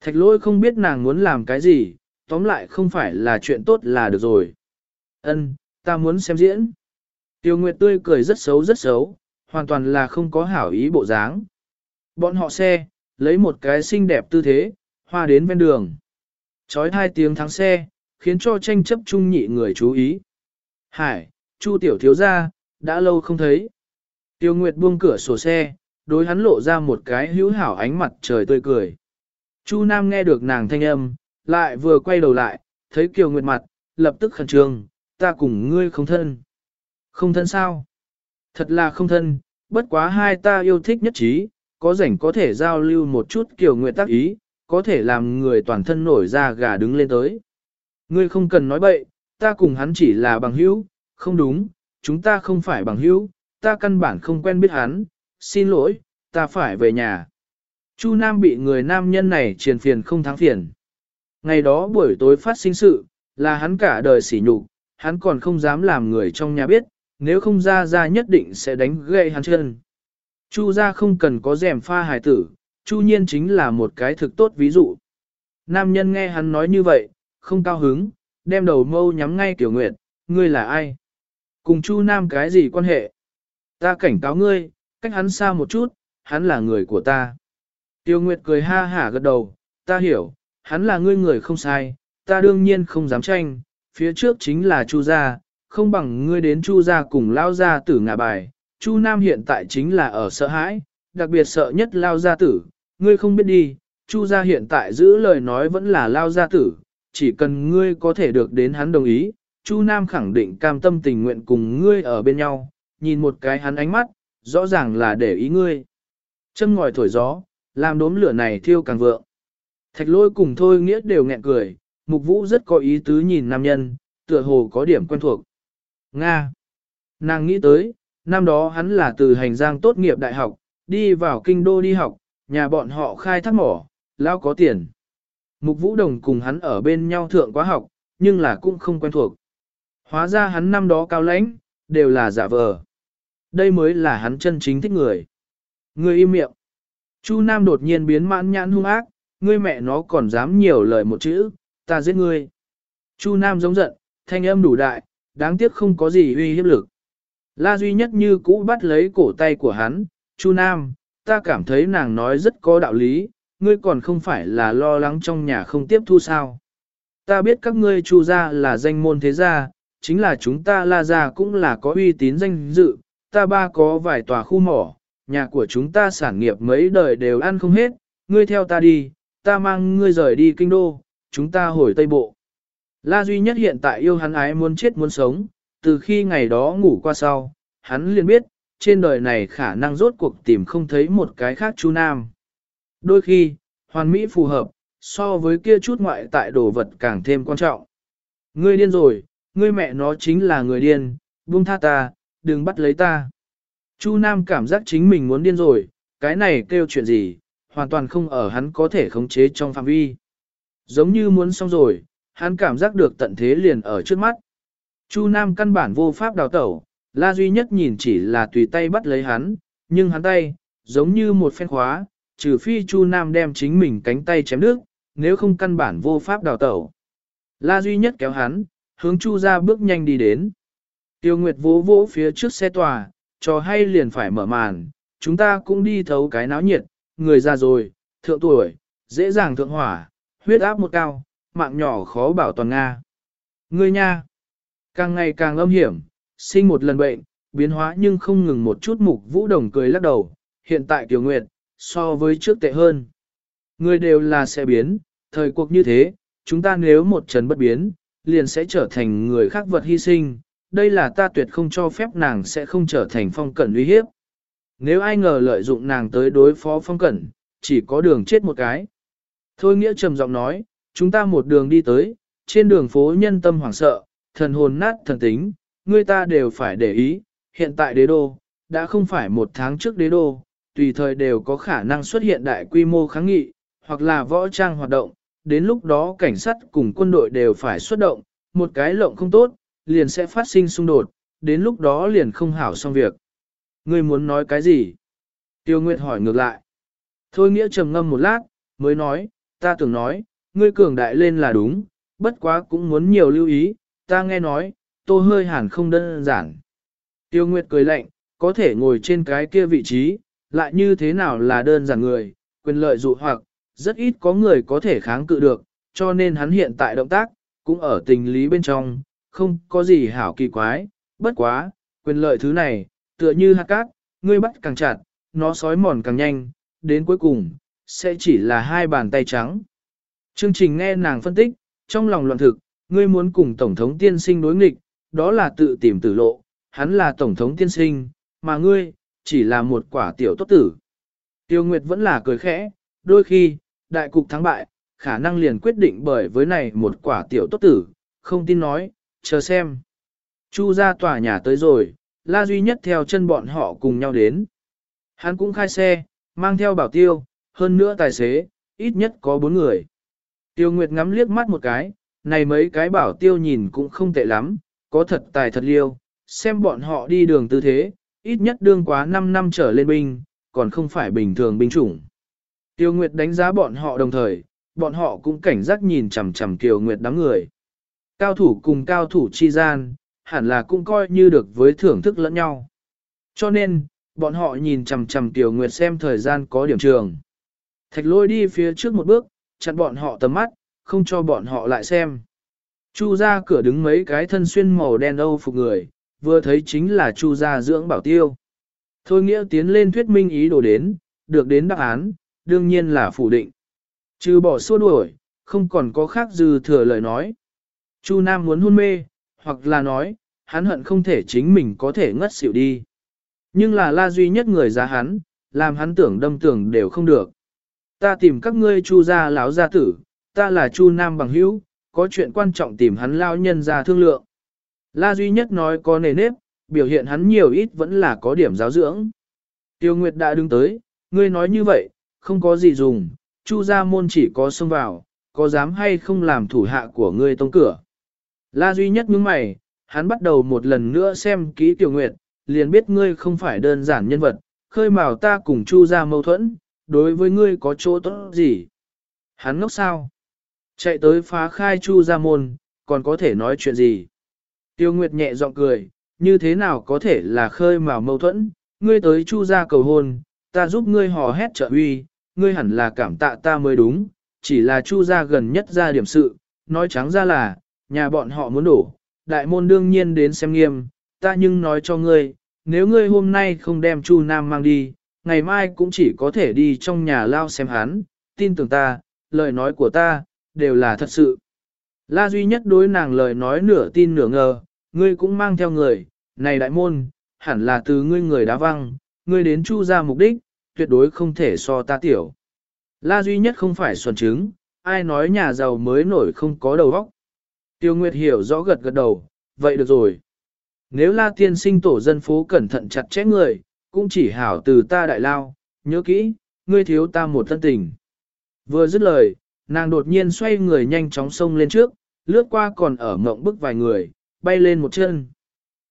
Speaker 1: Thạch lỗi không biết nàng muốn làm cái gì, tóm lại không phải là chuyện tốt là được rồi. Ân, ta muốn xem diễn. Tiêu Nguyệt tươi cười rất xấu rất xấu, hoàn toàn là không có hảo ý bộ dáng. Bọn họ xe, lấy một cái xinh đẹp tư thế, hoa đến ven đường. Chói hai tiếng thắng xe, khiến cho tranh chấp chung nhị người chú ý. Hải, Chu tiểu thiếu gia, đã lâu không thấy. Tiêu Nguyệt buông cửa sổ xe, đối hắn lộ ra một cái hữu hảo ánh mặt trời tươi cười. Chu Nam nghe được nàng thanh âm, lại vừa quay đầu lại, thấy Kiều Nguyệt mặt, lập tức khẩn trương, ta cùng ngươi không thân. Không thân sao? Thật là không thân, bất quá hai ta yêu thích nhất trí, có rảnh có thể giao lưu một chút Kiều Nguyệt tác ý, có thể làm người toàn thân nổi ra gà đứng lên tới. Ngươi không cần nói bậy, ta cùng hắn chỉ là bằng hữu, không đúng, chúng ta không phải bằng hữu, ta căn bản không quen biết hắn, xin lỗi, ta phải về nhà. Chu Nam bị người nam nhân này triền phiền không thắng phiền. Ngày đó buổi tối phát sinh sự, là hắn cả đời sỉ nhục, hắn còn không dám làm người trong nhà biết, nếu không ra ra nhất định sẽ đánh gậy hắn chân. Chu ra không cần có rèm pha hài tử, Chu nhiên chính là một cái thực tốt ví dụ. Nam nhân nghe hắn nói như vậy, không cao hứng, đem đầu mâu nhắm ngay Tiểu Nguyệt, ngươi là ai? Cùng Chu Nam cái gì quan hệ? Ta cảnh cáo ngươi, cách hắn xa một chút, hắn là người của ta. Tiêu Nguyệt cười ha hả gật đầu, ta hiểu, hắn là ngươi người không sai, ta đương nhiên không dám tranh, phía trước chính là Chu gia, không bằng ngươi đến Chu gia cùng lao gia tử ngả bài. Chu Nam hiện tại chính là ở sợ hãi, đặc biệt sợ nhất lao gia tử, ngươi không biết đi, Chu gia hiện tại giữ lời nói vẫn là lao gia tử, chỉ cần ngươi có thể được đến hắn đồng ý, Chu Nam khẳng định cam tâm tình nguyện cùng ngươi ở bên nhau, nhìn một cái hắn ánh mắt, rõ ràng là để ý ngươi. Châm ngòi thổi gió, làm đốm lửa này thiêu càng vượng. Thạch lôi cùng thôi nghĩa đều nghẹn cười, mục vũ rất có ý tứ nhìn nam nhân, tựa hồ có điểm quen thuộc. Nga. Nàng nghĩ tới, năm đó hắn là từ hành giang tốt nghiệp đại học, đi vào kinh đô đi học, nhà bọn họ khai thác mỏ, lao có tiền. Mục Vũ Đồng cùng hắn ở bên nhau thượng quá học, nhưng là cũng không quen thuộc. Hóa ra hắn năm đó cao lãnh, đều là giả vờ. Đây mới là hắn chân chính thích người. Người im miệng. Chu Nam đột nhiên biến mãn nhãn hung ác, ngươi mẹ nó còn dám nhiều lời một chữ, ta giết ngươi. Chu Nam giống giận, thanh âm đủ đại, đáng tiếc không có gì uy hiếp lực. La duy nhất như cũ bắt lấy cổ tay của hắn, Chu Nam, ta cảm thấy nàng nói rất có đạo lý, ngươi còn không phải là lo lắng trong nhà không tiếp thu sao. Ta biết các ngươi Chu gia là danh môn thế gia, chính là chúng ta La gia cũng là có uy tín danh dự, ta ba có vài tòa khu mỏ, nhà của chúng ta sản nghiệp mấy đời đều ăn không hết, ngươi theo ta đi, ta mang ngươi rời đi kinh đô, chúng ta hồi Tây Bộ. La duy nhất hiện tại yêu hắn ái muốn chết muốn sống, từ khi ngày đó ngủ qua sau, hắn liền biết, trên đời này khả năng rốt cuộc tìm không thấy một cái khác chú nam. Đôi khi, hoàn mỹ phù hợp, so với kia chút ngoại tại đồ vật càng thêm quan trọng. Ngươi điên rồi, ngươi mẹ nó chính là người điên, buông tha ta, đừng bắt lấy ta. Chu Nam cảm giác chính mình muốn điên rồi, cái này kêu chuyện gì, hoàn toàn không ở hắn có thể khống chế trong phạm vi. Giống như muốn xong rồi, hắn cảm giác được tận thế liền ở trước mắt. Chu Nam căn bản vô pháp đào tẩu, La Duy Nhất nhìn chỉ là tùy tay bắt lấy hắn, nhưng hắn tay, giống như một phen khóa, trừ phi Chu Nam đem chính mình cánh tay chém nước, nếu không căn bản vô pháp đào tẩu. La Duy Nhất kéo hắn, hướng Chu ra bước nhanh đi đến. Tiêu Nguyệt vỗ vỗ phía trước xe tòa, cho hay liền phải mở màn, chúng ta cũng đi thấu cái náo nhiệt, người già rồi, thượng tuổi, dễ dàng thượng hỏa, huyết áp một cao, mạng nhỏ khó bảo toàn Nga. Ngươi nha, càng ngày càng âm hiểm, sinh một lần bệnh, biến hóa nhưng không ngừng một chút mục vũ đồng cười lắc đầu, hiện tại Tiểu Nguyệt, so với trước tệ hơn. Người đều là sẽ biến, thời cuộc như thế, chúng ta nếu một trần bất biến, liền sẽ trở thành người khác vật hy sinh, đây là ta tuyệt không cho phép nàng sẽ không trở thành phong cẩn uy hiếp. Nếu ai ngờ lợi dụng nàng tới đối phó phong cẩn, chỉ có đường chết một cái. Thôi nghĩa trầm giọng nói, chúng ta một đường đi tới, trên đường phố nhân tâm hoảng sợ, thần hồn nát thần tính, người ta đều phải để ý, hiện tại đế đô, đã không phải một tháng trước đế đô, tùy thời đều có khả năng xuất hiện đại quy mô kháng nghị, hoặc là võ trang hoạt động, đến lúc đó cảnh sát cùng quân đội đều phải xuất động, một cái lộng không tốt, liền sẽ phát sinh xung đột, đến lúc đó liền không hảo xong việc. Ngươi muốn nói cái gì? Tiêu Nguyệt hỏi ngược lại. Thôi nghĩa trầm ngâm một lát, mới nói, ta tưởng nói, ngươi cường đại lên là đúng, bất quá cũng muốn nhiều lưu ý, ta nghe nói, tô hơi hẳn không đơn giản. Tiêu Nguyệt cười lạnh, có thể ngồi trên cái kia vị trí, lại như thế nào là đơn giản người, quyền lợi dụ hoặc, rất ít có người có thể kháng cự được, cho nên hắn hiện tại động tác, cũng ở tình lý bên trong, không có gì hảo kỳ quái, bất quá, quyền lợi thứ này, tựa như hạt cát, ngươi bắt càng chặt, nó sói mòn càng nhanh, đến cuối cùng, sẽ chỉ là hai bàn tay trắng. Chương trình nghe nàng phân tích, trong lòng loạn thực, ngươi muốn cùng Tổng thống tiên sinh đối nghịch, đó là tự tìm tử lộ, hắn là Tổng thống tiên sinh, mà ngươi, chỉ là một quả tiểu tốt tử. Tiêu Nguyệt vẫn là cười khẽ, đôi khi, đại cục thắng bại, khả năng liền quyết định bởi với này một quả tiểu tốt tử, không tin nói, chờ xem. Chu ra tòa nhà tới rồi, la duy nhất theo chân bọn họ cùng nhau đến. Hắn cũng khai xe, mang theo bảo tiêu, hơn nữa tài xế, ít nhất có bốn người. Tiêu Nguyệt ngắm liếc mắt một cái, này mấy cái bảo tiêu nhìn cũng không tệ lắm, có thật tài thật liêu, xem bọn họ đi đường tư thế, ít nhất đương quá 5 năm trở lên binh, còn không phải bình thường binh chủng. Tiêu Nguyệt đánh giá bọn họ đồng thời, bọn họ cũng cảnh giác nhìn chằm chằm Tiêu Nguyệt đám người. Cao thủ cùng cao thủ chi gian, hẳn là cũng coi như được với thưởng thức lẫn nhau. Cho nên, bọn họ nhìn chằm chằm Tiêu Nguyệt xem thời gian có điểm trường. Thạch lôi đi phía trước một bước, chặn bọn họ tầm mắt, không cho bọn họ lại xem. Chu ra cửa đứng mấy cái thân xuyên màu đen âu phục người, vừa thấy chính là Chu gia dưỡng bảo tiêu. Thôi nghĩa tiến lên thuyết minh ý đồ đến, được đến đáp án, đương nhiên là phủ định. Trừ bỏ xua đuổi, không còn có khác dư thừa lời nói. Chu Nam muốn hôn mê, hoặc là nói, hắn hận không thể chính mình có thể ngất xỉu đi. Nhưng là la duy nhất người giá hắn, làm hắn tưởng đâm tưởng đều không được. Ta tìm các ngươi chu gia lão gia tử, ta là chu nam bằng hữu, có chuyện quan trọng tìm hắn lao nhân ra thương lượng. La duy nhất nói có nề nếp, biểu hiện hắn nhiều ít vẫn là có điểm giáo dưỡng. Tiêu Nguyệt đã đứng tới, ngươi nói như vậy, không có gì dùng, chu gia môn chỉ có xông vào, có dám hay không làm thủ hạ của ngươi tông cửa. La duy nhất nhướng mày, hắn bắt đầu một lần nữa xem ký Tiểu Nguyệt, liền biết ngươi không phải đơn giản nhân vật, khơi mào ta cùng chu gia mâu thuẫn, đối với ngươi có chỗ tốt gì. Hắn ngốc sao? Chạy tới phá khai chu gia môn, còn có thể nói chuyện gì? Tiêu Nguyệt nhẹ giọng cười, như thế nào có thể là khơi mào mâu thuẫn, ngươi tới chu gia cầu hôn, ta giúp ngươi hò hét trợ uy, ngươi hẳn là cảm tạ ta mới đúng, chỉ là chu gia gần nhất ra điểm sự, nói trắng ra là, nhà bọn họ muốn đổ, đại môn đương nhiên đến xem nghiêm, ta nhưng nói cho ngươi, nếu ngươi hôm nay không đem chu nam mang đi, ngày mai cũng chỉ có thể đi trong nhà lao xem hắn, tin tưởng ta, lời nói của ta, đều là thật sự. La duy nhất đối nàng lời nói nửa tin nửa ngờ, ngươi cũng mang theo người, này đại môn, hẳn là từ ngươi người đá văng, ngươi đến chu ra mục đích, tuyệt đối không thể so ta tiểu. La duy nhất không phải xuẩn chứng, ai nói nhà giàu mới nổi không có đầu óc. Tiêu Nguyệt hiểu rõ gật gật đầu, vậy được rồi. Nếu La tiên sinh tổ dân phố cẩn thận chặt chẽ người, cũng chỉ hảo từ ta đại lao, nhớ kỹ, ngươi thiếu ta một thân tình. Vừa dứt lời, nàng đột nhiên xoay người nhanh chóng xông lên trước, lướt qua còn ở mộng bức vài người, bay lên một chân.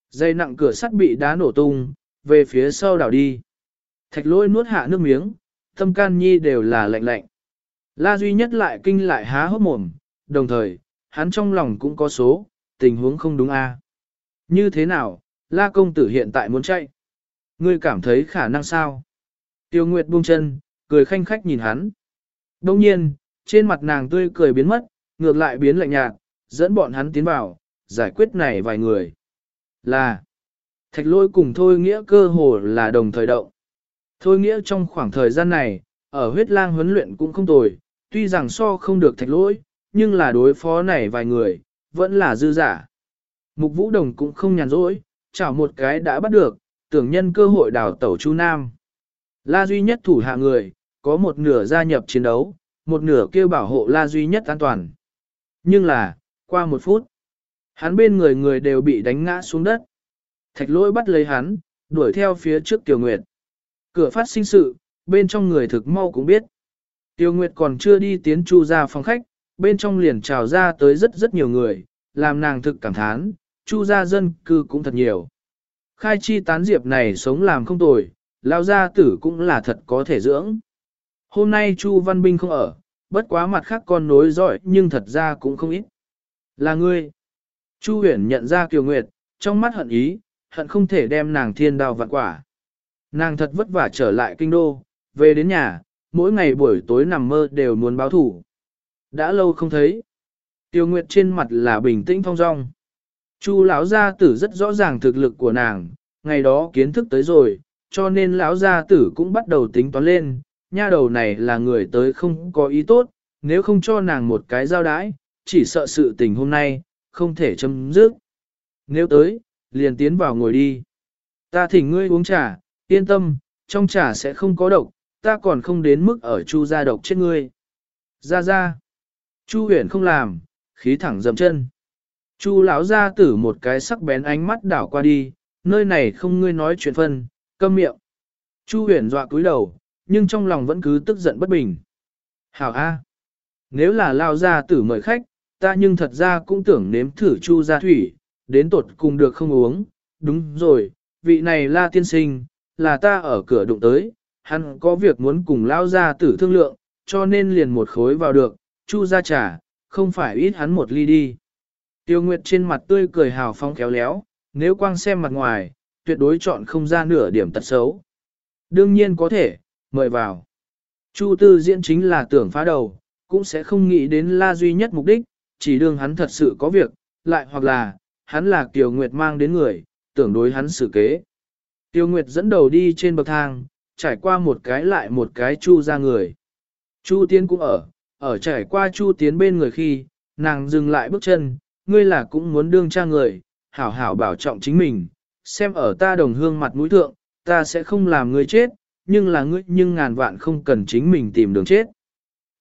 Speaker 1: Dây nặng cửa sắt bị đá nổ tung, về phía sau đảo đi. Thạch lôi nuốt hạ nước miếng, tâm can nhi đều là lạnh lạnh. La duy nhất lại kinh lại há hốc mồm, đồng thời, hắn trong lòng cũng có số, tình huống không đúng a. Như thế nào, la công tử hiện tại muốn chạy? Ngươi cảm thấy khả năng sao? Tiêu Nguyệt buông chân, cười khanh khách nhìn hắn. Đông nhiên, trên mặt nàng tươi cười biến mất, ngược lại biến lạnh nhạt, dẫn bọn hắn tiến vào, giải quyết này vài người. Là, thạch lôi cùng thôi nghĩa cơ hồ là đồng thời động. Thôi nghĩa trong khoảng thời gian này, ở huyết lang huấn luyện cũng không tồi, tuy rằng so không được thạch lôi, nhưng là đối phó này vài người, vẫn là dư giả. Mục vũ đồng cũng không nhàn rỗi, chảo một cái đã bắt được, tưởng nhân cơ hội đào tẩu Chu Nam. La duy nhất thủ hạ người, có một nửa gia nhập chiến đấu, một nửa kêu bảo hộ La duy nhất an toàn. Nhưng là, qua một phút, hắn bên người người đều bị đánh ngã xuống đất. Thạch lỗi bắt lấy hắn, đuổi theo phía trước Tiểu Nguyệt. Cửa phát sinh sự, bên trong người thực mau cũng biết. Tiêu Nguyệt còn chưa đi tiến chu ra phòng khách, bên trong liền trào ra tới rất rất nhiều người, làm nàng thực cảm thán, chu gia dân cư cũng thật nhiều. Khai chi tán diệp này sống làm không tồi, lao gia tử cũng là thật có thể dưỡng. Hôm nay Chu Văn Binh không ở, bất quá mặt khác con nối giỏi nhưng thật ra cũng không ít. Là ngươi. Chu huyền nhận ra Kiều Nguyệt, trong mắt hận ý, hận không thể đem nàng thiên đào vạn quả. Nàng thật vất vả trở lại kinh đô, về đến nhà, mỗi ngày buổi tối nằm mơ đều muốn báo thủ. Đã lâu không thấy. Tiêu Nguyệt trên mặt là bình tĩnh phong dong. Chu lão gia tử rất rõ ràng thực lực của nàng, ngày đó kiến thức tới rồi, cho nên lão gia tử cũng bắt đầu tính toán lên, nha đầu này là người tới không có ý tốt, nếu không cho nàng một cái giao đãi, chỉ sợ sự tình hôm nay, không thể chấm dứt. Nếu tới, liền tiến vào ngồi đi. Ta thỉnh ngươi uống trà, yên tâm, trong trà sẽ không có độc, ta còn không đến mức ở chu gia độc chết ngươi. Ra ra. Chu huyền không làm, khí thẳng dầm chân. Chu lão gia tử một cái sắc bén ánh mắt đảo qua đi, nơi này không ngươi nói chuyện phân, câm miệng. Chu huyền dọa cúi đầu, nhưng trong lòng vẫn cứ tức giận bất bình. Hảo A. Nếu là lao gia tử mời khách, ta nhưng thật ra cũng tưởng nếm thử chu gia thủy, đến tột cùng được không uống. Đúng rồi, vị này la tiên sinh, là ta ở cửa đụng tới, hắn có việc muốn cùng lao gia tử thương lượng, cho nên liền một khối vào được, chu gia trà, không phải ít hắn một ly đi. Tiêu Nguyệt trên mặt tươi cười hào phong kéo léo, nếu quang xem mặt ngoài, tuyệt đối chọn không ra nửa điểm tật xấu. Đương nhiên có thể, mời vào. Chu tư diễn chính là tưởng phá đầu, cũng sẽ không nghĩ đến la duy nhất mục đích, chỉ đương hắn thật sự có việc, lại hoặc là, hắn là Tiêu Nguyệt mang đến người, tưởng đối hắn xử kế. Tiêu Nguyệt dẫn đầu đi trên bậc thang, trải qua một cái lại một cái chu ra người. Chu Tiến cũng ở, ở trải qua Chu Tiến bên người khi, nàng dừng lại bước chân, ngươi là cũng muốn đương cha người, hảo hảo bảo trọng chính mình, xem ở ta đồng hương mặt mũi thượng, ta sẽ không làm ngươi chết, nhưng là ngươi nhưng ngàn vạn không cần chính mình tìm đường chết.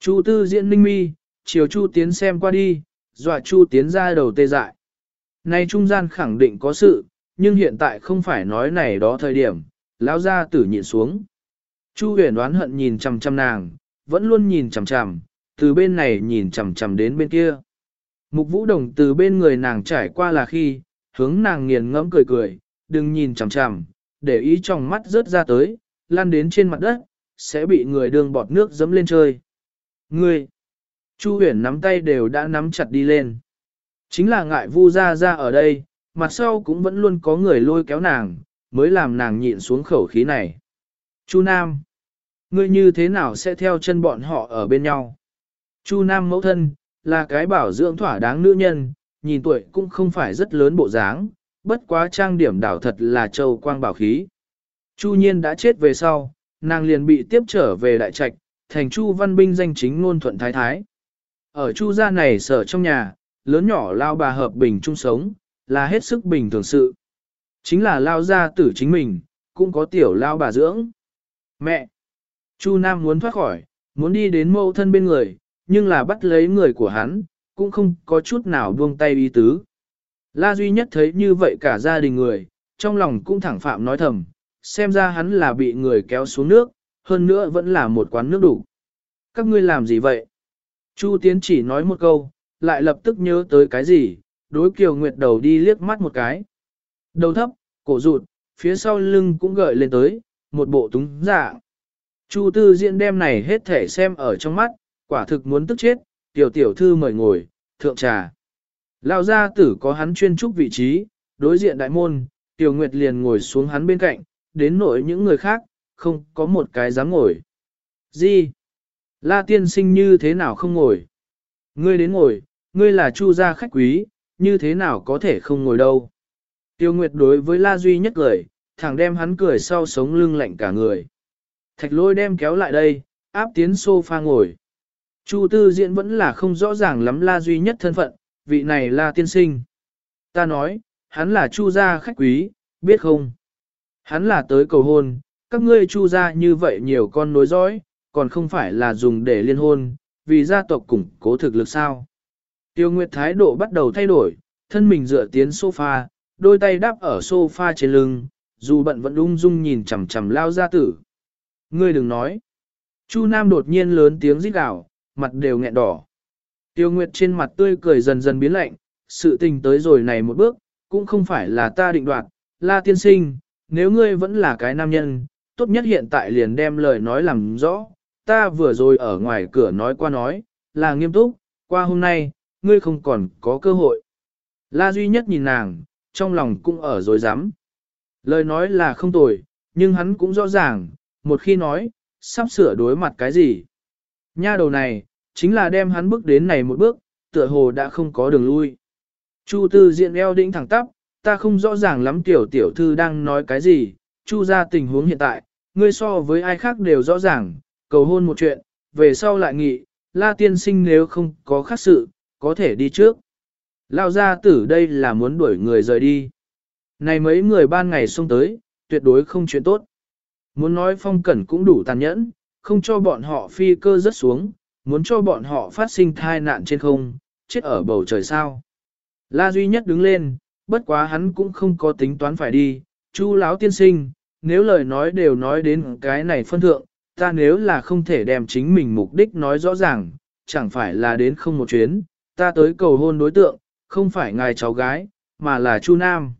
Speaker 1: Chu tư diễn ninh mi, chiều Chu tiến xem qua đi, dọa Chu tiến ra đầu tê dại. Này trung gian khẳng định có sự, nhưng hiện tại không phải nói này đó thời điểm, lão gia tử nhịn xuống. Chu huyền đoán hận nhìn chằm chằm nàng, vẫn luôn nhìn chằm chằm, từ bên này nhìn chằm chằm đến bên kia. Mục vũ đồng từ bên người nàng trải qua là khi, hướng nàng nghiền ngẫm cười cười, đừng nhìn chằm chằm, để ý trong mắt rớt ra tới, lan đến trên mặt đất, sẽ bị người đường bọt nước dấm lên chơi. Ngươi! Chu huyền nắm tay đều đã nắm chặt đi lên. Chính là ngại vu ra ra ở đây, mặt sau cũng vẫn luôn có người lôi kéo nàng, mới làm nàng nhịn xuống khẩu khí này. Chu Nam! Ngươi như thế nào sẽ theo chân bọn họ ở bên nhau? Chu Nam mẫu thân, là cái bảo dưỡng thỏa đáng nữ nhân, nhìn tuổi cũng không phải rất lớn bộ dáng, bất quá trang điểm đảo thật là châu quang bảo khí. Chu Nhiên đã chết về sau, nàng liền bị tiếp trở về đại trạch, thành Chu Văn Binh danh chính ngôn thuận thái thái. Ở Chu gia này sở trong nhà, lớn nhỏ lao bà hợp bình chung sống, là hết sức bình thường sự. Chính là lao gia tử chính mình, cũng có tiểu lao bà dưỡng. Mẹ! Chu Nam muốn thoát khỏi, muốn đi đến mâu thân bên người, nhưng là bắt lấy người của hắn, cũng không có chút nào buông tay ý tứ. La duy nhất thấy như vậy cả gia đình người, trong lòng cũng thẳng phạm nói thầm, xem ra hắn là bị người kéo xuống nước, hơn nữa vẫn là một quán nước đủ. Các ngươi làm gì vậy? Chu Tiến chỉ nói một câu, lại lập tức nhớ tới cái gì, đối Kiều Nguyệt đầu đi liếc mắt một cái. Đầu thấp, cổ rụt, phía sau lưng cũng gợi lên tới, một bộ túng dạ. Chu Tư Diễn đem này hết thể xem ở trong mắt, quả thực muốn tức chết, tiểu tiểu thư mời ngồi, thượng trà. Lao gia tử có hắn chuyên trúc vị trí, đối diện đại môn, tiểu nguyệt liền ngồi xuống hắn bên cạnh, đến nỗi những người khác, không có một cái dám ngồi. Gì? La tiên sinh như thế nào không ngồi? Ngươi đến ngồi, ngươi là chu gia khách quý, như thế nào có thể không ngồi đâu? Tiêu Nguyệt đối với La Duy nhất cười, thẳng đem hắn cười sau sống lưng lạnh cả người. Thạch lôi đem kéo lại đây, áp tiến sofa ngồi. Chu tư diễn vẫn là không rõ ràng lắm La Duy nhất thân phận, vị này là tiên sinh. Ta nói, hắn là chu gia khách quý, biết không? Hắn là tới cầu hôn, các ngươi chu gia như vậy nhiều con nối dõi, còn không phải là dùng để liên hôn, vì gia tộc củng cố thực lực sao. Tiêu Nguyệt thái độ bắt đầu thay đổi, thân mình dựa tiến sofa, đôi tay đáp ở sofa trên lưng, dù bận vẫn ung dung nhìn chằm chằm lao gia tử. Ngươi đừng nói. Chu Nam đột nhiên lớn tiếng rít gào, mặt đều nghẹn đỏ. Tiêu Nguyệt trên mặt tươi cười dần dần biến lạnh, sự tình tới rồi này một bước, cũng không phải là ta định đoạt, la tiên sinh, nếu ngươi vẫn là cái nam nhân, tốt nhất hiện tại liền đem lời nói làm rõ, ta vừa rồi ở ngoài cửa nói qua nói, là nghiêm túc, qua hôm nay, ngươi không còn có cơ hội. La duy nhất nhìn nàng, trong lòng cũng ở dối rắm Lời nói là không tồi, nhưng hắn cũng rõ ràng, một khi nói, sắp sửa đối mặt cái gì. Nha đầu này, chính là đem hắn bước đến này một bước, tựa hồ đã không có đường lui. Chu tư diện eo đĩnh thẳng tắp, ta không rõ ràng lắm tiểu tiểu thư đang nói cái gì, chu ra tình huống hiện tại, ngươi so với ai khác đều rõ ràng, cầu hôn một chuyện, về sau lại nghị, la tiên sinh nếu không có khác sự, có thể đi trước. Lao ra tử đây là muốn đuổi người rời đi. Này mấy người ban ngày xông tới, tuyệt đối không chuyện tốt. Muốn nói phong cẩn cũng đủ tàn nhẫn, không cho bọn họ phi cơ rớt xuống, muốn cho bọn họ phát sinh thai nạn trên không, chết ở bầu trời sao. La duy nhất đứng lên, bất quá hắn cũng không có tính toán phải đi, chu lão tiên sinh, nếu lời nói đều nói đến cái này phân thượng, ta nếu là không thể đem chính mình mục đích nói rõ ràng, chẳng phải là đến không một chuyến, ta tới cầu hôn đối tượng, không phải ngài cháu gái, mà là Chu Nam.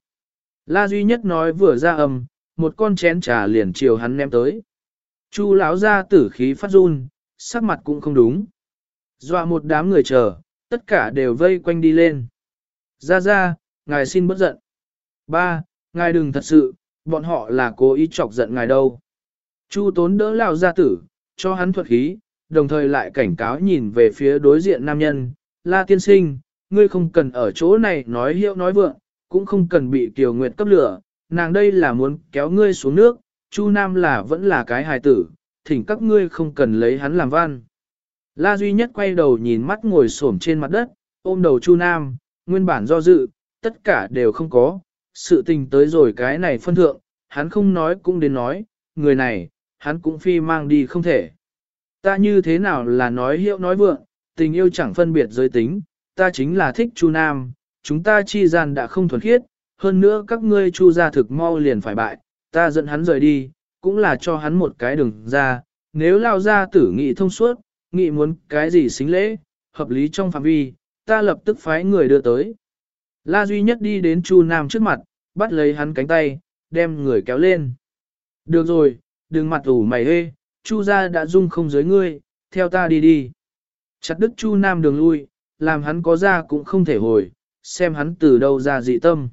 Speaker 1: La duy nhất nói vừa ra âm, một con chén trà liền chiều hắn ném tới. Chu lão ra tử khí phát run, sắc mặt cũng không đúng. Dọa một đám người chờ, tất cả đều vây quanh đi lên. Ra ra, ngài xin bất giận. Ba, ngài đừng thật sự, bọn họ là cố ý chọc giận ngài đâu. Chu tốn đỡ lão gia tử, cho hắn thuật khí, đồng thời lại cảnh cáo nhìn về phía đối diện nam nhân. La tiên sinh, ngươi không cần ở chỗ này nói hiệu nói vượng, cũng không cần bị Kiều Nguyệt cấp lửa, nàng đây là muốn kéo ngươi xuống nước, Chu Nam là vẫn là cái hài tử, thỉnh các ngươi không cần lấy hắn làm văn. La duy nhất quay đầu nhìn mắt ngồi xổm trên mặt đất, ôm đầu Chu Nam, nguyên bản do dự, tất cả đều không có, sự tình tới rồi cái này phân thượng, hắn không nói cũng đến nói, người này, hắn cũng phi mang đi không thể. Ta như thế nào là nói hiệu nói vượng, tình yêu chẳng phân biệt giới tính, ta chính là thích Chu Nam, chúng ta chi gian đã không thuần khiết, hơn nữa các ngươi Chu gia thực mau liền phải bại, ta dẫn hắn rời đi, cũng là cho hắn một cái đường ra, nếu lao ra tử nghị thông suốt, nghị muốn cái gì xính lễ, hợp lý trong phạm vi, ta lập tức phái người đưa tới. La duy nhất đi đến Chu Nam trước mặt, bắt lấy hắn cánh tay, đem người kéo lên. Được rồi, đừng mặt ủ mày hê, Chu gia đã dung không giới ngươi, theo ta đi đi. Chặt đứt Chu Nam đường lui, làm hắn có ra cũng không thể hồi, xem hắn từ đâu ra dị tâm.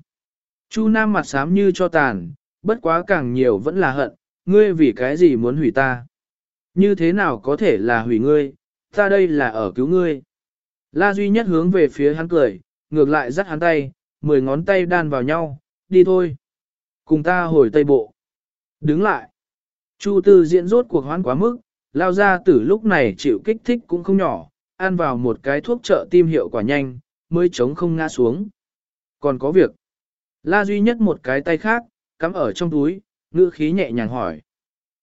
Speaker 1: Chu Nam mặt xám như cho tàn, bất quá càng nhiều vẫn là hận, ngươi vì cái gì muốn hủy ta. Như thế nào có thể là hủy ngươi, ta đây là ở cứu ngươi. La duy nhất hướng về phía hắn cười, ngược lại dắt hắn tay, mười ngón tay đan vào nhau, đi thôi. Cùng ta hồi tây bộ. Đứng lại. Chu tư diễn rốt cuộc hoán quá mức, lao ra từ lúc này chịu kích thích cũng không nhỏ, ăn vào một cái thuốc trợ tim hiệu quả nhanh, mới chống không ngã xuống. Còn có việc. La duy nhất một cái tay khác, cắm ở trong túi, ngữ khí nhẹ nhàng hỏi.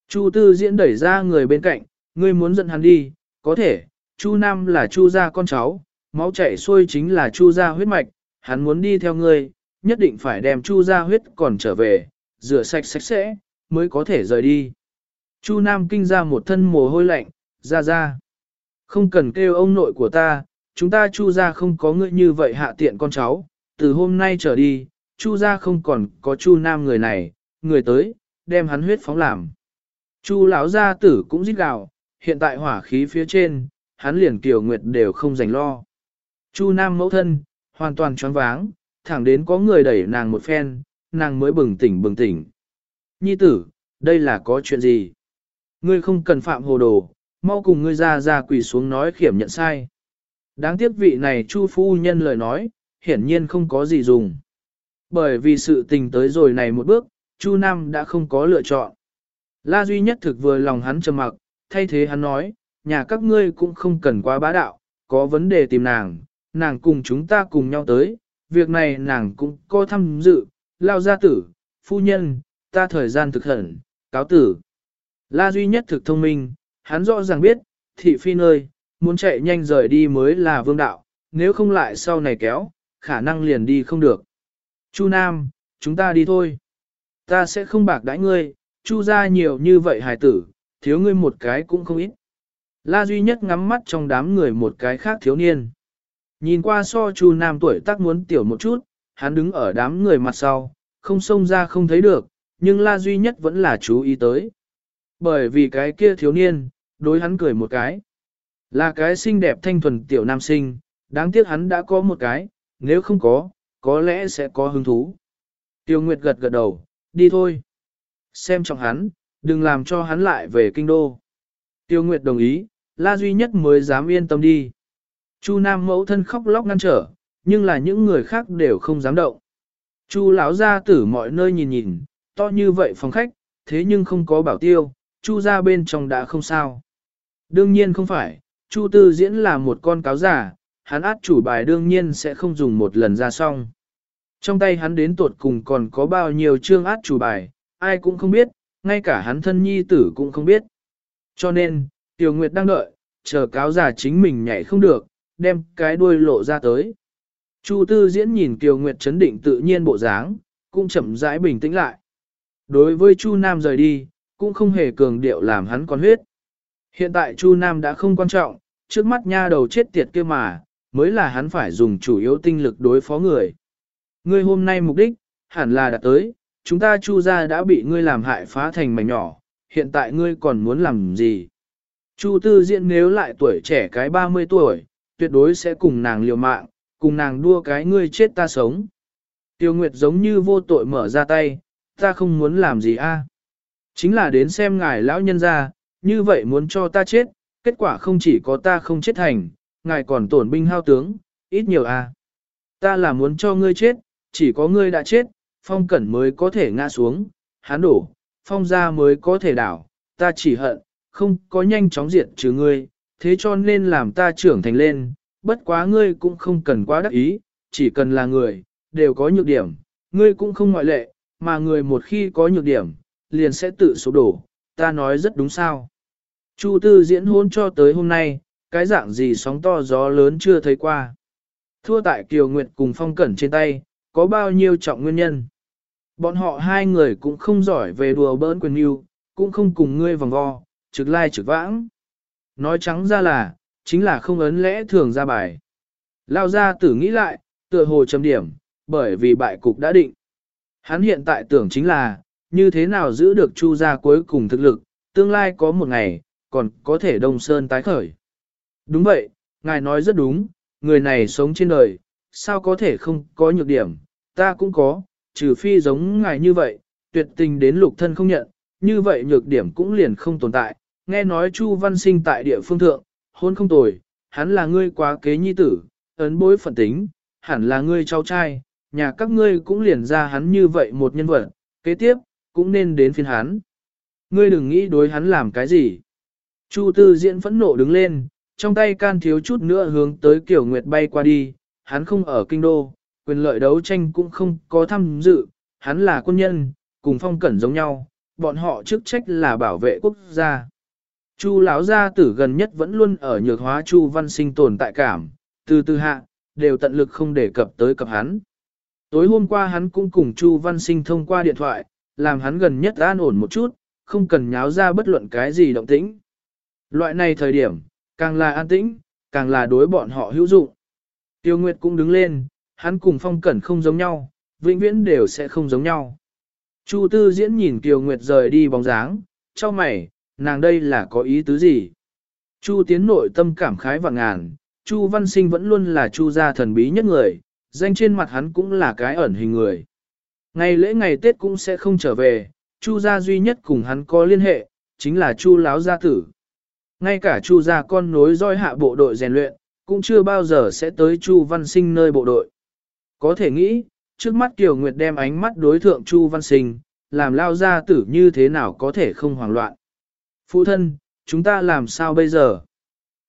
Speaker 1: Chu tư diễn đẩy ra người bên cạnh, ngươi muốn dẫn hắn đi, có thể, Chu Nam là Chu gia con cháu, máu chảy xuôi chính là Chu gia huyết mạch, hắn muốn đi theo ngươi, nhất định phải đem Chu gia huyết còn trở về, rửa sạch sạch sẽ, mới có thể rời đi. Chu Nam kinh ra một thân mồ hôi lạnh, ra ra. Không cần kêu ông nội của ta, chúng ta Chu gia không có ngươi như vậy hạ tiện con cháu, từ hôm nay trở đi, Chu gia không còn có Chu Nam người này, người tới, đem hắn huyết phóng làm. Chu lão gia tử cũng rít gào, hiện tại hỏa khí phía trên, hắn liền kiều nguyệt đều không dành lo. Chu Nam mẫu thân, hoàn toàn choáng váng, thẳng đến có người đẩy nàng một phen, nàng mới bừng tỉnh bừng tỉnh. Nhi tử, đây là có chuyện gì? Ngươi không cần phạm hồ đồ, mau cùng ngươi ra ra quỳ xuống nói khiểm nhận sai. Đáng tiếc vị này Chu phu nhân lời nói, hiển nhiên không có gì dùng. Bởi vì sự tình tới rồi này một bước, Chu Nam đã không có lựa chọn. La duy nhất thực vừa lòng hắn trầm mặc, thay thế hắn nói, nhà các ngươi cũng không cần quá bá đạo, có vấn đề tìm nàng, nàng cùng chúng ta cùng nhau tới, việc này nàng cũng có tham dự, lao gia tử, phu nhân, ta thời gian thực hẩn, cáo tử. La duy nhất thực thông minh, hắn rõ ràng biết, thị phi nơi, muốn chạy nhanh rời đi mới là vương đạo, nếu không lại sau này kéo, khả năng liền đi không được. Chu Nam, chúng ta đi thôi. Ta sẽ không bạc đãi ngươi, chu ra nhiều như vậy hài tử, thiếu ngươi một cái cũng không ít. La duy nhất ngắm mắt trong đám người một cái khác thiếu niên. Nhìn qua so chu Nam tuổi tác muốn tiểu một chút, hắn đứng ở đám người mặt sau, không xông ra không thấy được, nhưng la duy nhất vẫn là chú ý tới. Bởi vì cái kia thiếu niên, đối hắn cười một cái. Là cái xinh đẹp thanh thuần tiểu nam sinh, đáng tiếc hắn đã có một cái, nếu không có, có lẽ sẽ có hứng thú. Tiêu Nguyệt gật gật đầu, đi thôi. Xem trọng hắn, đừng làm cho hắn lại về kinh đô. Tiêu Nguyệt đồng ý, La Duy Nhất mới dám yên tâm đi. Chu Nam mẫu thân khóc lóc ngăn trở, nhưng là những người khác đều không dám động. Chu lão ra tử mọi nơi nhìn nhìn, to như vậy phòng khách, thế nhưng không có bảo tiêu, Chu ra bên trong đã không sao. Đương nhiên không phải, Chu Tư Diễn là một con cáo giả, hắn át chủ bài đương nhiên sẽ không dùng một lần ra xong. Trong tay hắn đến tuột cùng còn có bao nhiêu chương át chủ bài, ai cũng không biết, ngay cả hắn thân nhi tử cũng không biết. Cho nên, Tiểu Nguyệt đang đợi, chờ cáo giả chính mình nhảy không được, đem cái đuôi lộ ra tới. Chu Tư Diễn nhìn tiểu Nguyệt chấn định tự nhiên bộ dáng, cũng chậm rãi bình tĩnh lại. Đối với Chu Nam rời đi, cũng không hề cường điệu làm hắn con huyết. Hiện tại Chu Nam đã không quan trọng, trước mắt nha đầu chết tiệt kia mà, mới là hắn phải dùng chủ yếu tinh lực đối phó người. Ngươi hôm nay mục đích, hẳn là đã tới, chúng ta Chu gia đã bị ngươi làm hại phá thành mảnh nhỏ, hiện tại ngươi còn muốn làm gì? Chu Tư Diễn nếu lại tuổi trẻ cái 30 tuổi, tuyệt đối sẽ cùng nàng liều mạng, cùng nàng đua cái ngươi chết ta sống. Tiêu Nguyệt giống như vô tội mở ra tay, ta không muốn làm gì a. Chính là đến xem ngài lão nhân ra, như vậy muốn cho ta chết, kết quả không chỉ có ta không chết thành, ngài còn tổn binh hao tướng, ít nhiều a. Ta là muốn cho ngươi chết, chỉ có ngươi đã chết, phong cẩn mới có thể ngã xuống, hán đổ, phong gia mới có thể đảo, ta chỉ hận, không có nhanh chóng diệt trừ ngươi, thế cho nên làm ta trưởng thành lên, bất quá ngươi cũng không cần quá đắc ý, chỉ cần là người, đều có nhược điểm, ngươi cũng không ngoại lệ, mà người một khi có nhược điểm, liền sẽ tự sụp đổ, ta nói rất đúng sao. Chu tư diễn hôn cho tới hôm nay, cái dạng gì sóng to gió lớn chưa thấy qua. Thua tại Kiều Nguyệt cùng Phong Cẩn trên tay, có bao nhiêu trọng nguyên nhân. Bọn họ hai người cũng không giỏi về đùa bỡn quyền yêu, cũng không cùng ngươi vòng vo, trực lai trực vãng. Nói trắng ra là, chính là không ấn lẽ thường ra bài. Lao ra tử nghĩ lại, tựa hồ chấm điểm, bởi vì bại cục đã định. Hắn hiện tại tưởng chính là, như thế nào giữ được chu gia cuối cùng thực lực, tương lai có một ngày, còn có thể đông sơn tái khởi. Đúng vậy, ngài nói rất đúng, người này sống trên đời, sao có thể không có nhược điểm, ta cũng có, trừ phi giống ngài như vậy, tuyệt tình đến lục thân không nhận, như vậy nhược điểm cũng liền không tồn tại. Nghe nói Chu Văn Sinh tại địa phương thượng, hôn không tồi, hắn là ngươi quá kế nhi tử, ấn bối phận tính, hẳn là ngươi cháu trai, nhà các ngươi cũng liền ra hắn như vậy một nhân vật, kế tiếp, cũng nên đến phiên hắn. Ngươi đừng nghĩ đối hắn làm cái gì. Chu Tư Diễn phẫn nộ đứng lên, trong tay can thiếu chút nữa hướng tới Kiều Nguyệt bay qua đi, hắn không ở kinh đô, quyền lợi đấu tranh cũng không có tham dự, hắn là quân nhân, cùng phong cẩn giống nhau, bọn họ chức trách là bảo vệ quốc gia. Chu lão gia tử gần nhất vẫn luôn ở nhược hóa Chu Văn Sinh tồn tại cảm, từ từ hạ, đều tận lực không đề cập tới cập hắn. Tối hôm qua hắn cũng cùng Chu Văn Sinh thông qua điện thoại, làm hắn gần nhất an ổn một chút, không cần nháo ra bất luận cái gì động tĩnh. Loại này thời điểm, càng là an tĩnh, càng là đối bọn họ hữu dụng. Tiêu Nguyệt cũng đứng lên, hắn cùng phong cẩn không giống nhau, vĩnh viễn đều sẽ không giống nhau. Chu Tư Diễn nhìn Tiêu Nguyệt rời đi bóng dáng, cho mày, nàng đây là có ý tứ gì? Chu Tiến nội tâm cảm khái và ngàn, Chu Văn Sinh vẫn luôn là Chu gia thần bí nhất người, danh trên mặt hắn cũng là cái ẩn hình người. Ngày lễ ngày Tết cũng sẽ không trở về, Chu gia duy nhất cùng hắn có liên hệ, chính là Chu Láo gia tử. Ngay cả Chu gia con nối roi hạ bộ đội rèn luyện, cũng chưa bao giờ sẽ tới Chu Văn Sinh nơi bộ đội. Có thể nghĩ, trước mắt Kiều Nguyệt đem ánh mắt đối thượng Chu Văn Sinh, làm lao gia tử như thế nào có thể không hoảng loạn. Phụ thân, chúng ta làm sao bây giờ?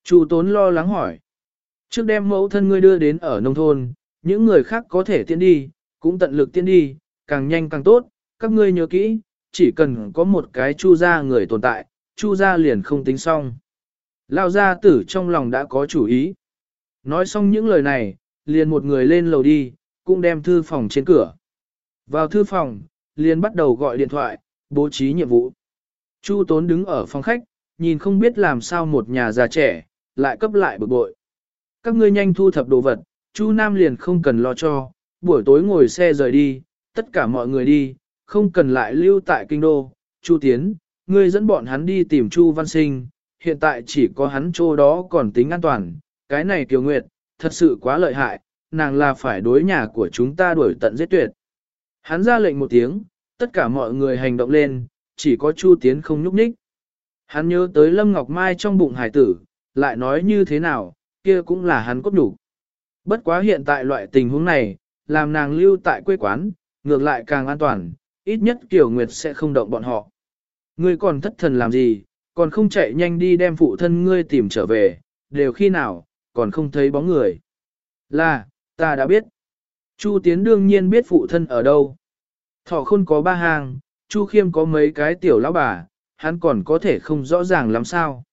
Speaker 1: Chu Tốn lo lắng hỏi. Trước đem mẫu thân ngươi đưa đến ở nông thôn, những người khác có thể tiến đi, cũng tận lực tiến đi, càng nhanh càng tốt, các ngươi nhớ kỹ, chỉ cần có một cái chu gia người tồn tại, chu gia liền không tính xong. Lao gia tử trong lòng đã có chủ ý. Nói xong những lời này, liền một người lên lầu đi, cũng đem thư phòng trên cửa. Vào thư phòng, liền bắt đầu gọi điện thoại, bố trí nhiệm vụ. Chu Tốn đứng ở phòng khách, nhìn không biết làm sao một nhà già trẻ, lại cấp lại bực bội. Các ngươi nhanh thu thập đồ vật, Chu Nam liền không cần lo cho, buổi tối ngồi xe rời đi, tất cả mọi người đi, không cần lại lưu tại kinh đô. Chu Tiến, ngươi dẫn bọn hắn đi tìm Chu Văn Sinh, hiện tại chỉ có hắn chỗ đó còn tính an toàn. Cái này Kiều Nguyệt, thật sự quá lợi hại, nàng là phải đối nhà của chúng ta đuổi tận giết tuyệt. Hắn ra lệnh một tiếng, tất cả mọi người hành động lên, chỉ có Chu Tiến không nhúc nhích. Hắn nhớ tới Lâm Ngọc Mai trong bụng hải tử, lại nói như thế nào, kia cũng là hắn cốt đủ. Bất quá hiện tại loại tình huống này, làm nàng lưu tại quê quán, ngược lại càng an toàn, ít nhất Kiều Nguyệt sẽ không động bọn họ. Ngươi còn thất thần làm gì, còn không chạy nhanh đi đem phụ thân ngươi tìm trở về, đều khi nào, còn không thấy bóng người. Là, ta đã biết. Chu Tiến đương nhiên biết phụ thân ở đâu. Thọ khôn có ba hàng, Chu Khiêm có mấy cái tiểu lão bà, hắn còn có thể không rõ ràng làm sao.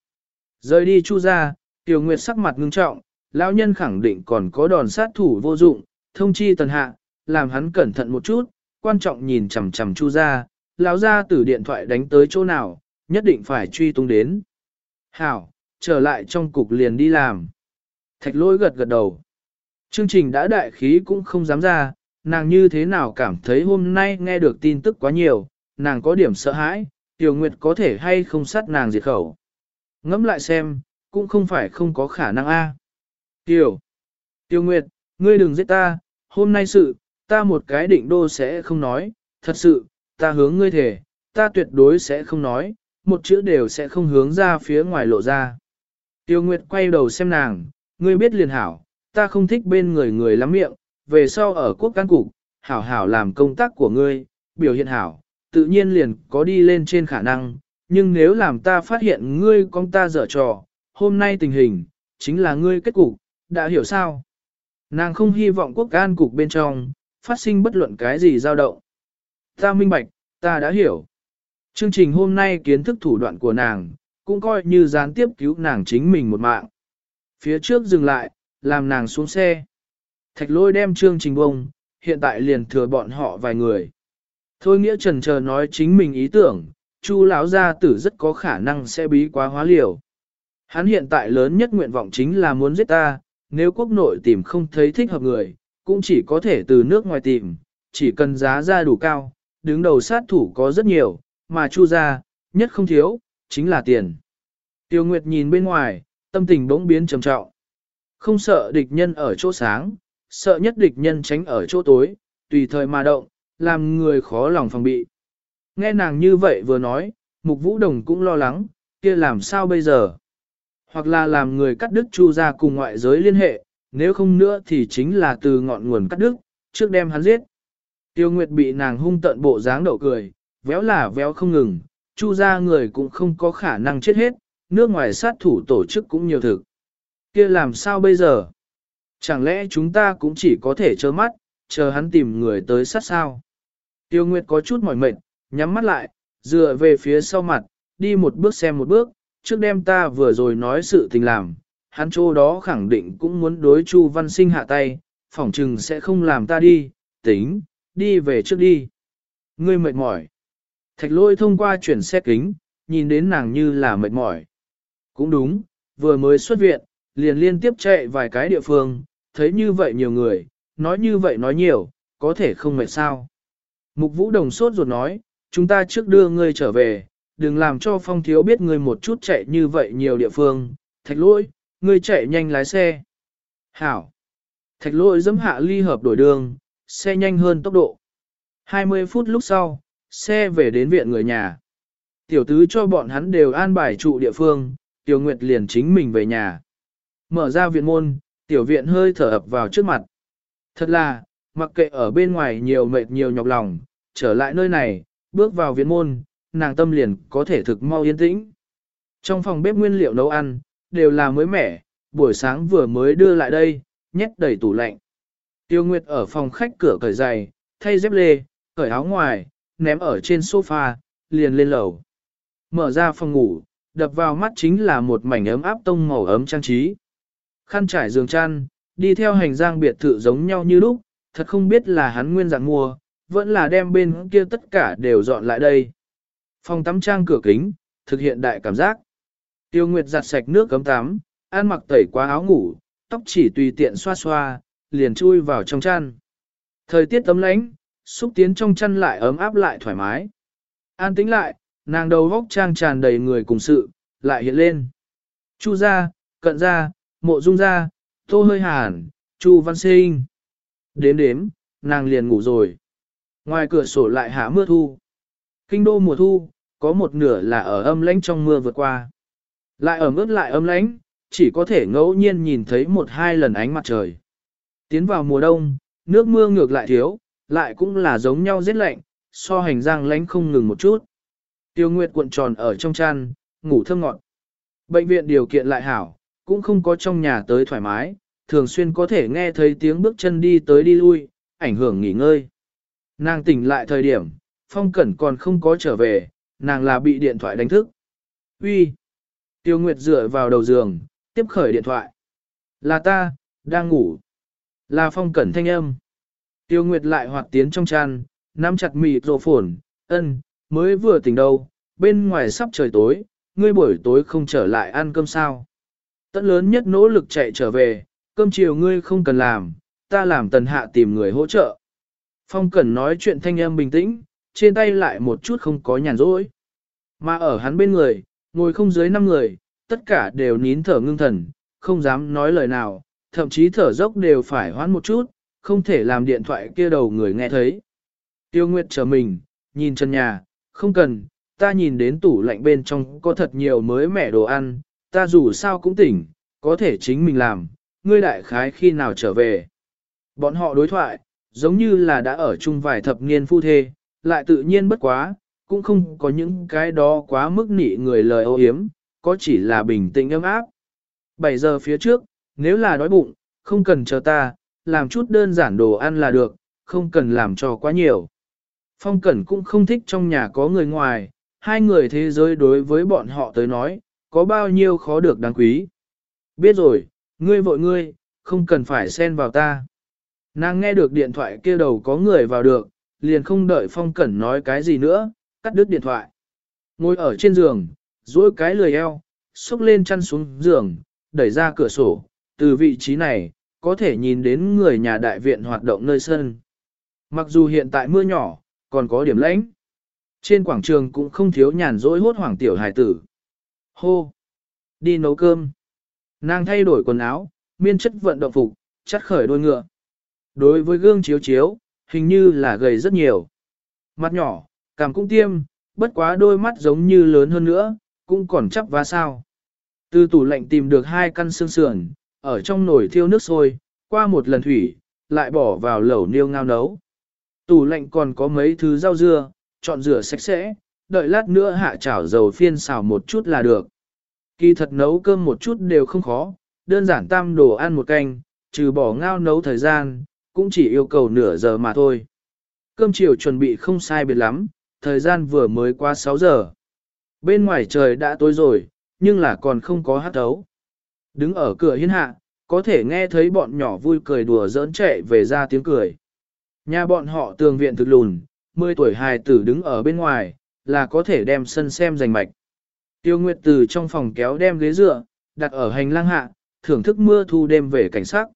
Speaker 1: Rời đi Chu ra, Tiểu Nguyệt sắc mặt ngưng trọng, lão nhân khẳng định còn có đòn sát thủ vô dụng, thông chi tần hạ, làm hắn cẩn thận một chút, quan trọng nhìn chằm chằm Chu ra, lão ra từ điện thoại đánh tới chỗ nào, nhất định phải truy tung đến. Hảo, trở lại trong cục liền đi làm. Thạch lôi gật gật đầu. Chương trình đã đại khí cũng không dám ra, nàng như thế nào cảm thấy hôm nay nghe được tin tức quá nhiều, nàng có điểm sợ hãi, Tiểu Nguyệt có thể hay không sát nàng diệt khẩu. Ngẫm lại xem, cũng không phải không có khả năng a. Tiểu, Tiêu Nguyệt, ngươi đừng giết ta, hôm nay sự, ta một cái định đô sẽ không nói, thật sự, ta hướng ngươi thể, ta tuyệt đối sẽ không nói, một chữ đều sẽ không hướng ra phía ngoài lộ ra. Tiêu Nguyệt quay đầu xem nàng, ngươi biết liền hảo, ta không thích bên người người lắm miệng, về sau ở quốc căn cục, hảo hảo làm công tác của ngươi, biểu hiện hảo, tự nhiên liền có đi lên trên khả năng, nhưng nếu làm ta phát hiện ngươi con ta dở trò, hôm nay tình hình, chính là ngươi kết cục, đã hiểu sao? Nàng không hy vọng quốc can cục bên trong, phát sinh bất luận cái gì dao động. Ta minh bạch, ta đã hiểu. Chương trình hôm nay kiến thức thủ đoạn của nàng, cũng coi như gián tiếp cứu nàng chính mình một mạng. Phía trước dừng lại, làm nàng xuống xe. Thạch lôi đem trương trình bông, hiện tại liền thừa bọn họ vài người. Thôi nghĩa trần chờ nói chính mình ý tưởng, chu lão gia tử rất có khả năng sẽ bí quá hóa liều. Hắn hiện tại lớn nhất nguyện vọng chính là muốn giết ta, nếu quốc nội tìm không thấy thích hợp người, cũng chỉ có thể từ nước ngoài tìm, chỉ cần giá ra đủ cao, đứng đầu sát thủ có rất nhiều, mà chu gia, nhất không thiếu, chính là tiền. Tiêu Nguyệt nhìn bên ngoài, tâm tình bỗng biến trầm trọng. Không sợ địch nhân ở chỗ sáng, sợ nhất địch nhân tránh ở chỗ tối, tùy thời mà động, làm người khó lòng phòng bị. Nghe nàng như vậy vừa nói, Mục Vũ Đồng cũng lo lắng, kia làm sao bây giờ? Hoặc là làm người cắt đứt chu ra cùng ngoại giới liên hệ, nếu không nữa thì chính là từ ngọn nguồn cắt đứt, trước đem hắn giết. Tiêu Nguyệt bị nàng hung tận bộ dáng đậu cười, véo là véo không ngừng, chu ra người cũng không có khả năng chết hết, nước ngoài sát thủ tổ chức cũng nhiều thực kia làm sao bây giờ? Chẳng lẽ chúng ta cũng chỉ có thể trơ mắt, chờ hắn tìm người tới sát sao? Tiêu Nguyệt có chút mỏi mệt, nhắm mắt lại, dựa về phía sau mặt, đi một bước xem một bước, trước đêm ta vừa rồi nói sự tình làm, hắn chỗ đó khẳng định cũng muốn đối Chu Văn Sinh hạ tay, phỏng chừng sẽ không làm ta đi, tính, đi về trước đi. Ngươi mệt mỏi. Thạch lôi thông qua chuyển xe kính, nhìn đến nàng như là mệt mỏi. Cũng đúng, vừa mới xuất viện, liền liên tiếp chạy vài cái địa phương, thấy như vậy nhiều người, nói như vậy nói nhiều, có thể không mệt sao. Mục vũ đồng sốt ruột nói, chúng ta trước đưa ngươi trở về, đừng làm cho phong thiếu biết ngươi một chút chạy như vậy nhiều địa phương, thạch lỗi, ngươi chạy nhanh lái xe. Hảo. Thạch lỗi dẫm hạ ly hợp đổi đường, xe nhanh hơn tốc độ. 20 phút lúc sau, xe về đến viện người nhà. Tiểu tứ cho bọn hắn đều an bài trụ địa phương, Tiểu Nguyệt liền chính mình về nhà. Mở ra viện môn, tiểu viện hơi thở ập vào trước mặt. Thật là, mặc kệ ở bên ngoài nhiều mệt nhiều nhọc lòng, trở lại nơi này, bước vào viện môn, nàng tâm liền có thể thực mau yên tĩnh. Trong phòng bếp nguyên liệu nấu ăn, đều là mới mẻ, buổi sáng vừa mới đưa lại đây, nhét đầy tủ lạnh. Tiêu Nguyệt ở phòng khách cửa cởi giày, thay dép lê, cởi áo ngoài, ném ở trên sofa, liền lên lầu. Mở ra phòng ngủ, đập vào mắt chính là một mảnh ấm áp tông màu ấm trang trí. Khăn trải giường chăn, đi theo hành giang biệt thự giống nhau như lúc, thật không biết là hắn nguyên dạng mua, vẫn là đem bên kia tất cả đều dọn lại đây. Phòng tắm trang cửa kính, thực hiện đại cảm giác. Tiêu Nguyệt giặt sạch nước cấm tắm, ăn mặc tẩy qua áo ngủ, tóc chỉ tùy tiện xoa xoa, liền chui vào trong chăn. Thời tiết tấm lánh, xúc tiến trong chăn lại ấm áp lại thoải mái. An tĩnh lại, nàng đầu góc trang tràn đầy người cùng sự, lại hiện lên. Chu ra, cận ra, mộ dung ra, tô hơi hàn, chu văn sinh. Đếm đếm, nàng liền ngủ rồi. Ngoài cửa sổ lại hạ mưa thu. Kinh đô mùa thu, có một nửa là ở âm lãnh trong mưa vượt qua. Lại ở ướt lại âm lãnh, chỉ có thể ngẫu nhiên nhìn thấy một hai lần ánh mặt trời. Tiến vào mùa đông, nước mưa ngược lại thiếu, lại cũng là giống nhau rét lạnh, so hành giang lánh không ngừng một chút. Tiêu Nguyệt cuộn tròn ở trong chăn, ngủ thơm ngọt. Bệnh viện điều kiện lại hảo, cũng không có trong nhà tới thoải mái, thường xuyên có thể nghe thấy tiếng bước chân đi tới đi lui, ảnh hưởng nghỉ ngơi. Nàng tỉnh lại thời điểm, phong cẩn còn không có trở về, nàng là bị điện thoại đánh thức. Uy. Tiêu Nguyệt dựa vào đầu giường, tiếp khởi điện thoại. Là ta, đang ngủ. Là phong cẩn thanh âm. Tiêu Nguyệt lại hoạt tiến trong chăn, nắm chặt mịt rộ phồn, ân, mới vừa tỉnh đâu, bên ngoài sắp trời tối, ngươi buổi tối không trở lại ăn cơm sao. Tận lớn nhất nỗ lực chạy trở về, cơm chiều ngươi không cần làm, ta làm tần hạ tìm người hỗ trợ. Phong Cẩn nói chuyện thanh âm bình tĩnh, trên tay lại một chút không có nhàn rỗi. Mà ở hắn bên người, ngồi không dưới năm người, tất cả đều nín thở ngưng thần, không dám nói lời nào, thậm chí thở dốc đều phải hoãn một chút, không thể làm điện thoại kia đầu người nghe thấy. Tiêu Nguyệt chờ mình, nhìn chân nhà, không cần, ta nhìn đến tủ lạnh bên trong có thật nhiều mới mẻ đồ ăn, ta dù sao cũng tỉnh, có thể chính mình làm, ngươi đại khái khi nào trở về. Bọn họ đối thoại, giống như là đã ở chung vài thập niên phu thê, lại tự nhiên bất quá, cũng không có những cái đó quá mức nị người lời ô hiếm, có chỉ là bình tĩnh ấm áp. 7 giờ phía trước, nếu là đói bụng, không cần chờ ta, làm chút đơn giản đồ ăn là được, không cần làm cho quá nhiều. Phong Cẩn cũng không thích trong nhà có người ngoài, hai người thế giới đối với bọn họ tới nói, có bao nhiêu khó được đáng quý. Biết rồi, ngươi vội ngươi, không cần phải xen vào ta. Nàng nghe được điện thoại kia đầu có người vào được, liền không đợi Phong Cẩn nói cái gì nữa, cắt đứt điện thoại. Ngồi ở trên giường, duỗi cái lười eo, xúc lên chăn xuống giường, đẩy ra cửa sổ, từ vị trí này, có thể nhìn đến người nhà đại viện hoạt động nơi sân. Mặc dù hiện tại mưa nhỏ, còn có điểm lãnh. Trên quảng trường cũng không thiếu nhàn rỗi hốt hoảng tiểu hài tử. Hô! Đi nấu cơm. Nàng thay đổi quần áo, miên chất vận động phục, chắt khởi đôi ngựa. Đối với gương chiếu chiếu, hình như là gầy rất nhiều. Mặt nhỏ, cảm cũng tiêm, bất quá đôi mắt giống như lớn hơn nữa, cũng còn chắp vá sao. Từ tủ lạnh tìm được hai căn xương sườn, ở trong nồi thiêu nước sôi, qua một lần thủy, lại bỏ vào lẩu niêu ngao nấu. Tủ lạnh còn có mấy thứ rau dưa, chọn rửa sạch sẽ, đợi lát nữa hạ chảo dầu phiên xào một chút là được. Kỳ thật nấu cơm một chút đều không khó, đơn giản tam đồ ăn một canh, trừ bỏ ngao nấu thời gian, cũng chỉ yêu cầu nửa giờ mà thôi. Cơm chiều chuẩn bị không sai biệt lắm, thời gian vừa mới qua 6 giờ. Bên ngoài trời đã tối rồi, nhưng là còn không có hát thấu. Đứng ở cửa hiên hạ, có thể nghe thấy bọn nhỏ vui cười đùa giỡn chạy về ra tiếng cười. Nhà bọn họ tường viện thực lùn, 10 tuổi hài tử đứng ở bên ngoài, là có thể đem sân xem giành mạch. Tiêu Nguyệt từ trong phòng kéo đem ghế dựa, đặt ở hành lang hạ, thưởng thức mưa thu đêm về cảnh sắc.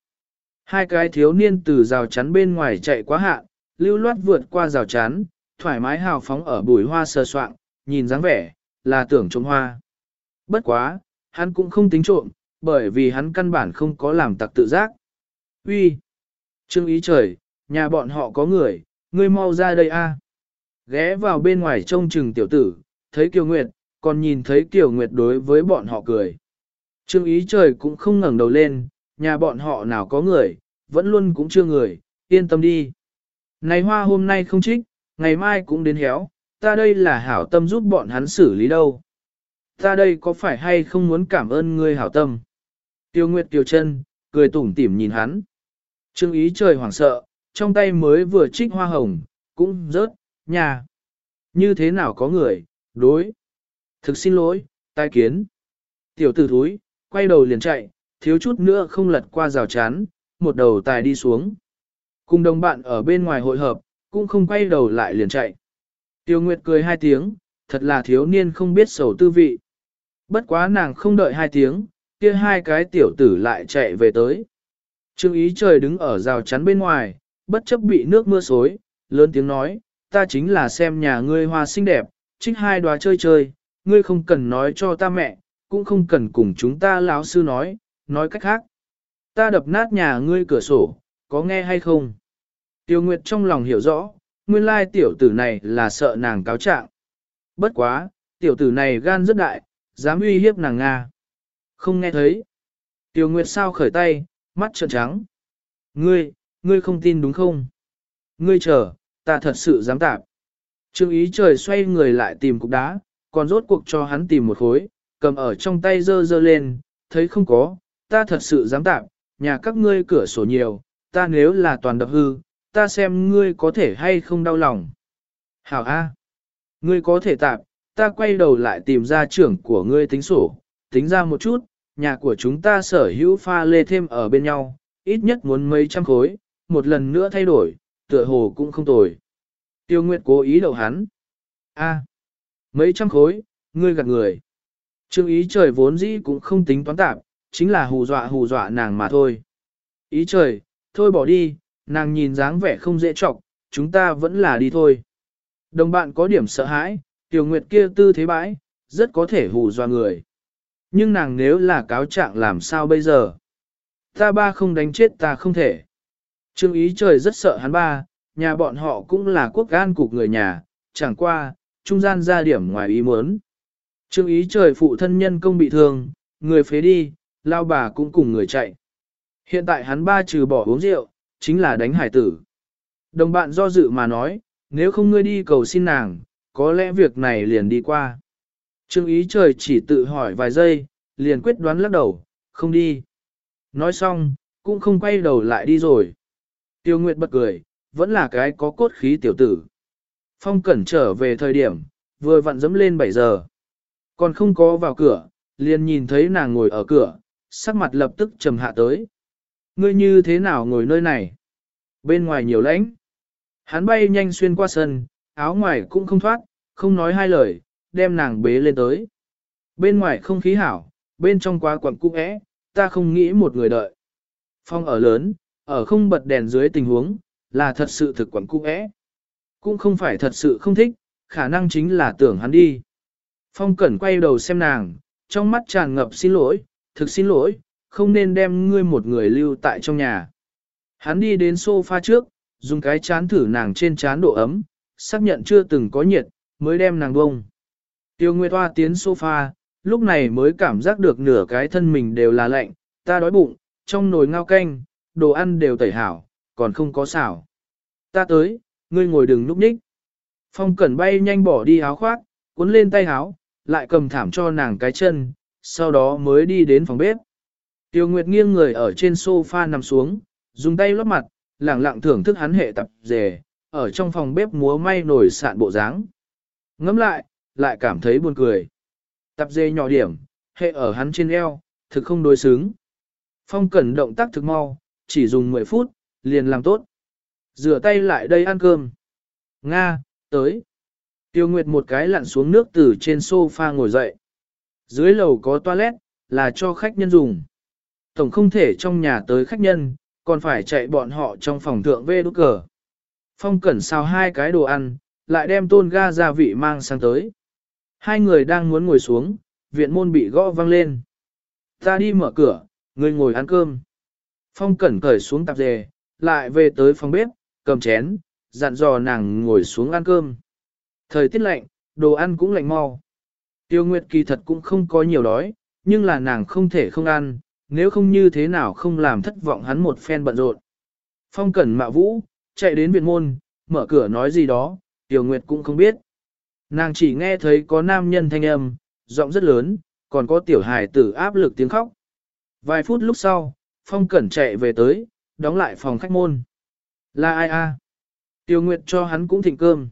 Speaker 1: Hai cái thiếu niên từ rào chắn bên ngoài chạy quá hạ, lưu loát vượt qua rào chắn, thoải mái hào phóng ở bùi hoa sơ soạn, nhìn dáng vẻ, là tưởng trộm hoa. Bất quá, hắn cũng không tính trộm, bởi vì hắn căn bản không có làm tặc tự giác. Uy, Trương ý trời, nhà bọn họ có người, ngươi mau ra đây a. Ghé vào bên ngoài trông chừng tiểu tử, thấy Kiều Nguyệt, còn nhìn thấy Kiều Nguyệt đối với bọn họ cười. Trương ý trời cũng không ngẩng đầu lên, nhà bọn họ nào có người, vẫn luôn cũng chưa người, yên tâm đi. Này hoa hôm nay không trích, ngày mai cũng đến héo, ta đây là hảo tâm giúp bọn hắn xử lý đâu. Ta đây có phải hay không muốn cảm ơn ngươi hảo tâm? Tiêu Nguyệt Kiều chân, cười tủm tỉm nhìn hắn. Trương ý trời hoảng sợ, trong tay mới vừa trích hoa hồng, cũng rớt, nhà. Như thế nào có người, đối. Thực xin lỗi, tai kiến. Tiểu tử thúi, quay đầu liền chạy, thiếu chút nữa không lật qua rào chắn, một đầu tài đi xuống. Cùng đồng bạn ở bên ngoài hội hợp, cũng không quay đầu lại liền chạy. Tiêu Nguyệt cười hai tiếng, thật là thiếu niên không biết sầu tư vị. Bất quá nàng không đợi hai tiếng, kia hai cái tiểu tử lại chạy về tới. Trương ý trời đứng ở rào chắn bên ngoài, bất chấp bị nước mưa xối, lớn tiếng nói, ta chính là xem nhà ngươi hoa xinh đẹp, trích hai đoá chơi chơi, ngươi không cần nói cho ta mẹ, cũng không cần cùng chúng ta lão sư nói, nói cách khác. Ta đập nát nhà ngươi cửa sổ, có nghe hay không? Tiêu Nguyệt trong lòng hiểu rõ, nguyên lai tiểu tử này là sợ nàng cáo trạng. Bất quá, tiểu tử này gan rất đại, dám uy hiếp nàng Nga. Không nghe thấy. Tiêu Nguyệt sao khởi tay, mắt trợn trắng. Ngươi, ngươi không tin đúng không? Ngươi chờ, ta thật sự dám tạp. Trương ý trời xoay người lại tìm cục đá, còn rốt cuộc cho hắn tìm một khối, cầm ở trong tay dơ dơ lên, thấy không có, ta thật sự dám tạp, nhà các ngươi cửa sổ nhiều, ta nếu là toàn đập hư, ta xem ngươi có thể hay không đau lòng. Hảo A, ngươi có thể tạp, ta quay đầu lại tìm ra trưởng của ngươi tính sổ, tính ra một chút, nhà của chúng ta sở hữu pha lê thêm ở bên nhau, ít nhất muốn mấy trăm khối, một lần nữa thay đổi, tựa hồ cũng không tồi. Tiêu Nguyệt cố ý đậu hắn. A, mấy trăm khối, ngươi gạt người. Trương ý trời vốn dĩ cũng không tính toán tạp, chính là hù dọa hù dọa nàng mà thôi. Ý trời, thôi bỏ đi, nàng nhìn dáng vẻ không dễ chọc, chúng ta vẫn là đi thôi. Đồng bạn có điểm sợ hãi, tiêu nguyệt kia tư thế bãi, rất có thể hù dọa người. Nhưng nàng nếu là cáo trạng làm sao bây giờ? Ta ba không đánh chết ta không thể. Trương ý trời rất sợ hắn ba, nhà bọn họ cũng là quốc gan cục người nhà, chẳng qua, trung gian ra điểm ngoài ý muốn. Trương ý trời phụ thân nhân công bị thương, người phế đi, lao bà cũng cùng người chạy. Hiện tại hắn ba trừ bỏ uống rượu, chính là đánh hải tử. Đồng bạn do dự mà nói, nếu không ngươi đi cầu xin nàng, có lẽ việc này liền đi qua. Trương ý trời chỉ tự hỏi vài giây, liền quyết đoán lắc đầu, không đi. Nói xong, cũng không quay đầu lại đi rồi. Tiêu Nguyệt bật cười, vẫn là cái có cốt khí tiểu tử. Phong Cẩn trở về thời điểm, vừa vặn dẫm lên 7 giờ. Còn không có vào cửa, liền nhìn thấy nàng ngồi ở cửa, sắc mặt lập tức trầm hạ tới. Ngươi như thế nào ngồi nơi này? Bên ngoài nhiều lãnh. Hắn bay nhanh xuyên qua sân, áo ngoài cũng không thoát, không nói hai lời, đem nàng bế lên tới. Bên ngoài không khí hảo, bên trong quá quặng cung ẽ, ta không nghĩ một người đợi. Phong ở lớn, ở không bật đèn dưới tình huống, là thật sự thực quẩn cung ẽ. Cũng không phải thật sự không thích, khả năng chính là tưởng hắn đi. Phong Cẩn quay đầu xem nàng, trong mắt tràn ngập xin lỗi, thực xin lỗi, không nên đem ngươi một người lưu tại trong nhà. Hắn đi đến sofa trước, dùng cái chán thử nàng trên chán độ ấm, xác nhận chưa từng có nhiệt, mới đem nàng bông. Tiêu Nguyệt Hoa tiến sofa, lúc này mới cảm giác được nửa cái thân mình đều là lạnh, ta đói bụng, trong nồi ngao canh, đồ ăn đều tẩy hảo, còn không có xảo. Ta tới, ngươi ngồi đừng núp nhích. Phong Cẩn bay nhanh bỏ đi áo khoác, cuốn lên tay áo, lại cầm thảm cho nàng cái chân, sau đó mới đi đến phòng bếp. Tiêu Nguyệt nghiêng người ở trên sofa nằm xuống, dùng tay lót mặt, lẳng lặng thưởng thức hắn hệ tập dề, ở trong phòng bếp múa may nổi sạn bộ dáng. Ngắm lại, lại cảm thấy buồn cười. Tập dề nhỏ điểm, hệ ở hắn trên eo, thực không đối xứng. Phong cẩn động tác thực mau, chỉ dùng 10 phút, liền làm tốt. Rửa tay lại đây ăn cơm. Nga, tới. Tiêu Nguyệt một cái lặn xuống nước từ trên sofa ngồi dậy. Dưới lầu có toilet, là cho khách nhân dùng. Tổng không thể trong nhà tới khách nhân, còn phải chạy bọn họ trong phòng thượng về đốt cờ. Phong cẩn xào hai cái đồ ăn, lại đem tôn ga gia vị mang sang tới. Hai người đang muốn ngồi xuống, viện môn bị gõ vang lên. Ta đi mở cửa, người ngồi ăn cơm. Phong cẩn cởi xuống tạp dề, lại về tới phòng bếp, cầm chén, dặn dò nàng ngồi xuống ăn cơm. Thời tiết lạnh, đồ ăn cũng lạnh mau. Tiêu Nguyệt kỳ thật cũng không có nhiều đói, nhưng là nàng không thể không ăn, nếu không như thế nào không làm thất vọng hắn một phen bận rộn. Phong cẩn mạ vũ, chạy đến viện môn, mở cửa nói gì đó, Tiêu Nguyệt cũng không biết. Nàng chỉ nghe thấy có nam nhân thanh âm, giọng rất lớn, còn có tiểu hài tử áp lực tiếng khóc. Vài phút lúc sau, Phong Cẩn chạy về tới, đóng lại phòng khách môn. Là ai a? Tiêu Nguyệt cho hắn cũng thịnh cơm.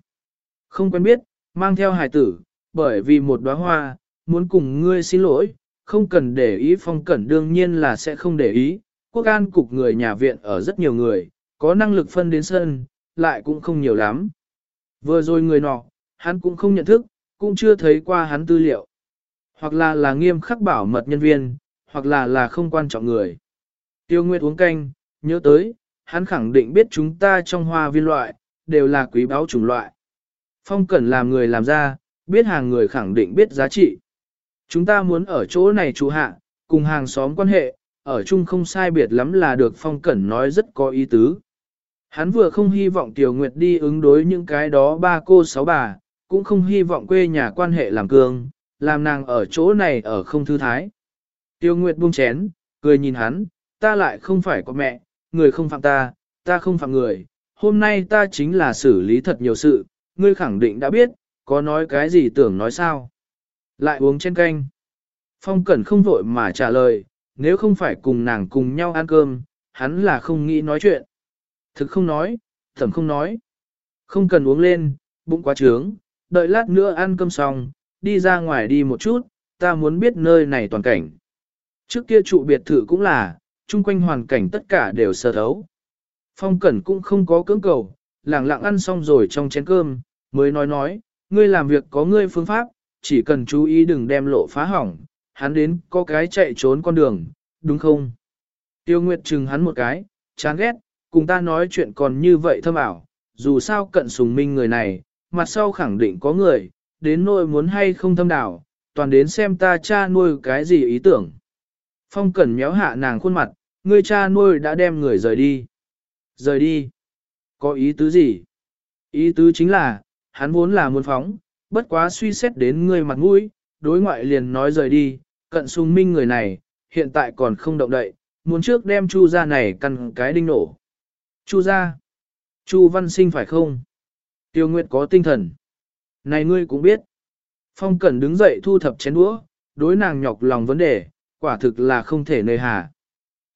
Speaker 1: Không quen biết, mang theo hài tử, bởi vì một đóa hoa, muốn cùng ngươi xin lỗi, không cần để ý Phong Cẩn đương nhiên là sẽ không để ý. Quốc an cục người nhà viện ở rất nhiều người, có năng lực phân đến sân, lại cũng không nhiều lắm. Vừa rồi người nọ, hắn cũng không nhận thức, cũng chưa thấy qua hắn tư liệu. Hoặc là là nghiêm khắc bảo mật nhân viên, hoặc là là không quan trọng người. Tiêu Nguyệt uống canh, nhớ tới, hắn khẳng định biết chúng ta trong hoa viên loại, đều là quý báu chủng loại. Phong Cẩn làm người làm ra, biết hàng người khẳng định biết giá trị. Chúng ta muốn ở chỗ này chủ hạ, cùng hàng xóm quan hệ, ở chung không sai biệt lắm là được Phong Cẩn nói rất có ý tứ. Hắn vừa không hy vọng Tiểu Nguyệt đi ứng đối những cái đó ba cô sáu bà, cũng không hy vọng quê nhà quan hệ làm cường, làm nàng ở chỗ này ở không thư thái. Tiêu Nguyệt buông chén, cười nhìn hắn, ta lại không phải có mẹ, người không phạm ta, ta không phạm người, hôm nay ta chính là xử lý thật nhiều sự, ngươi khẳng định đã biết, có nói cái gì tưởng nói sao. Lại uống trên canh. Phong Cẩn không vội mà trả lời, nếu không phải cùng nàng cùng nhau ăn cơm, hắn là không nghĩ nói chuyện. Thực không nói, thẩm không nói. Không cần uống lên, bụng quá trướng, đợi lát nữa ăn cơm xong, đi ra ngoài đi một chút, ta muốn biết nơi này toàn cảnh. Trước kia trụ biệt thự cũng là, chung quanh hoàn cảnh tất cả đều sơ thấu. Phong Cẩn cũng không có cưỡng cầu, lẳng lặng ăn xong rồi trong chén cơm, mới nói nói, ngươi làm việc có ngươi phương pháp, chỉ cần chú ý đừng đem lộ phá hỏng, hắn đến có cái chạy trốn con đường, đúng không? Tiêu Nguyệt chừng hắn một cái, chán ghét, cùng ta nói chuyện còn như vậy thâm ảo, dù sao cận sùng minh người này, mặt sau khẳng định có người, đến nỗi muốn hay không thâm đảo, toàn đến xem ta cha nuôi cái gì ý tưởng. Phong cẩn méo hạ nàng khuôn mặt, ngươi cha nuôi đã đem người rời đi. Rời đi? Có ý tứ gì? Ý tứ chính là, hắn vốn là muốn phóng, bất quá suy xét đến ngươi mặt mũi, đối ngoại liền nói rời đi, cận sùng minh người này, hiện tại còn không động đậy, muốn trước đem chu ra này căn cái đinh nổ. Chu ra? Chu văn sinh phải không? Tiêu Nguyệt có tinh thần. Này ngươi cũng biết. Phong Cẩn đứng dậy thu thập chén đũa, đối nàng nhọc lòng vấn đề, quả thực là không thể nơi hà.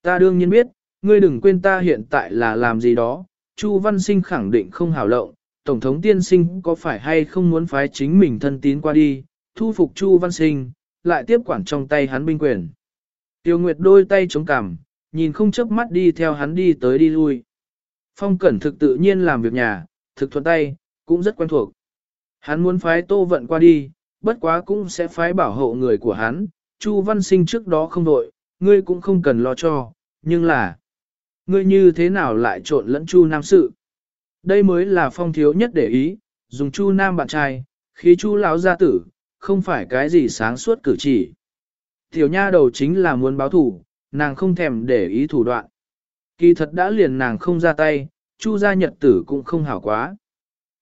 Speaker 1: Ta đương nhiên biết, ngươi đừng quên ta hiện tại là làm gì đó, Chu Văn Sinh khẳng định không hảo lộng, Tổng thống tiên sinh có phải hay không muốn phái chính mình thân tín qua đi, thu phục Chu Văn Sinh, lại tiếp quản trong tay hắn binh quyền. Tiêu Nguyệt đôi tay chống cằm, nhìn không chớp mắt đi theo hắn đi tới đi lui. Phong Cẩn thực tự nhiên làm việc nhà, thực thuận tay, cũng rất quen thuộc. Hắn muốn phái Tô Vận qua đi, bất quá cũng sẽ phái bảo hộ người của hắn, Chu Văn Sinh trước đó không đội, ngươi cũng không cần lo cho, nhưng là, ngươi như thế nào lại trộn lẫn Chu Nam sự? Đây mới là phong thiếu nhất để ý, dùng Chu Nam bạn trai, khí Chu lão gia tử, không phải cái gì sáng suốt cử chỉ. Tiểu nha đầu chính là muốn báo thủ, nàng không thèm để ý thủ đoạn. Kỳ thật đã liền nàng không ra tay, Chu gia nhật tử cũng không hảo quá.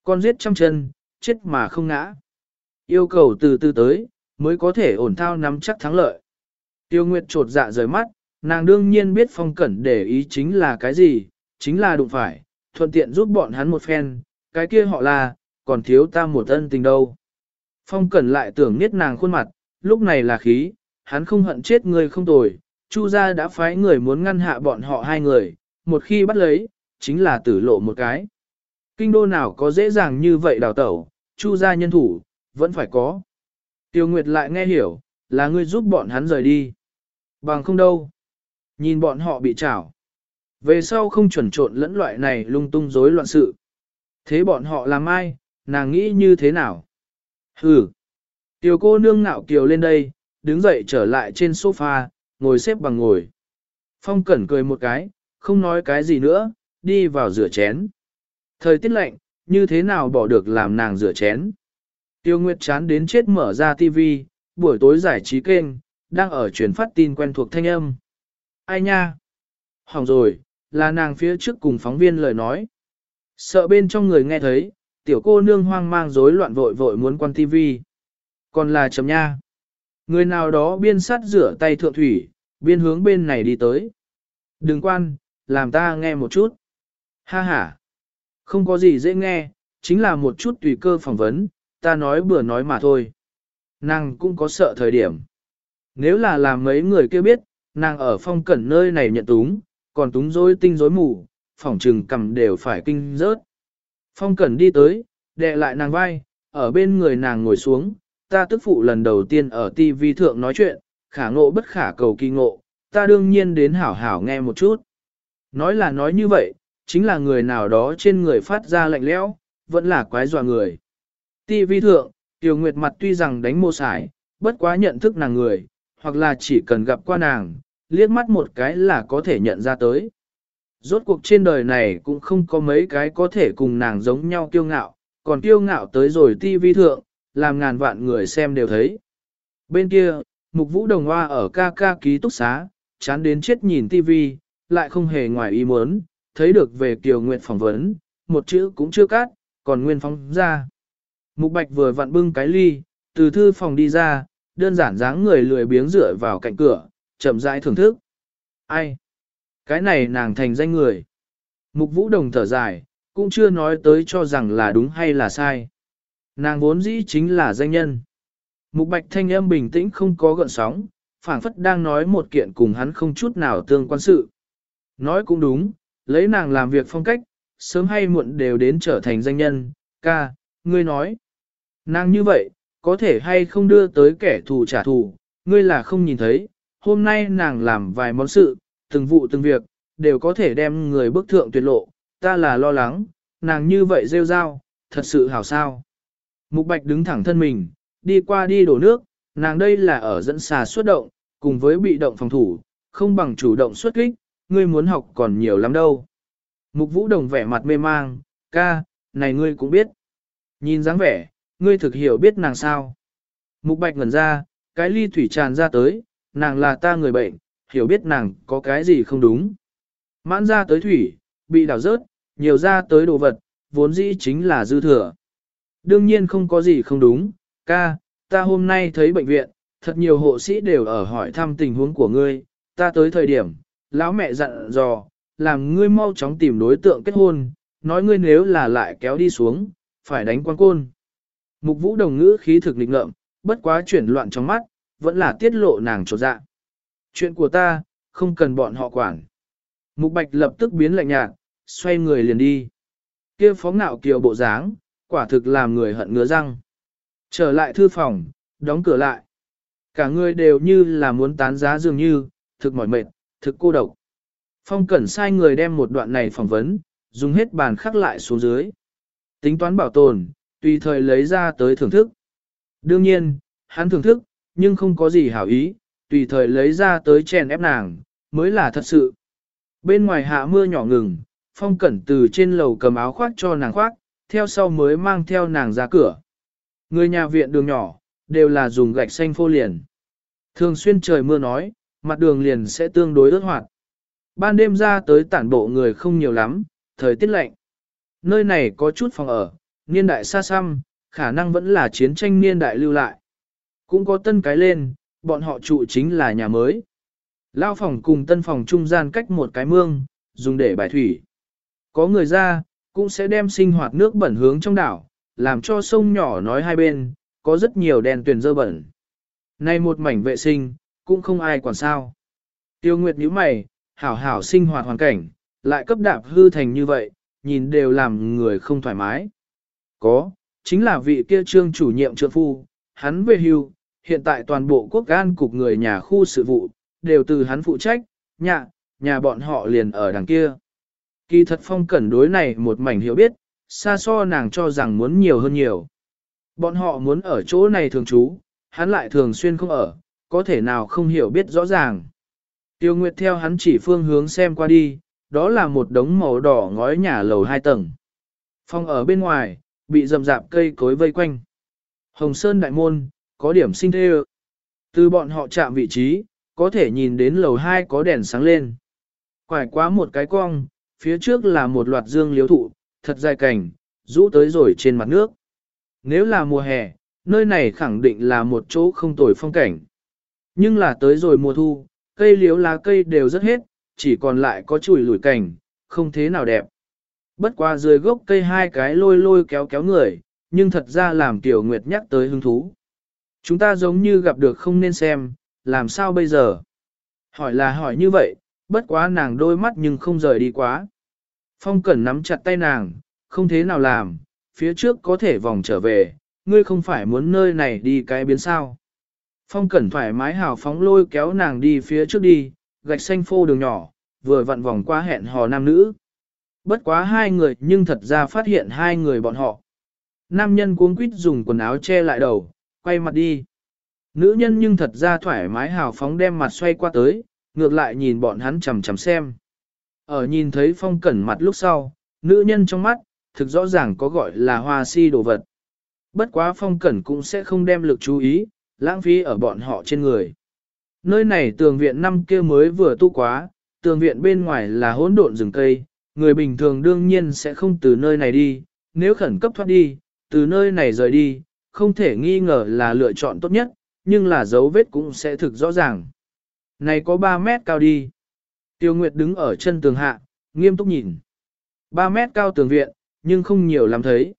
Speaker 1: Con giết trăm chân, chết mà không ngã. Yêu cầu từ từ tới, mới có thể ổn thao nắm chắc thắng lợi. Tiêu Nguyệt trột dạ rời mắt, nàng đương nhiên biết phong cẩn để ý chính là cái gì, chính là đụng phải, thuận tiện giúp bọn hắn một phen, cái kia họ là, còn thiếu ta một ân tình đâu. Phong cẩn lại tưởng niết nàng khuôn mặt, lúc này là khí, hắn không hận chết người không tồi, Chu gia đã phái người muốn ngăn hạ bọn họ hai người, một khi bắt lấy, chính là tử lộ một cái. Kinh đô nào có dễ dàng như vậy đào tẩu, Chu gia nhân thủ, vẫn phải có. Tiêu Nguyệt lại nghe hiểu, là ngươi giúp bọn hắn rời đi. Bằng không đâu. Nhìn bọn họ bị trảo. Về sau không chuẩn trộn lẫn loại này lung tung rối loạn sự. Thế bọn họ làm ai, nàng nghĩ như thế nào? Hừ. Tiểu cô nương ngạo kiều lên đây, đứng dậy trở lại trên sofa, ngồi xếp bằng ngồi. Phong cẩn cười một cái, không nói cái gì nữa, đi vào rửa chén. Thời tiết lạnh, như thế nào bỏ được làm nàng rửa chén. Tiêu Nguyệt chán đến chết mở ra TV, buổi tối giải trí kênh, đang ở truyền phát tin quen thuộc thanh âm. Ai nha? Hỏng rồi, là nàng phía trước cùng phóng viên lời nói. Sợ bên trong người nghe thấy, tiểu cô nương hoang mang rối loạn vội vội muốn quan tivi Còn là chấm nha. Người nào đó biên sát rửa tay thượng thủy, biên hướng bên này đi tới. Đừng quan, làm ta nghe một chút. Ha ha. Không có gì dễ nghe, chính là một chút tùy cơ phỏng vấn, ta nói bừa nói mà thôi. Nàng cũng có sợ thời điểm. Nếu là làm mấy người kia biết, nàng ở phong cẩn nơi này nhận túng, còn túng rối tinh rối mù, phỏng trừng cầm đều phải kinh rớt. Phong cẩn đi tới, đệ lại nàng vai, ở bên người nàng ngồi xuống, ta tức phụ lần đầu tiên ở TV thượng nói chuyện, khả ngộ bất khả cầu kỳ ngộ, ta đương nhiên đến hảo hảo nghe một chút. Nói là nói như vậy, chính là người nào đó trên người phát ra lạnh lẽo, vẫn là quái dọa người. TV thượng, Tiểu Nguyệt mặt tuy rằng đánh mô sải, bất quá nhận thức nàng người, hoặc là chỉ cần gặp qua nàng, liếc mắt một cái là có thể nhận ra tới. Rốt cuộc trên đời này cũng không có mấy cái có thể cùng nàng giống nhau kiêu ngạo, còn kiêu ngạo tới rồi TV thượng, làm ngàn vạn người xem đều thấy. Bên kia, Mục Vũ Đồng Hoa ở ca ca ký túc xá, chán đến chết nhìn TV, lại không hề ngoài ý muốn, thấy được về Kiều Nguyệt phỏng vấn, một chữ cũng chưa cắt, còn nguyên phóng ra. Mục Bạch vừa vặn bưng cái ly, từ thư phòng đi ra, đơn giản dáng người lười biếng dựa vào cạnh cửa, chậm rãi thưởng thức. Ai? Cái này nàng thành danh người. Mục Vũ Đồng thở dài, cũng chưa nói tới cho rằng là đúng hay là sai. Nàng vốn dĩ chính là danh nhân. Mục Bạch thanh âm bình tĩnh không có gợn sóng, phảng phất đang nói một kiện cùng hắn không chút nào tương quan sự. Nói cũng đúng, lấy nàng làm việc phong cách, sớm hay muộn đều đến trở thành danh nhân, ca, ngươi nói. Nàng như vậy, có thể hay không đưa tới kẻ thù trả thù, ngươi là không nhìn thấy, hôm nay nàng làm vài món sự, từng vụ từng việc, đều có thể đem người bức thượng tuyệt lộ, ta là lo lắng, nàng như vậy rêu rao, thật sự hảo sao. Mục Bạch đứng thẳng thân mình, đi qua đi đổ nước, nàng đây là ở dẫn xà xuất động, cùng với bị động phòng thủ, không bằng chủ động xuất kích, ngươi muốn học còn nhiều lắm đâu. Mục Vũ Đồng vẻ mặt mê mang, ca, này ngươi cũng biết. Nhìn dáng vẻ, ngươi thực hiểu biết nàng sao. Mục Bạch ngẩn ra, cái ly thủy tràn ra tới, nàng là ta người bệnh, hiểu biết nàng có cái gì không đúng. Mãn ra tới thủy, bị đảo rớt, nhiều ra tới đồ vật, vốn dĩ chính là dư thừa. Đương nhiên không có gì không đúng, ca, ta hôm nay thấy bệnh viện, thật nhiều hộ sĩ đều ở hỏi thăm tình huống của ngươi, ta tới thời điểm, lão mẹ dặn dò, làm ngươi mau chóng tìm đối tượng kết hôn, nói ngươi nếu là lại kéo đi xuống, phải đánh quan côn. Mục vũ đồng ngữ khí thực lịch ngợm, bất quá chuyển loạn trong mắt, vẫn là tiết lộ nàng trột dạ. Chuyện của ta, không cần bọn họ quản. Mục bạch lập tức biến lạnh nhạt, xoay người liền đi. kia phó ngạo kiều bộ dáng, quả thực làm người hận ngứa răng. Trở lại thư phòng, đóng cửa lại. Cả người đều như là muốn tán giá dường như, thực mỏi mệt, thực cô độc. Phong Cẩn sai người đem một đoạn này phỏng vấn, dùng hết bàn khắc lại xuống dưới. Tính toán bảo tồn, tùy thời lấy ra tới thưởng thức. Đương nhiên, hắn thưởng thức, nhưng không có gì hảo ý, tùy thời lấy ra tới chèn ép nàng, mới là thật sự. Bên ngoài hạ mưa nhỏ ngừng, Phong Cẩn từ trên lầu cầm áo khoác cho nàng khoác, theo sau mới mang theo nàng ra cửa. Người nhà viện đường nhỏ, đều là dùng gạch xanh phô liền. Thường xuyên trời mưa nói, mặt đường liền sẽ tương đối ướt hoạt. Ban đêm ra tới tản bộ người không nhiều lắm, thời tiết lạnh. Nơi này có chút phòng ở, niên đại xa xăm, khả năng vẫn là chiến tranh niên đại lưu lại. Cũng có tân cái lên, bọn họ trụ chính là nhà mới. Lao phòng cùng tân phòng trung gian cách một cái mương, dùng để bài thủy. Có người ra, cũng sẽ đem sinh hoạt nước bẩn hướng trong đảo, làm cho sông nhỏ nói hai bên, có rất nhiều đèn tuyển dơ bẩn. Nay một mảnh vệ sinh, cũng không ai quản sao. Tiêu Nguyệt nhíu mày, hảo hảo sinh hoạt hoàn cảnh, lại cấp đạp hư thành như vậy, nhìn đều làm người không thoải mái. Có, chính là vị kia trương chủ nhiệm trượng phu, hắn về hưu, hiện tại toàn bộ quốc an cục người nhà khu sự vụ, đều từ hắn phụ trách, nhà, nhà bọn họ liền ở đằng kia. Kỳ thật phong cẩn đối này một mảnh hiểu biết, xa so nàng cho rằng muốn nhiều hơn nhiều. Bọn họ muốn ở chỗ này thường trú, hắn lại thường xuyên không ở, có thể nào không hiểu biết rõ ràng. Tiêu Nguyệt theo hắn chỉ phương hướng xem qua đi, đó là một đống màu đỏ ngói nhà lầu hai tầng. Phòng ở bên ngoài, bị rậm rạp cây cối vây quanh. Hồng Sơn Đại Môn, có điểm sinh thê Từ bọn họ chạm vị trí, có thể nhìn đến lầu hai có đèn sáng lên. Quải quá một cái cong, phía trước là một loạt dương liếu thụ, thật dài cảnh, rũ tới rồi trên mặt nước. Nếu là mùa hè, nơi này khẳng định là một chỗ không tồi phong cảnh. Nhưng là tới rồi mùa thu, cây liếu lá cây đều rất hết, chỉ còn lại có chùi lủi cảnh, không thế nào đẹp. Bất qua dưới gốc cây hai cái lôi lôi kéo kéo người, nhưng thật ra làm Tiểu Nguyệt nhắc tới hứng thú. Chúng ta giống như gặp được không nên xem, làm sao bây giờ? Hỏi là hỏi như vậy, bất quá nàng đôi mắt nhưng không rời đi quá. Phong Cẩn nắm chặt tay nàng, không thế nào làm, phía trước có thể vòng trở về, ngươi không phải muốn nơi này đi cái biến sao. Phong Cẩn thoải mái hào phóng lôi kéo nàng đi phía trước đi, gạch xanh phô đường nhỏ, vừa vặn vòng qua hẹn hò nam nữ. Bất quá hai người nhưng thật ra phát hiện hai người bọn họ. Nam nhân cuống quýt dùng quần áo che lại đầu, quay mặt đi. Nữ nhân nhưng thật ra thoải mái hào phóng đem mặt xoay qua tới, ngược lại nhìn bọn hắn chầm chầm xem. Ở nhìn thấy phong cẩn mặt lúc sau, nữ nhân trong mắt, thực rõ ràng có gọi là hoa si đồ vật. Bất quá phong cẩn cũng sẽ không đem lực chú ý, lãng phí ở bọn họ trên người. Nơi này tường viện năm kia mới vừa tu quá, tường viện bên ngoài là hỗn độn rừng cây, người bình thường đương nhiên sẽ không từ nơi này đi, nếu khẩn cấp thoát đi, từ nơi này rời đi, không thể nghi ngờ là lựa chọn tốt nhất, nhưng là dấu vết cũng sẽ thực rõ ràng. Này có 3 mét cao đi. Tiêu Nguyệt đứng ở chân tường hạ, nghiêm túc nhìn. 3 mét cao tường viện, nhưng không nhiều lắm thấy.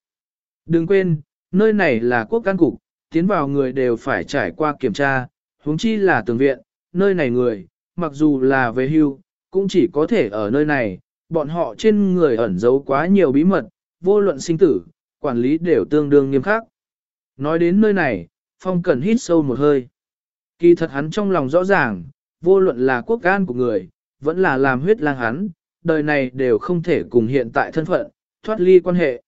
Speaker 1: Đừng quên, nơi này là quốc can cục, tiến vào người đều phải trải qua kiểm tra, huống chi là tường viện, nơi này người, mặc dù là về hưu, cũng chỉ có thể ở nơi này, bọn họ trên người ẩn giấu quá nhiều bí mật, vô luận sinh tử, quản lý đều tương đương nghiêm khắc. Nói đến nơi này, Phong Cẩn hít sâu một hơi. Kỳ thật hắn trong lòng rõ ràng, vô luận là quốc gan của người, vẫn là làm huyết lang hắn, đời này đều không thể cùng hiện tại thân phận, thoát ly quan hệ.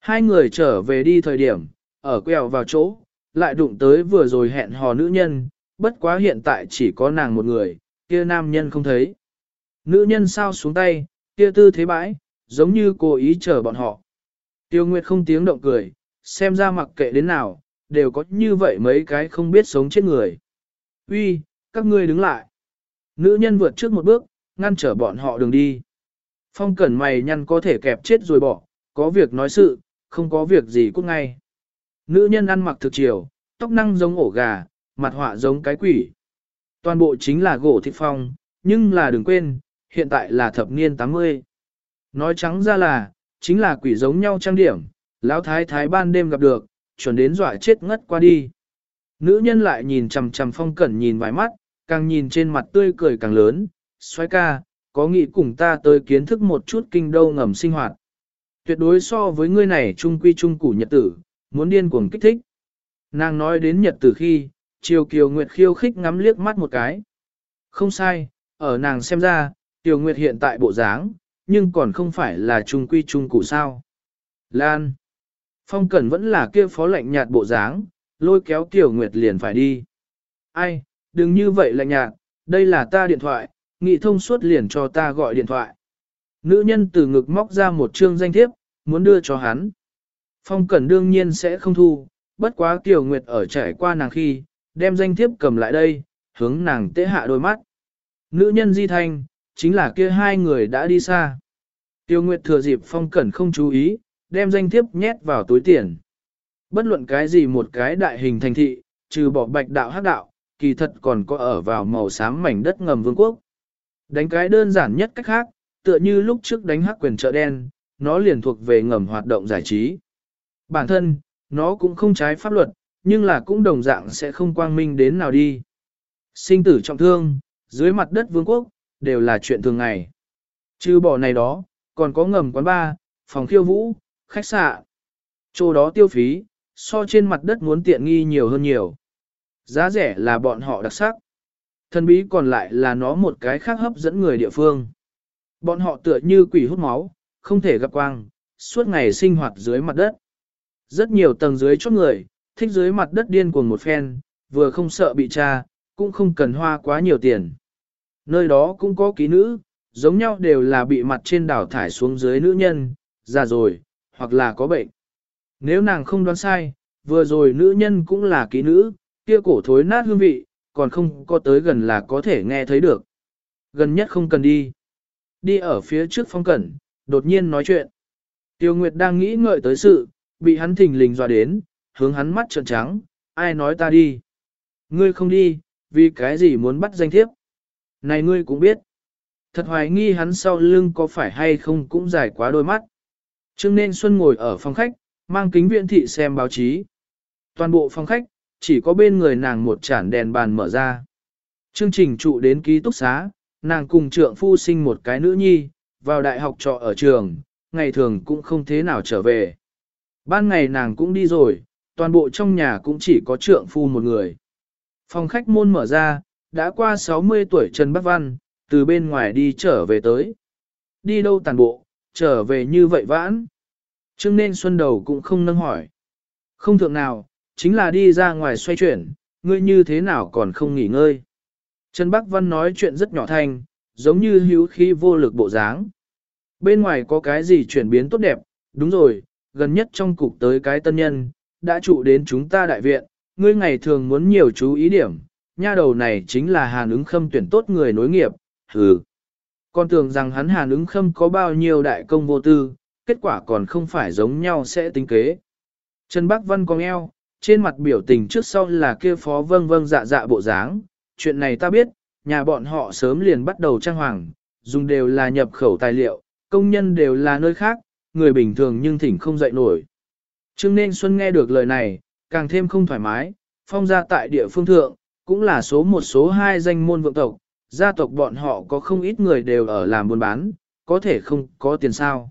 Speaker 1: Hai người trở về đi thời điểm, ở quẹo vào chỗ, lại đụng tới vừa rồi hẹn hò nữ nhân, bất quá hiện tại chỉ có nàng một người, kia nam nhân không thấy. Nữ nhân sao xuống tay, kia tư thế bãi, giống như cố ý chờ bọn họ. Tiêu Nguyệt không tiếng động cười, xem ra mặc kệ đến nào, đều có như vậy mấy cái không biết sống chết người. Uy, các ngươi đứng lại. Nữ nhân vượt trước một bước, ngăn trở bọn họ đường đi. Phong cẩn mày nhăn có thể kẹp chết rồi bỏ, có việc nói sự, không có việc gì cút ngay. Nữ nhân ăn mặc thực chiều, tóc năng giống ổ gà, mặt họa giống cái quỷ. Toàn bộ chính là gỗ thịt phong, nhưng là đừng quên, hiện tại là thập niên 80. Nói trắng ra là, chính là quỷ giống nhau trang điểm, lão thái thái ban đêm gặp được, chuẩn đến dọa chết ngất qua đi. Nữ nhân lại nhìn chằm chằm phong cẩn nhìn vài mắt, càng nhìn trên mặt tươi cười càng lớn, xoay ca, có nghĩ cùng ta tới kiến thức một chút kinh đô ngầm sinh hoạt. Tuyệt đối so với ngươi này trung quy trung củ nhật tử, muốn điên cuồng kích thích. Nàng nói đến nhật tử khi, Triều Kiều Nguyệt khiêu khích ngắm liếc mắt một cái. Không sai, ở nàng xem ra, Tiểu Nguyệt hiện tại bộ dáng, nhưng còn không phải là trung quy trung cụ sao. Lan. Phong Cẩn vẫn là kia phó lạnh nhạt bộ dáng, lôi kéo Tiểu Nguyệt liền phải đi. Ai, đừng như vậy lạnh nhạt, đây là ta điện thoại, nghị thông suốt liền cho ta gọi điện thoại. Nữ nhân từ ngực móc ra một chương danh thiếp, muốn đưa cho hắn. Phong Cẩn đương nhiên sẽ không thu, bất quá Tiểu Nguyệt ở trải qua nàng khi, đem danh thiếp cầm lại đây, hướng nàng tế hạ đôi mắt. Nữ nhân di thanh, chính là kia hai người đã đi xa. Tiêu Nguyệt thừa dịp Phong Cẩn không chú ý, đem danh thiếp nhét vào túi tiền. Bất luận cái gì một cái đại hình thành thị, trừ bỏ bạch đạo hắc đạo, kỳ thật còn có ở vào màu xám mảnh đất ngầm vương quốc. Đánh cái đơn giản nhất cách khác, tựa như lúc trước đánh hắc quyền chợ đen, nó liền thuộc về ngầm hoạt động giải trí. Bản thân, nó cũng không trái pháp luật, nhưng là cũng đồng dạng sẽ không quang minh đến nào đi. Sinh tử trọng thương, dưới mặt đất vương quốc, đều là chuyện thường ngày. Trừ bỏ này đó, còn có ngầm quán bar, phòng khiêu vũ, khách sạn. Chỗ đó tiêu phí, so trên mặt đất muốn tiện nghi nhiều hơn nhiều. Giá rẻ là bọn họ đặc sắc. Thần bí còn lại là nó một cái khác hấp dẫn người địa phương. Bọn họ tựa như quỷ hút máu, không thể gặp quang, suốt ngày sinh hoạt dưới mặt đất. Rất nhiều tầng dưới chốt người, thích dưới mặt đất điên cuồng một phen, vừa không sợ bị tra, cũng không cần hoa quá nhiều tiền. Nơi đó cũng có ký nữ, giống nhau đều là bị mặt trên đảo thải xuống dưới nữ nhân, già rồi, hoặc là có bệnh. Nếu nàng không đoán sai, vừa rồi nữ nhân cũng là ký nữ, kia cổ thối nát hương vị, còn không có tới gần là có thể nghe thấy được. Gần nhất không cần đi. Đi ở phía trước phong cẩn, đột nhiên nói chuyện. Tiêu Nguyệt đang nghĩ ngợi tới sự, bị hắn thình lình dọa đến, hướng hắn mắt trợn trắng, ai nói ta đi. Ngươi không đi, vì cái gì muốn bắt danh thiếp. Này ngươi cũng biết. Thật hoài nghi hắn sau lưng có phải hay không cũng dài quá đôi mắt. Trương nên Xuân ngồi ở phòng khách, mang kính viện thị xem báo chí. Toàn bộ phòng khách, chỉ có bên người nàng một chản đèn bàn mở ra. Chương trình trụ đến ký túc xá, nàng cùng trượng phu sinh một cái nữ nhi, vào đại học trọ ở trường, ngày thường cũng không thế nào trở về. Ban ngày nàng cũng đi rồi, toàn bộ trong nhà cũng chỉ có trượng phu một người. Phòng khách môn mở ra, đã qua 60 tuổi Trần Bắc Văn, từ bên ngoài đi trở về tới. Đi đâu tàn bộ, trở về như vậy vãn. Trương nên xuân đầu cũng không nâng hỏi. Không thượng nào, chính là đi ra ngoài xoay chuyển, ngươi như thế nào còn không nghỉ ngơi. Trần Bắc Văn nói chuyện rất nhỏ thanh, giống như hữu khí vô lực bộ dáng. Bên ngoài có cái gì chuyển biến tốt đẹp, đúng rồi, gần nhất trong cục tới cái tân nhân, đã trụ đến chúng ta đại viện, ngươi ngày thường muốn nhiều chú ý điểm, nha đầu này chính là hàn ứng khâm tuyển tốt người nối nghiệp, hừ. Con tưởng rằng hắn hàn ứng khâm có bao nhiêu đại công vô tư, kết quả còn không phải giống nhau sẽ tính kế. Trần Bắc Văn cong eo, trên mặt biểu tình trước sau là kia phó vâng vâng dạ dạ bộ dáng, chuyện này ta biết, nhà bọn họ sớm liền bắt đầu trang hoàng, dùng đều là nhập khẩu tài liệu, công nhân đều là nơi khác, người bình thường nhưng thỉnh không dậy nổi. Trương nên Xuân nghe được lời này, càng thêm không thoải mái, phong ra tại địa phương thượng, cũng là số một số hai danh môn vượng tộc, gia tộc bọn họ có không ít người đều ở làm buôn bán, có thể không có tiền sao.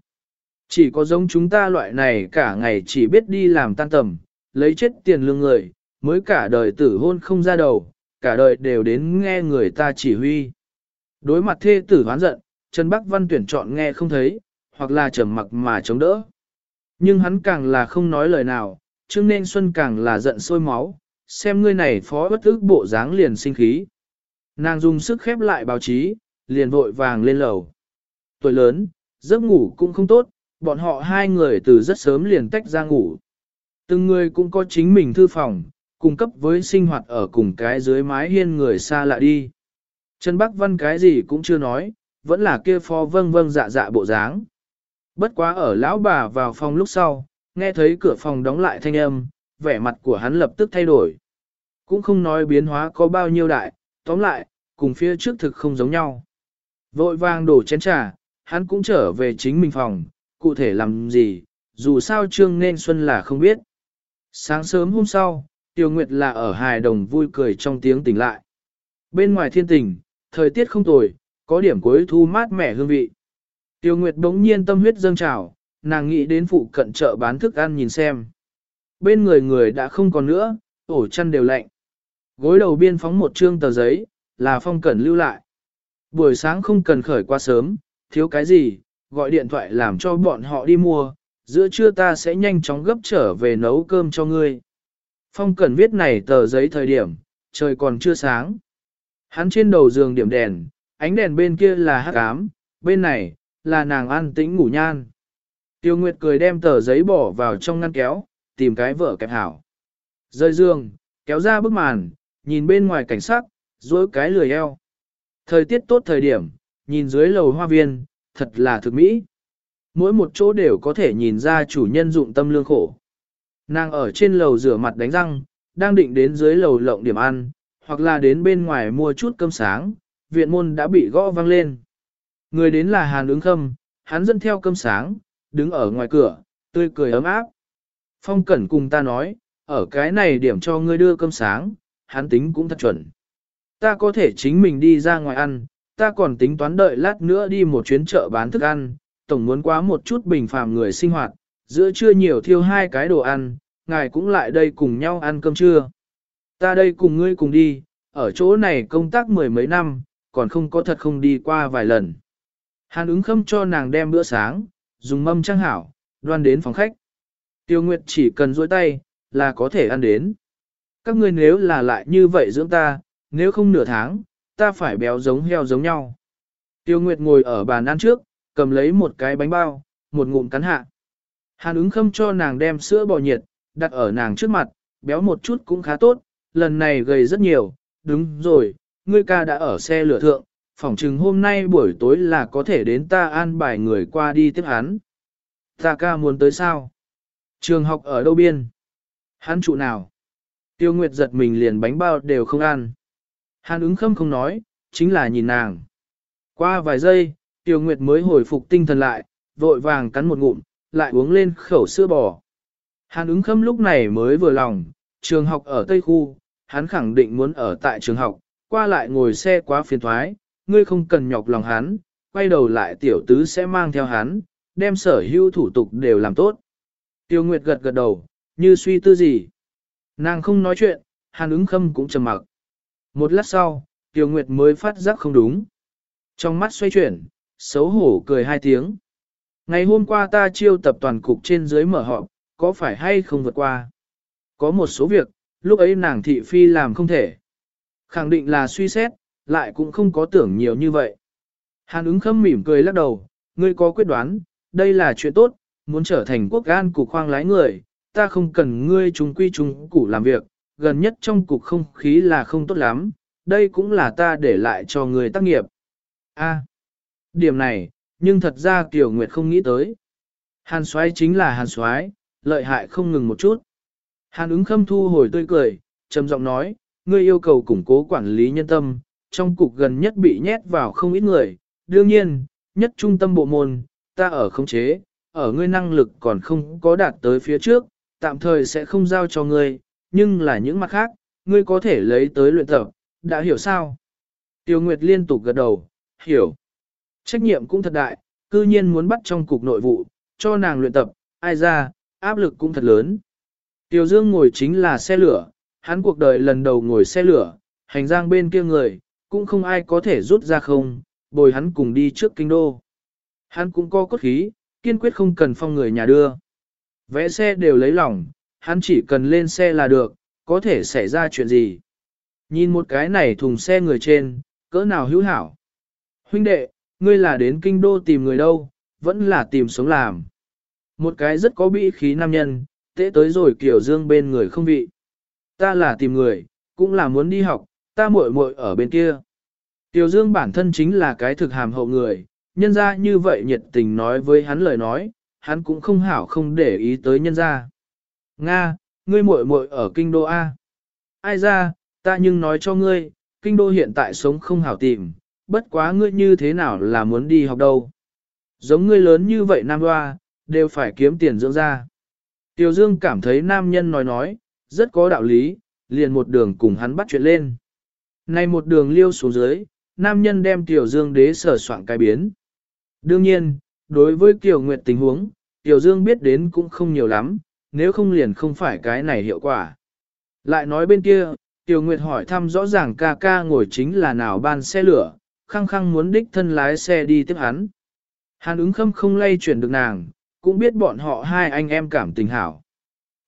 Speaker 1: Chỉ có giống chúng ta loại này cả ngày chỉ biết đi làm tan tầm, lấy chết tiền lương người, mới cả đời tử hôn không ra đầu, cả đời đều đến nghe người ta chỉ huy. Đối mặt thê tử hoán giận, Trần Bắc Văn tuyển chọn nghe không thấy, hoặc là trầm mặc mà chống đỡ. Nhưng hắn càng là không nói lời nào, Trương Nên Xuân càng là giận sôi máu, xem ngươi này phó bất ức bộ dáng liền sinh khí. Nàng dùng sức khép lại báo chí, liền vội vàng lên lầu. Tuổi lớn, giấc ngủ cũng không tốt, bọn họ hai người từ rất sớm liền tách ra ngủ. Từng người cũng có chính mình thư phòng, cung cấp với sinh hoạt ở cùng cái dưới mái hiên người xa lạ đi. Trần Bắc Văn cái gì cũng chưa nói, vẫn là kia phó vâng vâng dạ dạ bộ dáng. Bất quá ở lão bà vào phòng lúc sau, nghe thấy cửa phòng đóng lại thanh âm, vẻ mặt của hắn lập tức thay đổi. Cũng không nói biến hóa có bao nhiêu đại, tóm lại, cùng phía trước thực không giống nhau. Vội vàng đổ chén trà, hắn cũng trở về chính mình phòng, cụ thể làm gì, dù sao Trương nên Xuân là không biết. Sáng sớm hôm sau, Tiêu Nguyệt là ở hài đồng vui cười trong tiếng tỉnh lại. Bên ngoài thiên tình, thời tiết không tồi, có điểm cuối thu mát mẻ hương vị. Tiêu Nguyệt đống nhiên tâm huyết dâng trào, nàng nghĩ đến phụ cận chợ bán thức ăn nhìn xem. Bên người người đã không còn nữa, ổ chăn đều lạnh. Gối đầu biên phóng một trương tờ giấy, là phong cẩn lưu lại. Buổi sáng không cần khởi qua sớm, thiếu cái gì, gọi điện thoại làm cho bọn họ đi mua, giữa trưa ta sẽ nhanh chóng gấp trở về nấu cơm cho ngươi. Phong cẩn viết này tờ giấy thời điểm, trời còn chưa sáng. Hắn trên đầu giường điểm đèn, ánh đèn bên kia là hắc ám, bên này, là nàng an tĩnh ngủ nhan. Tiêu Nguyệt cười đem tờ giấy bỏ vào trong ngăn kéo, tìm cái vợ kẹp hảo. Rơi giường, kéo ra bức màn, nhìn bên ngoài cảnh sắc, dối cái lười eo. Thời tiết tốt thời điểm, nhìn dưới lầu hoa viên, thật là thực mỹ. Mỗi một chỗ đều có thể nhìn ra chủ nhân dụng tâm lương khổ. Nàng ở trên lầu rửa mặt đánh răng, đang định đến dưới lầu lộng điểm ăn, hoặc là đến bên ngoài mua chút cơm sáng, viện môn đã bị gõ vang lên. Người đến là Hàn ứng khâm, hắn dẫn theo cơm sáng, đứng ở ngoài cửa, tươi cười ấm áp. Phong Cẩn cùng ta nói, ở cái này điểm cho ngươi đưa cơm sáng, hắn tính cũng thật chuẩn. Ta có thể chính mình đi ra ngoài ăn, ta còn tính toán đợi lát nữa đi một chuyến chợ bán thức ăn, tổng muốn quá một chút bình phàm người sinh hoạt, giữa trưa nhiều thiêu hai cái đồ ăn, ngài cũng lại đây cùng nhau ăn cơm trưa. Ta đây cùng ngươi cùng đi, ở chỗ này công tác mười mấy năm, còn không có thật không đi qua vài lần. Hàn ứng khâm cho nàng đem bữa sáng, dùng mâm trang hảo, đoan đến phòng khách. Tiêu Nguyệt chỉ cần duỗi tay, là có thể ăn đến. Các ngươi nếu là lại như vậy dưỡng ta, nếu không nửa tháng, ta phải béo giống heo giống nhau. Tiêu Nguyệt ngồi ở bàn ăn trước, cầm lấy một cái bánh bao, một ngụm cắn hạ. Hàn ứng khâm cho nàng đem sữa bò nhiệt, đặt ở nàng trước mặt, béo một chút cũng khá tốt, lần này gầy rất nhiều, đúng rồi, ngươi ca đã ở xe lửa thượng, phỏng chừng hôm nay buổi tối là có thể đến ta an bài người qua đi tiếp hắn. Ta ca muốn tới sao? Trường học ở đâu biên? Hắn trụ nào? Tiêu Nguyệt giật mình liền bánh bao đều không ăn. Hàn ứng khâm không nói, chính là nhìn nàng. Qua vài giây, Tiêu Nguyệt mới hồi phục tinh thần lại, vội vàng cắn một ngụm, lại uống lên khẩu sữa bò. Hàn ứng khâm lúc này mới vừa lòng, trường học ở Tây Khu, hắn khẳng định muốn ở tại trường học, qua lại ngồi xe quá phiền thoái, ngươi không cần nhọc lòng hắn, quay đầu lại tiểu tứ sẽ mang theo hắn, đem sở hữu thủ tục đều làm tốt. Tiêu Nguyệt gật gật đầu, như suy tư gì. Nàng không nói chuyện, hàn ứng khâm cũng trầm mặc. Một lát sau, Tiêu Nguyệt mới phát giác không đúng. Trong mắt xoay chuyển, xấu hổ cười hai tiếng. Ngày hôm qua ta chiêu tập toàn cục trên dưới mở họp, có phải hay không vượt qua? Có một số việc, lúc ấy nàng thị phi làm không thể. Khẳng định là suy xét, lại cũng không có tưởng nhiều như vậy. Hàn ứng khâm mỉm cười lắc đầu, ngươi có quyết đoán, đây là chuyện tốt, muốn trở thành quốc gan cục khoang lái người, ta không cần ngươi chúng quy chúng củ làm việc, gần nhất trong cục không khí là không tốt lắm, đây cũng là ta để lại cho người tác nghiệp. A, điểm này, nhưng thật ra Kiều Nguyệt không nghĩ tới. Hàn soái chính là hàn soái, lợi hại không ngừng một chút. Hàn ứng khâm thu hồi tươi cười, trầm giọng nói, ngươi yêu cầu củng cố quản lý nhân tâm, trong cục gần nhất bị nhét vào không ít người, đương nhiên, nhất trung tâm bộ môn, ta ở không chế, ở ngươi năng lực còn không có đạt tới phía trước, tạm thời sẽ không giao cho ngươi, nhưng là những mặt khác, ngươi có thể lấy tới luyện tập, đã hiểu sao? Tiêu Nguyệt liên tục gật đầu, hiểu. Trách nhiệm cũng thật đại, cư nhiên muốn bắt trong cục nội vụ, cho nàng luyện tập, ai ra, áp lực cũng thật lớn. Tiêu Dương ngồi chính là xe lửa, hắn cuộc đời lần đầu ngồi xe lửa, hành giang bên kia người, cũng không ai có thể rút ra không, bồi hắn cùng đi trước kinh đô. Hắn cũng có cốt khí, kiên quyết không cần phong người nhà đưa. Vẽ xe đều lấy lòng, hắn chỉ cần lên xe là được, có thể xảy ra chuyện gì. Nhìn một cái này thùng xe người trên, cỡ nào hữu hảo. Huynh đệ, ngươi là đến kinh đô tìm người đâu, vẫn là tìm sống làm. Một cái rất có bị khí nam nhân, tế tới rồi kiểu dương bên người không vị. Ta là tìm người, cũng là muốn đi học, ta muội muội ở bên kia. Tiểu Dương bản thân chính là cái thực hàm hậu người, nhân ra như vậy nhiệt tình nói với hắn lời nói, hắn cũng không hảo không để ý tới nhân ra. Nga, ngươi muội muội ở kinh đô A. Ai ra, ta nhưng nói cho ngươi, kinh đô hiện tại sống không hảo tìm, bất quá ngươi như thế nào là muốn đi học đâu. Giống ngươi lớn như vậy nam hoa, đều phải kiếm tiền dưỡng ra. Tiểu Dương cảm thấy nam nhân nói nói, rất có đạo lý, liền một đường cùng hắn bắt chuyện lên. Này một đường liêu xuống dưới, nam nhân đem Tiểu Dương đế sở soạn cái biến. Đương nhiên, đối với Kiều Nguyệt tình huống, Tiểu Dương biết đến cũng không nhiều lắm, nếu không liền không phải cái này hiệu quả. Lại nói bên kia, Tiểu Nguyệt hỏi thăm rõ ràng ca ca ngồi chính là nào ban xe lửa, khăng khăng muốn đích thân lái xe đi tiếp hắn. Hàn ứng khâm không lay chuyển được nàng, cũng biết bọn họ hai anh em cảm tình hảo.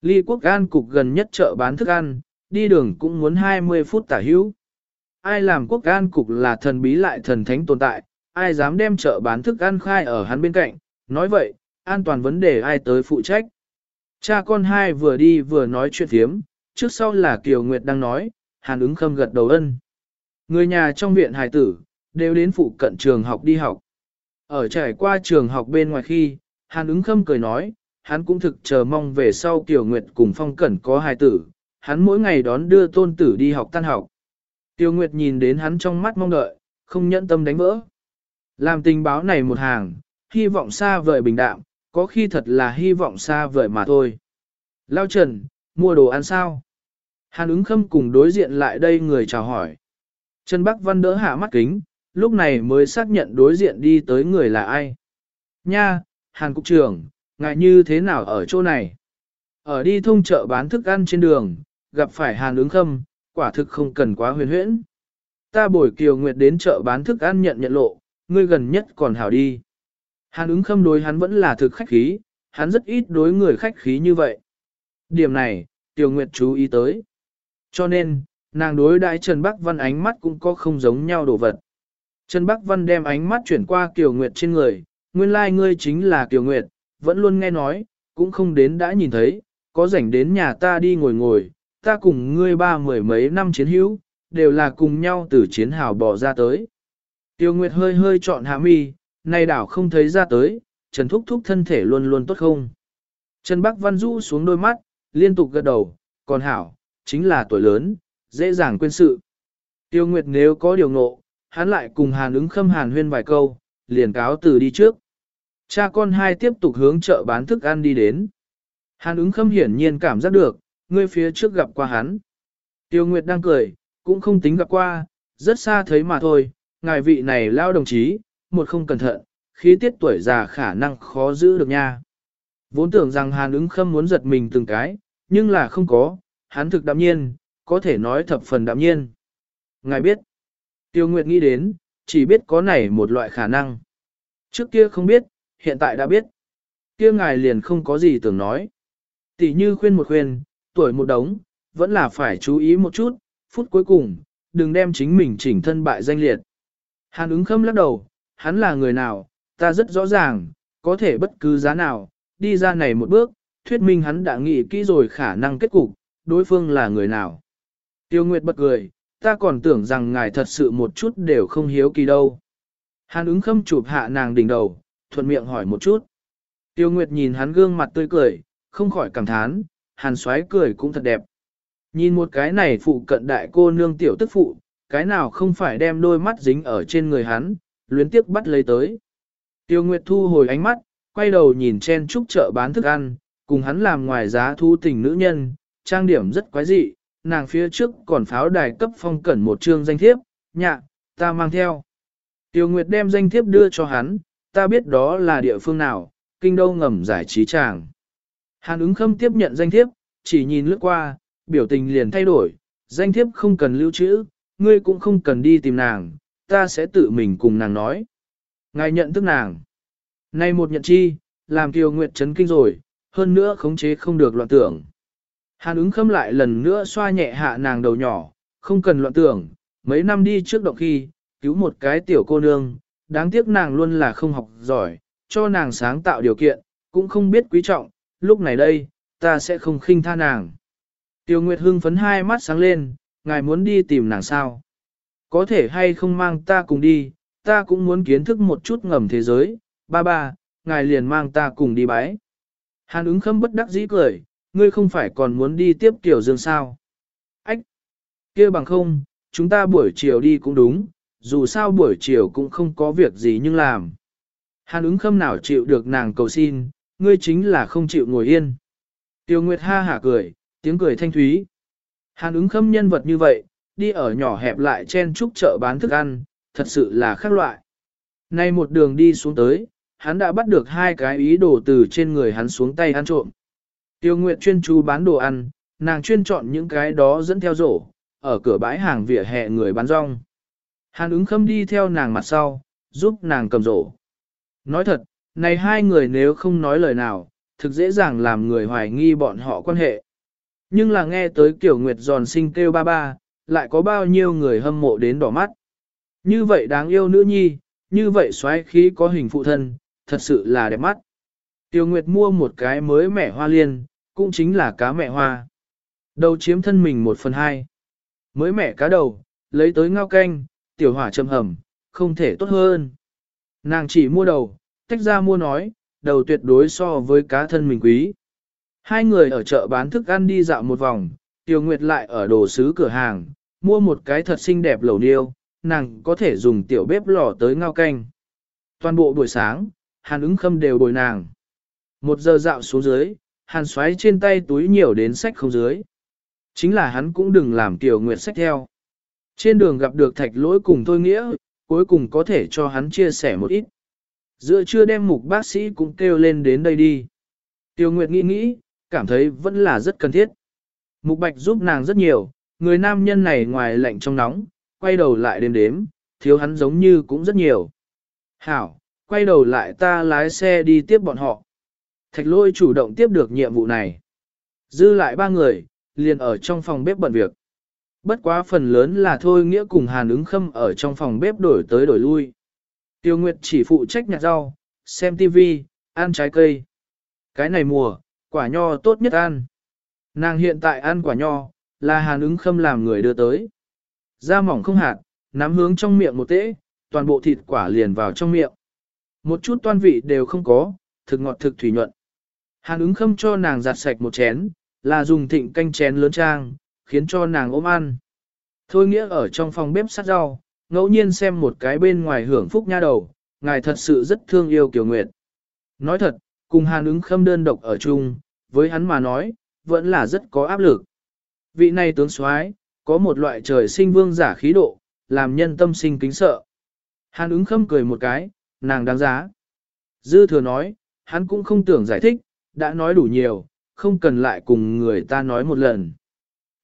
Speaker 1: Ly quốc an cục gần nhất chợ bán thức ăn, đi đường cũng muốn 20 phút tả hữu. Ai làm quốc an cục là thần bí lại thần thánh tồn tại, ai dám đem chợ bán thức ăn khai ở hắn bên cạnh, nói vậy, an toàn vấn đề ai tới phụ trách. Cha con hai vừa đi vừa nói chuyện thiếm, trước sau là Kiều Nguyệt đang nói, Hàn ứng khâm gật đầu ân. Người nhà trong viện hài tử, đều đến phụ cận trường học đi học. Ở trải qua trường học bên ngoài khi, Hàn ứng khâm cười nói, hắn cũng thực chờ mong về sau Kiều Nguyệt cùng Phong Cẩn có hài tử, hắn mỗi ngày đón đưa tôn tử đi học tan học. Tiêu Nguyệt nhìn đến hắn trong mắt mong đợi, không nhẫn tâm đánh vỡ. Làm tình báo này một hàng, hy vọng xa vời bình đạm, có khi thật là hy vọng xa vời mà thôi. Lao Trần, mua đồ ăn sao? Hàn ứng khâm cùng đối diện lại đây người chào hỏi. Trần Bắc Văn đỡ hạ mắt kính, lúc này mới xác nhận đối diện đi tới người là ai. Nha, Hàn Cục trưởng, ngại như thế nào ở chỗ này? Ở đi thông chợ bán thức ăn trên đường, gặp phải Hàn ứng khâm, quả thực không cần quá huyền huyễn. Ta bồi Kiều Nguyệt đến chợ bán thức ăn nhận nhận lộ, ngươi gần nhất còn hảo đi. Hàn ứng khâm đối hắn vẫn là thực khách khí, hắn rất ít đối người khách khí như vậy. Điểm này, Tiểu Nguyệt chú ý tới. Cho nên, nàng đối đại Trần Bắc Văn ánh mắt cũng có không giống nhau đồ vật. Trần Bắc Văn đem ánh mắt chuyển qua Tiểu Nguyệt trên người, nguyên lai like ngươi chính là Tiểu Nguyệt, vẫn luôn nghe nói, cũng không đến đã nhìn thấy, có rảnh đến nhà ta đi ngồi ngồi, ta cùng ngươi ba mười mấy năm chiến hữu, đều là cùng nhau từ chiến hào bỏ ra tới. Tiêu Nguyệt hơi hơi chọn hạ mi, nay đảo không thấy ra tới, Trần Thúc Thúc thân thể luôn luôn tốt không. Trần Bắc Văn rũ xuống đôi mắt, liên tục gật đầu, còn hảo, chính là tuổi lớn, dễ dàng quên sự. Tiêu Nguyệt nếu có điều ngộ, hắn lại cùng Hàn ứng khâm Hàn huyên vài câu, liền cáo từ đi trước. Cha con hai tiếp tục hướng chợ bán thức ăn đi đến. Hàn ứng khâm hiển nhiên cảm giác được, ngươi phía trước gặp qua hắn. Tiêu Nguyệt đang cười, cũng không tính gặp qua, rất xa thấy mà thôi, ngài vị này lao đồng chí, một không cẩn thận, khí tiết tuổi già khả năng khó giữ được nha. Vốn tưởng rằng Hàn ứng khâm muốn giật mình từng cái, nhưng là không có, hắn thực đạm nhiên, có thể nói thập phần đạm nhiên. Ngài biết, Tiêu Nguyệt nghĩ đến, chỉ biết có này một loại khả năng. Trước kia không biết, hiện tại đã biết. Kia ngài liền không có gì tưởng nói. Tỷ như khuyên một khuyên, tuổi một đống, vẫn là phải chú ý một chút, phút cuối cùng, đừng đem chính mình chỉnh thân bại danh liệt. Hàn ứng khâm lắc đầu, hắn là người nào, ta rất rõ ràng, có thể bất cứ giá nào, đi ra này một bước, thuyết minh hắn đã nghĩ kỹ rồi khả năng kết cục, đối phương là người nào. Tiêu Nguyệt bật cười, ta còn tưởng rằng ngài thật sự một chút đều không hiếu kỳ đâu. Hàn ứng khâm chụp hạ nàng đỉnh đầu, thuận miệng hỏi một chút. Tiêu Nguyệt nhìn hắn gương mặt tươi cười, không khỏi cảm thán, hàn xoáy cười cũng thật đẹp. Nhìn một cái này phụ cận đại cô nương tiểu tức phụ, cái nào không phải đem đôi mắt dính ở trên người hắn, luyến tiếc bắt lấy tới. Tiêu Nguyệt thu hồi ánh mắt, quay đầu nhìn chen trúc chợ bán thức ăn, cùng hắn làm ngoài giá thu tình nữ nhân, trang điểm rất quái dị, nàng phía trước còn pháo đài cấp phong cẩn một chương danh thiếp, nhạ, ta mang theo. Tiêu Nguyệt đem danh thiếp đưa cho hắn, ta biết đó là địa phương nào, kinh đô ngầm giải trí tràng. Hàn ứng khâm tiếp nhận danh thiếp, chỉ nhìn lướt qua, biểu tình liền thay đổi, danh thiếp không cần lưu trữ, ngươi cũng không cần đi tìm nàng, ta sẽ tự mình cùng nàng nói. Ngài nhận thức nàng. Này một nhận chi, làm Kiều Nguyệt chấn kinh rồi, hơn nữa khống chế không được loạn tưởng. Hàn ứng khâm lại lần nữa xoa nhẹ hạ nàng đầu nhỏ, không cần loạn tưởng, mấy năm đi trước động khi, cứu một cái tiểu cô nương, đáng tiếc nàng luôn là không học giỏi, cho nàng sáng tạo điều kiện, cũng không biết quý trọng, lúc này đây, ta sẽ không khinh tha nàng. Tiêu Nguyệt hưng phấn hai mắt sáng lên, ngài muốn đi tìm nàng sao? Có thể hay không mang ta cùng đi, ta cũng muốn kiến thức một chút ngầm thế giới, ba ba, ngài liền mang ta cùng đi bái. Hàn ứng khâm bất đắc dĩ cười, ngươi không phải còn muốn đi tiếp tiểu dương sao? Ách! kia bằng không, chúng ta buổi chiều đi cũng đúng, dù sao buổi chiều cũng không có việc gì nhưng làm. Hàn ứng khâm nào chịu được nàng cầu xin, ngươi chính là không chịu ngồi yên. Tiêu Nguyệt ha hả cười, tiếng cười thanh thúy. Hàn ứng khâm nhân vật như vậy, đi ở nhỏ hẹp lại chen trúc chợ bán thức ăn, thật sự là khác loại. Nay một đường đi xuống tới, hắn đã bắt được hai cái ý đồ từ trên người hắn xuống tay ăn trộm. Tiêu Nguyệt chuyên chú bán đồ ăn, nàng chuyên chọn những cái đó dẫn theo rổ, ở cửa bãi hàng vỉa hè người bán rong. Hàn ứng khâm đi theo nàng mặt sau, giúp nàng cầm rổ. Nói thật, này hai người nếu không nói lời nào, thực dễ dàng làm người hoài nghi bọn họ quan hệ. Nhưng là nghe tới kiểu nguyệt giòn sinh kêu ba ba, lại có bao nhiêu người hâm mộ đến đỏ mắt. Như vậy đáng yêu nữ nhi, như vậy xoáy khí có hình phụ thân, thật sự là đẹp mắt. Tiêu Nguyệt mua một cái mới mẻ hoa liên, cũng chính là cá mẹ hoa. Đầu chiếm thân mình một phần hai. Mới mẻ cá đầu, lấy tới ngao canh, tiểu hỏa châm hầm, không thể tốt hơn. Nàng chỉ mua đầu, tách ra mua nói, đầu tuyệt đối so với cá thân mình quý. Hai người ở chợ bán thức ăn đi dạo một vòng, Tiêu Nguyệt lại ở đồ sứ cửa hàng, mua một cái thật xinh đẹp lẩu niêu, nàng có thể dùng tiểu bếp lò tới ngao canh. Toàn bộ buổi sáng, hàn ứng khâm đều bồi nàng. Một giờ dạo xuống dưới, hàn xoáy trên tay túi nhiều đến sách không dưới. Chính là hắn cũng đừng làm tiểu nguyệt sách theo. Trên đường gặp được thạch lỗi cùng thôi nghĩa, cuối cùng có thể cho hắn chia sẻ một ít. Giữa trưa đem mục bác sĩ cũng kêu lên đến đây đi. Tiêu Nguyệt nghĩ nghĩ, cảm thấy vẫn là rất cần thiết. Mục Bạch giúp nàng rất nhiều, người nam nhân này ngoài lạnh trong nóng, quay đầu lại đêm đếm, thiếu hắn giống như cũng rất nhiều. Hảo, quay đầu lại ta lái xe đi tiếp bọn họ. Thạch lôi chủ động tiếp được nhiệm vụ này. Dư lại ba người, liền ở trong phòng bếp bận việc. Bất quá phần lớn là thôi nghĩa cùng hàn ứng khâm ở trong phòng bếp đổi tới đổi lui. Tiêu Nguyệt chỉ phụ trách nhặt rau, xem tivi, ăn trái cây. Cái này mùa, quả nho tốt nhất ăn. Nàng hiện tại ăn quả nho, là hàn ứng khâm làm người đưa tới. Da mỏng không hạt, nắm hướng trong miệng một tễ, toàn bộ thịt quả liền vào trong miệng. Một chút toan vị đều không có, thực ngọt thực thủy nhuận. Hàn ứng khâm cho nàng giặt sạch một chén, là dùng thịnh canh chén lớn trang, khiến cho nàng ôm ăn. Thôi nghĩa ở trong phòng bếp sát rau, ngẫu nhiên xem một cái bên ngoài hưởng phúc nha đầu, ngài thật sự rất thương yêu Kiều Nguyệt. Nói thật, cùng hàn ứng khâm đơn độc ở chung, với hắn mà nói, vẫn là rất có áp lực. Vị này tướng soái có một loại trời sinh vương giả khí độ, làm nhân tâm sinh kính sợ. Hàn ứng khâm cười một cái, nàng đáng giá. Dư thừa nói, hắn cũng không tưởng giải thích, đã nói đủ nhiều, không cần lại cùng người ta nói một lần.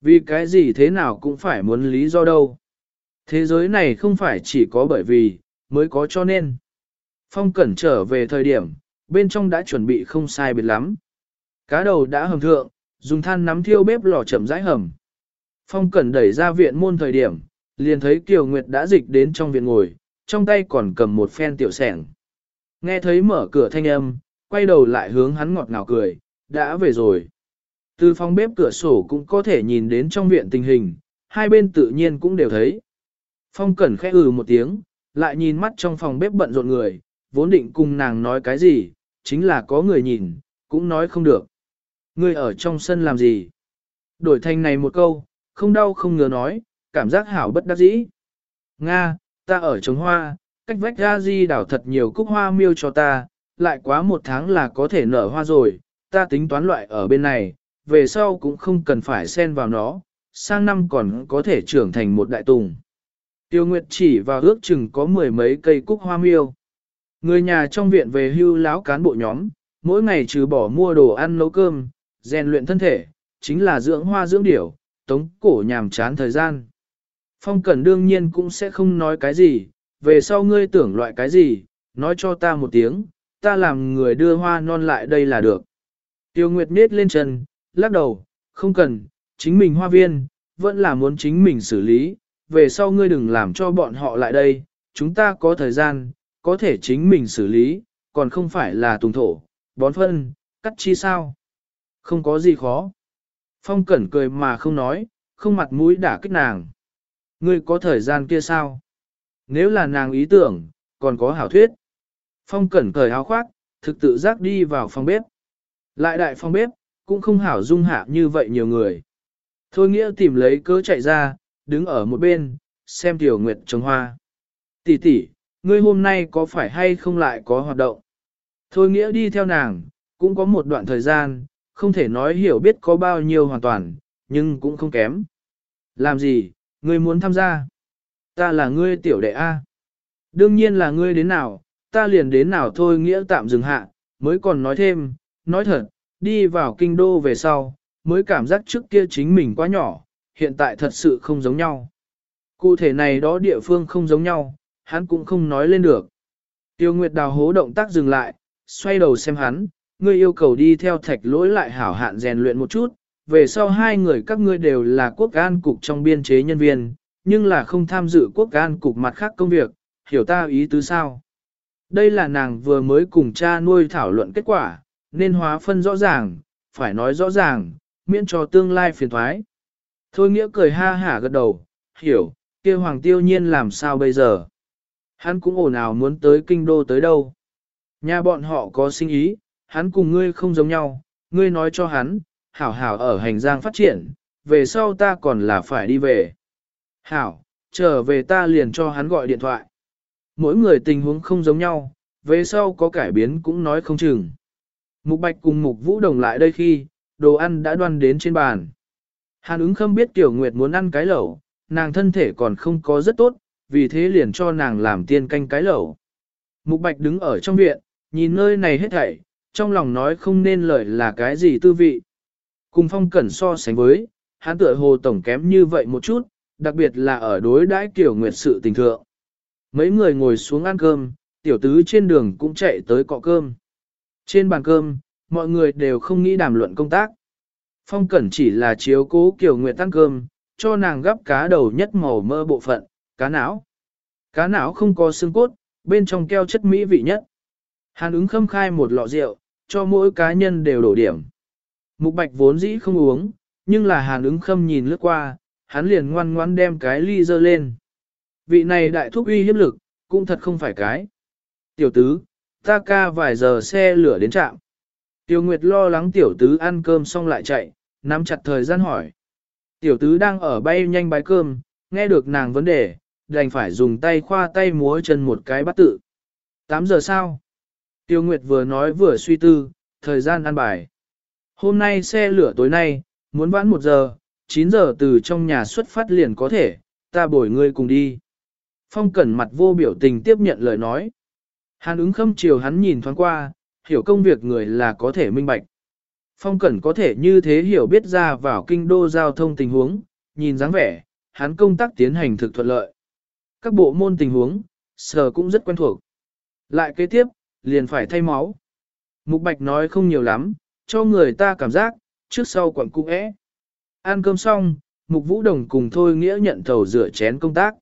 Speaker 1: Vì cái gì thế nào cũng phải muốn lý do đâu. Thế giới này không phải chỉ có bởi vì, mới có cho nên. Phong cẩn trở về thời điểm, bên trong đã chuẩn bị không sai biệt lắm. Cá đầu đã hầm thượng, dùng than nắm thiêu bếp lò chậm rãi hầm. Phong cẩn đẩy ra viện môn thời điểm, liền thấy Kiều Nguyệt đã dịch đến trong viện ngồi, trong tay còn cầm một phen tiểu sẻng. Nghe thấy mở cửa thanh âm, quay đầu lại hướng hắn ngọt ngào cười, đã về rồi. Từ phòng bếp cửa sổ cũng có thể nhìn đến trong viện tình hình, hai bên tự nhiên cũng đều thấy. Phong cẩn khẽ ừ một tiếng, lại nhìn mắt trong phòng bếp bận rộn người, vốn định cùng nàng nói cái gì, chính là có người nhìn, cũng nói không được. Người ở trong sân làm gì? Đổi thành này một câu, không đau không ngừa nói, cảm giác hảo bất đắc dĩ. Nga, ta ở trống hoa, cách vách ra di đảo thật nhiều cúc hoa miêu cho ta, lại quá một tháng là có thể nở hoa rồi, ta tính toán loại ở bên này, về sau cũng không cần phải xen vào nó, sang năm còn có thể trưởng thành một đại tùng. Tiêu Nguyệt chỉ vào ước chừng có mười mấy cây cúc hoa miêu. Người nhà trong viện về hưu láo cán bộ nhóm, mỗi ngày trừ bỏ mua đồ ăn nấu cơm, rèn luyện thân thể, chính là dưỡng hoa dưỡng điểu, tống cổ nhàm chán thời gian. Phong Cẩn đương nhiên cũng sẽ không nói cái gì, về sau ngươi tưởng loại cái gì, nói cho ta một tiếng, ta làm người đưa hoa non lại đây là được. Tiêu Nguyệt nết lên chân, lắc đầu, không cần, chính mình hoa viên, vẫn là muốn chính mình xử lý, về sau ngươi đừng làm cho bọn họ lại đây, chúng ta có thời gian, có thể chính mình xử lý, còn không phải là tùng thổ, bón phân, cắt chi sao. Không có gì khó. Phong Cẩn cười mà không nói, không mặt mũi đả kích nàng. Ngươi có thời gian kia sao? Nếu là nàng ý tưởng, còn có hảo thuyết. Phong Cẩn cởi áo khoác, thực tự giác đi vào phòng bếp. Lại đại phòng bếp, cũng không hảo dung hạ như vậy nhiều người. Thôi nghĩa tìm lấy cớ chạy ra, đứng ở một bên, xem tiểu nguyệt trồng hoa. Tỷ tỷ, ngươi hôm nay có phải hay không lại có hoạt động? Thôi nghĩa đi theo nàng, cũng có một đoạn thời gian, không thể nói hiểu biết có bao nhiêu hoàn toàn, nhưng cũng không kém. Làm gì, ngươi muốn tham gia? Ta là ngươi tiểu đệ A. Đương nhiên là ngươi đến nào, ta liền đến nào thôi nghĩa tạm dừng hạ, mới còn nói thêm, nói thật, đi vào kinh đô về sau, mới cảm giác trước kia chính mình quá nhỏ, hiện tại thật sự không giống nhau. Cụ thể này đó địa phương không giống nhau, hắn cũng không nói lên được. Tiêu Nguyệt Đào hố động tác dừng lại, xoay đầu xem hắn, ngươi yêu cầu đi theo thạch lỗi lại hảo hạn rèn luyện một chút, về sau hai người các ngươi đều là quốc an cục trong biên chế nhân viên, nhưng là không tham dự quốc an cục mặt khác công việc, hiểu ta ý tứ sao. Đây là nàng vừa mới cùng cha nuôi thảo luận kết quả, nên hóa phân rõ ràng, phải nói rõ ràng, miễn cho tương lai phiền thoái. Thôi nghĩa cười ha hả gật đầu, hiểu, kia hoàng tiêu nhiên làm sao bây giờ. Hắn cũng ồn ào muốn tới kinh đô tới đâu. Nhà bọn họ có sinh ý, hắn cùng ngươi không giống nhau, ngươi nói cho hắn, hảo hảo ở hành giang phát triển, về sau ta còn là phải đi về. Hảo, trở về ta liền cho hắn gọi điện thoại. Mỗi người tình huống không giống nhau, về sau có cải biến cũng nói không chừng. Mục Bạch cùng Mục Vũ Đồng lại đây khi, đồ ăn đã đoan đến trên bàn. Hàn ứng không biết Tiểu Nguyệt muốn ăn cái lẩu, nàng thân thể còn không có rất tốt, vì thế liền cho nàng làm tiên canh cái lẩu. Mục Bạch đứng ở trong viện, nhìn nơi này hết thảy, trong lòng nói không nên lời là cái gì tư vị. Cùng phong cẩn so sánh với, hắn tựa hồ tổng kém như vậy một chút, đặc biệt là ở đối đãi Tiểu Nguyệt sự tình thượng. Mấy người ngồi xuống ăn cơm, tiểu tứ trên đường cũng chạy tới cọ cơm. Trên bàn cơm, mọi người đều không nghĩ đàm luận công tác. Phong Cẩn chỉ là chiếu cố Kiều Nguyệt tăng cơm, cho nàng gắp cá đầu nhất màu mơ bộ phận, cá não. Cá não không có xương cốt, bên trong keo chất mỹ vị nhất. Hàn ứng khâm khai một lọ rượu, cho mỗi cá nhân đều đổ điểm. Mục bạch vốn dĩ không uống, nhưng là hàn ứng khâm nhìn lướt qua, hắn liền ngoan ngoan đem cái ly dơ lên. Vị này đại thúc uy hiếp lực, cũng thật không phải cái. Tiểu tứ, ta ca vài giờ xe lửa đến trạm. Tiểu Nguyệt lo lắng tiểu tứ ăn cơm xong lại chạy, nắm chặt thời gian hỏi. Tiểu tứ đang ở bay nhanh bái cơm, nghe được nàng vấn đề, đành phải dùng tay khoa tay múa chân một cái bắt tự. 8 giờ sao? Tiêu Nguyệt vừa nói vừa suy tư, thời gian ăn bài. Hôm nay xe lửa tối nay, muốn vãn 1 giờ, 9 giờ từ trong nhà xuất phát liền có thể, ta bồi ngươi cùng đi. Phong cẩn mặt vô biểu tình tiếp nhận lời nói. Hàn ứng khâm chiều hắn nhìn thoáng qua, hiểu công việc người là có thể minh bạch. Phong cẩn có thể như thế hiểu biết ra vào kinh đô giao thông tình huống, nhìn dáng vẻ, hắn công tác tiến hành thực thuận lợi. Các bộ môn tình huống, sở cũng rất quen thuộc. Lại kế tiếp, liền phải thay máu. Mục Bạch nói không nhiều lắm, cho người ta cảm giác, trước sau quẩn cung ẽ. Ăn cơm xong, Mục Vũ Đồng cùng Thôi Nghĩa nhận thầu rửa chén công tác.